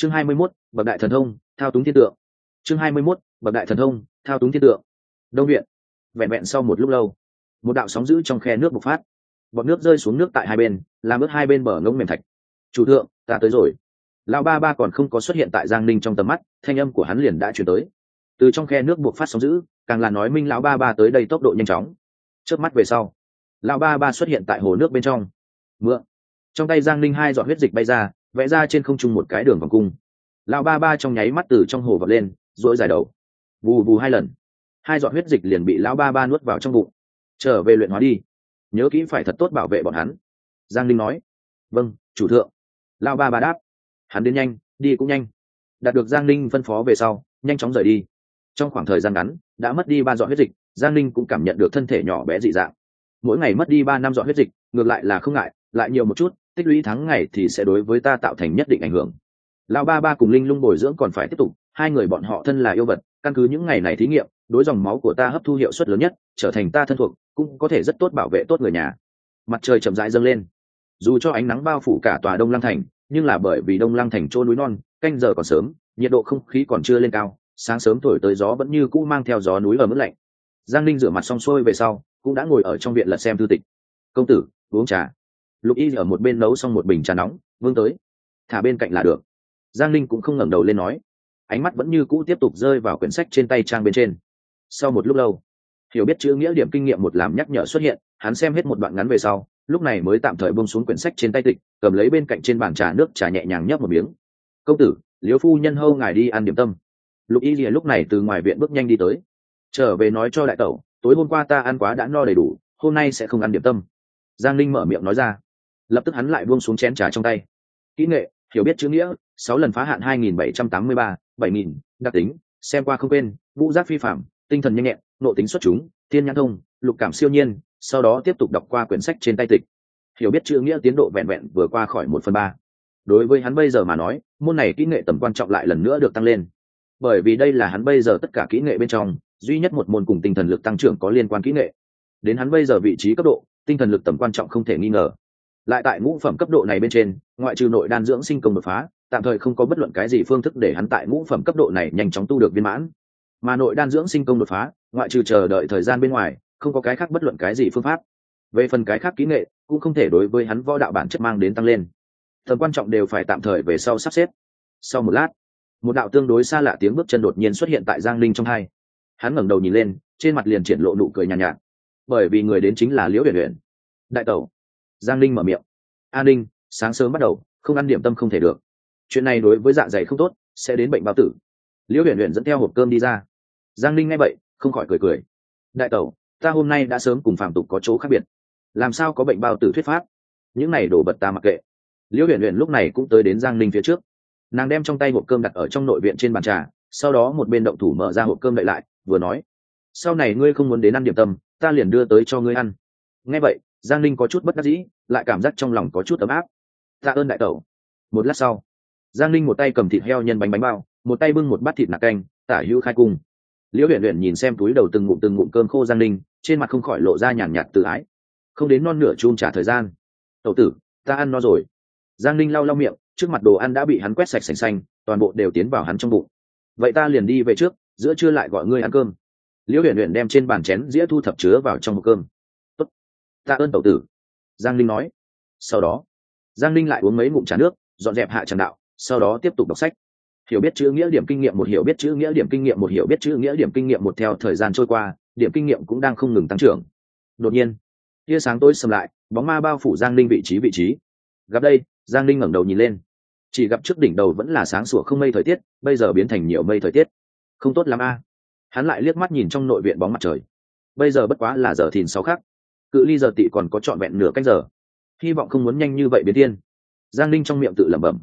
chương hai mươi 21, bậc đại thần thông thao túng thiên tượng. Chương hai mươi 21, bậc đại thần thông thao túng thiên tượng. Đông viện. Vẹn vẹn sau một lúc lâu một đạo sóng giữ trong khe nước bộc phát. Bọt nước rơi xuống nước tại hai bên làm ướt hai bên bờ ngông mềm thạch. Chủ thượng ta tới rồi. Lão ba ba còn không có xuất hiện tại giang ninh trong tầm mắt thanh âm của hắn liền đã chuyển tới. Từ trong khe nước buộc phát sóng giữ càng là nói minh lão ba ba tới đây tốc độ nhanh chóng. Trước mắt về sau lão ba ba xuất hiện tại hồ nước bên trong. Mượn. Trong tay giang ninh hai giọt huyết dịch bay ra vẽ ra trên không trung một cái đường vòng cung. Lão ba ba trong nháy mắt từ trong hồ vọt lên dỗi dài đầu. Vù vù hai lần. Hai giọt huyết dịch liền bị lão ba ba nuốt vào trong bụng. Trở về luyện hóa đi. Nhớ kỹ phải thật tốt bảo vệ bọn hắn. Giang linh nói. Vâng chủ thượng. Lão ba ba đáp. Hắn đến nhanh, đi cũng nhanh. Đạt được giang linh phân phó về sau, nhanh chóng rời đi. Trong khoảng thời gian ngắn, đã mất đi ba dọn huyết dịch, giang linh cũng cảm nhận được thân thể nhỏ bé dị dạng. Mỗi ngày mất đi ba năm dọn huyết dịch, ngược lại là không ngại, lại nhiều một chút tích lũy tháng ngày thì sẽ đối với ta tạo thành nhất định ảnh hưởng. Lão ba ba cùng linh lung bồi dưỡng còn phải tiếp tục, hai người bọn họ thân là yêu vật, căn cứ những ngày này thí nghiệm, đối dòng máu của ta hấp thu hiệu suất lớn nhất, trở thành ta thân thuộc, cũng có thể rất tốt bảo vệ tốt người nhà. Mặt trời chậm rãi dâng lên. Dù cho ánh nắng bao phủ cả tòa đông lăng thành, nhưng là bởi vì đông lăng thành chỗ núi non, canh giờ còn sớm, nhiệt độ không khí còn chưa lên cao, sáng sớm thổi tới gió vẫn như cũ mang theo gió núi ở mức lạnh. Giang ninh rửa mặt xong xuôi về sau, cũng đã ngồi ở trong viện lật xem thư tịch. Công tử, uống trà lục y ở một bên nấu xong một bình trà nóng, vương tới. Thả bên cạnh là được. Giang Linh cũng không ngẩng đầu lên nói. Ánh mắt vẫn như cũ tiếp tục rơi vào quyển sách trên tay trang bên trên. Sau một lúc lâu, hiểu biết chữ nghĩa điểm kinh nghiệm một làm nhắc nhở xuất hiện, hắn xem hết một đoạn ngắn về sau, lúc này mới tạm thời bông xuống quyển sách trên tay tịch, cầm lấy bên cạnh trên bàn trà nước trà nhẹ nhàng nhấp một miếng. Công tử liếu phu nhân hâu ngài đi ăn điểm tâm. Lục y lìa lúc này từ ngoài viện bước nhanh đi tới. Trở về nói cho đại tẩu, tối hôm qua ta ăn quá đã no đầy đủ, hôm nay sẽ không ăn điểm tâm. Giang linh mở miệng nói ra lập tức hắn lại buông xuống chén trà trong tay. Kỹ nghệ, hiểu biết chữ nghĩa, sáu lần phá hạn hai nghìn bảy trăm tám mươi ba, bảy nghìn, đặc tính, xem qua không quên, vũ giác phi phạm tinh thần nhanh nhẹn, nội tính xuất chúng, thiên nhãn thông, lục cảm siêu nhiên, sau đó tiếp tục đọc qua quyển sách trên tay tịch. Hiểu biết chữ nghĩa tiến độ vẹn vẹn vừa qua khỏi một phần ba. Đối với hắn bây giờ mà nói, môn này kỹ nghệ tầm quan trọng lại lần nữa được tăng lên. Bởi vì đây là hắn bây giờ tất cả kỹ nghệ bên trong, duy nhất một môn cùng tinh thần lực tăng trưởng có liên quan kỹ nghệ. Đến hắn bây giờ vị trí cấp độ, tinh thần lực tầm quan trọng không thể nghi ngờ lại tại ngũ phẩm cấp độ này bên trên ngoại trừ nội đan dưỡng sinh công đột phá tạm thời không có bất luận cái gì phương thức để hắn tại ngũ phẩm cấp độ này nhanh chóng tu được viên mãn. Mà nội đan dưỡng sinh công đột phá ngoại trừ chờ đợi thời gian bên ngoài không có cái khác bất luận cái gì phương pháp. Về phần cái khác kỹ nghệ cũng không thể đối với hắn võ đạo bản chất mang đến tăng lên. Tầm quan trọng đều phải tạm thời về sau sắp xếp. Sau một lát một đạo tương đối xa lạ tiếng bước chân đột nhiên xuất hiện tại giang linh trong hai. Hắn ngẩng đầu nhìn lên trên mặt liền triển lộ nụ cười nhàn nhạt, nhạt bởi vì người đến chính là liễu huyền huyền đại tẩu giang Ninh mở miệng. An ninh, sáng sớm bắt đầu, không ăn điểm tâm không thể được. Chuyện này đối với dạ dày không tốt, sẽ đến bệnh bao tử. Liễu huyền huyền dẫn theo hộp cơm đi ra. Giang Ninh nghe vậy, không khỏi cười cười. Đại tẩu, ta hôm nay đã sớm cùng phạm tục có chỗ khác biệt. Làm sao có bệnh bao tử thuyết pháp? Những này đổ bật ta mặc kệ. Liễu huyền huyền lúc này cũng tới đến giang Ninh phía trước. Nàng đem trong tay hộp cơm đặt ở trong nội viện trên bàn trà, sau đó một bên động thủ mở ra hộp cơm đậy lại, vừa nói, sau này ngươi không muốn đến ăn điểm tâm, ta liền đưa tới cho ngươi ăn. Nghe vậy giang linh có chút bất đắc dĩ, lại cảm giác trong lòng có chút ấm áp. Tạ ơn đại tẩu. Một lát sau, giang linh một tay cầm thịt heo nhân bánh bánh bao, một tay bưng một bát thịt nạc canh, tả hữu khai cung. Liễu huyện huyện nhìn xem túi đầu từng ngụm từng ngụm cơm khô giang linh trên mặt không khỏi lộ ra nhàn nhạt tự ái. Không đến non nửa chun trả thời gian. Tẩu tử, ta ăn no rồi. Giang linh lau lau miệng, trước mặt đồ ăn đã bị hắn quét sạch sành xanh, toàn bộ đều tiến vào hắn trong bụng. Vậy ta liền đi về trước, giữa trưa lại gọi ngươi ăn cơm. Liễu huyền huyền đem trên bàn chén dĩa thu thập chứa vào trong hộp cơm ta ơn tẩu tử. Giang linh nói. Sau đó, giang linh lại uống mấy ngụm trà nước, dọn dẹp hạ tràng đạo, sau đó tiếp tục đọc sách. Hiểu biết chữ nghĩa điểm kinh nghiệm một hiểu biết chữ nghĩa điểm kinh nghiệm một hiểu biết chữ nghĩa điểm kinh nghiệm một theo thời gian trôi qua, điểm kinh nghiệm cũng đang không ngừng tăng trưởng. Đột nhiên, tia sáng tối sầm lại, bóng ma bao phủ giang linh vị trí vị trí. Gặp đây, giang linh ngẩng đầu nhìn lên. Chỉ gặp trước đỉnh đầu vẫn là sáng sủa không mây thời tiết, bây giờ biến thành nhiều mây thời tiết. Không tốt lắm a. Hắn lại liếc mắt nhìn trong nội viện bóng mặt trời. Bây giờ bất quá là giờ thìn sáu khắc cự ly giờ tị còn có trọn vẹn nửa cách giờ. Hy vọng không muốn nhanh như vậy biến thiên. Giang linh trong miệng tự lẩm bẩm.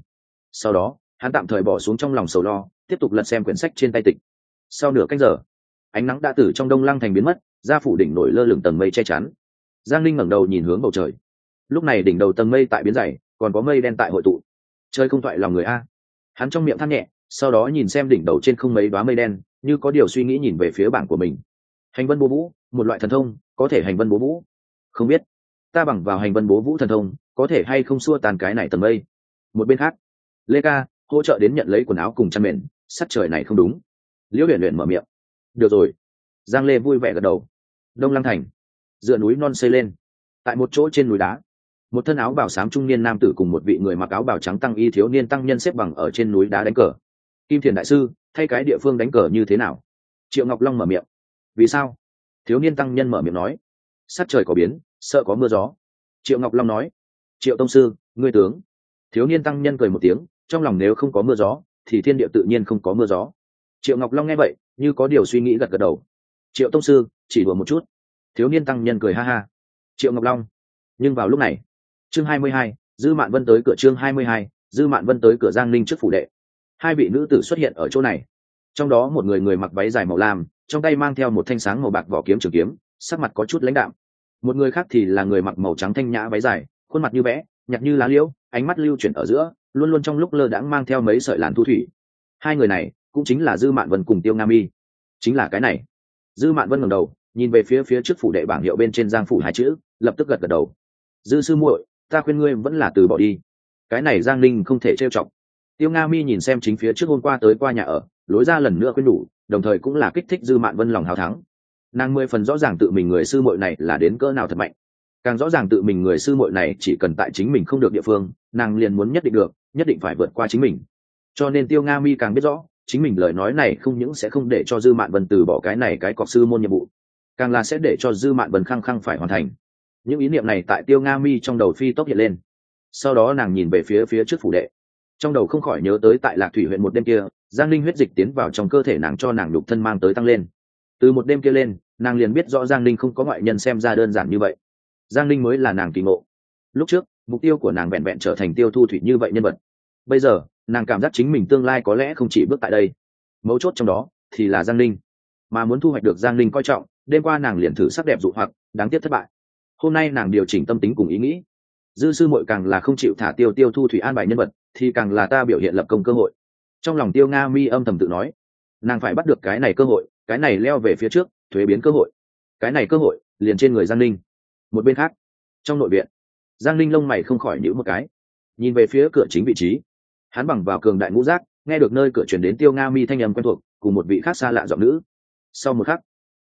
Sau đó, hắn tạm thời bỏ xuống trong lòng sầu lo, tiếp tục lật xem quyển sách trên tay tịch. Sau nửa cách giờ, ánh nắng đã tử trong đông lăng thành biến mất ra phủ đỉnh nổi lơ lửng tầng mây che chắn. Giang linh ngẩng đầu nhìn hướng bầu trời. Lúc này đỉnh đầu tầng mây tại biến dày, còn có mây đen tại hội tụ. Chơi không thoại lòng người a. Hắn trong miệng than nhẹ, sau đó nhìn xem đỉnh đầu trên không mấy đoá mây đen, như có điều suy nghĩ nhìn về phía bảng của mình. Hành vân bố vũ, một loại thần thông, có thể hành vân bố vũ không biết. Ta bằng vào hành vân bố vũ thần thông, có thể hay không xua tàn cái này tầng mây? Một bên khác, lê ca hỗ trợ đến nhận lấy quần áo cùng chăn mền sắt trời này không đúng. Liễu huyền luyện mở miệng. Được rồi. Giang lê vui vẻ gật đầu. Đông lăng thành, dựa núi non xây lên. Tại một chỗ trên núi đá, một thân áo bảo sám trung niên nam tử cùng một vị người mặc áo bảo trắng tăng y thiếu niên tăng nhân xếp bằng ở trên núi đá đánh cờ. Kim thiền đại sư, thay cái địa phương đánh cờ như thế nào? Triệu ngọc long mở miệng. Vì sao? Thiếu niên tăng nhân mở miệng nói sát trời có biến, sợ có mưa gió. Triệu ngọc long nói, triệu tông sư, ngươi tướng. Thiếu niên tăng nhân cười một tiếng, trong lòng nếu không có mưa gió, thì thiên địa tự nhiên không có mưa gió. Triệu ngọc long nghe vậy, như có điều suy nghĩ gật gật đầu. Triệu tông sư, chỉ đùa một chút. Thiếu niên tăng nhân cười ha ha. Triệu ngọc long, nhưng vào lúc này, chương hai mươi hai, dư mạn vân tới cửa chương hai mươi hai, dư mạn vân tới cửa giang ninh trước phủ đệ. Hai vị nữ tử xuất hiện ở chỗ này. Trong đó một người người mặc váy dài màu lam, trong tay mang theo một thanh sáng màu bạc vỏ kiếm trường kiếm sắc mặt có chút lãnh đạm. Một người khác thì là người mặc màu trắng thanh nhã váy dài, khuôn mặt như vẽ nhặt như lá liễu, ánh mắt lưu chuyển ở giữa, luôn luôn trong lúc lơ đãng mang theo mấy sợi làn thu thủy. Hai người này cũng chính là dư mạn vân cùng tiêu nga mi. Chính là cái này. Dư mạn vân ngẩng đầu, nhìn về phía phía trước phủ đệ bảng hiệu bên trên giang phủ hai chữ, lập tức gật gật đầu. Dư sư muội, ta khuyên ngươi vẫn là từ bỏ đi. Cái này giang ninh không thể trêu chọc. Tiêu nga mi nhìn xem chính phía trước hôm qua tới qua nhà ở, lối ra lần nữa khuyên đủ, đồng thời cũng là kích thích dư mạn vân lòng hào thắng nàng mười phần rõ ràng tự mình người sư muội này là đến cỡ nào thật mạnh. Càng rõ ràng tự mình người sư muội này chỉ cần tại chính mình không được địa phương, nàng liền muốn nhất định được, nhất định phải vượt qua chính mình. Cho nên tiêu nga mi càng biết rõ, chính mình lời nói này không những sẽ không để cho dư mạn vân từ bỏ cái này cái cọc sư môn nhiệm vụ, càng là sẽ để cho dư mạn vân khăng khăng phải hoàn thành. Những ý niệm này tại tiêu nga mi trong đầu phi tốc hiện lên. Sau đó nàng nhìn về phía phía trước phủ đệ. Trong đầu không khỏi nhớ tới tại lạc thủy huyện một đêm kia, giang linh huyết dịch tiến vào trong cơ thể nàng cho nàng đục thân mang tới tăng lên. Từ một đêm kia lên nàng liền biết rõ giang linh không có ngoại nhân xem ra đơn giản như vậy. Giang linh mới là nàng kỳ ngộ. Lúc trước, mục tiêu của nàng vẹn vẹn trở thành tiêu thu thủy như vậy nhân vật. Bây giờ, nàng cảm giác chính mình tương lai có lẽ không chỉ bước tại đây. Mấu chốt trong đó, thì là giang linh mà muốn thu hoạch được giang linh coi trọng, đêm qua nàng liền thử sắc đẹp dụ hoặc, đáng tiếc thất bại. Hôm nay nàng điều chỉnh tâm tính cùng ý nghĩ. Dư sư mội càng là không chịu thả tiêu tiêu thu thủy an bài nhân vật, thì càng là ta biểu hiện lập công cơ hội. Trong lòng tiêu nga mi âm thầm tự nói, nàng phải bắt được cái này cơ hội, cái này leo về phía trước thuế biến cơ hội. Cái này cơ hội, liền trên người giang ninh. Một bên khác, trong nội viện, giang ninh lông mày không khỏi nhữ một cái. Nhìn về phía cửa chính vị trí, hắn bằng vào cường đại ngũ giác, nghe được nơi cửa chuyển đến tiêu nga mi thanh âm quen thuộc, cùng một vị khác xa lạ giọng nữ. Sau một khắc,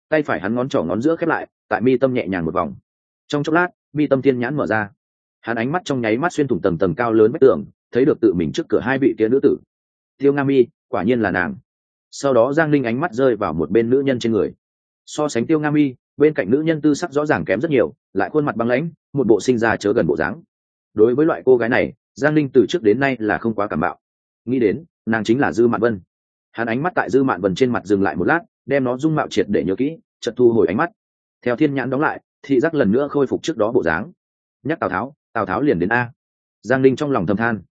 tay phải hắn ngón trỏ ngón giữa khép lại, tại mi tâm nhẹ nhàng một vòng. Trong chốc lát, mi tâm thiên nhãn mở ra. Hắn ánh mắt trong nháy mắt xuyên thủng tầng tầng cao lớn vách tường, thấy được tự mình trước cửa hai vị kia nữ tử. Tiêu nga mi, quả nhiên là nàng. Sau đó giang linh ánh mắt rơi vào một bên nữ nhân trên người so sánh tiêu nga mi, bên cạnh nữ nhân tư sắc rõ ràng kém rất nhiều, lại khuôn mặt băng lãnh, một bộ sinh ra chớ gần bộ dáng. Đối với loại cô gái này, giang linh từ trước đến nay là không quá cảm bạo. Nghĩ đến, nàng chính là dư mạn vân. Hắn ánh mắt tại dư mạn vân trên mặt dừng lại một lát, đem nó dung mạo triệt để nhớ kỹ chật thu hồi ánh mắt. Theo thiên nhãn đóng lại, thị giác lần nữa khôi phục trước đó bộ dáng. Nhắc tào tháo tào tháo liền đến a. Giang linh trong lòng thầm than.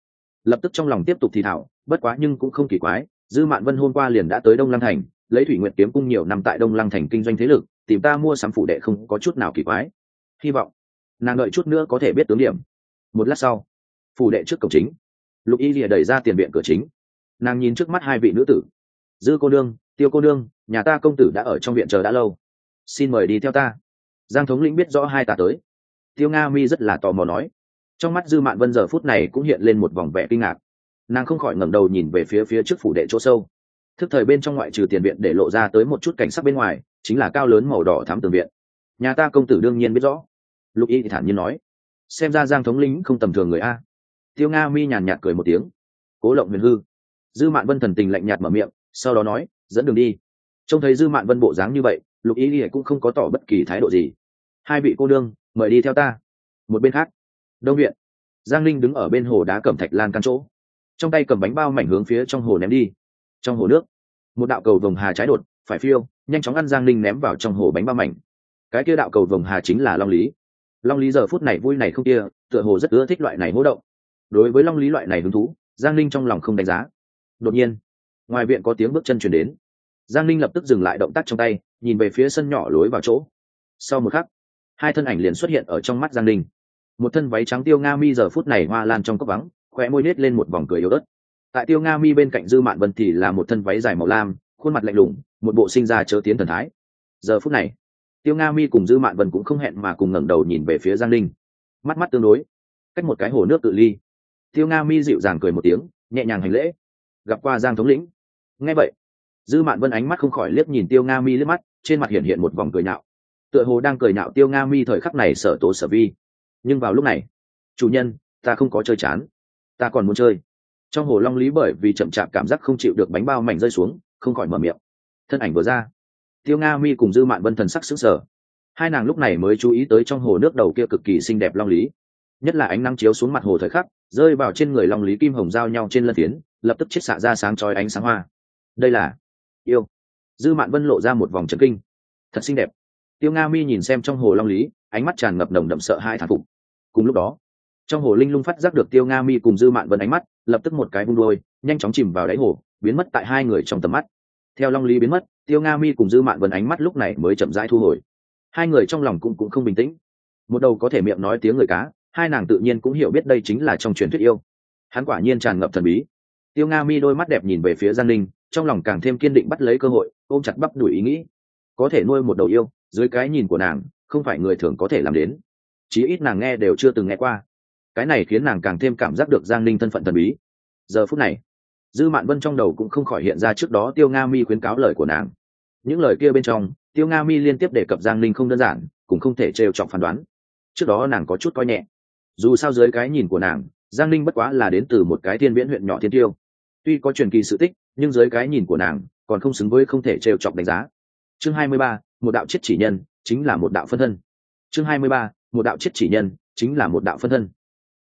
Lập tức trong lòng tiếp tục thì thảo, bất quá nhưng cũng không kỳ quái, dư mạn vân hôm qua liền đã tới đông lăng thành lấy thủy nguyện kiếm cung nhiều năm tại đông lăng thành kinh doanh thế lực, tìm ta mua sắm phủ đệ không có chút nào kỳ quái. Hy vọng, nàng đợi chút nữa có thể biết tướng điểm. Một lát sau, phủ đệ trước cổng chính, lục y lìa đẩy ra tiền viện cửa chính. Nàng nhìn trước mắt hai vị nữ tử. Dư cô nương, tiêu cô nương, nhà ta công tử đã ở trong viện chờ đã lâu. Xin mời đi theo ta. Giang thống lĩnh biết rõ hai ta tới. Tiêu nga mi rất là tò mò nói. Trong mắt dư mạn vân giờ phút này cũng hiện lên một vòng vẻ kinh ngạc. Nàng không khỏi ngẩng đầu nhìn về phía phía trước phủ đệ chỗ sâu thức thời bên trong ngoại trừ tiền viện để lộ ra tới một chút cảnh sắc bên ngoài, chính là cao lớn màu đỏ thám tường viện. Nhà ta công tử đương nhiên biết rõ. Lục y thì thản nhiên nói. Xem ra giang thống lĩnh không tầm thường người a. Tiêu nga mi nhàn nhạt cười một tiếng. Cố lộng huyền hư. Dư mạn vân thần tình lạnh nhạt mở miệng, sau đó nói, dẫn đường đi. Trông thấy dư mạn vân bộ dáng như vậy, lục y thì cũng không có tỏ bất kỳ thái độ gì. Hai vị cô đương mời đi theo ta. Một bên khác, đông viện. Giang linh đứng ở bên hồ đá cẩm thạch lan căn chỗ. Trong tay cầm bánh bao mảnh hướng phía trong hồ ném đi trong hồ nước. Một đạo cầu vồng hà trái đột, phải phiêu, nhanh chóng ăn giang linh ném vào trong hồ bánh bao mảnh. Cái kia đạo cầu vồng hà chính là long lý. Long lý giờ phút này vui này không kia, tựa hồ rất ưa thích loại này hỗ động. Đối với long lý loại này hứng thú, giang linh trong lòng không đánh giá. Đột nhiên, ngoài viện có tiếng bước chân chuyển đến. Giang linh lập tức dừng lại động tác trong tay, nhìn về phía sân nhỏ lối vào chỗ. Sau một khắc, hai thân ảnh liền xuất hiện ở trong mắt giang linh một thân váy trắng tiêu nga mi giờ phút này hoa lan trong cốc vắng, khóe môi nết lên một vòng cười yếu ớt tại tiêu nga mi bên cạnh dư mạn vân thì là một thân váy dài màu lam, khuôn mặt lạnh lùng, một bộ sinh ra chớ tiến thần thái. Giờ phút này, tiêu nga mi cùng dư mạn vân cũng không hẹn mà cùng ngẩng đầu nhìn về phía giang linh mắt mắt tương đối, cách một cái hồ nước tự ly. Tiêu nga mi dịu dàng cười một tiếng, nhẹ nhàng hành lễ. Gặp qua giang thống lĩnh. Nghe vậy, dư mạn vân ánh mắt không khỏi liếc nhìn tiêu nga mi liếc mắt, trên mặt hiện hiện một vòng cười nhạo. Tựa hồ đang cười nhạo tiêu nga mi thời khắc này sở tố sở vi. Nhưng vào lúc này, chủ nhân, ta không có chơi chán. Ta còn muốn chơi trong hồ long lý bởi vì chậm chạp cảm giác không chịu được bánh bao mảnh rơi xuống, không khỏi mở miệng. Thân ảnh vừa ra, tiêu nga mi cùng dư mạn vân thần sắc sững sờ. Hai nàng lúc này mới chú ý tới trong hồ nước đầu kia cực kỳ xinh đẹp long lý. Nhất là ánh nắng chiếu xuống mặt hồ thời khắc, rơi vào trên người long lý kim hồng giao nhau trên lân tiến lập tức chiết xạ ra sáng trói ánh sáng hoa. Đây là yêu. Dư mạn vân lộ ra một vòng trấn kinh. Thật xinh đẹp. Tiêu nga mi nhìn xem trong hồ long lý, ánh mắt tràn ngập nồng đậm sợ hai thản phục. Cùng lúc đó, trong hồ linh lung phát giác được tiêu nga mi cùng dư mạn vân ánh mắt lập tức một cái vung đôi nhanh chóng chìm vào đáy hồ, biến mất tại hai người trong tầm mắt. Theo long lý biến mất, tiêu nga mi cùng dư mạn vần ánh mắt lúc này mới chậm rãi thu hồi. Hai người trong lòng cũng cũng không bình tĩnh. Một đầu có thể miệng nói tiếng người cá, hai nàng tự nhiên cũng hiểu biết đây chính là trong truyền thuyết yêu. Hắn quả nhiên tràn ngập thần bí. Tiêu nga mi đôi mắt đẹp nhìn về phía giang linh trong lòng càng thêm kiên định bắt lấy cơ hội, ôm chặt bắp đuổi ý nghĩ. Có thể nuôi một đầu yêu, dưới cái nhìn của nàng, không phải người thường có thể làm đến. Chí ít nàng nghe đều chưa từng nghe qua cái này khiến nàng càng thêm cảm giác được giang Ninh thân phận thần bí. Giờ phút này, dư mạn vân trong đầu cũng không khỏi hiện ra trước đó tiêu nga mi khuyến cáo lời của nàng. Những lời kia bên trong, tiêu nga mi liên tiếp đề cập giang Ninh không đơn giản, cũng không thể trêu chọc phán đoán. Trước đó nàng có chút coi nhẹ. Dù sao dưới cái nhìn của nàng, giang Ninh bất quá là đến từ một cái thiên viễn huyện nhỏ thiên tiêu. Tuy có truyền kỳ sự tích, nhưng dưới cái nhìn của nàng, còn không xứng với không thể trêu chọc đánh giá. Chương hai mươi ba, một đạo chết chỉ nhân, chính là một đạo phân thân. Chương hai mươi ba, một đạo chết chỉ nhân, chính là một đạo phân thân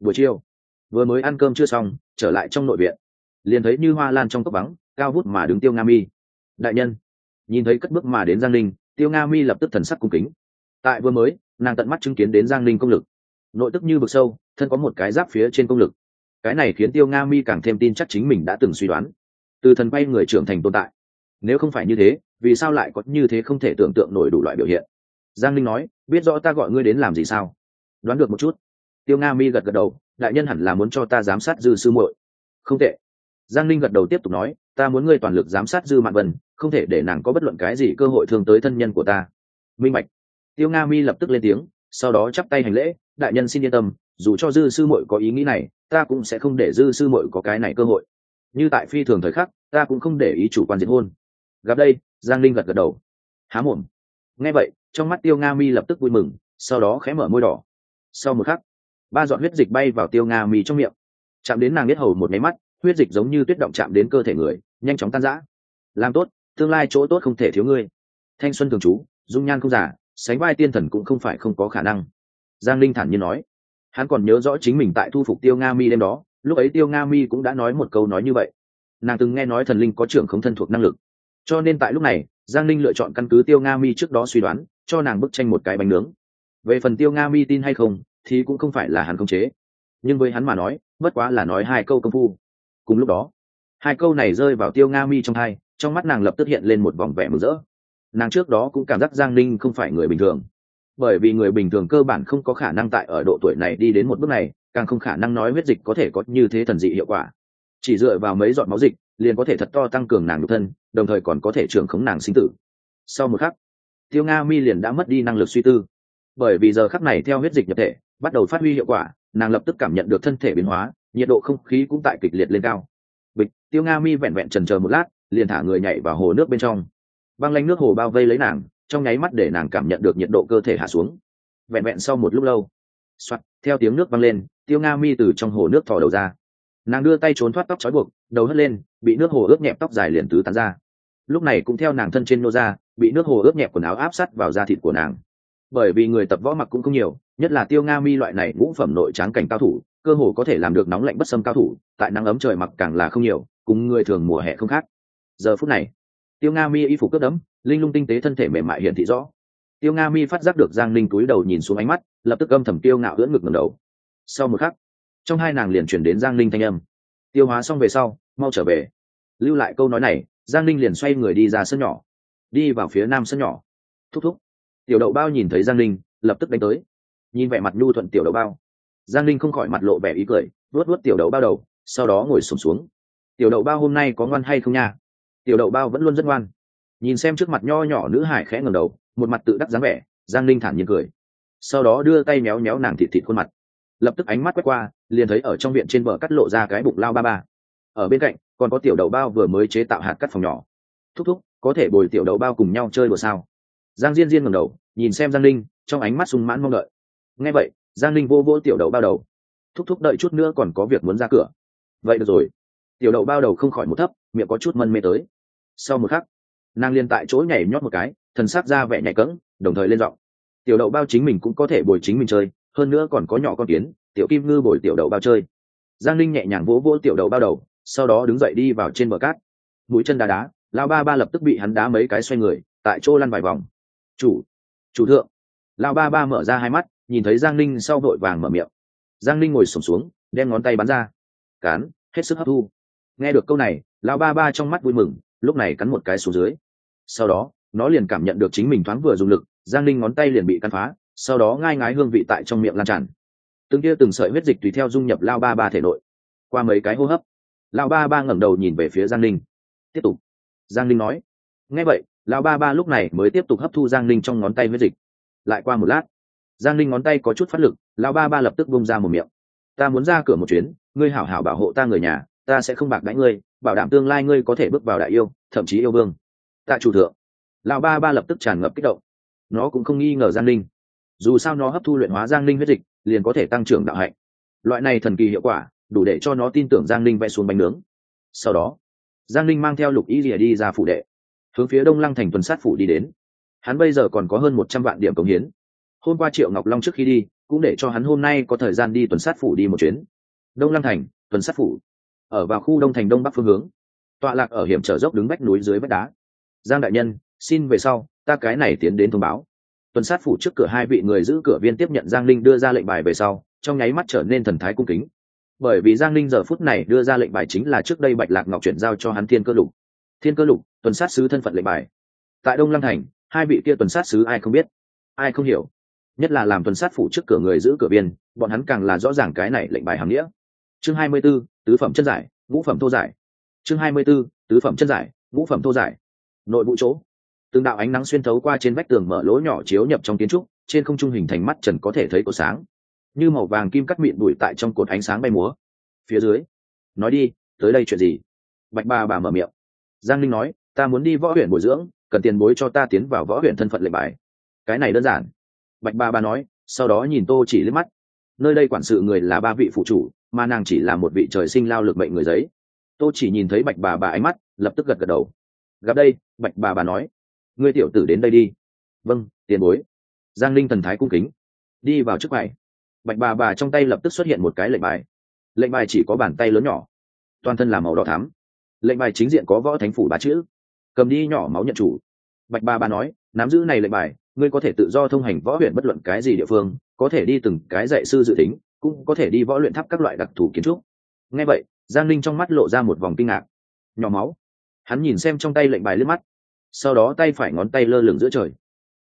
buổi chiều. Vừa mới ăn cơm chưa xong, trở lại trong nội viện. Liền thấy như hoa lan trong cốc vắng, cao vút mà đứng tiêu nga mi. Đại nhân, nhìn thấy cất bước mà đến giang linh tiêu nga mi lập tức thần sắc cung kính. Tại vừa mới, nàng tận mắt chứng kiến đến giang linh công lực. Nội tức như vực sâu, thân có một cái giáp phía trên công lực. Cái này khiến tiêu nga mi càng thêm tin chắc chính mình đã từng suy đoán. Từ thần bay người trưởng thành tồn tại. Nếu không phải như thế, vì sao lại có như thế không thể tưởng tượng nổi đủ loại biểu hiện? Giang linh nói, biết rõ ta gọi ngươi đến làm gì sao? Đoán được một chút tiêu nga mi gật gật đầu, đại nhân hẳn là muốn cho ta giám sát dư sư muội. Không tệ. Giang linh gật đầu tiếp tục nói, ta muốn ngươi toàn lực giám sát dư mạn vân, không thể để nàng có bất luận cái gì cơ hội thương tới thân nhân của ta. Minh Mạch. tiêu nga mi lập tức lên tiếng, sau đó chắp tay hành lễ, đại nhân xin yên tâm, dù cho dư sư muội có ý nghĩ này, ta cũng sẽ không để dư sư muội có cái này cơ hội. Như tại phi thường thời khắc, ta cũng không để ý chủ quan diễn hôn. Gặp đây, giang linh gật gật đầu. Há mồm. Nghe vậy, trong mắt tiêu nga mi lập tức vui mừng, sau đó khẽ mở môi đỏ. Sau một khắc ba giọt huyết dịch bay vào tiêu nga mi trong miệng. Chạm đến nàng biết hầu một máy mắt, huyết dịch giống như tuyết động chạm đến cơ thể người, nhanh chóng tan rã. Làm tốt, tương lai chỗ tốt không thể thiếu ngươi. Thanh xuân thường trú, dung nhan không giả sánh vai tiên thần cũng không phải không có khả năng. Giang linh thản nhiên nói. Hắn còn nhớ rõ chính mình tại thu phục tiêu nga mi đêm đó, lúc ấy tiêu nga mi cũng đã nói một câu nói như vậy. Nàng từng nghe nói thần linh có trưởng không thân thuộc năng lực. Cho nên tại lúc này, giang linh lựa chọn căn cứ tiêu nga mi trước đó suy đoán, cho nàng bức tranh một cái bánh nướng. Về phần tiêu nga mi tin hay không thì cũng không phải là hắn không chế. Nhưng với hắn mà nói, bất quá là nói hai câu công phu. Cùng lúc đó, hai câu này rơi vào tiêu nga mi trong hai, trong mắt nàng lập tức hiện lên một vòng vẻ mừng rỡ. Nàng trước đó cũng cảm giác giang ninh không phải người bình thường. Bởi vì người bình thường cơ bản không có khả năng tại ở độ tuổi này đi đến một bước này, càng không khả năng nói huyết dịch có thể có như thế thần dị hiệu quả. Chỉ dựa vào mấy giọt máu dịch, liền có thể thật to tăng cường nàng nhục thân, đồng thời còn có thể trưởng khống nàng sinh tử. Sau một khắc, tiêu nga mi liền đã mất đi năng lực suy tư. Bởi vì giờ khắc này theo huyết dịch nhập thể bắt đầu phát huy hiệu quả, nàng lập tức cảm nhận được thân thể biến hóa, nhiệt độ không khí cũng tại kịch liệt lên cao. Bịch, tiêu nga mi vẹn vẹn trần chờ một lát, liền thả người nhảy vào hồ nước bên trong. Băng lanh nước hồ bao vây lấy nàng, trong nháy mắt để nàng cảm nhận được nhiệt độ cơ thể hạ xuống. Vẹn vẹn sau một lúc lâu soạt theo tiếng nước văng lên, tiêu nga mi từ trong hồ nước thò đầu ra. Nàng đưa tay trốn thoát tóc trói buộc, đầu hất lên, bị nước hồ ướt nhẹp tóc dài liền tứ tán ra. Lúc này cũng theo nàng thân trên nô ra, bị nước hồ ướt nhẹp quần áo áp sát vào da thịt của nàng bởi vì người tập võ mặc cũng không nhiều, nhất là tiêu nga mi loại này ngũ phẩm nội tráng cảnh cao thủ, cơ hồ có thể làm được nóng lạnh bất sâm cao thủ, tại nắng ấm trời mặc càng là không nhiều, cùng người thường mùa hè không khác. Giờ phút này, tiêu nga mi y phục cướp đấm linh lung tinh tế thân thể mềm mại hiện thị rõ. Tiêu nga mi phát giác được giang linh túi đầu nhìn xuống ánh mắt, lập tức âm thầm tiêu ngạo ưỡn ngực ngầm đầu. Sau một khắc, trong hai nàng liền chuyển đến giang linh thanh âm. Tiêu hóa xong về sau, mau trở về. Lưu lại câu nói này, giang linh liền xoay người đi ra sân nhỏ. Đi vào phía nam sân nhỏ. Thúc thúc tiểu đậu bao nhìn thấy giang linh lập tức đánh tới. Nhìn vẻ mặt nhu thuận tiểu đậu bao giang linh không khỏi mặt lộ vẻ ý cười vuốt vuốt tiểu đậu bao đầu sau đó ngồi sụp xuống, xuống tiểu đậu bao hôm nay có ngoan hay không nha? Tiểu đậu bao vẫn luôn rất ngoan. Nhìn xem trước mặt nho nhỏ nữ hải khẽ ngầm đầu một mặt tự đắc dáng vẻ giang linh thản nhiên cười. Sau đó đưa tay méo méo nàng thịt thịt khuôn mặt. Lập tức ánh mắt quét qua liền thấy ở trong viện trên bờ cắt lộ ra cái bụng lao ba ba. Ở bên cạnh còn có tiểu đậu bao vừa mới chế tạo hạt cắt phòng nhỏ. Thúc thúc có thể bồi tiểu đậu bao cùng nhau chơi đùa sao? Giang diên diên ngẩng đầu, nhìn xem giang linh trong ánh mắt sung mãn mong đợi. Nghe vậy, giang linh vô vô tiểu đậu bao đầu. Thúc thúc đợi chút nữa còn có việc muốn ra cửa. Vậy được rồi. Tiểu đậu bao đầu không khỏi một thấp, miệng có chút mân mê tới. Sau một khắc, nàng liên tại chỗ nhảy nhót một cái, thần sắc ra vẻ nhảy cẫng, đồng thời lên giọng. Tiểu đậu bao chính mình cũng có thể bồi chính mình chơi, hơn nữa còn có nhỏ con kiến, tiểu kim ngư bồi tiểu đậu bao chơi. Giang linh nhẹ nhàng vỗ vỗ tiểu đậu bao đầu, sau đó đứng dậy đi vào trên bờ cát. Mũi chân đá đá lao ba ba lập tức bị hắn đá mấy cái xoay người, tại chỗ lăn vài vòng chủ chủ thượng. Lao ba ba mở ra hai mắt, nhìn thấy giang linh sau vội vàng mở miệng. Giang linh ngồi sổm xuống, đem ngón tay bắn ra. Cán, hết sức hấp thu. Nghe được câu này lao ba ba trong mắt vui mừng, lúc này cắn một cái xuống dưới. Sau đó, nó liền cảm nhận được chính mình thoáng vừa dùng lực, giang linh ngón tay liền bị cắn phá, sau đó ngai ngái hương vị tại trong miệng lan tràn. Từng kia từng sợi huyết dịch tùy theo dung nhập lao ba ba thể nội. Qua mấy cái hô hấp lao ba ba ngẩng đầu nhìn về phía giang linh tiếp tục. Giang linh nói ngay vậy lão ba ba lúc này mới tiếp tục hấp thu giang linh trong ngón tay huyết dịch. Lại qua một lát, giang linh ngón tay có chút phát lực, lão ba ba lập tức bung ra một miệng. Ta muốn ra cửa một chuyến, ngươi hảo hảo bảo hộ ta người nhà, ta sẽ không bạc đãi ngươi, bảo đảm tương lai ngươi có thể bước vào đại yêu, thậm chí yêu vương. Tại chủ thượng. Lão ba ba lập tức tràn ngập kích động. Nó cũng không nghi ngờ giang linh dù sao nó hấp thu luyện hóa giang linh huyết dịch, liền có thể tăng trưởng đạo hạnh. Loại này thần kỳ hiệu quả, đủ để cho nó tin tưởng giang linh vẽ xuống bánh nướng. Sau đó, giang linh mang theo lục y rìa đi ra phủ đệ hướng phía đông lăng thành tuần sát phủ đi đến. Hắn bây giờ còn có hơn một trăm vạn điểm cống hiến. Hôm qua triệu ngọc long trước khi đi, cũng để cho hắn hôm nay có thời gian đi tuần sát phủ đi một chuyến. Đông lăng thành, tuần sát phủ. Ở vào khu đông thành đông bắc phương hướng. Tọa lạc ở hiểm trở dốc đứng vách núi dưới vách đá. Giang đại nhân, xin về sau, ta cái này tiến đến thông báo. Tuần sát phủ trước cửa hai vị người giữ cửa viên tiếp nhận giang linh đưa ra lệnh bài về sau, trong nháy mắt trở nên thần thái cung kính. Bởi vì giang linh giờ phút này đưa ra lệnh bài chính là trước đây bạch lạc ngọc chuyển giao cho hắn thiên cơ lục thiên cơ lục tuần sát sứ thân phận lệnh bài. Tại đông lăng thành hai vị kia tuần sát sứ ai không biết ai không hiểu. Nhất là làm tuần sát phủ trước cửa người giữ cửa biên bọn hắn càng là rõ ràng cái này lệnh bài hàm nghĩa. Chương hai mươi 24, tứ phẩm chân giải ngũ phẩm thô giải. Chương hai mươi 24, tứ phẩm chân giải ngũ phẩm thô giải. Nội vụ chỗ. Từng đạo ánh nắng xuyên thấu qua trên vách tường mở lỗ nhỏ chiếu nhập trong kiến trúc trên không trung hình thành mắt trần có thể thấy có sáng. Như màu vàng kim cắt mịn bụi tại trong cột ánh sáng bay múa. Phía dưới. Nói đi tới đây chuyện gì? Bạch ba bà mở miệng giang linh nói, ta muốn đi võ huyện bồi dưỡng, cần tiền bối cho ta tiến vào võ huyện thân phận lệnh bài. Cái này đơn giản. Bạch ba bà nói, sau đó nhìn tô chỉ liếc mắt. Nơi đây quản sự người là ba vị phụ chủ, mà nàng chỉ là một vị trời sinh lao lực mệnh người giấy. Tô chỉ nhìn thấy bạch bà bà ánh mắt, lập tức gật gật đầu. Gặp đây, bạch bà bà nói, ngươi tiểu tử đến đây đi. Vâng tiền bối. Giang linh thần thái cung kính. Đi vào trước bài. Bạch bà bà trong tay lập tức xuất hiện một cái lệnh bài. Lệnh bài chỉ có bàn tay lớn nhỏ, toàn thân là màu đỏ thắm lệnh bài chính diện có võ thánh phủ ba chữ. Cầm đi nhỏ máu nhận chủ. Bạch ba ba nói, nắm giữ này lệnh bài, ngươi có thể tự do thông hành võ huyện bất luận cái gì địa phương, có thể đi từng cái dạy sư dự tính, cũng có thể đi võ luyện tháp các loại đặc thù kiến trúc. Ngay vậy, giang linh trong mắt lộ ra một vòng kinh ngạc. Nhỏ máu. Hắn nhìn xem trong tay lệnh bài lướt mắt. Sau đó tay phải ngón tay lơ lửng giữa trời.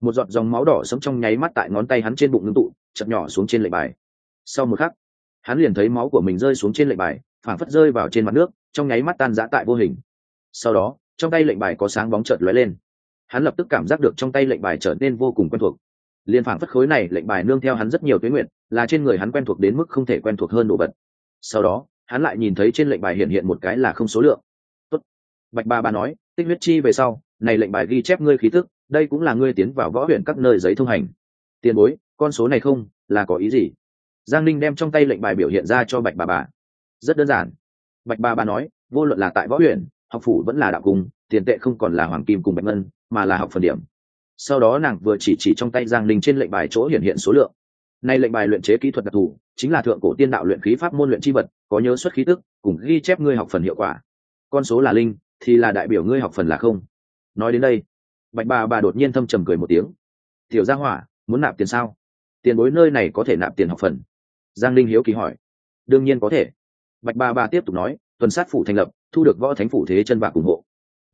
Một giọt dòng máu đỏ sống trong nháy mắt tại ngón tay hắn trên bụng ngưng tụ chậm nhỏ xuống trên lệnh bài. Sau một khắc, hắn liền thấy máu của mình rơi xuống trên lệnh bài phản phất rơi vào trên mặt nước trong nháy mắt tan giã tại vô hình. Sau đó, trong tay lệnh bài có sáng bóng chợt lóe lên. Hắn lập tức cảm giác được trong tay lệnh bài trở nên vô cùng quen thuộc. Liên phản phất khối này lệnh bài nương theo hắn rất nhiều tuyến nguyện, là trên người hắn quen thuộc đến mức không thể quen thuộc hơn đồ vật. Sau đó, hắn lại nhìn thấy trên lệnh bài hiện hiện một cái là không số lượng. Tốt. bạch ba ba nói, tích huyết chi về sau, này lệnh bài ghi chép ngươi khí tức, đây cũng là ngươi tiến vào võ huyện các nơi giấy thông hành. Tiền bối, con số này không, là có ý gì? Giang linh đem trong tay lệnh bài biểu hiện ra cho bạch bà bà rất đơn giản bạch Ba Ba nói, vô luận là tại võ huyện học phủ vẫn là đạo cung, tiền tệ không còn là hoàng kim cùng bạch ngân, mà là học phần điểm. Sau đó nàng vừa chỉ chỉ trong tay giang linh trên lệnh bài chỗ hiện hiện số lượng. Nay lệnh bài luyện chế kỹ thuật đặc thù, chính là thượng cổ tiên đạo luyện khí pháp môn luyện chi vật, có nhớ xuất khí tức, cùng ghi chép ngươi học phần hiệu quả. Con số là linh, thì là đại biểu ngươi học phần là không. Nói đến đây, bạch bà bà đột nhiên thâm trầm cười một tiếng. Tiểu gia hỏa, muốn nạp tiền sao? Tiền bối nơi này có thể nạp tiền học phần? Giang linh hiếu kỳ hỏi. Đương nhiên có thể bạch Ba Ba tiếp tục nói, tuần sát phủ thành lập, thu được võ thánh phủ thế chân bạc ủng hộ.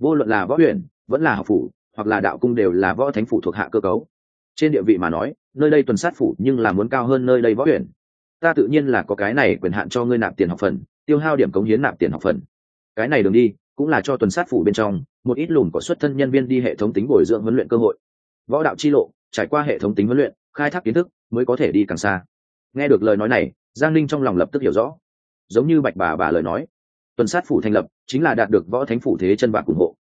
Vô luận là võ huyện vẫn là học phủ, hoặc là đạo cung đều là võ thánh phủ thuộc hạ cơ cấu. Trên địa vị mà nói, nơi đây tuần sát phủ nhưng là muốn cao hơn nơi đây võ huyện ta tự nhiên là có cái này quyền hạn cho ngươi nạp tiền học phần, tiêu hao điểm cống hiến nạp tiền học phần. Cái này đường đi, cũng là cho tuần sát phủ bên trong, một ít lùn có xuất thân nhân viên đi hệ thống tính bồi dưỡng huấn luyện cơ hội. Võ đạo chi lộ, trải qua hệ thống tính huấn luyện, khai thác kiến thức, mới có thể đi càng xa. Nghe được lời nói này, giang linh trong lòng lập tức hiểu rõ giống như bạch bà bà lời nói. Tuần sát phủ thành lập chính là đạt được võ thánh phủ thế chân bạc ủng hộ.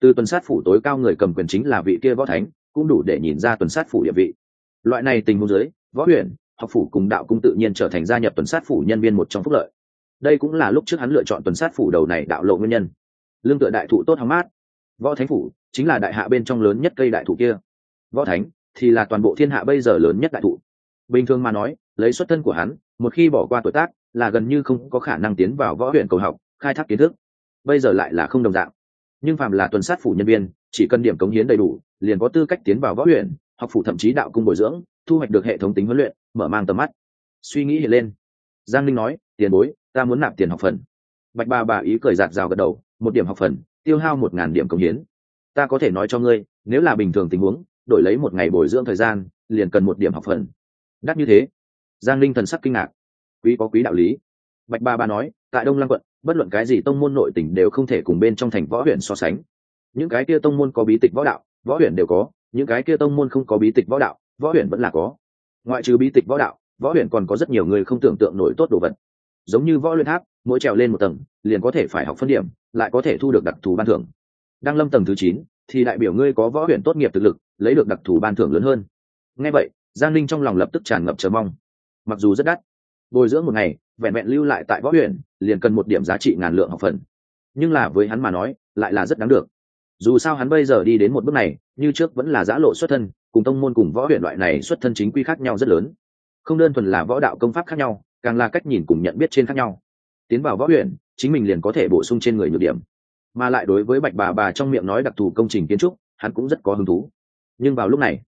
Từ tuần sát phủ tối cao người cầm quyền chính là vị kia võ thánh, cũng đủ để nhìn ra tuần sát phủ địa vị. Loại này tình huống dưới, võ huyện học phủ cùng đạo cung tự nhiên trở thành gia nhập tuần sát phủ nhân viên một trong phúc lợi. Đây cũng là lúc trước hắn lựa chọn tuần sát phủ đầu này đạo lộ nguyên nhân. Lương tựa đại thụ tốt hóng mát. Võ thánh phủ chính là đại hạ bên trong lớn nhất cây đại thụ kia. Võ thánh thì là toàn bộ thiên hạ bây giờ lớn nhất đại thụ. Bình thường mà nói, lấy xuất thân của hắn, một khi bỏ qua tuổi tác là gần như không có khả năng tiến vào võ huyện cầu học, khai thác kiến thức. Bây giờ lại là không đồng dạng. Nhưng phạm là tuần sát phủ nhân viên, chỉ cần điểm cống hiến đầy đủ, liền có tư cách tiến vào võ huyện, học phủ thậm chí đạo cung bồi dưỡng, thu hoạch được hệ thống tính huấn luyện, mở mang tầm mắt. Suy nghĩ hiện lên. Giang linh nói, tiền bối, ta muốn nạp tiền học phần. Bạch ba bà ý cười giạt rào gật đầu, một điểm học phần, tiêu hao một ngàn điểm cống hiến. Ta có thể nói cho ngươi, nếu là bình thường tình huống, đổi lấy một ngày bồi dưỡng thời gian, liền cần một điểm học phần. Đắt như thế, giang linh thần sắc kinh ngạc quý có quý đạo lý. Bạch ba ba nói, tại đông lăng quận, bất luận cái gì tông môn nội tỉnh đều không thể cùng bên trong thành võ huyện so sánh. Những cái kia tông môn có bí tịch võ đạo, võ huyện đều có, những cái kia tông môn không có bí tịch võ đạo, võ huyện vẫn là có. Ngoại trừ bí tịch võ đạo, võ huyện còn có rất nhiều người không tưởng tượng nổi tốt đồ vật. Giống như võ luyện tháp, mỗi trèo lên một tầng, liền có thể phải học phân điểm, lại có thể thu được đặc thù ban thưởng. Đăng lâm tầng thứ chín, thì đại biểu ngươi có võ huyện tốt nghiệp thực lực, lấy được đặc thù ban thưởng lớn hơn. Ngay vậy, giang linh trong lòng lập tức tràn ngập chờ mong. Mặc dù rất đắt bồi dưỡng một ngày, vẹn vẹn lưu lại tại võ huyện, liền cần một điểm giá trị ngàn lượng học phần. Nhưng là với hắn mà nói, lại là rất đáng được. Dù sao hắn bây giờ đi đến một bước này, như trước vẫn là giã lộ xuất thân, cùng tông môn cùng võ huyện loại này xuất thân chính quy khác nhau rất lớn. Không đơn thuần là võ đạo công pháp khác nhau, càng là cách nhìn cùng nhận biết trên khác nhau. Tiến vào võ huyện, chính mình liền có thể bổ sung trên người nhược điểm. Mà lại đối với bạch bà bà trong miệng nói đặc thù công trình kiến trúc, hắn cũng rất có hứng thú. Nhưng vào lúc này,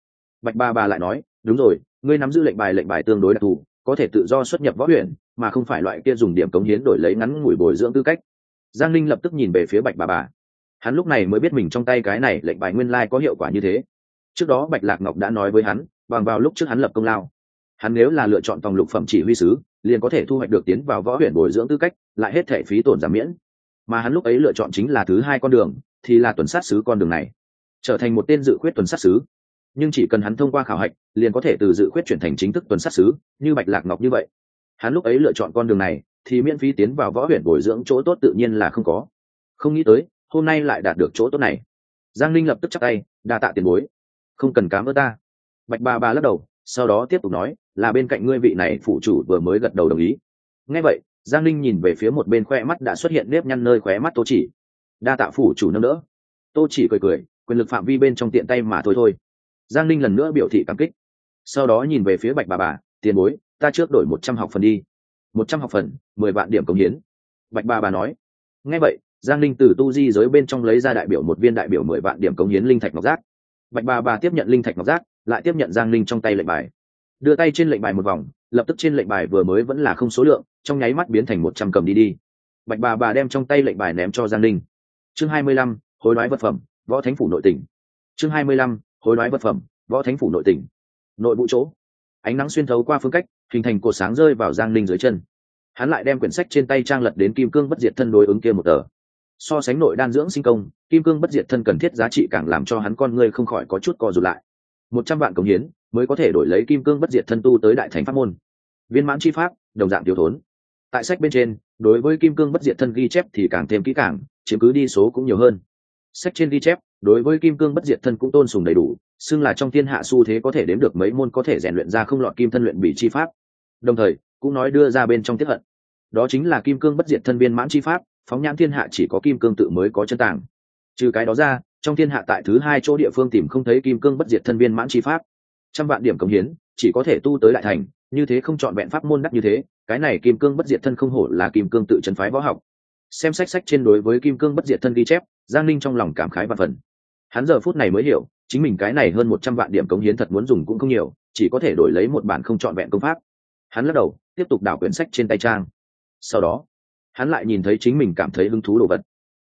bạch bà bà lại nói, đúng rồi, ngươi nắm giữ lệnh bài lệnh bài tương đối đặc thù có thể tự do xuất nhập võ huyện, mà không phải loại kia dùng điểm cống hiến đổi lấy ngắn ngủi bồi dưỡng tư cách. Giang linh lập tức nhìn về phía bạch bà bà. Hắn lúc này mới biết mình trong tay cái này lệnh bài nguyên lai có hiệu quả như thế. Trước đó bạch lạc ngọc đã nói với hắn, bằng vào lúc trước hắn lập công lao. Hắn nếu là lựa chọn tòng lục phẩm chỉ huy sứ, liền có thể thu hoạch được tiến vào võ huyện bồi dưỡng tư cách, lại hết thể phí tổn giảm miễn. Mà hắn lúc ấy lựa chọn chính là thứ hai con đường, thì là tuần sát sứ con đường này. Trở thành một tên dự khuyết tuần sát sứ nhưng chỉ cần hắn thông qua khảo hạch, liền có thể từ dự khuyết chuyển thành chính thức tuần sát sứ như bạch lạc ngọc như vậy. Hắn lúc ấy lựa chọn con đường này, thì miễn phí tiến vào võ huyện bồi dưỡng chỗ tốt tự nhiên là không có. Không nghĩ tới, hôm nay lại đạt được chỗ tốt này. Giang linh lập tức chắc tay, đa tạ tiền bối. Không cần cám ơn ta. Bạch bà bà lắc đầu, sau đó tiếp tục nói, là bên cạnh ngươi vị này phụ chủ vừa mới gật đầu đồng ý. Ngay vậy, giang linh nhìn về phía một bên khoe mắt đã xuất hiện nếp nhăn nơi khóe mắt tô chỉ. Đa tạ phủ chủ nâng đỡ. Tô chỉ cười cười, quyền lực phạm vi bên trong tiện tay mà thôi thôi giang linh lần nữa biểu thị cảm kích. Sau đó nhìn về phía bạch bà bà, tiền bối, ta trước đổi một trăm học phần đi. Một trăm học phần, mười vạn điểm công hiến. Bạch bà bà nói. Ngay vậy, giang linh từ tu di giới bên trong lấy ra đại biểu một viên đại biểu mười vạn điểm công hiến linh thạch ngọc giác. Bạch bà bà tiếp nhận linh thạch ngọc giác, lại tiếp nhận giang linh trong tay lệnh bài. Đưa tay trên lệnh bài một vòng, lập tức trên lệnh bài vừa mới vẫn là không số lượng, trong nháy mắt biến thành một trăm cầm đi đi. Bạch bà bà đem trong tay lệnh bài ném cho giang linh chương hai mươi lăm, hối đoái vật phẩm, võ thánh phủ nội tỉnh. Chương hai mươi lăm hối đoái vật phẩm, võ thánh phủ nội tỉnh nội vụ chỗ. Ánh nắng xuyên thấu qua phương cách, hình thành cột sáng rơi vào giang ninh dưới chân. Hắn lại đem quyển sách trên tay trang lật đến kim cương bất diệt thân đối ứng kia một tờ. So sánh nội đan dưỡng sinh công, kim cương bất diệt thân cần thiết giá trị càng làm cho hắn con ngươi không khỏi có chút co rụt lại. Một trăm vạn cống hiến mới có thể đổi lấy kim cương bất diệt thân tu tới đại thành pháp môn. Viên mãn chi pháp, đồng dạng thiếu thốn. Tại sách bên trên, đối với kim cương bất diệt thân ghi chép thì càng thêm kỹ càng, chiếm cứ đi số cũng nhiều hơn. Sách trên ghi chép đối với kim cương bất diệt thân cũng tôn sùng đầy đủ, xưng là trong thiên hạ xu thế có thể đếm được mấy môn có thể rèn luyện ra không lọt kim thân luyện bị chi pháp. Đồng thời, cũng nói đưa ra bên trong tiếp hận. Đó chính là kim cương bất diệt thân viên mãn chi pháp, phóng nhãn thiên hạ chỉ có kim cương tự mới có chân tàng. Trừ cái đó ra, trong thiên hạ tại thứ hai chỗ địa phương tìm không thấy kim cương bất diệt thân viên mãn chi pháp. Trăm vạn điểm cống hiến, chỉ có thể tu tới đại thành, như thế không chọn vẹn pháp môn đắc như thế, cái này kim cương bất diệt thân không hổ là kim cương tự chân phái võ học. Xem sách sách trên đối với kim cương bất diệt thân ghi chép, giang ninh trong lòng cảm khái và phần hắn giờ phút này mới hiểu, chính mình cái này hơn một trăm vạn điểm cống hiến thật muốn dùng cũng không nhiều, chỉ có thể đổi lấy một bản không trọn vẹn công pháp. Hắn lắc đầu, tiếp tục đảo quyển sách trên tay trang. Sau đó, hắn lại nhìn thấy chính mình cảm thấy hứng thú đồ vật.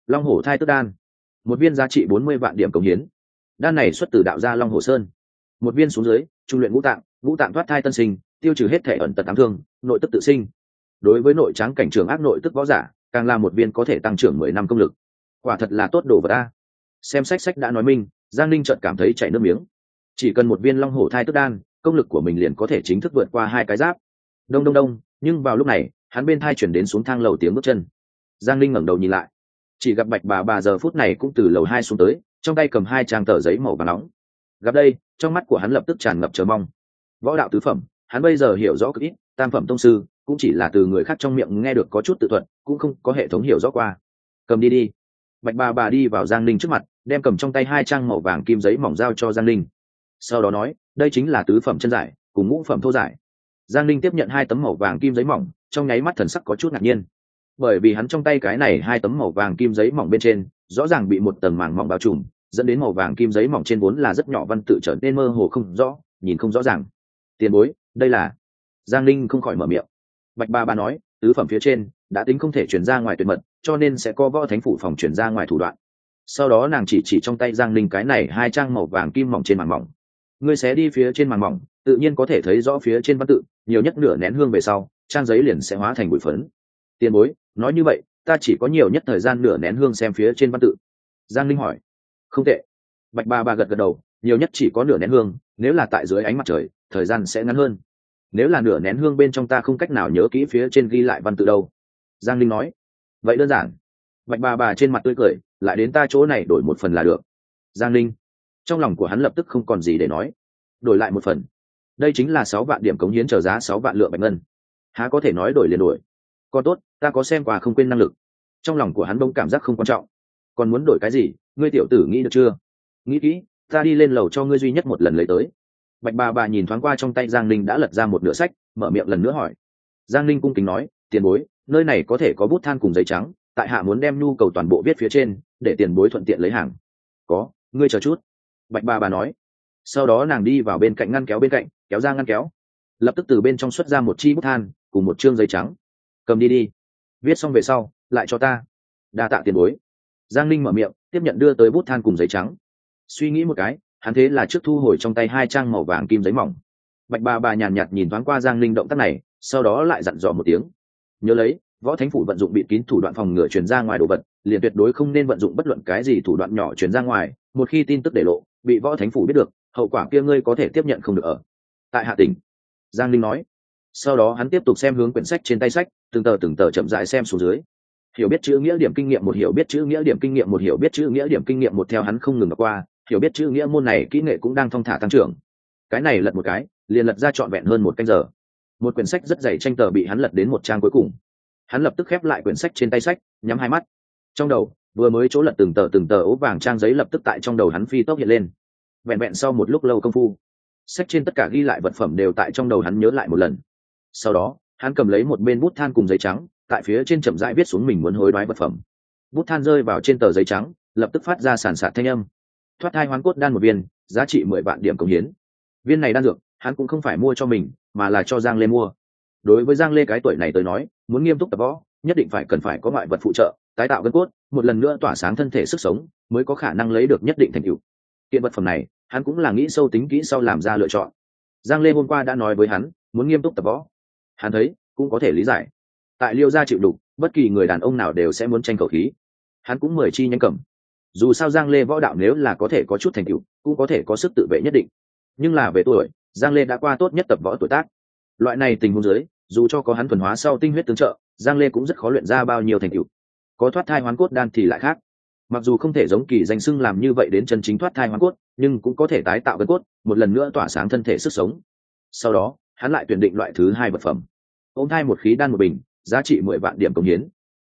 Long hổ thai tức đan. Một viên giá trị bốn mươi vạn điểm cống hiến. Đan này xuất từ đạo gia long hồ sơn. Một viên xuống dưới, trung luyện ngũ tạng ngũ tạng thoát thai tân sinh, tiêu trừ hết thể ẩn tật tám thương, nội tức tự sinh. Đối với nội tráng cảnh trường ác nội tức võ giả, càng là một viên có thể tăng trưởng mười năm công lực. Quả thật là tốt đồ vật ta xem sách sách đã nói minh, giang ninh chợt cảm thấy chảy nước miếng. Chỉ cần một viên long hổ thai tức đan, công lực của mình liền có thể chính thức vượt qua hai cái giáp. Đông đông đông, nhưng vào lúc này, hắn bên thai chuyển đến xuống thang lầu tiếng bước chân. Giang linh ngẩng đầu nhìn lại. Chỉ gặp bạch bà bà giờ phút này cũng từ lầu hai xuống tới, trong tay cầm hai trang tờ giấy màu và nóng. Gặp đây, trong mắt của hắn lập tức tràn ngập chờ mong. Võ đạo tứ phẩm, hắn bây giờ hiểu rõ cực ít, tam phẩm tông sư, cũng chỉ là từ người khác trong miệng nghe được có chút tự thuận cũng không có hệ thống hiểu rõ qua. Cầm đi đi bạch bà bà đi vào giang Ninh trước mặt, đem cầm trong tay hai trang màu vàng kim giấy mỏng giao cho giang Ninh. sau đó nói, đây chính là tứ phẩm chân giải, cùng ngũ phẩm thô giải. Giang Ninh tiếp nhận hai tấm màu vàng kim giấy mỏng, trong nháy mắt thần sắc có chút ngạc nhiên. Bởi vì hắn trong tay cái này hai tấm màu vàng kim giấy mỏng bên trên, rõ ràng bị một tầng màng mỏng bao trùm, dẫn đến màu vàng kim giấy mỏng trên vốn là rất nhỏ văn tự trở nên mơ hồ không rõ, nhìn không rõ ràng. Tiền bối, đây là giang Ninh không khỏi mở miệng. Bạch ba ba nói, tứ phẩm phía trên, đã tính không thể chuyển ra ngoài tuyệt mật cho nên sẽ có võ thánh phủ phòng chuyển ra ngoài thủ đoạn. Sau đó nàng chỉ chỉ trong tay giang linh cái này hai trang màu vàng kim mỏng trên màng mỏng. Ngươi sẽ đi phía trên màng mỏng, tự nhiên có thể thấy rõ phía trên văn tự, nhiều nhất nửa nén hương về sau, trang giấy liền sẽ hóa thành bụi phấn. Tiền bối, nói như vậy, ta chỉ có nhiều nhất thời gian nửa nén hương xem phía trên văn tự. Giang linh hỏi. Không tệ. Bạch ba ba gật gật đầu, nhiều nhất chỉ có nửa nén hương, nếu là tại dưới ánh mặt trời, thời gian sẽ ngắn hơn. Nếu là nửa nén hương bên trong ta không cách nào nhớ kỹ phía trên ghi lại văn tự đâu. Giang linh nói vậy đơn giản. Bạch bà bà trên mặt tươi cười, lại đến ta chỗ này đổi một phần là được. Giang linh trong lòng của hắn lập tức không còn gì để nói. Đổi lại một phần. Đây chính là sáu vạn điểm cống hiến trở giá sáu vạn lượng bạch ngân. Há có thể nói đổi liền đổi. Còn tốt, ta có xem quà không quên năng lực. Trong lòng của hắn bông cảm giác không quan trọng. Còn muốn đổi cái gì, ngươi tiểu tử nghĩ được chưa? Nghĩ kỹ, ta đi lên lầu cho ngươi duy nhất một lần lấy tới. Bạch bà bà nhìn thoáng qua trong tay giang linh đã lật ra một nửa sách, mở miệng lần nữa hỏi. Giang linh cung kính nói tiền bối, nơi này có thể có bút than cùng giấy trắng, tại hạ muốn đem nhu cầu toàn bộ viết phía trên, để tiền bối thuận tiện lấy hàng. Có, ngươi chờ chút. Bạch bà bà nói. Sau đó nàng đi vào bên cạnh ngăn kéo bên cạnh, kéo ra ngăn kéo. Lập tức từ bên trong xuất ra một chi bút than, cùng một chương giấy trắng. Cầm đi đi. Viết xong về sau, lại cho ta. Đa tạ tiền bối. Giang ninh mở miệng, tiếp nhận đưa tới bút than cùng giấy trắng. Suy nghĩ một cái, hắn thế là trước thu hồi trong tay hai trang màu vàng kim giấy mỏng. Bạch bà bà nhàn nhạt nhìn thoáng qua giang ninh động tác này, sau đó lại dặn dò một tiếng nhớ lấy, võ thánh phủ vận dụng bịt kín thủ đoạn phòng ngừa truyền ra ngoài đồ vật, liền tuyệt đối không nên vận dụng bất luận cái gì thủ đoạn nhỏ truyền ra ngoài, một khi tin tức để lộ, bị võ thánh phủ biết được, hậu quả kia ngươi có thể tiếp nhận không được ở. Tại hạ tỉnh, giang linh nói. Sau đó hắn tiếp tục xem hướng quyển sách trên tay sách, từng tờ từng tờ chậm rãi xem xuống dưới. Hiểu biết chữ nghĩa điểm kinh nghiệm một, hiểu biết chữ nghĩa điểm kinh nghiệm một, hiểu biết chữ nghĩa điểm kinh nghiệm một theo hắn không ngừng đọc qua, hiểu biết chữ nghĩa môn này kỹ nghệ cũng đang thong thả tăng trưởng. Cái này lật một cái, liền lật ra trọn vẹn hơn một canh giờ một quyển sách rất dày tranh tờ bị hắn lật đến một trang cuối cùng. Hắn lập tức khép lại quyển sách trên tay sách, nhắm hai mắt. Trong đầu, vừa mới chỗ lật từng tờ từng tờ ố vàng trang giấy lập tức tại trong đầu hắn phi tốc hiện lên. Vẹn vẹn sau một lúc lâu công phu, sách trên tất cả ghi lại vật phẩm đều tại trong đầu hắn nhớ lại một lần. Sau đó, hắn cầm lấy một bên bút than cùng giấy trắng, tại phía trên chậm rãi viết xuống mình muốn hối đoái vật phẩm. Bút than rơi vào trên tờ giấy trắng, lập tức phát ra sàn sạt thanh âm. Thoát thai hoán cốt đan một viên, giá trị mười vạn điểm cống hiến. Viên này đan dược hắn cũng không phải mua cho mình, mà là cho giang lê mua. Đối với giang lê cái tuổi này tới nói, muốn nghiêm túc tập võ, nhất định phải cần phải có ngoại vật phụ trợ, tái tạo gân cốt, một lần nữa tỏa sáng thân thể sức sống, mới có khả năng lấy được nhất định thành tựu. Kiện vật phẩm này, hắn cũng là nghĩ sâu tính kỹ sau làm ra lựa chọn. Giang lê hôm qua đã nói với hắn, muốn nghiêm túc tập võ. Hắn thấy, cũng có thể lý giải. Tại liêu gia chịu đục, bất kỳ người đàn ông nào đều sẽ muốn tranh cầu khí. Hắn cũng mời chi nhanh cầm. Dù sao giang lê võ đạo nếu là có thể có chút thành tựu, cũng có thể có sức tự vệ nhất định. Nhưng là về tuổi giang lê đã qua tốt nhất tập võ tuổi tác. Loại này tình huống dưới, dù cho có hắn thuần hóa sau tinh huyết tương trợ, giang lê cũng rất khó luyện ra bao nhiêu thành tựu. Có thoát thai hoán cốt đan thì lại khác. Mặc dù không thể giống kỳ danh sưng làm như vậy đến chân chính thoát thai hoán cốt, nhưng cũng có thể tái tạo gân cốt, một lần nữa tỏa sáng thân thể sức sống. Sau đó, hắn lại tuyển định loại thứ hai vật phẩm. Ôm thai một khí đan một bình, giá trị mười vạn điểm công hiến.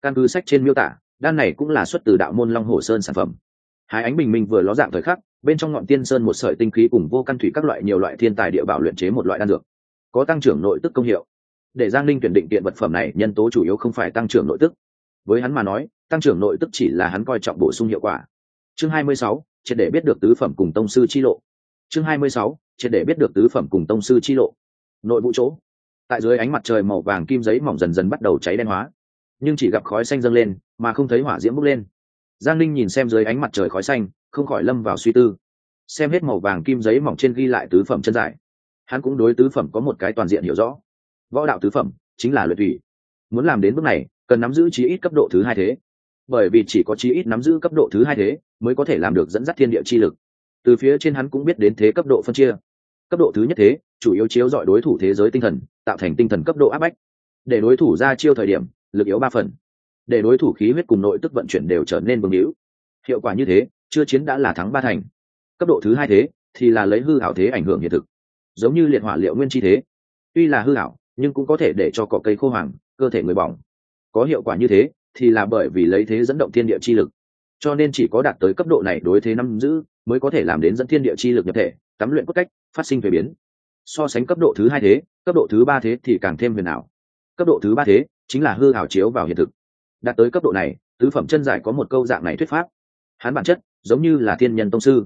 Căn cứ sách trên miêu tả, đan này cũng là xuất từ đạo môn long hồ sơn sản phẩm hai ánh bình minh vừa ló dạng thời khắc bên trong ngọn tiên sơn một sợi tinh khí cùng vô căn thủy các loại nhiều loại thiên tài địa bảo luyện chế một loại đan dược. Có tăng trưởng nội tức công hiệu. Để giang linh tuyển định kiện vật phẩm này nhân tố chủ yếu không phải tăng trưởng nội tức. Với hắn mà nói tăng trưởng nội tức chỉ là hắn coi trọng bổ sung hiệu quả. Chương 26, triệt để biết được tứ phẩm cùng tông sư chi lộ. Chương 26, triệt để biết được tứ phẩm cùng tông sư chi lộ. Nội vụ chỗ. Tại dưới ánh mặt trời màu vàng kim giấy mỏng dần dần bắt đầu cháy đen hóa. Nhưng chỉ gặp khói xanh dâng lên mà không thấy hỏa diễm bốc lên giang Ninh nhìn xem dưới ánh mặt trời khói xanh, không khỏi lâm vào suy tư. Xem hết màu vàng kim giấy mỏng trên ghi lại tứ phẩm chân dài hắn cũng đối tứ phẩm có một cái toàn diện hiểu rõ. Võ đạo tứ phẩm chính là luyện thủy. Muốn làm đến bước này, cần nắm giữ chí ít cấp độ thứ hai thế. Bởi vì chỉ có chí ít nắm giữ cấp độ thứ hai thế, mới có thể làm được dẫn dắt thiên địa chi lực. Từ phía trên hắn cũng biết đến thế cấp độ phân chia. Cấp độ thứ nhất thế, chủ yếu chiếu dọi đối thủ thế giới tinh thần, tạo thành tinh thần cấp độ áp bách. Để đối thủ ra chiêu thời điểm, lực yếu ba phần để đối thủ khí huyết cùng nội tức vận chuyển đều trở nên bừng hữu. Hiệu quả như thế, chưa chiến đã là thắng ba thành. Cấp độ thứ hai thế, thì là lấy hư hảo thế ảnh hưởng hiện thực. Giống như liệt hỏa liệu nguyên chi thế. Tuy là hư hảo nhưng cũng có thể để cho cỏ cây khô hoàng cơ thể người bỏng. Có hiệu quả như thế, thì là bởi vì lấy thế dẫn động thiên địa chi lực. Cho nên chỉ có đạt tới cấp độ này đối thế năm giữ, mới có thể làm đến dẫn thiên địa chi lực nhập thể, tắm luyện cốt cách, phát sinh thuế biến. So sánh cấp độ thứ hai thế, cấp độ thứ ba thế thì càng thêm huyền ảo. Cấp độ thứ ba thế chính là hư hảo chiếu vào hiện thực đạt tới cấp độ này tứ phẩm chân giải có một câu dạng này thuyết pháp. Hắn bản chất giống như là thiên nhân tông sư.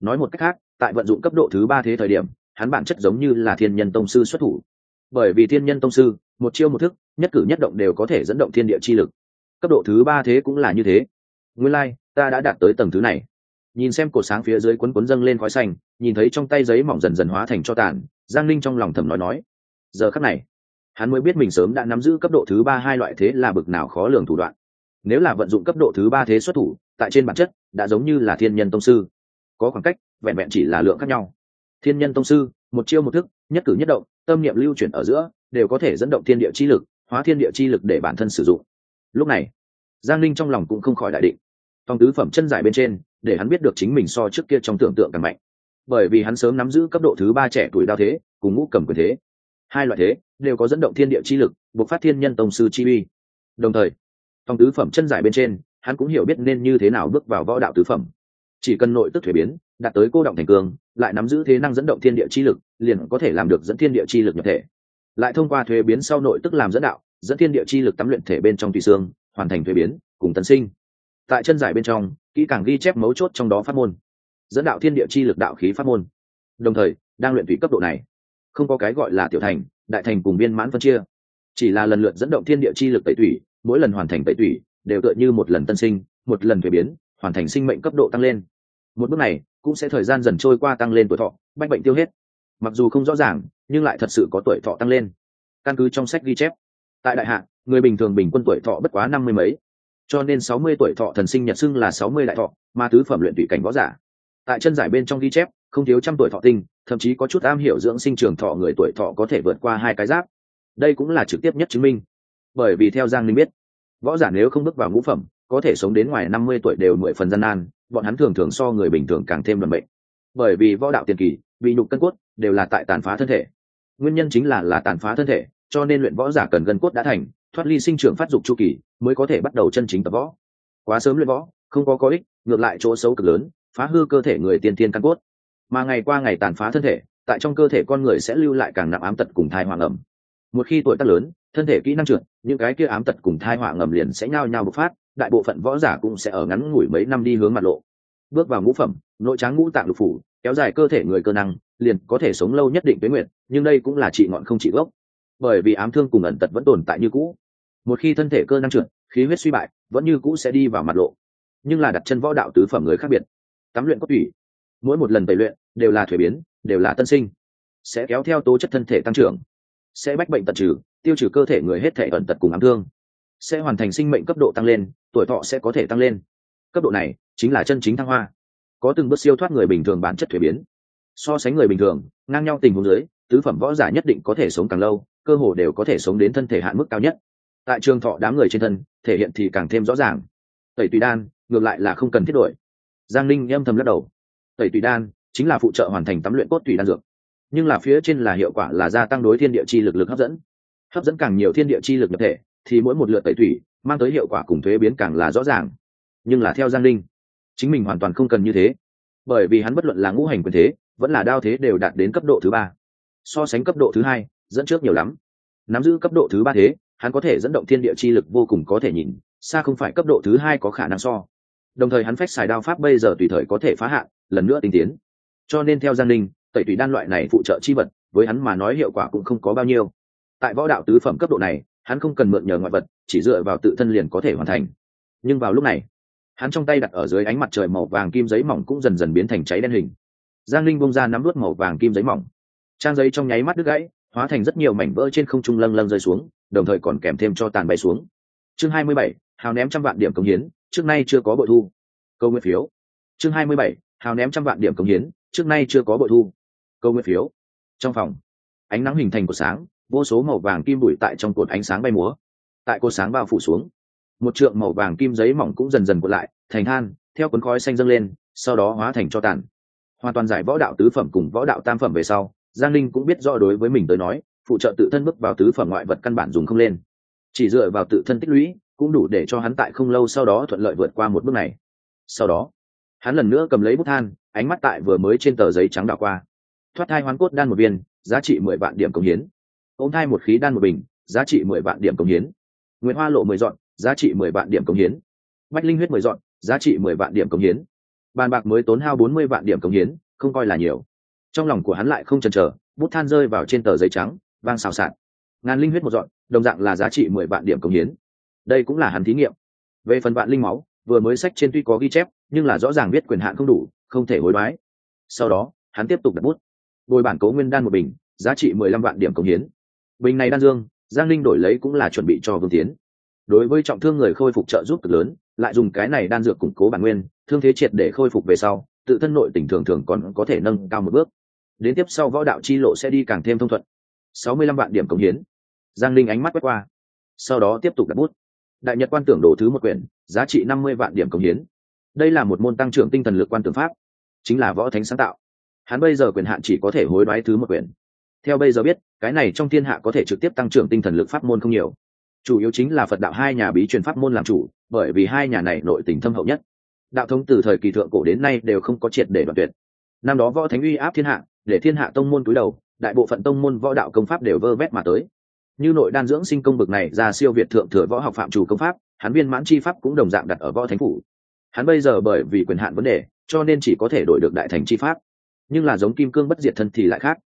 Nói một cách khác tại vận dụng cấp độ thứ ba thế thời điểm hắn bản chất giống như là thiên nhân tông sư xuất thủ. Bởi vì thiên nhân tông sư một chiêu một thức nhất cử nhất động đều có thể dẫn động thiên địa chi lực. Cấp độ thứ ba thế cũng là như thế. Nguyên lai、like, ta đã đạt tới tầng thứ này. Nhìn xem cột sáng phía dưới quấn quấn dâng lên khói xanh nhìn thấy trong tay giấy mỏng dần dần hóa thành cho tàn giang linh trong lòng thầm nói nói giờ khắc này hắn mới biết mình sớm đã nắm giữ cấp độ thứ ba hai loại thế là bực nào khó lường thủ đoạn. Nếu là vận dụng cấp độ thứ ba thế xuất thủ, tại trên bản chất, đã giống như là thiên nhân tông sư. Có khoảng cách, vẹn vẹn chỉ là lượng khác nhau. Thiên nhân tông sư, một chiêu một thức, nhất cử nhất động, tâm niệm lưu chuyển ở giữa, đều có thể dẫn động thiên địa chi lực, hóa thiên địa chi lực để bản thân sử dụng. Lúc này, giang linh trong lòng cũng không khỏi đại định. Phong tứ phẩm chân giải bên trên, để hắn biết được chính mình so trước kia trong tưởng tượng càng mạnh. Bởi vì hắn sớm nắm giữ cấp độ thứ ba trẻ tuổi đao thế, cùng ngũ cầm quyền thế hai loại thế, đều có dẫn động thiên địa chi lực, buộc phát thiên nhân tông sư chi uy. Đồng thời phong tứ phẩm chân giải bên trên, hắn cũng hiểu biết nên như thế nào bước vào võ đạo tứ phẩm. Chỉ cần nội tức thuế biến, đạt tới cô động thành cường, lại nắm giữ thế năng dẫn động thiên địa chi lực, liền có thể làm được dẫn thiên địa chi lực nhập thể. Lại thông qua thuế biến sau nội tức làm dẫn đạo, dẫn thiên địa chi lực tắm luyện thể bên trong tùy xương, hoàn thành thuế biến, cùng tân sinh. Tại chân giải bên trong, kỹ càng ghi chép mấu chốt trong đó phát môn. Dẫn đạo thiên địa chi lực đạo khí phát môn. Đồng thời, đang luyện thủy cấp độ này không có cái gọi là tiểu thành, đại thành cùng viên mãn phân chia. Chỉ là lần lượt dẫn động thiên địa chi lực tẩy thủy mỗi lần hoàn thành tẩy thủy đều tựa như một lần tân sinh, một lần thuế biến, hoàn thành sinh mệnh cấp độ tăng lên. Một bước này, cũng sẽ thời gian dần trôi qua tăng lên tuổi thọ, bách bệnh tiêu hết. Mặc dù không rõ ràng, nhưng lại thật sự có tuổi thọ tăng lên. Căn cứ trong sách ghi chép, tại đại hạ, người bình thường bình quân tuổi thọ bất quá năm mươi mấy. Cho nên sáu mươi tuổi thọ thần sinh nhật xưng là sáu mươi đại thọ, mà tứ phẩm luyện tụy cảnh võ giả. Tại chân giải bên trong ghi chép, không thiếu trăm tuổi thọ tinh thậm chí có chút am hiểu dưỡng sinh trường thọ người tuổi thọ có thể vượt qua hai cái giáp. Đây cũng là trực tiếp nhất chứng minh. Bởi vì theo giang linh biết, võ giả nếu không bước vào ngũ phẩm, có thể sống đến ngoài năm mươi tuổi đều mười phần gian nan, bọn hắn thường thường so người bình thường càng thêm đần bệnh. Bởi vì võ đạo tiền kỳ, bị nhục cân cốt, đều là tại tàn phá thân thể. Nguyên nhân chính là là tàn phá thân thể, cho nên luyện võ giả cần gân cốt đã thành, thoát ly sinh trưởng phát dục chu kỳ, mới có thể bắt đầu chân chính tập võ. Quá sớm luyện võ, không có có ích, ngược lại chỗ xấu cực lớn, phá hư cơ thể người tiên tiên căn cốt mà ngày qua ngày tàn phá thân thể, tại trong cơ thể con người sẽ lưu lại càng nặng ám tật cùng thai hoàng ẩm một khi tuổi tác lớn, thân thể kỹ năng trượt những cái kia ám tật cùng thai hỏa ngầm liền sẽ nhao nhao bộc phát, đại bộ phận võ giả cũng sẽ ở ngắn ngủi mấy năm đi hướng mặt lộ. Bước vào ngũ phẩm, nội tráng ngũ tạng lục phủ, kéo dài cơ thể người cơ năng, liền có thể sống lâu nhất định với nguyện nhưng đây cũng là trị ngọn không trị gốc. Bởi vì ám thương cùng ẩn tật vẫn tồn tại như cũ. Một khi thân thể cơ năng trượt khí huyết suy bại, vẫn như cũ sẽ đi vào mặt lộ. Nhưng là đặt chân võ đạo tứ phẩm người khác biệt. Tắm luyện cốt thủy mỗi một lần tẩy luyện đều là thuế biến, đều là tân sinh. Sẽ kéo theo tố chất thân thể tăng trưởng. Sẽ bách bệnh tận trừ, tiêu trừ cơ thể người hết thể ẩn tật cùng ám thương. Sẽ hoàn thành sinh mệnh cấp độ tăng lên, tuổi thọ sẽ có thể tăng lên. Cấp độ này chính là chân chính thăng hoa. Có từng bước siêu thoát người bình thường bản chất thuế biến. So sánh người bình thường, ngang nhau tình huống dưới, tứ phẩm võ giả nhất định có thể sống càng lâu, cơ hồ đều có thể sống đến thân thể hạn mức cao nhất. Tại trường thọ đám người trên thân, thể hiện thì càng thêm rõ ràng. Tẩy tùy đan, ngược lại là không cần thiết đổi. Giang linh âm thầm lắc đầu tẩy tùy đan, chính là phụ trợ hoàn thành tắm luyện cốt tùy đan dược. Nhưng là phía trên là hiệu quả là gia tăng đối thiên địa chi lực lực hấp dẫn. Hấp dẫn càng nhiều thiên địa chi lực nhập thể, thì mỗi một lượt tẩy thủy mang tới hiệu quả cùng thuế biến càng là rõ ràng. Nhưng là theo giang linh chính mình hoàn toàn không cần như thế. Bởi vì hắn bất luận là ngũ hành quyền thế, vẫn là đao thế đều đạt đến cấp độ thứ ba. So sánh cấp độ thứ hai, dẫn trước nhiều lắm. Nắm giữ cấp độ thứ ba thế, hắn có thể dẫn động thiên địa chi lực vô cùng có thể nhìn, xa không phải cấp độ thứ hai có khả năng so đồng thời hắn phách xài đao pháp bây giờ tùy thời có thể phá hạn, lần nữa tinh tiến. Cho nên theo giang linh tẩy tùy đan loại này phụ trợ chi vật, với hắn mà nói hiệu quả cũng không có bao nhiêu. Tại võ đạo tứ phẩm cấp độ này, hắn không cần mượn nhờ ngoại vật, chỉ dựa vào tự thân liền có thể hoàn thành. Nhưng vào lúc này, hắn trong tay đặt ở dưới ánh mặt trời màu vàng kim giấy mỏng cũng dần dần biến thành cháy đen hình. Giang linh bông ra nắm vớt màu vàng kim giấy mỏng. Trang giấy trong nháy mắt đứt gãy, hóa thành rất nhiều mảnh vỡ trên không trung lâng lâng rơi xuống, đồng thời còn kèm thêm cho tàn bay xuống. Chương hai mươi bảy, hào ném trăm vạn điểm công hiến trước nay chưa có bội thu. Câu nguyên phiếu. Chương hai mươi bảy, hào ném trăm vạn điểm công hiến, trước nay chưa có bội thu. Câu nguyên phiếu. Trong phòng, ánh nắng hình thành của sáng, vô số màu vàng kim bụi tại trong cột ánh sáng bay múa. Tại cột sáng bao phủ xuống, một trượng màu vàng kim giấy mỏng cũng dần dần cuộn lại, thành than, theo cuốn khói xanh dâng lên, sau đó hóa thành cho tàn. Hoàn toàn giải võ đạo tứ phẩm cùng võ đạo tam phẩm về sau, giang linh cũng biết rõ đối với mình tới nói, phụ trợ tự thân bước vào tứ phẩm ngoại vật căn bản dùng không lên. Chỉ dựa vào tự thân tích lũy cũng đủ để cho hắn tại không lâu sau đó thuận lợi vượt qua một bước này. Sau đó, hắn lần nữa cầm lấy bút than, ánh mắt tại vừa mới trên tờ giấy trắng đảo qua. Thoát thai hoán cốt đan một viên, giá trị mười vạn điểm công hiến. Ôm thai một khí đan một bình, giá trị mười vạn điểm công hiến. Nguyễn hoa lộ mười dọn, giá trị mười vạn điểm công hiến. Bách linh huyết mười dọn, giá trị mười vạn điểm công hiến. Bàn bạc mới tốn hao bốn mươi vạn điểm công hiến, không coi là nhiều. Trong lòng của hắn lại không chần chờ, bút than rơi vào trên tờ giấy trắng, vang xào xạc. Ngàn linh huyết một dọn, đồng dạng là giá trị mười vạn điểm công hiến đây cũng là hắn thí nghiệm. Về phần vạn linh máu, vừa mới sách trên tuy có ghi chép, nhưng là rõ ràng biết quyền hạn không đủ, không thể hối đoái. Sau đó, hắn tiếp tục đặt bút. Bồi bản cấu nguyên đan một bình, giá trị mười lăm vạn điểm công hiến. Bình này đan dương, giang linh đổi lấy cũng là chuẩn bị cho vương tiến. Đối với trọng thương người khôi phục trợ giúp cực lớn, lại dùng cái này đan dược củng cố bản nguyên, thương thế triệt để khôi phục về sau, tự thân nội tình thường thường còn có thể nâng cao một bước. Đến tiếp sau võ đạo chi lộ sẽ đi càng thêm thông thuận. Sáu mươi lăm vạn điểm công hiến. Giang linh ánh mắt quét qua. Sau đó tiếp tục đặt bút đại nhật quan tưởng đồ thứ một quyển, giá trị năm mươi vạn điểm công hiến. Đây là một môn tăng trưởng tinh thần lực quan tưởng pháp, chính là võ thánh sáng tạo. Hắn bây giờ quyền hạn chỉ có thể hối đoái thứ một quyển. Theo bây giờ biết, cái này trong thiên hạ có thể trực tiếp tăng trưởng tinh thần lực pháp môn không nhiều. Chủ yếu chính là phật đạo hai nhà bí truyền pháp môn làm chủ, bởi vì hai nhà này nội tình thâm hậu nhất. Đạo thống từ thời kỳ thượng cổ đến nay đều không có triệt để đoạn tuyệt. Năm đó võ thánh uy áp thiên hạ, để thiên hạ tông môn cúi đầu, đại bộ phận tông môn võ đạo công pháp đều vơ vét mà tới như nội đan dưỡng sinh công bực này, ra siêu việt thượng thừa võ học phạm chủ công pháp, hắn viên mãn chi pháp cũng đồng dạng đặt ở võ thánh phủ. Hắn bây giờ bởi vì quyền hạn vấn đề, cho nên chỉ có thể đổi được đại thành chi pháp. Nhưng là giống kim cương bất diệt thân thì lại khác.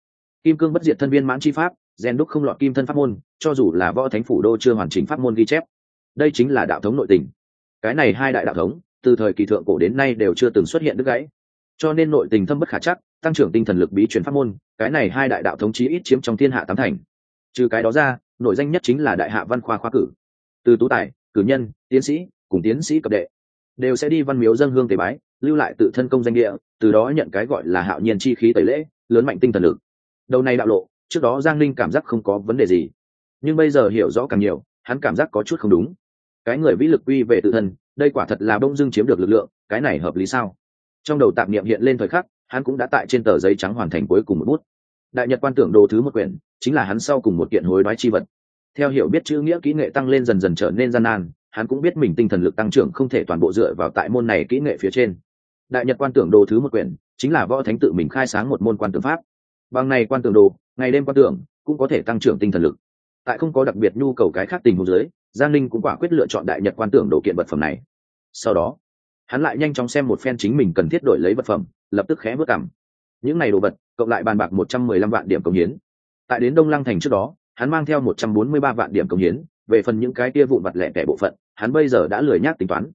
Kim cương bất diệt thân viên mãn chi pháp gen đúc không lọt kim thân pháp môn, cho dù là võ thánh phủ đô chưa hoàn chỉnh pháp môn ghi chép. Đây chính là đạo thống nội tình. Cái này hai đại đạo thống, từ thời kỳ thượng cổ đến nay đều chưa từng xuất hiện đứt gãy. Cho nên nội tình thâm bất khả chắc, tăng trưởng tinh thần lực bí truyền pháp môn, cái này hai đại đạo thống chí ít chiếm trong thiên hạ tám thành trừ cái đó ra nội danh nhất chính là đại hạ văn khoa khoa cử. Từ tú tài, cử nhân, tiến sĩ, cùng tiến sĩ cập đệ, đều sẽ đi văn miếu dân hương tế bái, lưu lại tự thân công danh địa, từ đó nhận cái gọi là hạo nhiên chi khí tẩy lễ, lớn mạnh tinh thần lực. Đầu này đạo lộ, trước đó giang linh cảm giác không có vấn đề gì, nhưng bây giờ hiểu rõ càng nhiều, hắn cảm giác có chút không đúng. Cái người vĩ lực quy về tự thân, đây quả thật là bông dưng chiếm được lực lượng, cái này hợp lý sao? Trong đầu tạp niệm hiện lên thời khắc, hắn cũng đã tại trên tờ giấy trắng hoàn thành cuối cùng một bút đại nhật quan tưởng đồ thứ một quyển, chính là hắn sau cùng một kiện hối đoái chi vật. Theo hiểu biết chữ nghĩa kỹ nghệ tăng lên dần dần trở nên gian nan, hắn cũng biết mình tinh thần lực tăng trưởng không thể toàn bộ dựa vào tại môn này kỹ nghệ phía trên. Đại nhật quan tưởng đồ thứ một quyển, chính là võ thánh tự mình khai sáng một môn quan tưởng pháp. Bằng này quan tưởng đồ, ngày đêm quan tưởng, cũng có thể tăng trưởng tinh thần lực. Tại không có đặc biệt nhu cầu cái khác tình huống dưới, giang linh cũng quả quyết lựa chọn đại nhật quan tưởng đồ kiện vật phẩm này. Sau đó, hắn lại nhanh chóng xem một phen chính mình cần thiết đổi lấy vật phẩm, lập tức khẽ bước cảm những này đồ vật cộng lại bàn bạc một trăm mười lăm vạn điểm công hiến. Tại đến đông lăng thành trước đó, hắn mang theo một trăm bốn mươi ba vạn điểm công hiến, về phần những cái kia vụn vặt lẻ tẻ bộ phận, hắn bây giờ đã lười nhác tính toán.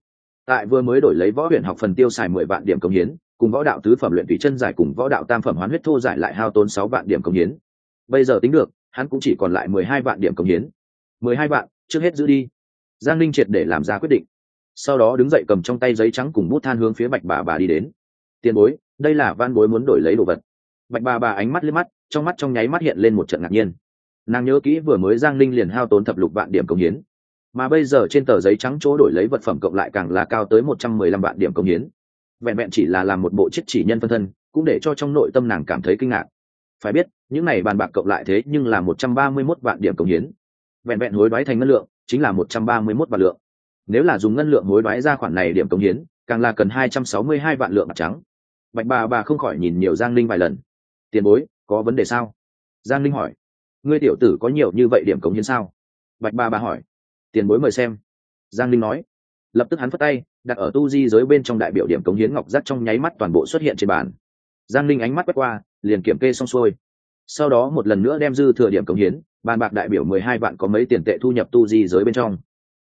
Tại vừa mới đổi lấy võ huyền học phần tiêu xài mười vạn điểm công hiến, cùng võ đạo tứ phẩm luyện tùy chân giải cùng võ đạo tam phẩm hoán huyết thô giải lại hao tốn sáu vạn điểm công hiến. Bây giờ tính được, hắn cũng chỉ còn lại mười hai vạn điểm công hiến. mười hai vạn, trước hết giữ đi. Giang linh triệt để làm ra quyết định. Sau đó đứng dậy cầm trong tay giấy trắng cùng bút than hướng phía bạch bà bà đi đến. Tiền bối, đây là van bối muốn đổi lấy đồ vật bạch bà bà ánh mắt liếc mắt, trong mắt trong nháy mắt hiện lên một trận ngạc nhiên. Nàng nhớ kỹ vừa mới giang linh liền hao tốn thập lục vạn điểm công hiến. Mà bây giờ trên tờ giấy trắng chỗ đổi lấy vật phẩm cộng lại càng là cao tới một trăm mười lăm vạn điểm công hiến. Vẹn vẹn chỉ là làm một bộ chiếc chỉ nhân phân thân, cũng để cho trong nội tâm nàng cảm thấy kinh ngạc. Phải biết, những này bàn bạc cộng lại thế nhưng là một trăm ba mươi mốt vạn điểm công hiến. Vẹn vẹn hối đoái thành ngân lượng, chính là một trăm ba mươi mốt vạn lượng. Nếu là dùng ngân lượng hối đoái ra khoản này điểm công hiến, càng là cần hai trăm sáu mươi hai vạn lượng mặt trắng. Bạch bà bà không khỏi nhìn nhiều giang linh vài lần tiền bối, có vấn đề sao? Giang linh hỏi. Ngươi tiểu tử có nhiều như vậy điểm cống hiến sao? Bạch bà bà hỏi. Tiền bối mời xem. Giang linh nói. Lập tức hắn phất tay, đặt ở tu di giới bên trong đại biểu điểm cống hiến ngọc giác trong nháy mắt toàn bộ xuất hiện trên bàn. Giang linh ánh mắt quét qua, liền kiểm kê xong xuôi. Sau đó một lần nữa đem dư thừa điểm cống hiến, bàn bạc đại biểu mười hai vạn có mấy tiền tệ thu nhập tu di giới bên trong.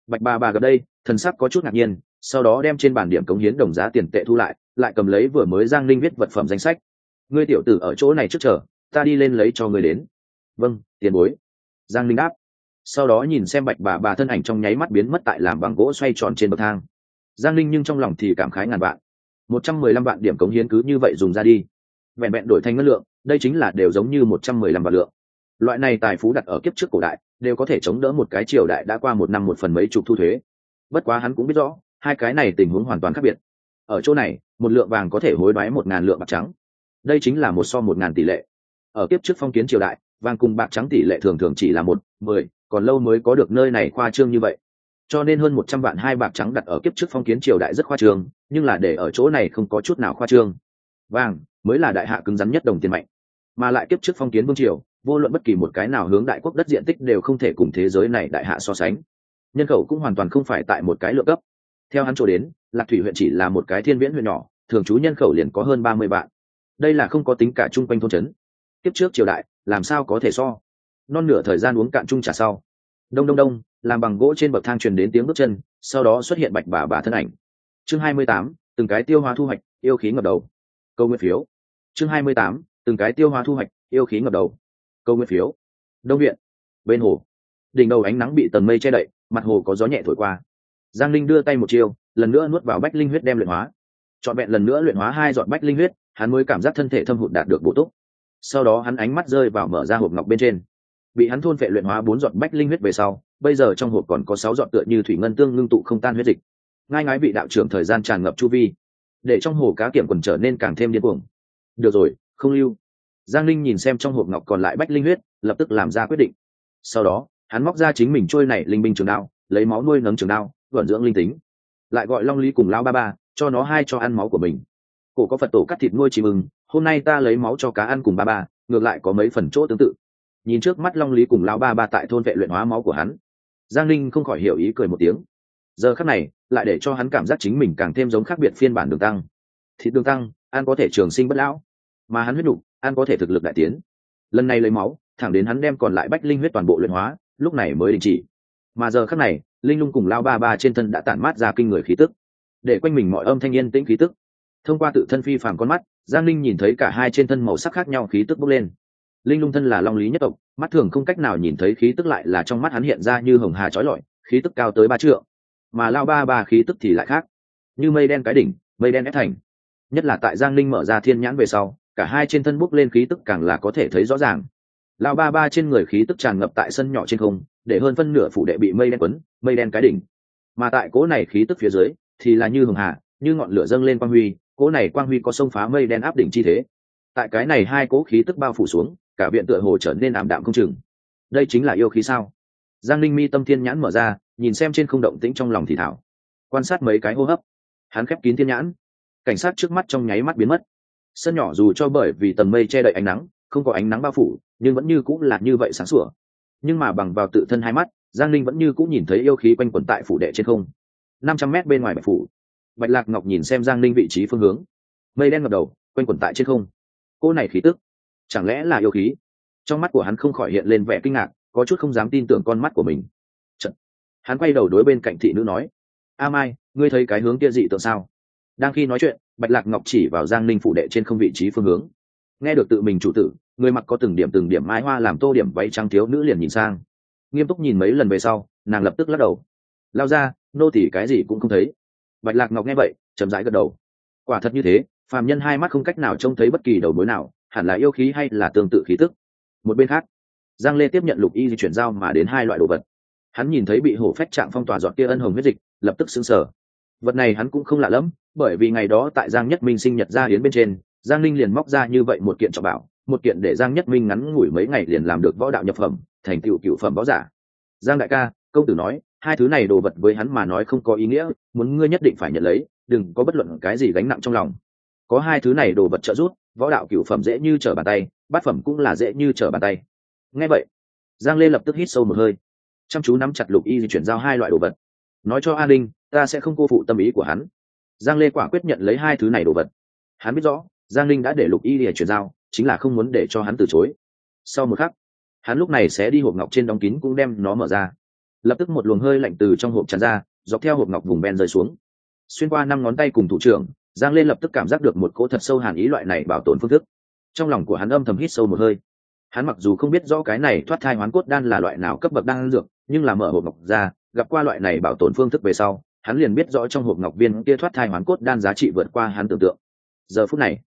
Bạch bà bà gặp đây, thần sắc có chút ngạc nhiên, sau đó đem trên bàn điểm cống hiến đồng giá tiền tệ thu lại lại cầm lấy vừa mới giang linh viết vật phẩm danh sách ngươi tiểu tử ở chỗ này trước chờ, ta đi lên lấy cho ngươi đến. Vâng tiền bối. Giang linh đáp. Sau đó nhìn xem bạch bà bà thân ảnh trong nháy mắt biến mất tại làm bằng gỗ xoay tròn trên bậc thang. Giang linh nhưng trong lòng thì cảm khái ngàn vạn. Một trăm mười lăm vạn điểm cống hiến cứ như vậy dùng ra đi. Vẹn vẹn đổi thành ngân lượng, đây chính là đều giống như một trăm mười lăm vạn lượng. Loại này tài phú đặt ở kiếp trước cổ đại, đều có thể chống đỡ một cái triều đại đã qua một năm một phần mấy chục thu thuế. Bất quá hắn cũng biết rõ, hai cái này tình huống hoàn toàn khác biệt. Ở chỗ này, một lượng vàng có thể hối đoái một ngàn lượng bạc trắng đây chính là một so một ngàn tỷ lệ. Ở kiếp trước phong kiến triều đại, vàng cùng bạc trắng tỷ lệ thường thường chỉ là một, mười, còn lâu mới có được nơi này khoa trương như vậy. Cho nên hơn một trăm vạn hai bạc trắng đặt ở kiếp trước phong kiến triều đại rất khoa trương, nhưng là để ở chỗ này không có chút nào khoa trương. Vàng mới là đại hạ cứng rắn nhất đồng tiền mạnh. Mà lại kiếp trước phong kiến vương triều, vô luận bất kỳ một cái nào hướng đại quốc đất diện tích đều không thể cùng thế giới này đại hạ so sánh. Nhân khẩu cũng hoàn toàn không phải tại một cái lượng cấp. Theo hắn chỗ đến, lạc thủy huyện chỉ là một cái thiên viễn huyện nhỏ, thường trú nhân khẩu liền có hơn ba mươi vạn đây là không có tính cả chung quanh thôn trấn. Tiếp trước triều đại, làm sao có thể so? Non nửa thời gian uống cạn chung trả sau. Đông đông đông, làm bằng gỗ trên bậc thang truyền đến tiếng bước chân, sau đó xuất hiện bạch bà bà thân ảnh. Chương hai mươi tám, từng cái tiêu hóa thu hoạch, yêu khí ngập đầu. Câu nguyên phiếu. Chương hai mươi tám, từng cái tiêu hóa thu hoạch, yêu khí ngập đầu. Câu nguyên phiếu. Đông viện bên hồ. Đỉnh đầu ánh nắng bị tầng mây che đậy, mặt hồ có gió nhẹ thổi qua. Giang linh đưa tay một chiêu, lần nữa nuốt vào bách linh huyết đem luyện hóa chọn vẹn lần nữa luyện hóa hai giọt bách linh huyết, hắn mới cảm giác thân thể thâm hụt đạt được bổ túc. Sau đó hắn ánh mắt rơi vào mở ra hộp ngọc bên trên. Bị hắn thôn vệ luyện hóa bốn giọt bách linh huyết về sau, bây giờ trong hộp còn có sáu giọt tựa như thủy ngân tương ngưng tụ không tan huyết dịch. Ngai ngái bị đạo trưởng thời gian tràn ngập chu vi, để trong hồ cá kiểm quần trở nên càng thêm điên cuồng. Được rồi, không lưu. Giang linh nhìn xem trong hộp ngọc còn lại bách linh huyết, lập tức làm ra quyết định. Sau đó, hắn móc ra chính mình trôi này linh binh trường đao, lấy máu nuôi nấng trường đao, vận dưỡng linh tính. Lại gọi long lý cùng lao ba ba cho nó hai cho ăn máu của mình. Cổ có phật tổ cắt thịt nuôi chim ưng, hôm nay ta lấy máu cho cá ăn cùng ba ba, ngược lại có mấy phần chỗ tương tự. Nhìn trước mắt long lý cùng Lão ba ba tại thôn vệ luyện hóa máu của hắn. Giang linh không khỏi hiểu ý cười một tiếng. Giờ khắc này, lại để cho hắn cảm giác chính mình càng thêm giống khác biệt phiên bản đường tăng. Thịt đường tăng, ăn có thể trường sinh bất lão, mà hắn huyết đục ăn có thể thực lực đại tiến. Lần này lấy máu, thẳng đến hắn đem còn lại bách linh huyết toàn bộ luyện hóa, lúc này mới đình chỉ. Mà giờ khắc này, linh lung cùng lao ba ba trên thân đã tản mát ra kinh người khí tức để quanh mình mọi âm thanh yên tĩnh khí tức. Thông qua tự thân phi phàm con mắt, giang linh nhìn thấy cả hai trên thân màu sắc khác nhau khí tức bốc lên. Linh lung thân là long lý nhất tộc, mắt thường không cách nào nhìn thấy khí tức lại là trong mắt hắn hiện ra như hồng hà trói lọi, khí tức cao tới ba trượng. Mà lao ba ba khí tức thì lại khác. Như mây đen cái đỉnh, mây đen ép thành. Nhất là tại giang linh mở ra thiên nhãn về sau, cả hai trên thân bốc lên khí tức càng là có thể thấy rõ ràng. Lao ba ba trên người khí tức tràn ngập tại sân nhỏ trên không, để hơn phân nửa phủ đệ bị mây đen quấn, mây đen cái đỉnh. Mà tại cố này khí tức phía dưới thì là như hường hà, như ngọn lửa dâng lên quang huy, cỗ này quang huy có sông phá mây đen áp đỉnh chi thế. Tại cái này hai cỗ khí tức bao phủ xuống, cả viện tựa hồ trở nên ảm đạm không chừng. Đây chính là yêu khí sao? Giang linh mi tâm thiên nhãn mở ra, nhìn xem trên không động tĩnh trong lòng thì thảo. Quan sát mấy cái hô hấp. Hắn khép kín thiên nhãn. Cảnh sát trước mắt trong nháy mắt biến mất. Sân nhỏ dù cho bởi vì tầng mây che đậy ánh nắng, không có ánh nắng bao phủ, nhưng vẫn như cũng là như vậy sáng sủa. Nhưng mà bằng vào tự thân hai mắt, giang linh vẫn như cũng nhìn thấy yêu khí quanh quẩn tại phủ đệ trên không năm trăm mét bên ngoài bạch phủ. Bạch lạc ngọc nhìn xem giang linh vị trí phương hướng. Mây đen ngập đầu, quanh quẩn tại trên không. Cô này khí tức, chẳng lẽ là yêu khí? Trong mắt của hắn không khỏi hiện lên vẻ kinh ngạc, có chút không dám tin tưởng con mắt của mình. Chật. hắn quay đầu đối bên cạnh thị nữ nói, a mai, ngươi thấy cái hướng kia dị tượng sao? Đang khi nói chuyện, bạch lạc ngọc chỉ vào giang ninh phụ đệ trên không vị trí phương hướng. Nghe được tự mình chủ tử, người mặc có từng điểm từng điểm mái hoa làm tô điểm váy trắng thiếu nữ liền nhìn sang. Nghiêm túc nhìn mấy lần về sau, nàng lập tức lắc đầu. Lao ra nô tỉ cái gì cũng không thấy. Bạch lạc ngọc nghe vậy, chậm rãi gật đầu. Quả thật như thế, phàm nhân hai mắt không cách nào trông thấy bất kỳ đầu mối nào, hẳn là yêu khí hay là tương tự khí tức. Một bên khác, giang lê tiếp nhận lục y di chuyển giao mà đến hai loại đồ vật. Hắn nhìn thấy bị hổ phách trạng phong tỏa dọn kia ân hồng huyết dịch, lập tức xứng sở vật này hắn cũng không lạ lẫm, bởi vì ngày đó tại giang nhất minh sinh nhật ra hiến bên trên, giang linh liền móc ra như vậy một kiện trọng bảo, một kiện để giang nhất minh ngắn ngủi mấy ngày liền làm được võ đạo nhập phẩm, thành tựu cựu phẩm võ giả. Giang đại ca, công tử nói hai thứ này đồ vật với hắn mà nói không có ý nghĩa, muốn ngươi nhất định phải nhận lấy, đừng có bất luận cái gì gánh nặng trong lòng. Có hai thứ này đồ vật trợ giúp, võ đạo cửu phẩm dễ như trở bàn tay, bát phẩm cũng là dễ như trở bàn tay. Nghe vậy, giang lê lập tức hít sâu một hơi. Chăm chú nắm chặt lục y di chuyển giao hai loại đồ vật. Nói cho an linh, ta sẽ không cô phụ tâm ý của hắn. Giang lê quả quyết nhận lấy hai thứ này đồ vật. Hắn biết rõ, giang linh đã để lục y di chuyển giao, chính là không muốn để cho hắn từ chối. Sau một khắc, hắn lúc này sẽ đi hộp ngọc trên đóng kín cũng đem nó mở ra lập tức một luồng hơi lạnh từ trong hộp tràn ra, dọc theo hộp ngọc vùng ben rơi xuống. Xuyên qua năm ngón tay cùng thủ trưởng, giang lên lập tức cảm giác được một cỗ thật sâu hàn ý loại này bảo tồn phương thức. Trong lòng của hắn âm thầm hít sâu một hơi. Hắn mặc dù không biết rõ cái này thoát thai hoán cốt đan là loại nào cấp bậc đan dược, nhưng là mở hộp ngọc ra, gặp qua loại này bảo tồn phương thức về sau, hắn liền biết rõ trong hộp ngọc viên kia thoát thai hoán cốt đan giá trị vượt qua hắn tưởng tượng. Giờ phút này,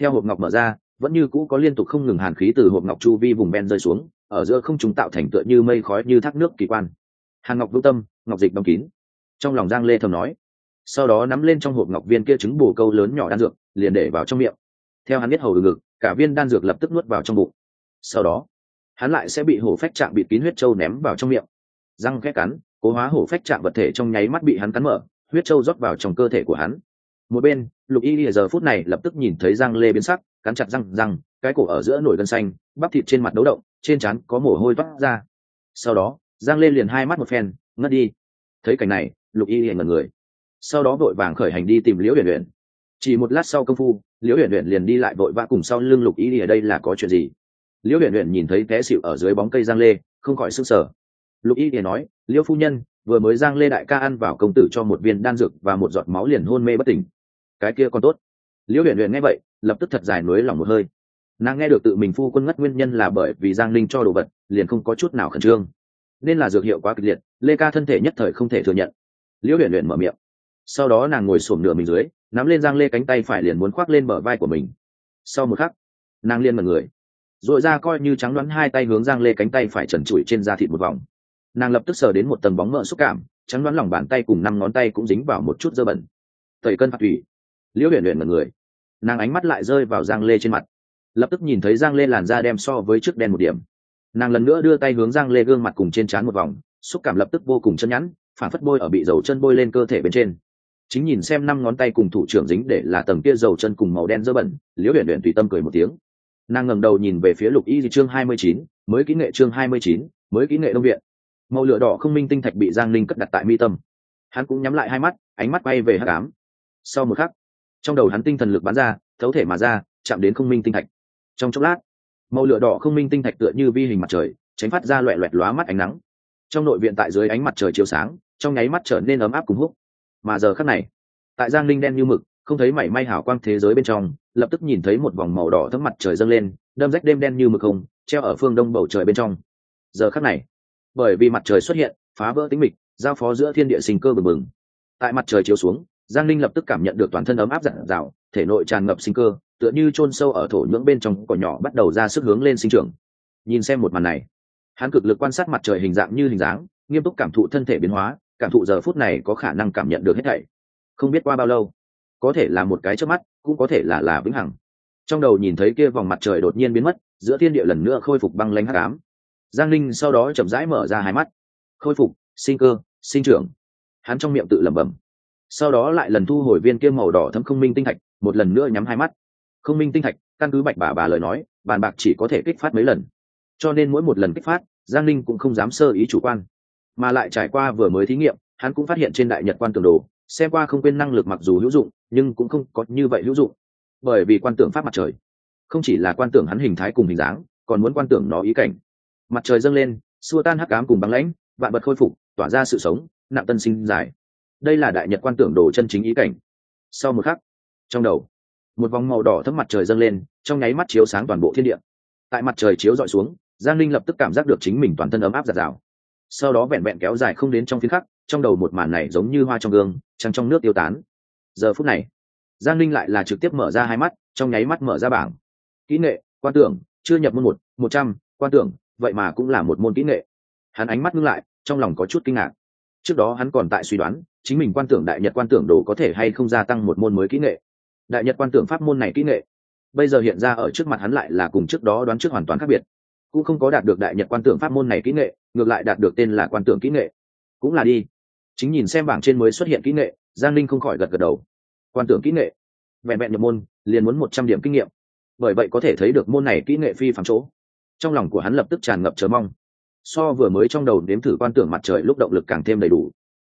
theo hộp ngọc mở ra, vẫn như cũ có liên tục không ngừng hàn khí từ hộp ngọc chu vi vùng ben rơi xuống, ở giữa không chúng tạo thành tựa như mây khói như thác nước kỳ quan hàn ngọc vững tâm, ngọc dịch đóng kín. Trong lòng giang lê thầm nói. Sau đó nắm lên trong hộp ngọc viên kia trứng bồ câu lớn nhỏ đan dược, liền để vào trong miệng. Theo hắn biết hầu ngực, cả viên đan dược lập tức nuốt vào trong bụng. Sau đó, hắn lại sẽ bị hổ phách chạm bị kín huyết trâu ném vào trong miệng. Răng khét cắn, cố hóa hổ phách chạm vật thể trong nháy mắt bị hắn cắn mở, huyết trâu rót vào trong cơ thể của hắn. Một bên, lục y lìa giờ phút này lập tức nhìn thấy răng lê biến sắc, cắn chặt răng răng, cái cổ ở giữa nổi gân xanh, bắp thịt trên mặt đấu động, trên trán có mồ hôi toát ra. Sau đó giang Lên liền hai mắt một phen, ngất đi. Thấy cảnh này, lục y hiện ngẩn người. Sau đó vội vàng khởi hành đi tìm liễu huyền huyền chỉ một lát sau công phu, liễu huyền huyền liền đi lại vội vã cùng sau lưng lục y ở đây là có chuyện gì? Liễu huyền huyền nhìn thấy té xịu ở dưới bóng cây giang lê, không khỏi sức sở lục y thì nói, liễu phu nhân, vừa mới giang lê đại ca ăn vào công tử cho một viên đan dược và một giọt máu liền hôn mê bất tỉnh. Cái kia còn tốt. Liễu huyền huyền nghe vậy, lập tức thật dài nối lòng một hơi. Nàng nghe được tự mình phu quân ngất nguyên nhân là bởi vì giang linh cho đồ vật, liền không có chút nào khẩn trương nên là dược hiệu quá kịch liệt, lê ca thân thể nhất thời không thể thừa nhận. Liễu huyền huyền mở miệng. Sau đó nàng ngồi xổm nửa mình dưới, nắm lên giang lê cánh tay phải liền muốn khoác lên bờ vai của mình. Sau một khắc, nàng liên mật người r ồ i ra coi như trắng đoán hai tay hướng giang lê cánh tay phải trần trụi trên da thịt một vòng. Nàng lập tức sờ đến một tầng bóng mỡ xúc cảm, trắng đoán lòng bàn tay cùng năm ngón tay cũng dính vào một chút dơ bẩn. Tẩy cân phạt thủy. Liễu huyền huyền mật người. Nàng ánh mắt lại rơi vào giang lê trên mặt. Lập tức nhìn thấy giang lê làn da đem so với trước đen một điểm nàng lần nữa đưa tay hướng giang lê gương mặt cùng trên trán một vòng, xúc cảm lập tức vô cùng chân nhẵn, phản phất bôi ở bị dầu chân bôi lên cơ thể bên trên. Chính nhìn xem năm ngón tay cùng thủ trưởng dính để là tầng kia dầu chân cùng màu đen dơ bẩn, liễu huyền huyền tùy tâm cười một tiếng. Nàng ngẩng đầu nhìn về phía lục y di chương hai mươi chín, mới kỹ nghệ chương hai mươi chín, mới kỹ nghệ đông viện. Màu lửa đỏ không minh tinh thạch bị giang linh cất đặt tại mi tâm. Hắn cũng nhắm lại hai mắt, ánh mắt bay về hát cám sau một khắc, trong đầu hắn tinh thần lực bắn ra, thấu thể mà ra, chạm đến không minh tinh thạch. Trong chốc lát màu lửa đỏ không minh tinh thạch tựa như vi hình mặt trời, tránh phát ra loẹ loẹt lóa mắt ánh nắng. Trong nội viện tại dưới ánh mặt trời chiếu sáng, trong nháy mắt trở nên ấm áp cùng húc. Mà giờ khắc này, tại giang linh đen như mực, không thấy mảy may hảo quang thế giới bên trong, lập tức nhìn thấy một vòng màu đỏ thấm mặt trời dâng lên, đâm rách đêm đen như mực không, treo ở phương đông bầu trời bên trong. Giờ khắc này, bởi vì mặt trời xuất hiện, phá vỡ tính mịch, giao phó giữa thiên địa sinh cơ bừng bừng. Tại mặt trời chiếu xuống, giang linh lập tức cảm nhận được toàn thân ấm áp dặn dào, thể nội tràn ngập sinh cơ tựa như chôn sâu ở thổ nhưỡng bên trong cỏ nhỏ bắt đầu ra sức hướng lên sinh trưởng. Nhìn xem một màn này, hắn cực lực quan sát mặt trời hình dạng như hình dáng, nghiêm túc cảm thụ thân thể biến hóa, cảm thụ giờ phút này có khả năng cảm nhận được hết thảy. Không biết qua bao lâu, có thể là một cái trước mắt, cũng có thể là là vĩnh hằng. Trong đầu nhìn thấy kia vòng mặt trời đột nhiên biến mất, giữa thiên địa lần nữa khôi phục băng lanh hắc ám. Giang linh sau đó chậm rãi mở ra hai mắt. Khôi phục, sinh cơ, sinh trưởng. Hắn trong miệng tự lẩm bẩm. Sau đó lại lần thu hồi viên kia màu đỏ thấm không minh tinh thạch, một lần nữa nhắm hai mắt không minh tinh thạch, căn cứ bạch bà bà lời nói, bàn bạc chỉ có thể kích phát mấy lần. Cho nên mỗi một lần kích phát, giang linh cũng không dám sơ ý chủ quan. Mà lại trải qua vừa mới thí nghiệm, hắn cũng phát hiện trên đại nhật quan tưởng đồ, xem qua không quên năng lực mặc dù hữu dụng, nhưng cũng không có như vậy hữu dụng. Bởi vì quan tưởng pháp mặt trời, không chỉ là quan tưởng hắn hình thái cùng hình dáng, còn muốn quan tưởng nó ý cảnh. Mặt trời dâng lên, xua tan hắc cám cùng băng lãnh, vạn vật khôi phục, tỏa ra sự sống, nặng tân sinh dài. Đây là đại nhật quan tưởng đồ chân chính ý cảnh. Sau một khắc, trong đầu một vòng màu đỏ thấm mặt trời dâng lên, trong nháy mắt chiếu sáng toàn bộ thiên địa. Tại mặt trời chiếu dọi xuống, giang linh lập tức cảm giác được chính mình toàn thân ấm áp giạt rào. Sau đó vẹn vẹn kéo dài không đến trong phiên khắc, trong đầu một màn này giống như hoa trong gương, trăng trong nước tiêu tán. Giờ phút này, giang linh lại là trực tiếp mở ra hai mắt, trong nháy mắt mở ra bảng. Kỹ nghệ, quan tưởng, chưa nhập môn một một trăm, quan tưởng, vậy mà cũng là một môn kỹ nghệ. Hắn ánh mắt ngưng lại, trong lòng có chút kinh ngạc. Trước đó hắn còn tại suy đoán, chính mình quan tưởng đại nhật quan tưởng đồ có thể hay không gia tăng một môn mới kỹ nghệ đại nhật quan tưởng pháp môn này kỹ nghệ. Bây giờ hiện ra ở trước mặt hắn lại là cùng trước đó đoán trước hoàn toàn khác biệt. Cũng không có đạt được đại nhật quan tưởng pháp môn này kỹ nghệ, ngược lại đạt được tên là quan tưởng kỹ nghệ. Cũng là đi. Chính nhìn xem bảng trên mới xuất hiện kỹ nghệ, giang linh không khỏi gật gật đầu. Quan tưởng kỹ nghệ. Vẹn vẹn nhập môn, liền muốn một trăm điểm kinh nghiệm. Bởi vậy có thể thấy được môn này kỹ nghệ phi phạm chỗ. Trong lòng của hắn lập tức tràn ngập chờ mong. So vừa mới trong đầu nếm thử quan tưởng mặt trời lúc động lực càng thêm đầy đủ.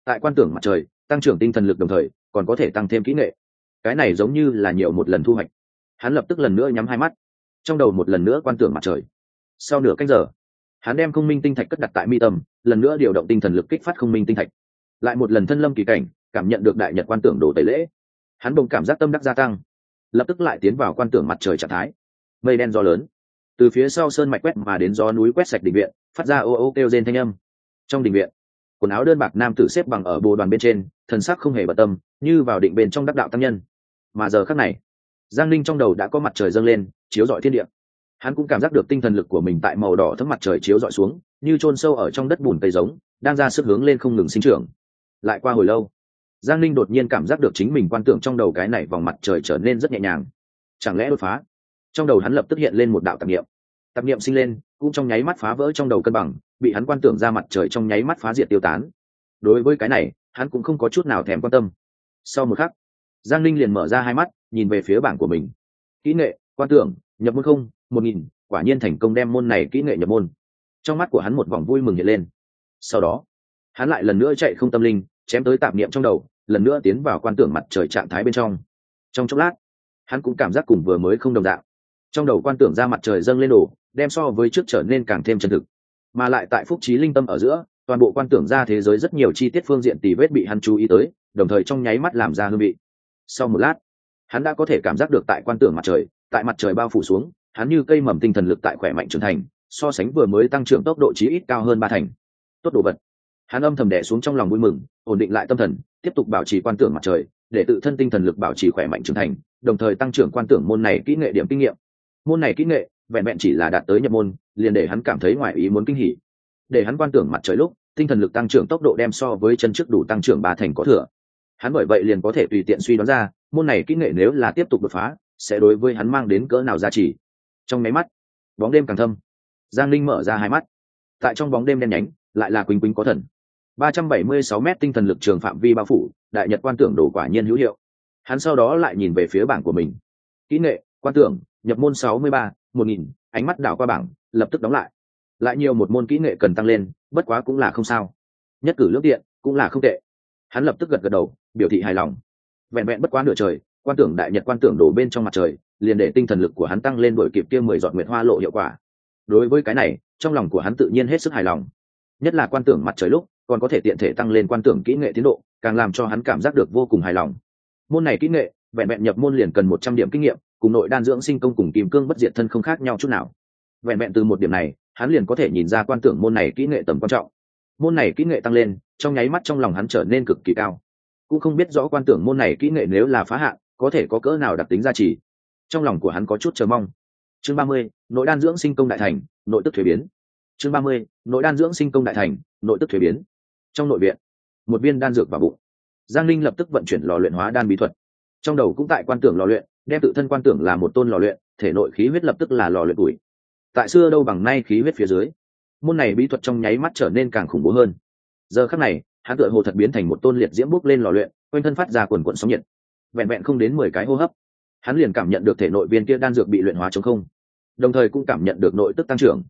Tại quan tưởng mặt trời, tăng trưởng tinh thần lực đồng thời, còn có thể tăng thêm kỹ nghệ cái này giống như là nhiều một lần thu hoạch. Hắn lập tức lần nữa nhắm hai mắt. Trong đầu một lần nữa quan tưởng mặt trời. Sau nửa cách giờ, hắn đem không minh tinh thạch cất đặt tại mi tâm, lần nữa điều động tinh thần lực kích phát không minh tinh thạch. Lại một lần thân lâm kỳ cảnh, cảm nhận được đại nhật quan tưởng đồ tẩy lễ. Hắn bỗng cảm giác tâm đắc gia tăng. Lập tức lại tiến vào quan tưởng mặt trời trạng thái. Mây đen gió lớn. Từ phía sau sơn mạch quét mà đến gió núi quét sạch đình viện, phát ra ô ô kêu rên thanh âm. Trong đình viện, quần áo đơn bạc nam tử xếp bằng ở bồ đoàn bên trên, thần sắc không hề bận tâm, như vào định bên trong đắc đạo tăng nhân mà giờ khắc này, giang linh trong đầu đã có mặt trời dâng lên, chiếu rọi thiên địa. Hắn cũng cảm giác được tinh thần lực của mình tại màu đỏ thấm mặt trời chiếu rọi xuống, như chôn sâu ở trong đất bùn cây giống, đang ra sức hướng lên không ngừng sinh trưởng. Lại qua hồi lâu, giang linh đột nhiên cảm giác được chính mình quan tưởng trong đầu cái này vòng mặt trời trở nên rất nhẹ nhàng. Chẳng lẽ đột phá? Trong đầu hắn lập tức hiện lên một đạo tạp niệm. Tạp niệm sinh lên, cũng trong nháy mắt phá vỡ trong đầu cân bằng, bị hắn quan tưởng ra mặt trời trong nháy mắt phá diệt tiêu tán. Đối với cái này, hắn cũng không có chút nào thèm quan tâm. Sau một khắc giang linh liền mở ra hai mắt, nhìn về phía bảng của mình. Kỹ nghệ, quan tưởng, nhập môn không, một nghìn, quả nhiên thành công đem môn này kỹ nghệ nhập môn. Trong mắt của hắn một vòng vui mừng hiện lên. Sau đó, hắn lại lần nữa chạy không tâm linh, chém tới tạp niệm trong đầu, lần nữa tiến vào quan tưởng mặt trời trạng thái bên trong. Trong chốc lát, hắn cũng cảm giác cùng vừa mới không đồng dạng. Trong đầu quan tưởng ra mặt trời dâng lên đổ đem so với trước trở nên càng thêm chân thực. Mà lại tại phúc trí linh tâm ở giữa, toàn bộ quan tưởng ra thế giới rất nhiều chi tiết phương diện tì vết bị hắn chú ý tới, đồng thời trong nháy mắt làm ra hương vị sau một lát, hắn đã có thể cảm giác được tại quan tưởng mặt trời, tại mặt trời bao phủ xuống, hắn như cây mầm tinh thần lực tại khỏe mạnh trưởng thành, so sánh vừa mới tăng trưởng tốc độ chí ít cao hơn ba thành. Tốt đồ vật. Hắn âm thầm đẻ xuống trong lòng vui mừng, ổn định lại tâm thần, tiếp tục bảo trì quan tưởng mặt trời, để tự thân tinh thần lực bảo trì khỏe mạnh trưởng thành, đồng thời tăng trưởng quan tưởng môn này kỹ nghệ điểm kinh nghiệm. Môn này kỹ nghệ, vẹn vẹn chỉ là đạt tới nhập môn, liền để hắn cảm thấy ngoài ý muốn kinh hỉ. Để hắn quan tưởng mặt trời lúc, tinh thần lực tăng trưởng tốc độ đem so với chân trước đủ tăng trưởng ba thành có thừa hắn bởi vậy liền có thể tùy tiện suy đoán ra, môn này kỹ nghệ nếu là tiếp tục đột phá, sẽ đối với hắn mang đến cỡ nào giá trị. Trong máy mắt, bóng đêm càng thâm. Giang linh mở ra hai mắt. Tại trong bóng đêm đen nhánh, lại là quỳnh quỳnh có thần. ba trăm bảy mươi sáu m tinh thần lực trường phạm vi bao phủ, đại nhật quan tưởng đổ quả nhiên hữu hiệu. Hắn sau đó lại nhìn về phía bảng của mình. Kỹ nghệ, quan tưởng, nhập môn sáu mươi ba, một nghìn, ánh mắt đảo qua bảng, lập tức đóng lại. Lại nhiều một môn kỹ nghệ cần tăng lên, bất quá cũng là không sao. Nhất cử lước điện cũng là không tệ. Hắn lập tức gật gật đầu biểu thị hài lòng. Vẹn vẹn bất quá nửa trời, quan tưởng đại nhật quan tưởng đổ bên trong mặt trời, liền để tinh thần lực của hắn tăng lên đổi kịp kia mười giọt nguyệt hoa lộ hiệu quả. Đối với cái này, trong lòng của hắn tự nhiên hết sức hài lòng. Nhất là quan tưởng mặt trời lúc, còn có thể tiện thể tăng lên quan tưởng kỹ nghệ tiến độ, càng làm cho hắn cảm giác được vô cùng hài lòng. Môn này kỹ nghệ, vẹn vẹn nhập môn liền cần một trăm điểm kinh nghiệm, cùng nội đan dưỡng sinh công cùng kim cương bất diệt thân không khác nhau chút nào. Vẹn vẹn từ một điểm này, hắn liền có thể nhìn ra quan tưởng môn này kỹ nghệ tầm quan trọng. Môn này kỹ nghệ tăng lên, trong nháy mắt trong lòng hắn trở nên cực kỳ cao cũng không biết rõ quan tưởng môn này kỹ nghệ nếu là phá hạn, có thể có cỡ nào đặc tính gia trì. Trong lòng của hắn có chút chờ mong. Chương ba mươi, nội đan dưỡng sinh công đại thành, nội tức thuế biến. Chương ba mươi, nội đan dưỡng sinh công đại thành, nội tức thuế biến. Trong nội viện, một viên đan dược vào bụng. Giang linh lập tức vận chuyển lò luyện hóa đan bí thuật. Trong đầu cũng tại quan tưởng lò luyện, đem tự thân quan tưởng là một tôn lò luyện, thể nội khí huyết lập tức là lò luyện tuổi. Tại xưa đâu bằng nay khí huyết phía dưới. Môn này bí thuật trong nháy mắt trở nên càng khủng bố hơn. Giờ khắc này hắn tựa hồ thật biến thành một tôn liệt diễm bốc lên lò luyện, quanh thân phát ra quần quận sóng nhiệt, vẹn vẹn không đến mười cái hô hấp. Hắn liền cảm nhận được thể nội viên kia đan dược bị luyện hóa chống không, đồng thời cũng cảm nhận được nội tức tăng trưởng.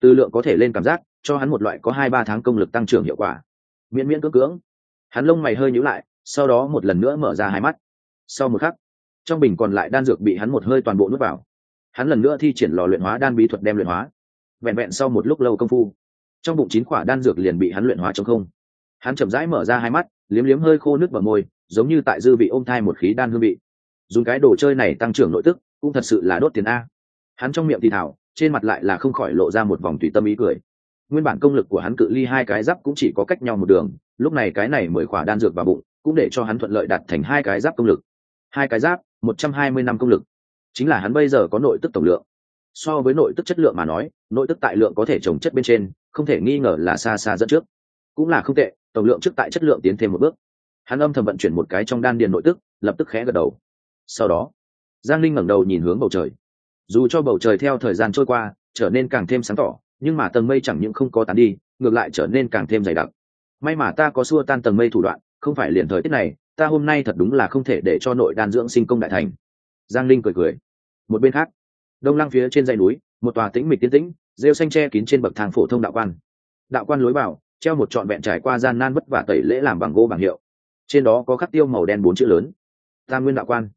Tư lượng có thể lên cảm giác, cho hắn một loại có hai ba tháng công lực tăng trưởng hiệu quả. Miễn miễn cưỡng cưỡng, hắn lông mày hơi nhíu lại, sau đó một lần nữa mở ra hai mắt. Sau một khắc, trong bình còn lại đan dược bị hắn một hơi toàn bộ nuốt vào. Hắn lần nữa thi triển lò luyện hóa đan bí thuật đem luyện hóa. Vẹn vẹn sau một lúc lâu công phu, trong bụng chín quả đan dược liền bị hắn luyện hóa trong không hắn chậm rãi mở ra hai mắt, liếm liếm hơi khô nước vào môi, giống như tại dư vị ôm thai một khí đan hương vị. Dùng cái đồ chơi này tăng trưởng nội tức, cũng thật sự là đốt tiền a. Hắn trong miệng thì thảo, trên mặt lại là không khỏi lộ ra một vòng tùy tâm ý cười. Nguyên bản công lực của hắn cự ly hai cái giáp cũng chỉ có cách nhau một đường, lúc này cái này mười khỏa đan dược vào bụng, cũng để cho hắn thuận lợi đặt thành hai cái giáp công lực. Hai cái giáp, một trăm hai mươi năm công lực. Chính là hắn bây giờ có nội tức tổng lượng. So với nội tức chất lượng mà nói, nội tức tại lượng có thể trồng chất bên trên, không thể nghi ngờ là xa xa dẫn trước cũng là không tệ, tổng lượng trước tại chất lượng tiến thêm một bước. Hắn âm thầm vận chuyển một cái trong đan điền nội tức, lập tức khẽ gật đầu. Sau đó, giang linh ngẩng đầu nhìn hướng bầu trời. Dù cho bầu trời theo thời gian trôi qua, trở nên càng thêm sáng tỏ, nhưng mà tầng mây chẳng những không có tán đi, ngược lại trở nên càng thêm dày đặc. May mà ta có xua tan tầng mây thủ đoạn, không phải liền thời tiết này, ta hôm nay thật đúng là không thể để cho nội đan dưỡng sinh công đại thành. Giang linh cười cười. Một bên khác, đông lăng phía trên dãy núi, một tòa tĩnh mịch tiến tĩnh, rêu xanh tre kín trên bậc thang phổ thông đạo quan. Đạo quan lối vào treo một trọn vẹn trải qua gian nan vất vả tẩy lễ làm bằng gỗ bằng hiệu. Trên đó có khắc tiêu màu đen bốn chữ lớn. Tam nguyên đạo quan.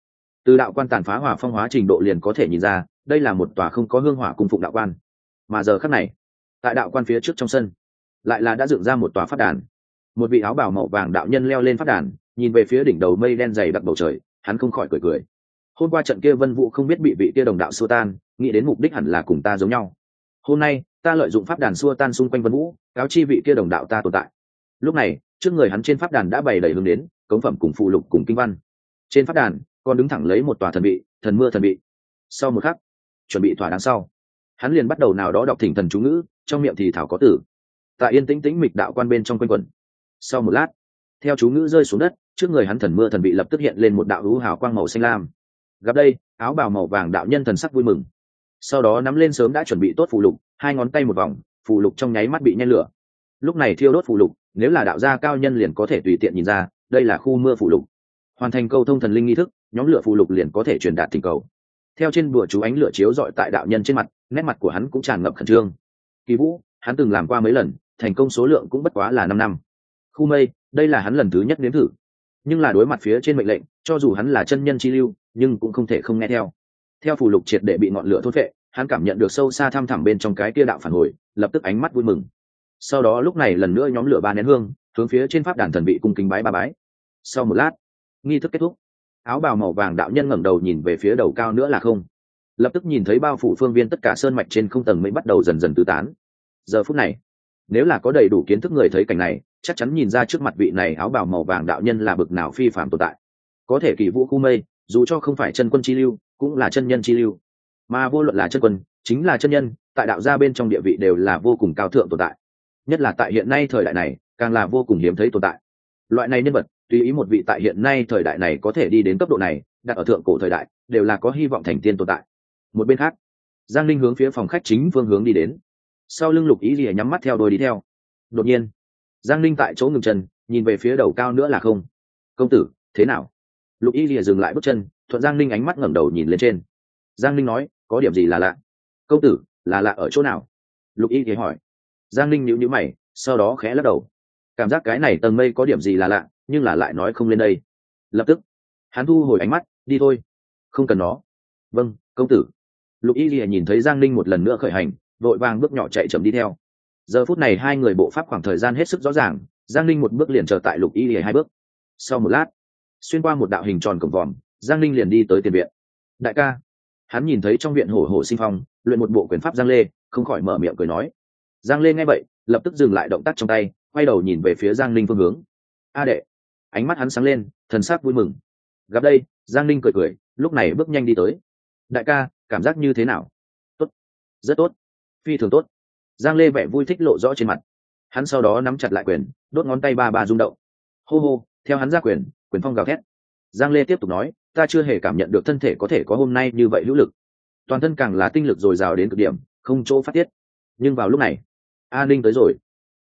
Từ đạo quan tàn phá hỏa phong hóa trình độ liền có thể nhìn ra, đây là một tòa không có hương hỏa cung phụng đạo quan. Mà giờ khắc này, tại đạo quan phía trước trong sân, lại là đã dựng ra một tòa phát đàn. Một vị áo bảo màu vàng đạo nhân leo lên phát đàn, nhìn về phía đỉnh đầu mây đen dày đặc bầu trời, hắn không khỏi cười cười. Hôm qua trận kia vân vũ không biết bị vị kia đồng đạo xua tan, nghĩ đến mục đích hẳn là cùng ta giống nhau hôm nay ta lợi dụng pháp đàn xua tan xung quanh vân vũ cáo chi vị kia đồng đạo ta tồn tại. Lúc này trước người hắn trên pháp đàn đã bày đầy hướng đến cống phẩm cùng phụ lục cùng kinh văn. Trên pháp đàn còn đứng thẳng lấy một tòa thần bị, thần mưa thần bị. sau một khắc chuẩn bị thỏa đáng sau hắn liền bắt đầu nào đó đọc thỉnh thần chú ngữ trong miệng thì thảo có tử. Tại yên tĩnh tĩnh mịch đạo quan bên trong quanh quần sau một lát theo chú ngữ rơi xuống đất trước người hắn thần mưa thần bị lập tức hiện lên một đạo hữu hào quang màu xanh lam. Gặp đây áo bào màu vàng đạo nhân thần sắc vui mừng sau đó nắm lên sớm đã chuẩn bị tốt phụ lục, hai ngón tay một vòng phụ lục trong nháy mắt bị nhen lửa. Lúc này thiêu đốt phụ lục, nếu là đạo gia cao nhân liền có thể tùy tiện nhìn ra, đây là khu mưa phụ lục. Hoàn thành câu thông thần linh nghi thức, nhóm lửa phụ lục liền có thể truyền đạt tình cầu. Theo trên bùa chú ánh lửa chiếu dọi tại đạo nhân trên mặt, nét mặt của hắn cũng tràn ngập khẩn trương. Kỳ vũ, hắn từng làm qua mấy lần, thành công số lượng cũng bất quá là năm năm. Khu mây, đây là hắn lần thứ nhất nếm thử. Nhưng là đối mặt phía trên mệnh lệnh, cho dù hắn là chân nhân chi lưu, nhưng cũng không thể không nghe theo theo phù lục triệt để bị ngọn lửa thốt vệ hắn cảm nhận được sâu xa thăm thẳm bên trong cái kia đạo phản hồi, lập tức ánh mắt vui mừng. Sau đó lúc này lần nữa nhóm lửa ba nén hương, hướng phía trên pháp đàn thần bị cung kính bái ba bái. Sau một lát, nghi thức kết thúc. Áo bào màu vàng đạo nhân ngẩng đầu nhìn về phía đầu cao nữa là không. Lập tức nhìn thấy bao phủ phương viên tất cả sơn mạch trên không tầng mới bắt đầu dần dần tứ tán. Giờ phút này, nếu là có đầy đủ kiến thức người thấy cảnh này, chắc chắn nhìn ra trước mặt vị này áo bào màu vàng đạo nhân là bực nào phi phạm tồn tại. Có thể kỳ vũ khu mây, dù cho không phải chân quân chi lưu cũng là chân nhân chi lưu. Mà vô luận là chân quân, chính là chân nhân, tại đạo gia bên trong địa vị đều là vô cùng cao thượng tồn tại. Nhất là tại hiện nay thời đại này, càng là vô cùng hiếm thấy tồn tại. Loại này nhân vật, tùy ý một vị tại hiện nay thời đại này có thể đi đến cấp độ này, đặt ở thượng cổ thời đại, đều là có hy vọng thành tiên tồn tại. Một bên khác, giang linh hướng phía phòng khách chính phương hướng đi đến. Sau lưng lục ý gì nhắm mắt theo đôi đi theo. Đột nhiên, giang linh tại chỗ ngừng chân, nhìn về phía đầu cao nữa là không. Công tử, thế nào? Lục y lìa dừng lại bước chân, thuận giang linh ánh mắt ngẩng đầu nhìn lên trên. Giang linh nói, có điểm gì là lạ? Công tử, là lạ ở chỗ nào? Lục y thì hỏi. Giang linh nhíu nhíu mày, sau đó khẽ lắc đầu. Cảm giác cái này tầng mây có điểm gì là lạ, nhưng là lại nói không lên đây. Lập tức, hắn thu hồi ánh mắt, đi thôi, không cần nó. Vâng công tử. Lục y lìa nhìn thấy giang linh một lần nữa khởi hành, vội vàng bước nhỏ chạy chậm đi theo. Giờ phút này hai người bộ pháp khoảng thời gian hết sức rõ ràng, giang linh một bước liền chờ tại lục y lìa hai bước. Sau một lát xuyên qua một đạo hình tròn cổng vòm, giang linh liền đi tới tiền viện. Đại ca. Hắn nhìn thấy trong viện hổ hổ sinh phong, luyện một bộ quyền pháp giang lê, không khỏi mở miệng cười nói. Giang lê nghe vậy, lập tức dừng lại động tác trong tay, quay đầu nhìn về phía giang linh phương hướng. A đệ. Ánh mắt hắn sáng lên, thần sắc vui mừng. Gặp đây, giang linh cười cười, lúc này bước nhanh đi tới. Đại ca, cảm giác như thế nào? Tốt. Rất tốt. Phi thường tốt. Giang lê vẻ vui thích lộ rõ trên mặt. Hắn sau đó nắm chặt lại quyền, đốt ngón tay ba ba rung động. Hô hô, theo hắn ra quyền quyền phong gào thét. Giang lê tiếp tục nói, ta chưa hề cảm nhận được thân thể có thể có hôm nay như vậy hữu lực. Toàn thân càng là tinh lực dồi dào đến cực điểm, không chỗ phát tiết. Nhưng vào lúc này, a ninh tới rồi.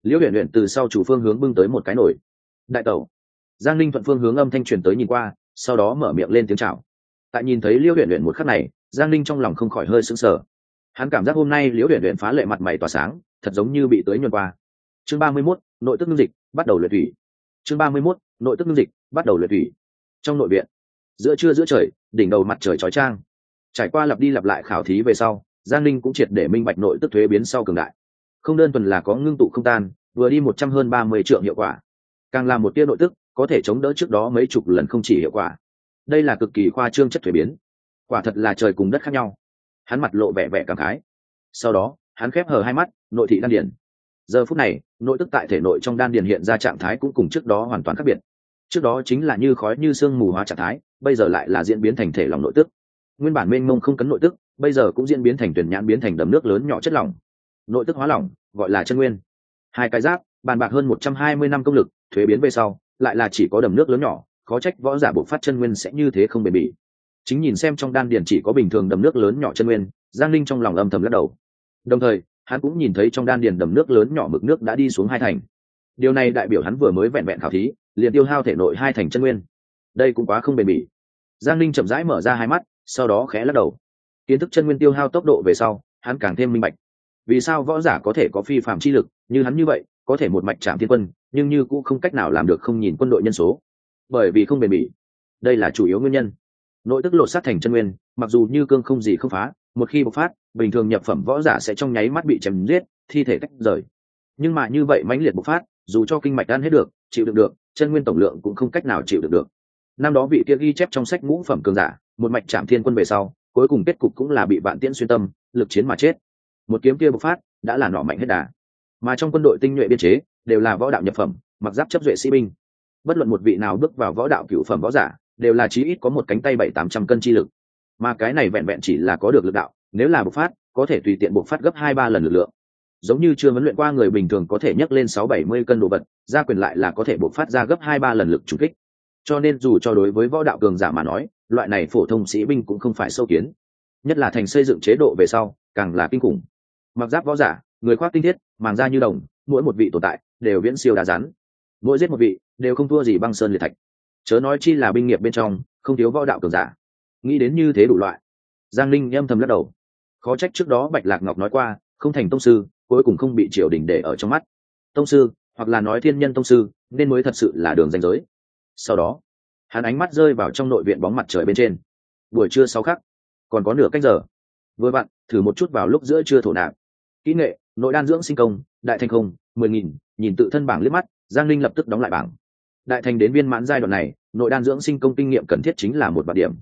Liễu huyện huyện từ sau chủ phương hướng bưng tới một cái nổi đại tẩu. Giang ninh thuận phương hướng âm thanh truyền tới nhìn qua, sau đó mở miệng lên tiếng chào. Tại nhìn thấy liễu huyện huyện một khắc này, giang ninh trong lòng không khỏi hơi sững sờ. Hắn cảm giác hôm nay liễu huyện huyện phá lệ mặt mày tỏa sáng, thật giống như bị tới nhuần qua. Chương ba mươi mốt, nội tức ngưng dịch, bắt đầu luyện thủy. Chương ba mươi mốt nội tức ngưng dịch, bắt đầu luyện thủy. Trong nội viện, giữa trưa giữa trời, đỉnh đầu mặt trời chói trang trải qua lặp đi lặp lại khảo thí về sau, giang linh cũng triệt để minh bạch nội tức thuế biến sau cường đại. Không đơn thuần là có ngưng tụ không tan, vừa đi một trăm hơn ba mươi triệu hiệu quả. Càng làm một tia nội tức, có thể chống đỡ trước đó mấy chục lần không chỉ hiệu quả. Đây là cực kỳ khoa trương chất thuế biến. Quả thật là trời cùng đất khác nhau. Hắn mặt lộ vẻ vẻ cảm khái. Sau đó, hắn khép hờ hai mắt, nội thị đan điển giờ phút này, nội tức tại thể nội trong đan điền hiện ra trạng thái cũng cùng trước đó hoàn toàn khác biệt. Trước đó chính là như khói như sương mù hóa trạng thái, bây giờ lại là diễn biến thành thể lòng nội tức. Nguyên bản mênh mông không cấn nội tức, bây giờ cũng diễn biến thành tuyển nhãn biến thành đầm nước lớn nhỏ chất lỏng. Nội tức hóa lỏng, gọi là chân nguyên. Hai cái giáp, bàn bạc hơn một trăm hai mươi năm công lực, thuế biến về sau, lại là chỉ có đầm nước lớn nhỏ, khó trách võ giả bộ phát chân nguyên sẽ như thế không bền bỉ. Chính nhìn xem trong đan điền chỉ có bình thường đầm nước lớn nhỏ chân nguyên, giang linh trong lòng âm thầm lắc đầu. Đồng thời hắn cũng nhìn thấy trong đan điền đầm nước lớn nhỏ mực nước đã đi xuống hai thành. Điều này đại biểu hắn vừa mới vẹn vẹn khảo thí, liền tiêu hao thể nội hai thành chân nguyên. Đây cũng quá không bền bỉ. Giang linh chậm rãi mở ra hai mắt, sau đó khẽ lắc đầu. Kiến thức chân nguyên tiêu hao tốc độ về sau, hắn càng thêm minh bạch. Vì sao võ giả có thể có phi phạm chi lực, như hắn như vậy, có thể một mạch chạm thiên quân, nhưng như cũng không cách nào làm được không nhìn quân đội nhân số. Bởi vì không bền bỉ. Đây là chủ yếu nguyên nhân. Nội tức lột sát thành chân nguyên, mặc dù như cương không gì không phá một khi bộc phát, bình thường nhập phẩm võ giả sẽ trong nháy mắt bị chém giết, thi thể tách rời. Nhưng mà như vậy mãnh liệt bộc phát, dù cho kinh mạch ăn hết được, chịu được được, chân nguyên tổng lượng cũng không cách nào chịu được được. Năm đó vị kia ghi chép trong sách ngũ phẩm cường giả, một mạch chạm thiên quân về sau, cuối cùng kết cục cũng là bị vạn tiễn xuyên tâm, lực chiến mà chết. Một kiếm kia bộc phát, đã là nỏ mạnh hết đà. Mà trong quân đội tinh nhuệ biên chế, đều là võ đạo nhập phẩm, mặc giáp chấp duệ sĩ binh. Bất luận một vị nào bước vào võ đạo cựu phẩm võ giả, đều là chí ít có một cánh tay bảy tám trăm cân chi lực mà cái này vẹn vẹn chỉ là có được lực đạo, nếu là bộc phát, có thể tùy tiện bộc phát gấp hai, ba lần lực lượng. Giống như chưa huấn luyện qua người bình thường có thể nhấc lên sáu, bảy mươi cân đồ vật, gia quyền lại là có thể bộc phát ra gấp hai, ba lần lực trùng kích. Cho nên dù cho đối với võ đạo cường giả mà nói, loại này phổ thông sĩ binh cũng không phải sâu kiến. Nhất là thành xây dựng chế độ về sau, càng là kinh khủng. Mặc giáp võ giả, người khoác tinh thiết, màng da như đồng, mỗi một vị tồn tại, đều viễn siêu đá rắn. Mỗi giết một vị, đều không thua gì băng sơn liệt thạch. Chớ nói chi là binh nghiệp bên trong, không thiếu võ đạo cường giả nghĩ đến như thế đủ loại. Giang linh âm thầm lắc đầu. Khó trách trước đó bạch lạc ngọc nói qua, không thành tông sư, cuối cùng không bị triều đình để ở trong mắt. Tông sư, hoặc là nói thiên nhân tông sư, nên mới thật sự là đường danh giới. Sau đó, hắn ánh mắt rơi vào trong nội viện bóng mặt trời bên trên. Buổi trưa sáu khắc, còn có nửa cách giờ. Vừa bạn thử một chút vào lúc giữa trưa thổ nạp. Kỹ nghệ, nội đan dưỡng sinh công, đại thành không, mười nghìn, nhìn tự thân bảng liếc mắt, giang linh lập tức đóng lại bảng. Đại thành đến viên mãn giai đoạn này, nội đan dưỡng sinh công kinh nghiệm cần thiết chính là một vạn điểm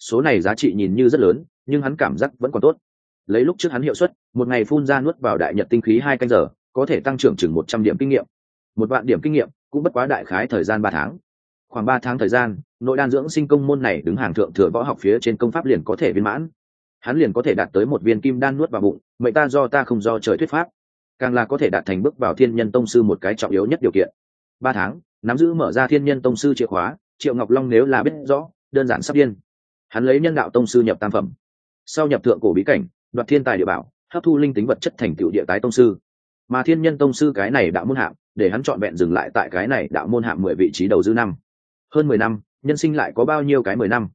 số này giá trị nhìn như rất lớn, nhưng hắn cảm giác vẫn còn tốt. Lấy lúc trước hắn hiệu suất, một ngày phun ra nuốt vào đại nhật tinh khí hai canh giờ, có thể tăng trưởng chừng một trăm điểm kinh nghiệm. Một vạn điểm kinh nghiệm cũng bất quá đại khái thời gian ba tháng. Khoảng ba tháng thời gian, nội đan dưỡng sinh công môn này đứng hàng thượng thừa võ học phía trên công pháp liền có thể viên mãn. Hắn liền có thể đạt tới một viên kim đan nuốt vào bụng, mệnh ta do ta không do trời thuyết pháp. Càng là có thể đạt thành bước vào thiên nhân tông sư một cái trọng yếu nhất điều kiện. Ba tháng, nắm giữ mở ra thiên nhân tông sư chìa khóa, triệu ngọc long nếu là biết rõ, đơn giản sắp điên hắn lấy nhân đạo tông sư nhập tam phẩm, sau nhập thượng cổ bí cảnh, đoạt thiên tài địa bảo, hấp thu linh tính vật chất thành tựu địa tái tông sư. Mà thiên nhân tông sư cái này đạo môn hạm để hắn chọn vẹn dừng lại tại cái này đạo môn hạm mười vị trí đầu dư năm. Hơn mười năm, nhân sinh lại có bao nhiêu cái mười năm?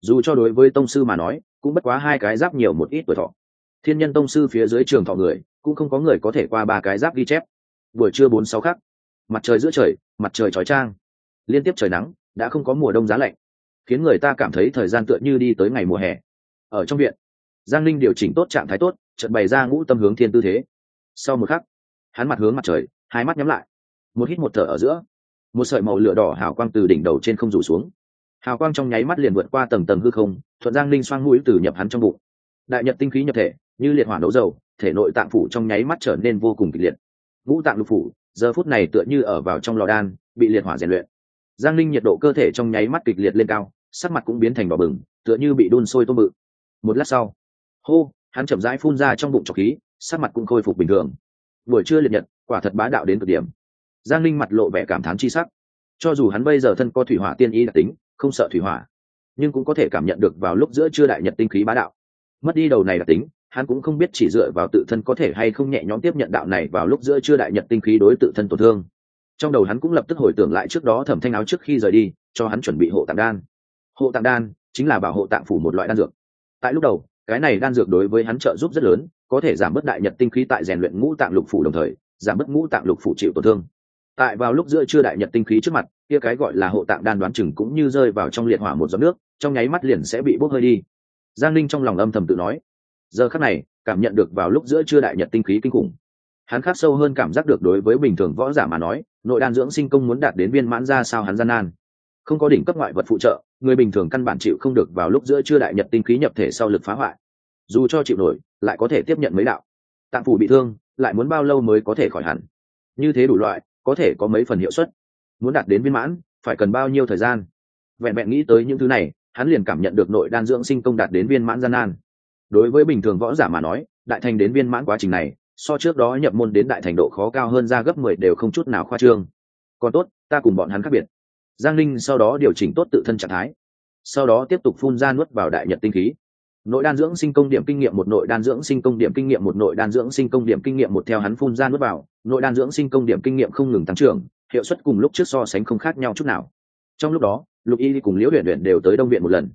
Dù cho đối với tông sư mà nói, cũng bất quá hai cái giáp nhiều một ít tuổi thọ. Thiên nhân tông sư phía dưới trường thọ người, cũng không có người có thể qua ba cái giáp ghi chép. Buổi trưa bốn sáu khắc, mặt trời giữa trời, mặt trời trói trang. Liên tiếp trời nắng, đã không có mùa đông giá lạnh khiến người ta cảm thấy thời gian tựa như đi tới ngày mùa hè. Ở trong viện, giang linh điều chỉnh tốt trạng thái tốt trận bày ra ngũ tâm hướng thiên tư thế. Sau một khắc, hắn mặt hướng mặt trời, hai mắt nhắm lại. Một hít một thở ở giữa, một sợi màu lửa đỏ hào quang từ đỉnh đầu trên không rủ xuống. Hào quang trong nháy mắt liền vượt qua tầng tầng hư không, thuận giang linh xoang mũi từ nhập hắn trong bụng. Đại nhật tinh khí nhập thể, như liệt hỏa nấu dầu, thể nội tạng phủ trong nháy mắt trở nên vô cùng kịch liệt. Ngũ tạng lục phủ, giờ phút này tựa như ở vào trong lò đan, bị liệt hỏa rèn luyện. Giang linh nhiệt độ cơ thể trong nháy mắt kịch liệt lên cao sắc mặt cũng biến thành đỏ bừng, tựa như bị đun sôi tôm bự. Một lát sau, hô, hắn chậm rãi phun ra trong bụng trọc khí, sắc mặt cũng khôi phục bình thường. Buổi trưa liệt nhật, quả thật bá đạo đến cực điểm. Giang linh mặt lộ vẻ cảm thán chi sắc. Cho dù hắn bây giờ thân có thủy hỏa tiên ý đặc tính, không sợ thủy hỏa, nhưng cũng có thể cảm nhận được vào lúc giữa trưa đại nhật tinh khí bá đạo. Mất đi đầu này đặc tính, hắn cũng không biết chỉ dựa vào tự thân có thể hay không nhẹ nhõm tiếp nhận đạo này vào lúc giữa trưa đại nhật tinh khí đối tự thân tổn thương. Trong đầu hắn cũng lập tức hồi tưởng lại trước đó thẩm thanh áo trước khi rời đi, cho hắn chuẩn bị hộ tạng đan hộ tạng đan chính là bảo hộ tạng phủ một loại đan dược. Tại lúc đầu, cái này đan dược đối với hắn trợ giúp rất lớn, có thể giảm bớt đại nhật tinh khí tại rèn luyện ngũ tạng lục phủ đồng thời, giảm bớt ngũ tạng lục phủ chịu tổn thương. Tại vào lúc giữa chưa đại nhật tinh khí trước mặt, kia cái gọi là hộ tạng đan đoán chừng cũng như rơi vào trong liệt hỏa một giọt nước, trong nháy mắt liền sẽ bị bốc hơi đi. Giang linh trong lòng âm thầm tự nói. Giờ khắc này, cảm nhận được vào lúc giữa chưa đại nhật tinh khí kinh khủng. Hắn khắc sâu hơn cảm giác được đối với bình thường võ giả mà nói, nội đan dưỡng sinh công muốn đạt đến viên mãn ra sao hắn gian nan không có đỉnh cấp ngoại vật phụ trợ, người bình thường căn bản chịu không được vào lúc giữa chưa đại nhật tinh khí nhập thể sau lực phá hoại. Dù cho chịu nổi, lại có thể tiếp nhận mấy đạo. Tạng phủ bị thương, lại muốn bao lâu mới có thể khỏi hẳn? Như thế đủ loại, có thể có mấy phần hiệu suất? Muốn đạt đến viên mãn, phải cần bao nhiêu thời gian? Vẹn vẹn nghĩ tới những thứ này, hắn liền cảm nhận được nội đan dưỡng sinh công đạt đến viên mãn gian nan. Đối với bình thường võ giả mà nói, đại thành đến viên mãn quá trình này, so trước đó nhập môn đến đại thành độ khó cao hơn ra gấp mười đều không chút nào khoa trương. Còn tốt, ta cùng bọn hắn khác biệt giang linh sau đó điều chỉnh tốt tự thân trạng thái, sau đó tiếp tục phun ra nuốt vào đại nhật tinh khí. Nội đan dưỡng sinh công điểm kinh nghiệm một, nội đan dưỡng sinh công điểm kinh nghiệm một, nội đan dưỡng sinh công điểm kinh nghiệm một theo hắn phun ra nuốt vào, nội đan dưỡng sinh công điểm kinh nghiệm không ngừng tăng trưởng, hiệu suất cùng lúc trước so sánh không khác nhau chút nào. Trong lúc đó, lục y cùng liễu huyện huyện đều tới đông viện một lần.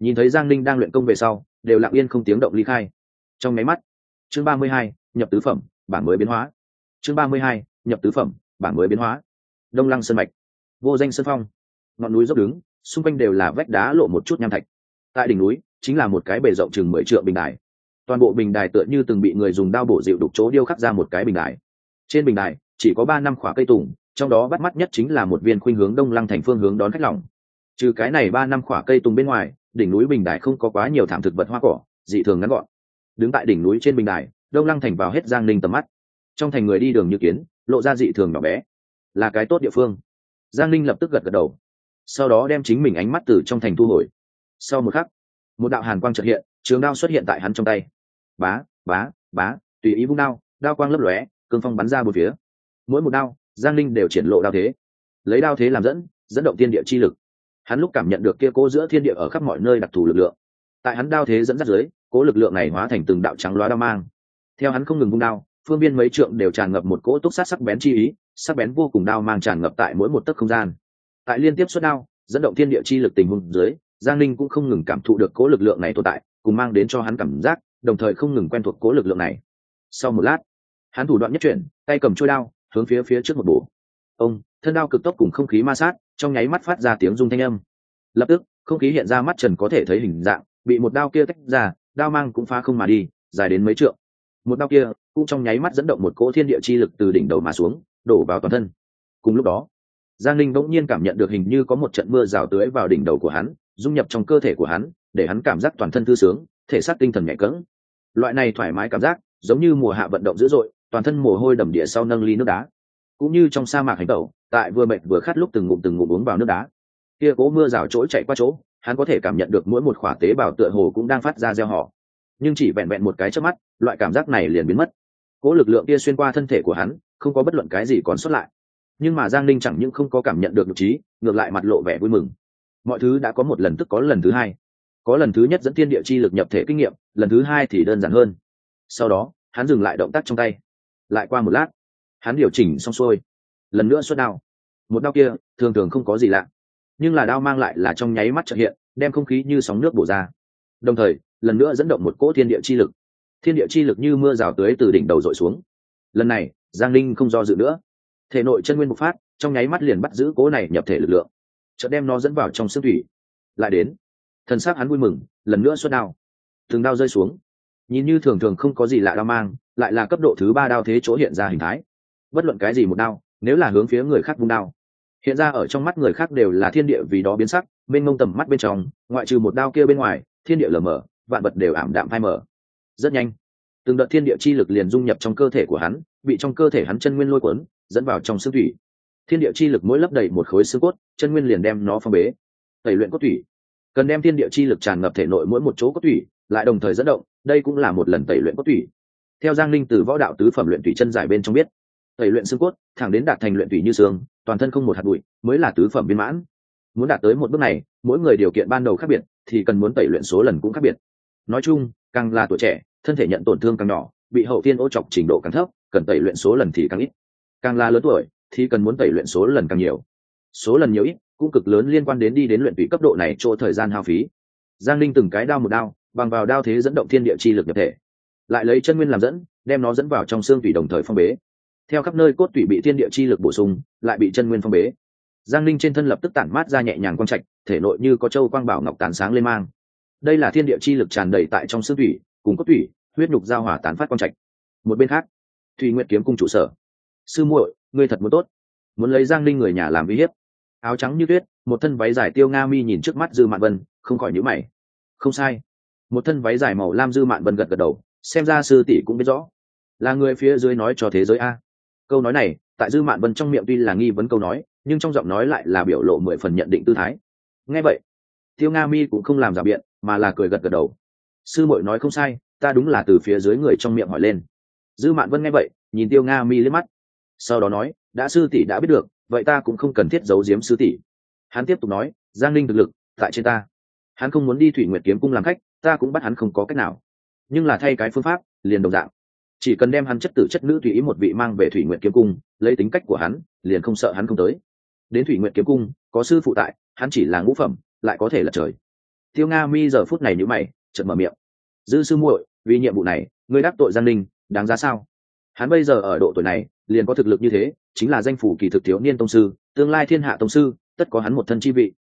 Nhìn thấy giang linh đang luyện công về sau, đều lặng yên không tiếng động ly khai. Trong máy mắt, chương ba mươi hai, nhập tứ phẩm bảng mới biến hóa. Chương ba mươi hai, nhập tứ phẩm bảng mới biến hóa. Đông lăng sơn mạch vô danh sơn phong. Ngọn núi dốc đứng, xung quanh đều là vách đá lộ một chút nham thạch. Tại đỉnh núi, chính là một cái bề rộng chừng mười trượng bình đài. Toàn bộ bình đài tựa như từng bị người dùng đao bổ dịu đục chỗ điêu khắc ra một cái bình đài. Trên bình đài, chỉ có ba năm khỏa cây tùng, trong đó bắt mắt nhất chính là một viên khuynh hướng đông lăng thành phương hướng đón khách lỏng trừ cái này ba năm khỏa cây tùng bên ngoài, đỉnh núi bình đài không có quá nhiều thảm thực vật hoa cỏ, dị thường ngắn gọn. Đứng tại đỉnh núi trên bình đài, đông lăng thành vào hết giang ninh tầm mắt. Trong thành người đi đường như kiến, lộ ra dị thường nhỏ bé. Là cái tốt địa phương giang ninh lập tức gật gật đầu. Sau đó đem chính mình ánh mắt từ trong thành thu hồi. Sau một khắc, một đạo hàn quang trật hiện, trường đao xuất hiện tại hắn trong tay. Bá bá bá, tùy ý vung đao đao quang lấp lóe, cương phong bắn ra một phía. Mỗi một đao, giang linh đều triển lộ đao thế. Lấy đao thế làm dẫn dẫn động thiên địa chi lực. Hắn lúc cảm nhận được kia cố giữa thiên địa ở khắp mọi nơi đặc thù lực lượng. Tại hắn đao thế dẫn dắt dưới, cố lực lượng này hóa thành từng đạo trắng loá đao mang. Theo hắn không ngừng vung đao, phương biên mấy trượng đều tràn ngập một cỗ túc sát sắc bén chi ý sắc bén vô cùng đao mang tràn ngập tại mỗi một tấc không gian. Tại liên tiếp xuất đao, dẫn động thiên địa chi lực tình huống dưới, giang linh cũng không ngừng cảm thụ được cố lực lượng này tồn tại, cùng mang đến cho hắn cảm giác, đồng thời không ngừng quen thuộc cố lực lượng này. Sau một lát, hắn thủ đoạn nhất chuyển, tay cầm trôi đao, hướng phía phía trước một bổ. Ông, thân đao cực tốc cùng không khí ma sát, trong nháy mắt phát ra tiếng rung thanh âm. Lập tức, không khí hiện ra mắt trần có thể thấy hình dạng, bị một đao kia tách ra, đao mang cũng phá không mà đi, dài đến mấy trượng. Một đao kia cũng trong nháy mắt dẫn động một cỗ thiên địa chi lực từ đỉnh đầu mà xuống đổ vào toàn thân. Cùng lúc đó, giang linh bỗng nhiên cảm nhận được hình như có một trận mưa rào tưới vào đỉnh đầu của hắn, dung nhập trong cơ thể của hắn, để hắn cảm giác toàn thân thư sướng, thể xác tinh thần nhẹ cỡng. Loại này thoải mái cảm giác, giống như mùa hạ vận động dữ dội, toàn thân mồ hôi đầm địa sau nâng ly nước đá. Cũng như trong sa mạc hành tẩu, tại vừa mệt vừa khát lúc từng ngụm từng ngụm uống vào nước đá. Kia cố mưa rào trỗi chạy qua chỗ, hắn có thể cảm nhận được mỗi một khỏa tế bào tựa hồ cũng đang phát ra gieo họ. Nhưng chỉ vẹn vẹn một cái trước mắt, loại cảm giác này liền biến mất. Cố lực lượng kia xuyên qua thân thể của hắn không có bất luận cái gì còn xuất lại. Nhưng mà giang Ninh chẳng những không có cảm nhận được nhục trí, ngược lại mặt lộ vẻ vui mừng. Mọi thứ đã có một lần tức có lần thứ hai. Có lần thứ nhất dẫn tiên địa chi lực nhập thể kinh nghiệm, lần thứ hai thì đơn giản hơn. Sau đó, hắn dừng lại động tác trong tay. Lại qua một lát, hắn điều chỉnh xong xuôi. Lần nữa xuất đao. Một đao kia, thường thường không có gì lạ. Nhưng là đao mang lại là trong nháy mắt trợ hiện, đem không khí như sóng nước bổ ra. Đồng thời, lần nữa dẫn động một cỗ thiên địa chi lực. Thiên địa chi lực như mưa rào tưới từ đỉnh đầu dội xuống. Lần này giang linh không do dự nữa. Thể nội chân nguyên bộc phát, trong nháy mắt liền bắt giữ cố này nhập thể lực lượng. Chợt đem nó dẫn vào trong xương thủy. Lại đến. Thần s á c hắn vui mừng, lần nữa xuất đao. Thường đao rơi xuống. Nhìn như thường thường không có gì lạ đao mang, lại là cấp độ thứ ba đao thế chỗ hiện ra hình thái. Bất luận cái gì một đao, nếu là hướng phía người khác vung đao. Hiện ra ở trong mắt người khác đều là thiên địa vì đó biến sắc bên ngông tầm mắt bên trong, ngoại trừ một đao kia bên ngoài, thiên địa lờ mờ, vạn vật đều ảm đạm phai mờ. Rất nhanh từng đợt thiên địa chi lực liền dung nhập trong cơ thể của hắn, bị trong cơ thể hắn chân nguyên lôi cuốn, dẫn vào trong xương thủy. Thiên địa chi lực mỗi lấp đầy một khối xương cốt, chân nguyên liền đem nó phong bế. Tẩy luyện cốt thủy. Cần đem thiên địa chi lực tràn ngập thể nội mỗi một chỗ cốt thủy, lại đồng thời dẫn động, đây cũng là một lần tẩy luyện cốt thủy. Theo giang linh từ võ đạo tứ phẩm luyện thủy chân giải bên trong biết, tẩy luyện xương cốt, thẳng đến đạt thành luyện thủy như xương, toàn thân không một hạt bụi, mới là tứ phẩm viên mãn. Muốn đạt tới một bước này, mỗi người điều kiện ban đầu khác biệt, thì cần muốn tẩy luyện số lần cũng khác biệt. Nói chung, càng là tuổi trẻ thân thể nhận tổn thương càng nhỏ, bị hậu tiên ô chọc trình độ càng thấp, cần tẩy luyện số lần thì càng ít. Càng là lớn tuổi, thì cần muốn tẩy luyện số lần càng nhiều. Số lần nhiều ít cũng cực lớn liên quan đến đi đến luyện tùy cấp độ này chỗ thời gian hao phí. Giang linh từng cái đao một đao, bằng vào đao thế dẫn động thiên địa chi lực nhập thể. Lại lấy chân nguyên làm dẫn, đem nó dẫn vào trong xương tủy đồng thời phong bế. Theo khắp nơi cốt tủy bị thiên địa chi lực bổ sung, lại bị chân nguyên phong bế. Giang linh trên thân lập tức tản mát ra nhẹ nhàng quang trạch, thể nội như có châu quang bảo ngọc tàn sáng lên mang. Đây là thiên địa chi lực tràn đầy tại trong xương thủy cùng cốt thủy, huyết nhục giao hỏa tán phát quang trạch. Một bên khác thùy nguyện kiếm cung trụ sở. Sư muội, ngươi thật muốn tốt. Muốn lấy giang linh người nhà làm uy hiếp. Áo trắng như tuyết, một thân váy dài tiêu nga mi nhìn trước mắt dư mạn vân, không khỏi nhữ mày. Không sai. Một thân váy dài màu lam dư mạn vân gật gật đầu, xem ra sư tỷ cũng biết rõ. Là người phía dưới nói cho thế giới a. Câu nói này, tại dư mạn vân trong miệng tuy là nghi vấn câu nói, nhưng trong giọng nói lại là biểu lộ mười phần nhận định tư thái. Nghe vậy, tiêu nga mi cũng không làm giả biện, mà là cười gật gật đầu sư muội nói không sai, ta đúng là từ phía dưới người trong miệng hỏi lên. Dư mạn vân nghe vậy, nhìn tiêu nga mi liếc mắt. Sau đó nói, đã sư tỷ đã biết được, vậy ta cũng không cần thiết giấu giếm sư tỷ. Hắn tiếp tục nói, giang linh thực lực, tại trên ta. Hắn không muốn đi thủy nguyệt kiếm cung làm khách, ta cũng bắt hắn không có cách nào. Nhưng là thay cái phương pháp, liền đồng dạng. Chỉ cần đem hắn chất tử chất nữ tùy ý một vị mang về thủy nguyệt kiếm cung, lấy tính cách của hắn, liền không sợ hắn không tới. Đến thủy nguyệt kiếm cung, có sư phụ tại, hắn chỉ là ngũ phẩm, lại có thể là trời. Tiêu nga mi giờ phút này nhữ mày chợt mở miệng. Dư sư muội, vì nhiệm vụ này, ngươi đắc tội giang linh đáng giá sao? Hắn bây giờ ở độ tuổi này, liền có thực lực như thế, chính là danh phủ kỳ thực thiếu niên tông sư, tương lai thiên hạ tông sư, tất có hắn một thân chi vị.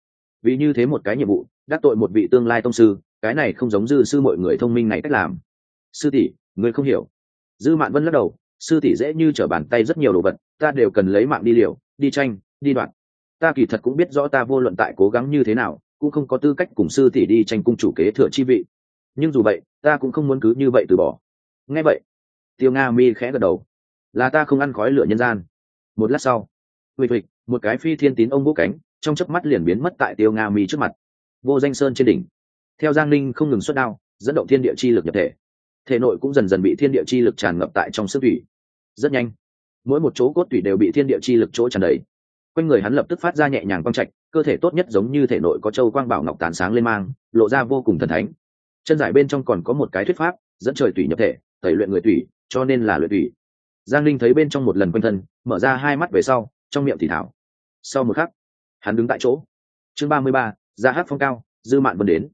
Vì như thế một cái nhiệm vụ, đắc tội một vị tương lai tông sư, cái này không giống dư sư mọi người thông minh này cách làm. Sư tỷ người không hiểu. Dư mạn vân lắc đầu, sư tỷ dễ như trở bàn tay rất nhiều đồ vật, ta đều cần lấy mạng đi liều, đi tranh, đi đoạn ta kỳ thật cũng biết rõ ta vô luận tại cố gắng như thế nào, cũng không có tư cách cùng sư tỷ đi tranh cung chủ kế thừa chi vị nhưng dù vậy, ta cũng không muốn cứ như vậy từ bỏ. Nghe vậy, tiêu nga mi khẽ gật đầu. Là ta không ăn khói lửa nhân gian. Một lát sau, huỵch huỵch, một cái phi thiên tín ông vũ cánh, trong chớp mắt liền biến mất tại tiêu nga mi trước mặt. Vô danh sơn trên đỉnh. Theo giang ninh không ngừng xuất đao, dẫn động thiên địa chi lực nhập thể. Thể nội cũng dần dần bị thiên địa chi lực tràn ngập tại trong sức thủy. Rất nhanh, mỗi một chỗ cốt tủy đều bị thiên địa chi lực chỗ tràn đầy. Quanh người hắn lập tức phát ra nhẹ nhàng quang trạch, cơ thể tốt nhất giống như thể nội có châu quang bảo ngọc tàn sáng lên mang, lộ ra vô cùng thần thánh chân giải bên trong còn có một cái thuyết pháp, dẫn trời tủy nhập thể, tẩy luyện người tủy cho nên là luyện tủy giang linh thấy bên trong một lần quanh thân, mở ra hai mắt về sau, trong miệng thì thảo. Sau một khắc, hắn đứng tại chỗ. Chương ba mươi ba ra hát phong cao, dư mạn vân đến.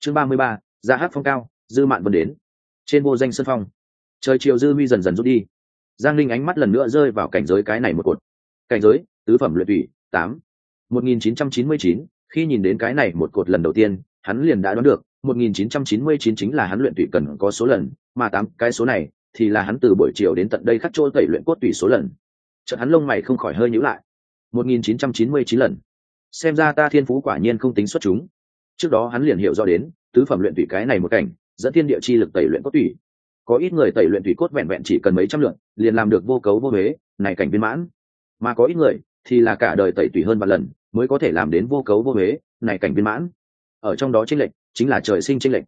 Chương ba mươi ba ra hát phong cao, dư mạn vân đến. Trên vô danh sân phong, trời chiều dư huy dần dần rút đi. Giang linh ánh mắt lần nữa rơi vào cảnh giới cái này một cột. Cảnh giới, tứ phẩm luyện tủy tám. Một nghìn chín trăm chín mươi chín, khi nhìn đến cái này một cột lần đầu tiên, hắn liền đã đoán được một nghìn chín trăm chín mươi chín chính là hắn luyện tụy cần có số lần, mà tám cái số này thì là hắn từ buổi chiều đến tận đây khắc trôi tẩy luyện cốt tủy số lần. Chợt hắn lông mày không khỏi hơi nhíu lại. một nghìn chín trăm chín mươi chín lần. Xem ra ta thiên phú quả nhiên không tính xuất chúng. Trước đó hắn liền hiểu rõ đến, tứ phẩm luyện tụy cái này một cảnh, dẫn thiên địa chi lực tẩy luyện cốt tủy. Có ít người tẩy luyện tủy cốt vẹn vẹn chỉ cần mấy trăm lượng, liền làm được vô cấu vô huế, này cảnh viên mãn. Mà có ít người thì là cả đời tẩy tủy hơn vài lần, mới có thể làm đến vô cấu vô huế, này cảnh viên mãn. Ở trong đó tranh lệch chính là trời sinh chênh lệch.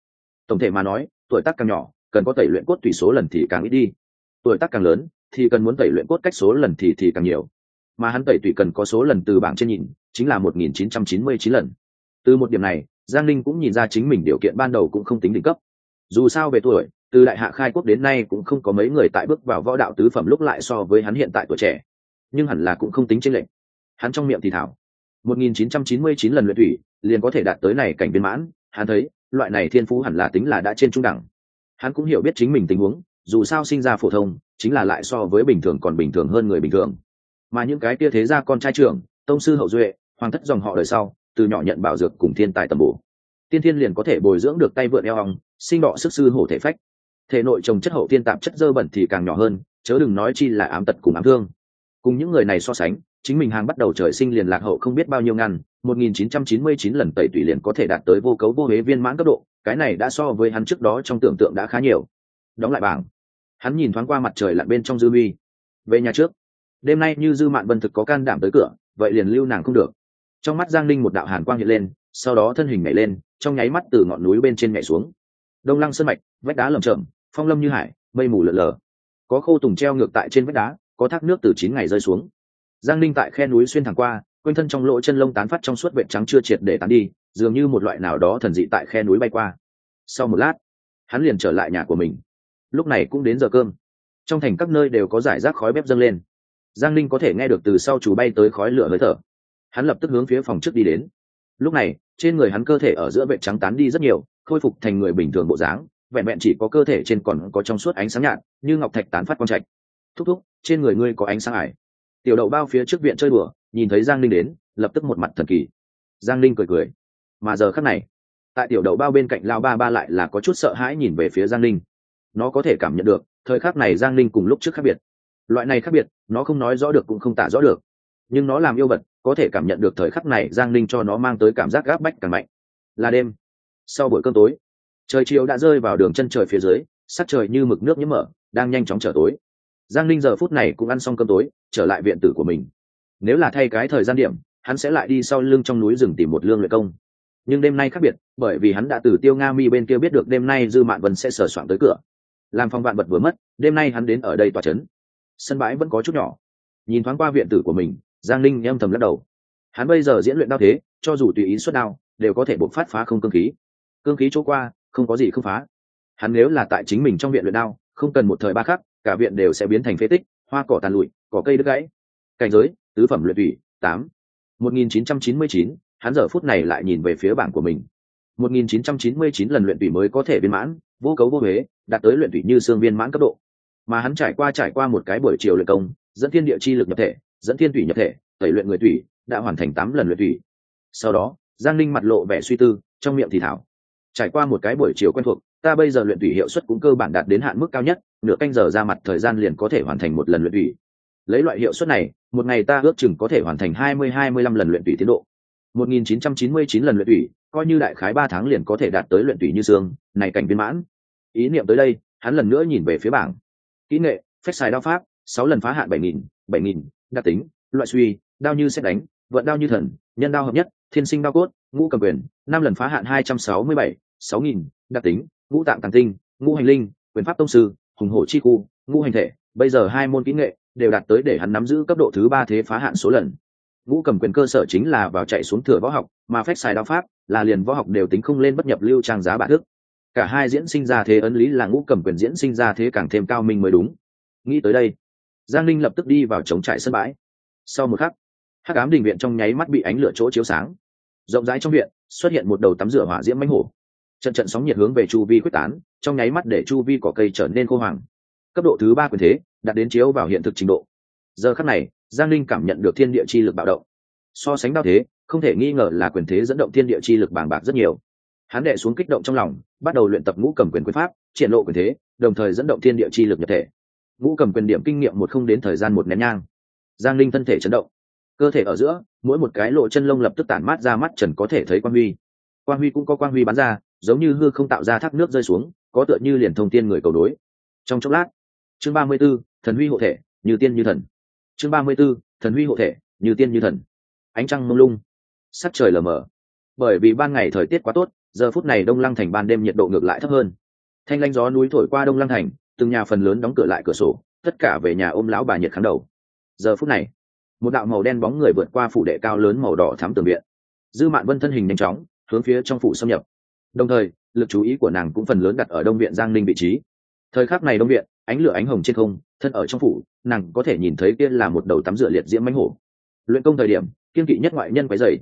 Tổng thể mà nói, tuổi tác càng nhỏ, cần có tẩy luyện cốt tùy số lần thì càng ít đi. Tuổi tác càng lớn, thì cần muốn tẩy luyện cốt cách số lần thì thì càng nhiều. Mà hắn tẩy tùy cần có số lần từ bảng trên nhìn, chính là một nghìn chín trăm chín mươi chín lần. Từ một điểm này, giang linh cũng nhìn ra chính mình điều kiện ban đầu cũng không tính đỉnh cấp. Dù sao về tuổi, từ đại hạ khai quốc đến nay cũng không có mấy người tại bước vào võ đạo tứ phẩm lúc lại so với hắn hiện tại tuổi trẻ. Nhưng hẳn là cũng không tính chênh lệch. Hắn trong miệng thì thảo 1999 lần luyện thủy, liền có thể đạt tới này cảnh viên mãn hắn thấy, loại này thiên phú hẳn là tính là đã trên trung đẳng. Hắn cũng hiểu biết chính mình tình huống, dù sao sinh ra phổ thông, chính là lại so với bình thường còn bình thường hơn người bình thường. Mà những cái kia thế gia con trai trưởng, tông sư hậu duệ, hoàng thất dòng họ đời sau, từ nhỏ nhận bảo dược cùng thiên tài tầm bổ. Tiên thiên liền có thể bồi dưỡng được tay vượn eo hòng sinh đọ sức sư hổ thể phách. Thể nội trồng chất hậu thiên tạp chất dơ bẩn thì càng nhỏ hơn, chớ đừng nói chi là ám tật cùng ám thương. Cùng những người này so sánh, chính mình hàng bắt đầu trời sinh liền lạc hậu không biết bao nhiêu ngăn 1999 lần tẩy tùy liền có thể đạt tới vô cấu vô huế viên mãn cấp độ cái này đã so với hắn trước đó trong tưởng tượng đã khá nhiều. Đóng lại bảng. Hắn nhìn thoáng qua mặt trời lặn bên trong dư huy về nhà trước. Đêm nay như dư mạn vân thực có can đảm tới cửa vậy liền lưu nàng không được. Trong mắt giang linh một đạo hàn quang hiện lên sau đó thân hình nhảy lên trong nháy mắt từ ngọn núi bên trên nhảy xuống. Đông lăng sơn mạch vách đá lởm chởm, phong lâm như hải mây mù lợn lờ. Có khô tùng treo ngược tại trên vách đá có thác nước từ chín ngày rơi xuống. Giang linh tại khe núi xuyên thẳng qua quanh thân trong lỗ chân lông tán phát trong suốt vệt trắng chưa triệt để tán đi, dường như một loại nào đó thần dị tại khe núi bay qua. Sau một lát, hắn liền trở lại nhà của mình. Lúc này cũng đến giờ cơm. Trong thành các nơi đều có giải rác khói bếp dâng lên. Giang linh có thể nghe được từ sau chú bay tới khói lửa hơi thở. Hắn lập tức hướng phía phòng trước đi đến. Lúc này, trên người hắn cơ thể ở giữa vệ trắng tán đi rất nhiều, khôi phục thành người bình thường bộ dáng, vẹn vẹn chỉ có cơ thể trên còn có trong suốt ánh sáng nhạt, như ngọc thạch tán phát quang trạch. Thúc thúc, trên người ngươi có ánh sáng ải. Tiểu đậu bao phía trước viện chơi đùa nhìn thấy giang linh đến, lập tức một mặt thần kỳ. Giang linh cười cười. Mà giờ khắc này, tại tiểu đậu bao bên cạnh lao ba ba lại là có chút sợ hãi nhìn về phía giang linh nó có thể cảm nhận được, thời khắc này giang linh cùng lúc trước khác biệt. Loại này khác biệt, nó không nói rõ được cũng không tả rõ được. Nhưng nó làm yêu vật, có thể cảm nhận được thời khắc này giang linh cho nó mang tới cảm giác gáp bách càng mạnh. Là đêm, sau buổi cơm tối, trời chiều đã rơi vào đường chân trời phía dưới, sắc trời như mực nước nhiễm mở, đang nhanh chóng trở tối. Giang linh giờ phút này cũng ăn xong cơm tối, trở lại viện tử của mình nếu là thay cái thời gian điểm, hắn sẽ lại đi sau lưng trong núi rừng tìm một lương luyện công. Nhưng đêm nay khác biệt, bởi vì hắn đã từ tiêu nga mi bên kia biết được đêm nay dư mạn vân sẽ sửa soạn tới cửa. Làm phong vạn vật vừa mất, đêm nay hắn đến ở đây tòa c h ấ n sân bãi vẫn có chút nhỏ. Nhìn thoáng qua viện tử của mình, giang linh âm thầm lắc đầu. Hắn bây giờ diễn luyện đao thế, cho dù tùy ý xuất đao, đều có thể buộc phát phá không cơ khí. Cơ khí chỗ qua, không có gì không phá. Hắn nếu là tại chính mình trong viện luyện đao, không cần một thời ba khắc, cả viện đều sẽ biến thành phế tích, hoa cỏ tàn lụi, cỏ cây đứt gãy. Cảnh giới tứ phẩm luyện thủy tám một nghìn chín trăm chín mươi chín hắn giờ phút này lại nhìn về phía bảng của mình 1999 lần luyện thủy mới có thể viên mãn vô cấu vô huế đạt tới luyện thủy như xương viên mãn cấp độ mà hắn trải qua trải qua một cái buổi chiều luyện công dẫn thiên địa chi lực nhập thể dẫn thiên thủy nhập thể tẩy luyện người thủy, đã hoàn thành tám lần luyện thủy. sau đó giang linh mặt lộ vẻ suy tư trong miệng thì thảo trải qua một cái buổi chiều quen thuộc ta bây giờ luyện thủy hiệu suất cũng cơ bản đạt đến hạn mức cao nhất nửa canh giờ ra mặt thời gian liền có thể hoàn thành một lần luyện thủy lấy loại hiệu suất này một ngày ta ước chừng có thể hoàn thành hai mươi hai mươi lăm lần luyện tủy tiến độ 1999 lần luyện tủy, coi như đại khái ba tháng liền có thể đạt tới luyện tủy như xương, này cảnh viên mãn. Ý niệm tới đây, hắn lần nữa nhìn về phía bảng. Kỹ nghệ, phép xài đao pháp, sáu lần phá hạn 7000, 7000, đặc tính, loại suy, đao như xét đánh, vận đao như thần, nhân đao hợp nhất, thiên sinh đao cốt, ngũ cầm quyền, năm lần phá hạn 267, 6000, đặc tính, ngũ tạng tàng tinh, ngũ hành linh, quyền pháp tông sư, hùng hổ chi khu, ngũ hành thể, bây giờ hai môn kỹ nghệ đều đạt tới để hắn nắm giữ cấp độ thứ ba thế phá hạn số lần. Ngũ cầm quyền cơ sở chính là vào chạy xuống thừa võ học, mà phép xài đao pháp là liền võ học đều tính không lên bất nhập lưu trang giá bạ thức. Cả hai diễn sinh ra thế ấn lý là ngũ cầm quyền diễn sinh ra thế càng thêm cao minh mới đúng. Nghĩ tới đây, giang linh lập tức đi vào chống trại sân bãi. Sau một khắc, hắc ám đình viện trong nháy mắt bị ánh lửa chỗ chiếu sáng. Rộng rãi trong viện, xuất hiện một đầu tắm rửa hỏa diễm mánh hổ. Trận trận sóng nhiệt hướng về chu vi quyết tán, trong nháy mắt để chu vi cỏ cây trở nên khô hoàng cấp độ thứ ba quyền thế, đạt đến chiếu vào hiện thực trình độ. Giờ khắc này, giang linh cảm nhận được thiên địa chi lực bạo động. So sánh đao thế, không thể nghi ngờ là quyền thế dẫn động thiên địa chi lực bàng bạc rất nhiều. Hắn đệ xuống kích động trong lòng, bắt đầu luyện tập ngũ cầm quyền quyền pháp, triển lộ quyền thế, đồng thời dẫn động thiên địa chi lực nhập thể. Ngũ cầm quyền điểm kinh nghiệm một không đến thời gian một nén nhang. Giang linh thân thể chấn động. Cơ thể ở giữa, mỗi một cái lộ chân lông lập tức tản mát ra mắt trần có thể thấy quang huy. Quang huy cũng có quang huy bắn ra, giống như hư không tạo ra thác nước rơi xuống, có tựa như liền thông tin người cầu đối. Trong chốc lát chương ba mươi 34, thần huy hộ thể như tiên như thần. Chương ba mươi 34, thần huy hộ thể như tiên như thần. Ánh trăng mông lung. Sắc trời lờ mờ. Bởi vì ban ngày thời tiết quá tốt giờ phút này đông lăng thành ban đêm nhiệt độ ngược lại thấp hơn. Thanh lanh gió núi thổi qua đông lăng thành từng nhà phần lớn đóng cửa lại cửa sổ tất cả về nhà ôm lão bà nhiệt kháng đầu. Giờ phút này một đạo màu đen bóng người vượt qua phủ đệ cao lớn màu đỏ thắm tường viện. Dư mạn vân thân hình nhanh chóng hướng phía trong phủ xâm nhập. Đồng thời lực chú ý của nàng cũng phần lớn đặt ở đông viện giang ninh vị trí. Thời khắc này đông viện ánh lửa ánh hồng trên không, thân ở trong phủ, nàng có thể nhìn thấy kia là một đầu tắm rửa liệt diễm mánh hổ. Luyện công thời điểm, kiên kỵ nhất ngoại nhân quái dày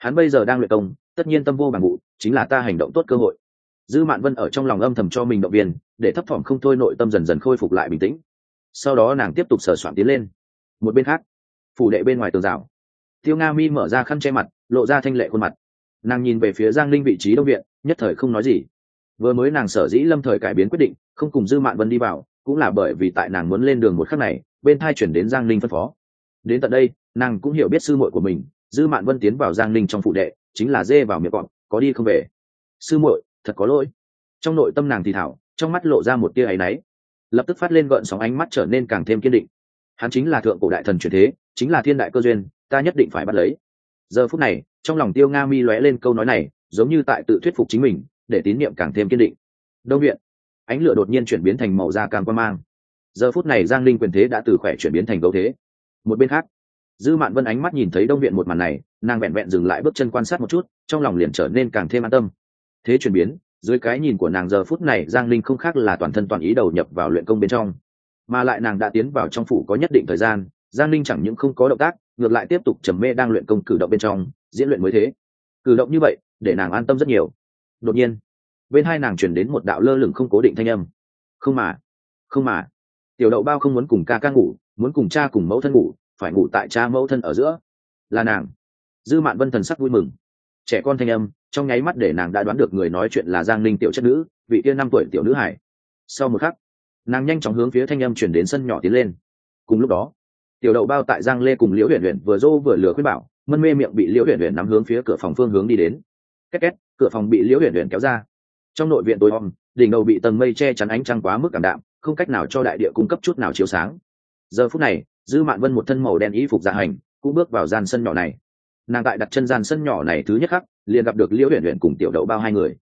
hắn bây giờ đang luyện công, tất nhiên tâm vô bằng ngụ chính là ta hành động tốt cơ hội. Dư mạn vân ở trong lòng âm thầm cho mình động viên, để thấp thỏm không thôi nội tâm dần dần khôi phục lại bình tĩnh. Sau đó nàng tiếp tục sửa soạn tiến lên. Một bên khác, phủ đệ bên ngoài tường rào. Tiêu nga mi mở ra khăn che mặt, lộ ra thanh lệ khuôn mặt. Nàng nhìn về phía giang linh vị trí đông viện, nhất thời không nói gì. Vừa mới nàng sở dĩ lâm thời cải biến quyết định, không cùng dư mạn vân đi vào cũng là bởi vì tại nàng muốn lên đường một khắc này, bên thai chuyển đến giang linh phân phó. Đến tận đây, nàng cũng hiểu biết sư muội của mình, dư mạn vân tiến vào giang linh trong phụ đệ, chính là dê vào miệng cọp có đi không về. Sư muội, thật có lỗi. Trong nội tâm nàng thì thảo, trong mắt lộ ra một tia áy náy. Lập tức phát lên gợn sóng ánh mắt trở nên càng thêm kiên định. Hắn chính là thượng cổ đại thần truyền thế, chính là thiên đại cơ duyên, ta nhất định phải bắt lấy. Giờ phút này, trong lòng tiêu nga mi lóe lên câu nói này, giống như tại tự thuyết phục chính mình, để tín niệm càng thêm kiên định. Đông viện ánh lửa đột nhiên chuyển biến thành màu da càng quan mang. Giờ phút này giang linh quyền thế đã từ khỏe chuyển biến thành gấu thế. Một bên khác, dư mạn vân ánh mắt nhìn thấy đông viện một màn này, nàng vẹn vẹn dừng lại bước chân quan sát một chút, trong lòng liền trở nên càng thêm an tâm. Thế chuyển biến, dưới cái nhìn của nàng giờ phút này giang linh không khác là toàn thân toàn ý đầu nhập vào luyện công bên trong. Mà lại nàng đã tiến vào trong phủ có nhất định thời gian, giang linh chẳng những không có động tác, ngược lại tiếp tục trầm mê đang luyện công cử động bên trong, diễn luyện mới thế. Cử động như vậy, để nàng an tâm rất nhiều. Đột nhiên bên hai nàng chuyển đến một đạo lơ lửng không cố định thanh âm. Không mà không mà. Tiểu đậu bao không muốn cùng ca ca ngủ, muốn cùng cha cùng mẫu thân ngủ, phải ngủ tại cha mẫu thân ở giữa. Là nàng. Dư mạn vân thần sắc vui mừng. Trẻ con thanh âm, trong nháy mắt để nàng đã đoán được người nói chuyện là giang ninh tiểu chất nữ, vị tiên năm tuổi tiểu nữ hải. Sau một khắc, nàng nhanh chóng hướng phía thanh âm chuyển đến sân nhỏ tiến lên. Cùng lúc đó, tiểu đậu bao tại giang lê cùng liễu huyện huyện vừa dô vừa lừa khuyên bảo, mân mê miệng bị liễu huyện huyện nắm hướng phía cửa phòng phương hướng đi đến. Két két, cửa phòng bị liễu huyện huyện kéo ra trong nội viện tối om, đỉnh đầu bị tầng mây che chắn ánh trăng quá mức cảm đạm, không cách nào cho đại địa cung cấp chút nào chiếu sáng. Giờ phút này, dư mạn vân một thân màu đen y phục dạ hành, cũng bước vào gian sân nhỏ này. Nàng tại đặt chân gian sân nhỏ này thứ nhất khắc, liền gặp được liễu huyện huyện cùng tiểu đậu bao hai người.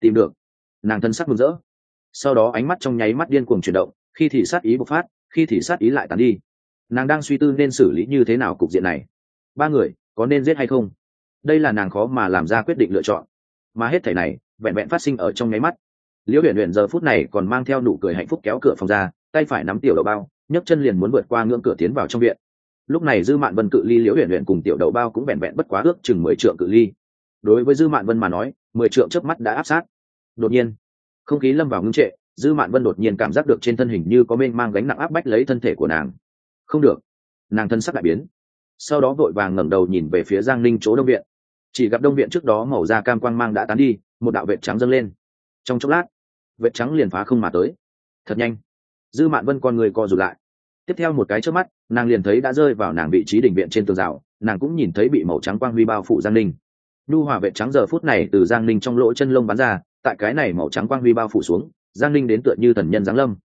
Tìm được. Nàng thân sắc mừng rỡ. Sau đó ánh mắt trong nháy mắt điên cuồng chuyển động, khi thì sát ý bộc phát, khi thì sát ý lại tàn đi. Nàng đang suy tư nên xử lý như thế nào cục diện này. Ba người, có nên giết hay không? Đây là nàng khó mà làm ra quyết định lựa chọn mà hết thảy này vẹn vẹn phát sinh ở trong nháy mắt. Liễu huyền huyền giờ phút này còn mang theo nụ cười hạnh phúc kéo cửa phòng ra, tay phải nắm tiểu đậu bao, nhấc chân liền muốn vượt qua ngưỡng cửa tiến vào trong viện. Lúc này dư mạn vân cự ly liễu huyền huyền cùng tiểu đậu bao cũng vẹn vẹn bất quá ước chừng mười trượng cự ly. Đối với dư mạn vân mà nói, mười trượng trước mắt đã áp sát. Đột nhiên, không khí lâm vào ngưng trệ, dư mạn vân đột nhiên cảm giác được trên thân hình như có mênh mang gánh nặng áp bách lấy thân thể của nàng. Không được, nàng thân sắc đại biến. Sau đó vội vàng ngẩng đầu nhìn về phía giang ninh chỗ đông viện chỉ gặp đông viện trước đó màu da cam quang mang đã tán đi, một đạo vệ trắng dâng lên. Trong chốc lát vệ trắng liền phá không mà tới. Thật nhanh. Dư mạn vân con người co rụt lại. Tiếp theo một cái trước mắt, nàng liền thấy đã rơi vào nàng vị trí đỉnh viện trên tường rào, nàng cũng nhìn thấy bị màu trắng quang huy bao phủ giang ninh. Nhu hòa vệ trắng giờ phút này từ giang ninh trong lỗ chân lông bắn ra, tại cái này màu trắng quang huy bao phủ xuống, giang ninh đến tựa như thần nhân giáng lâm.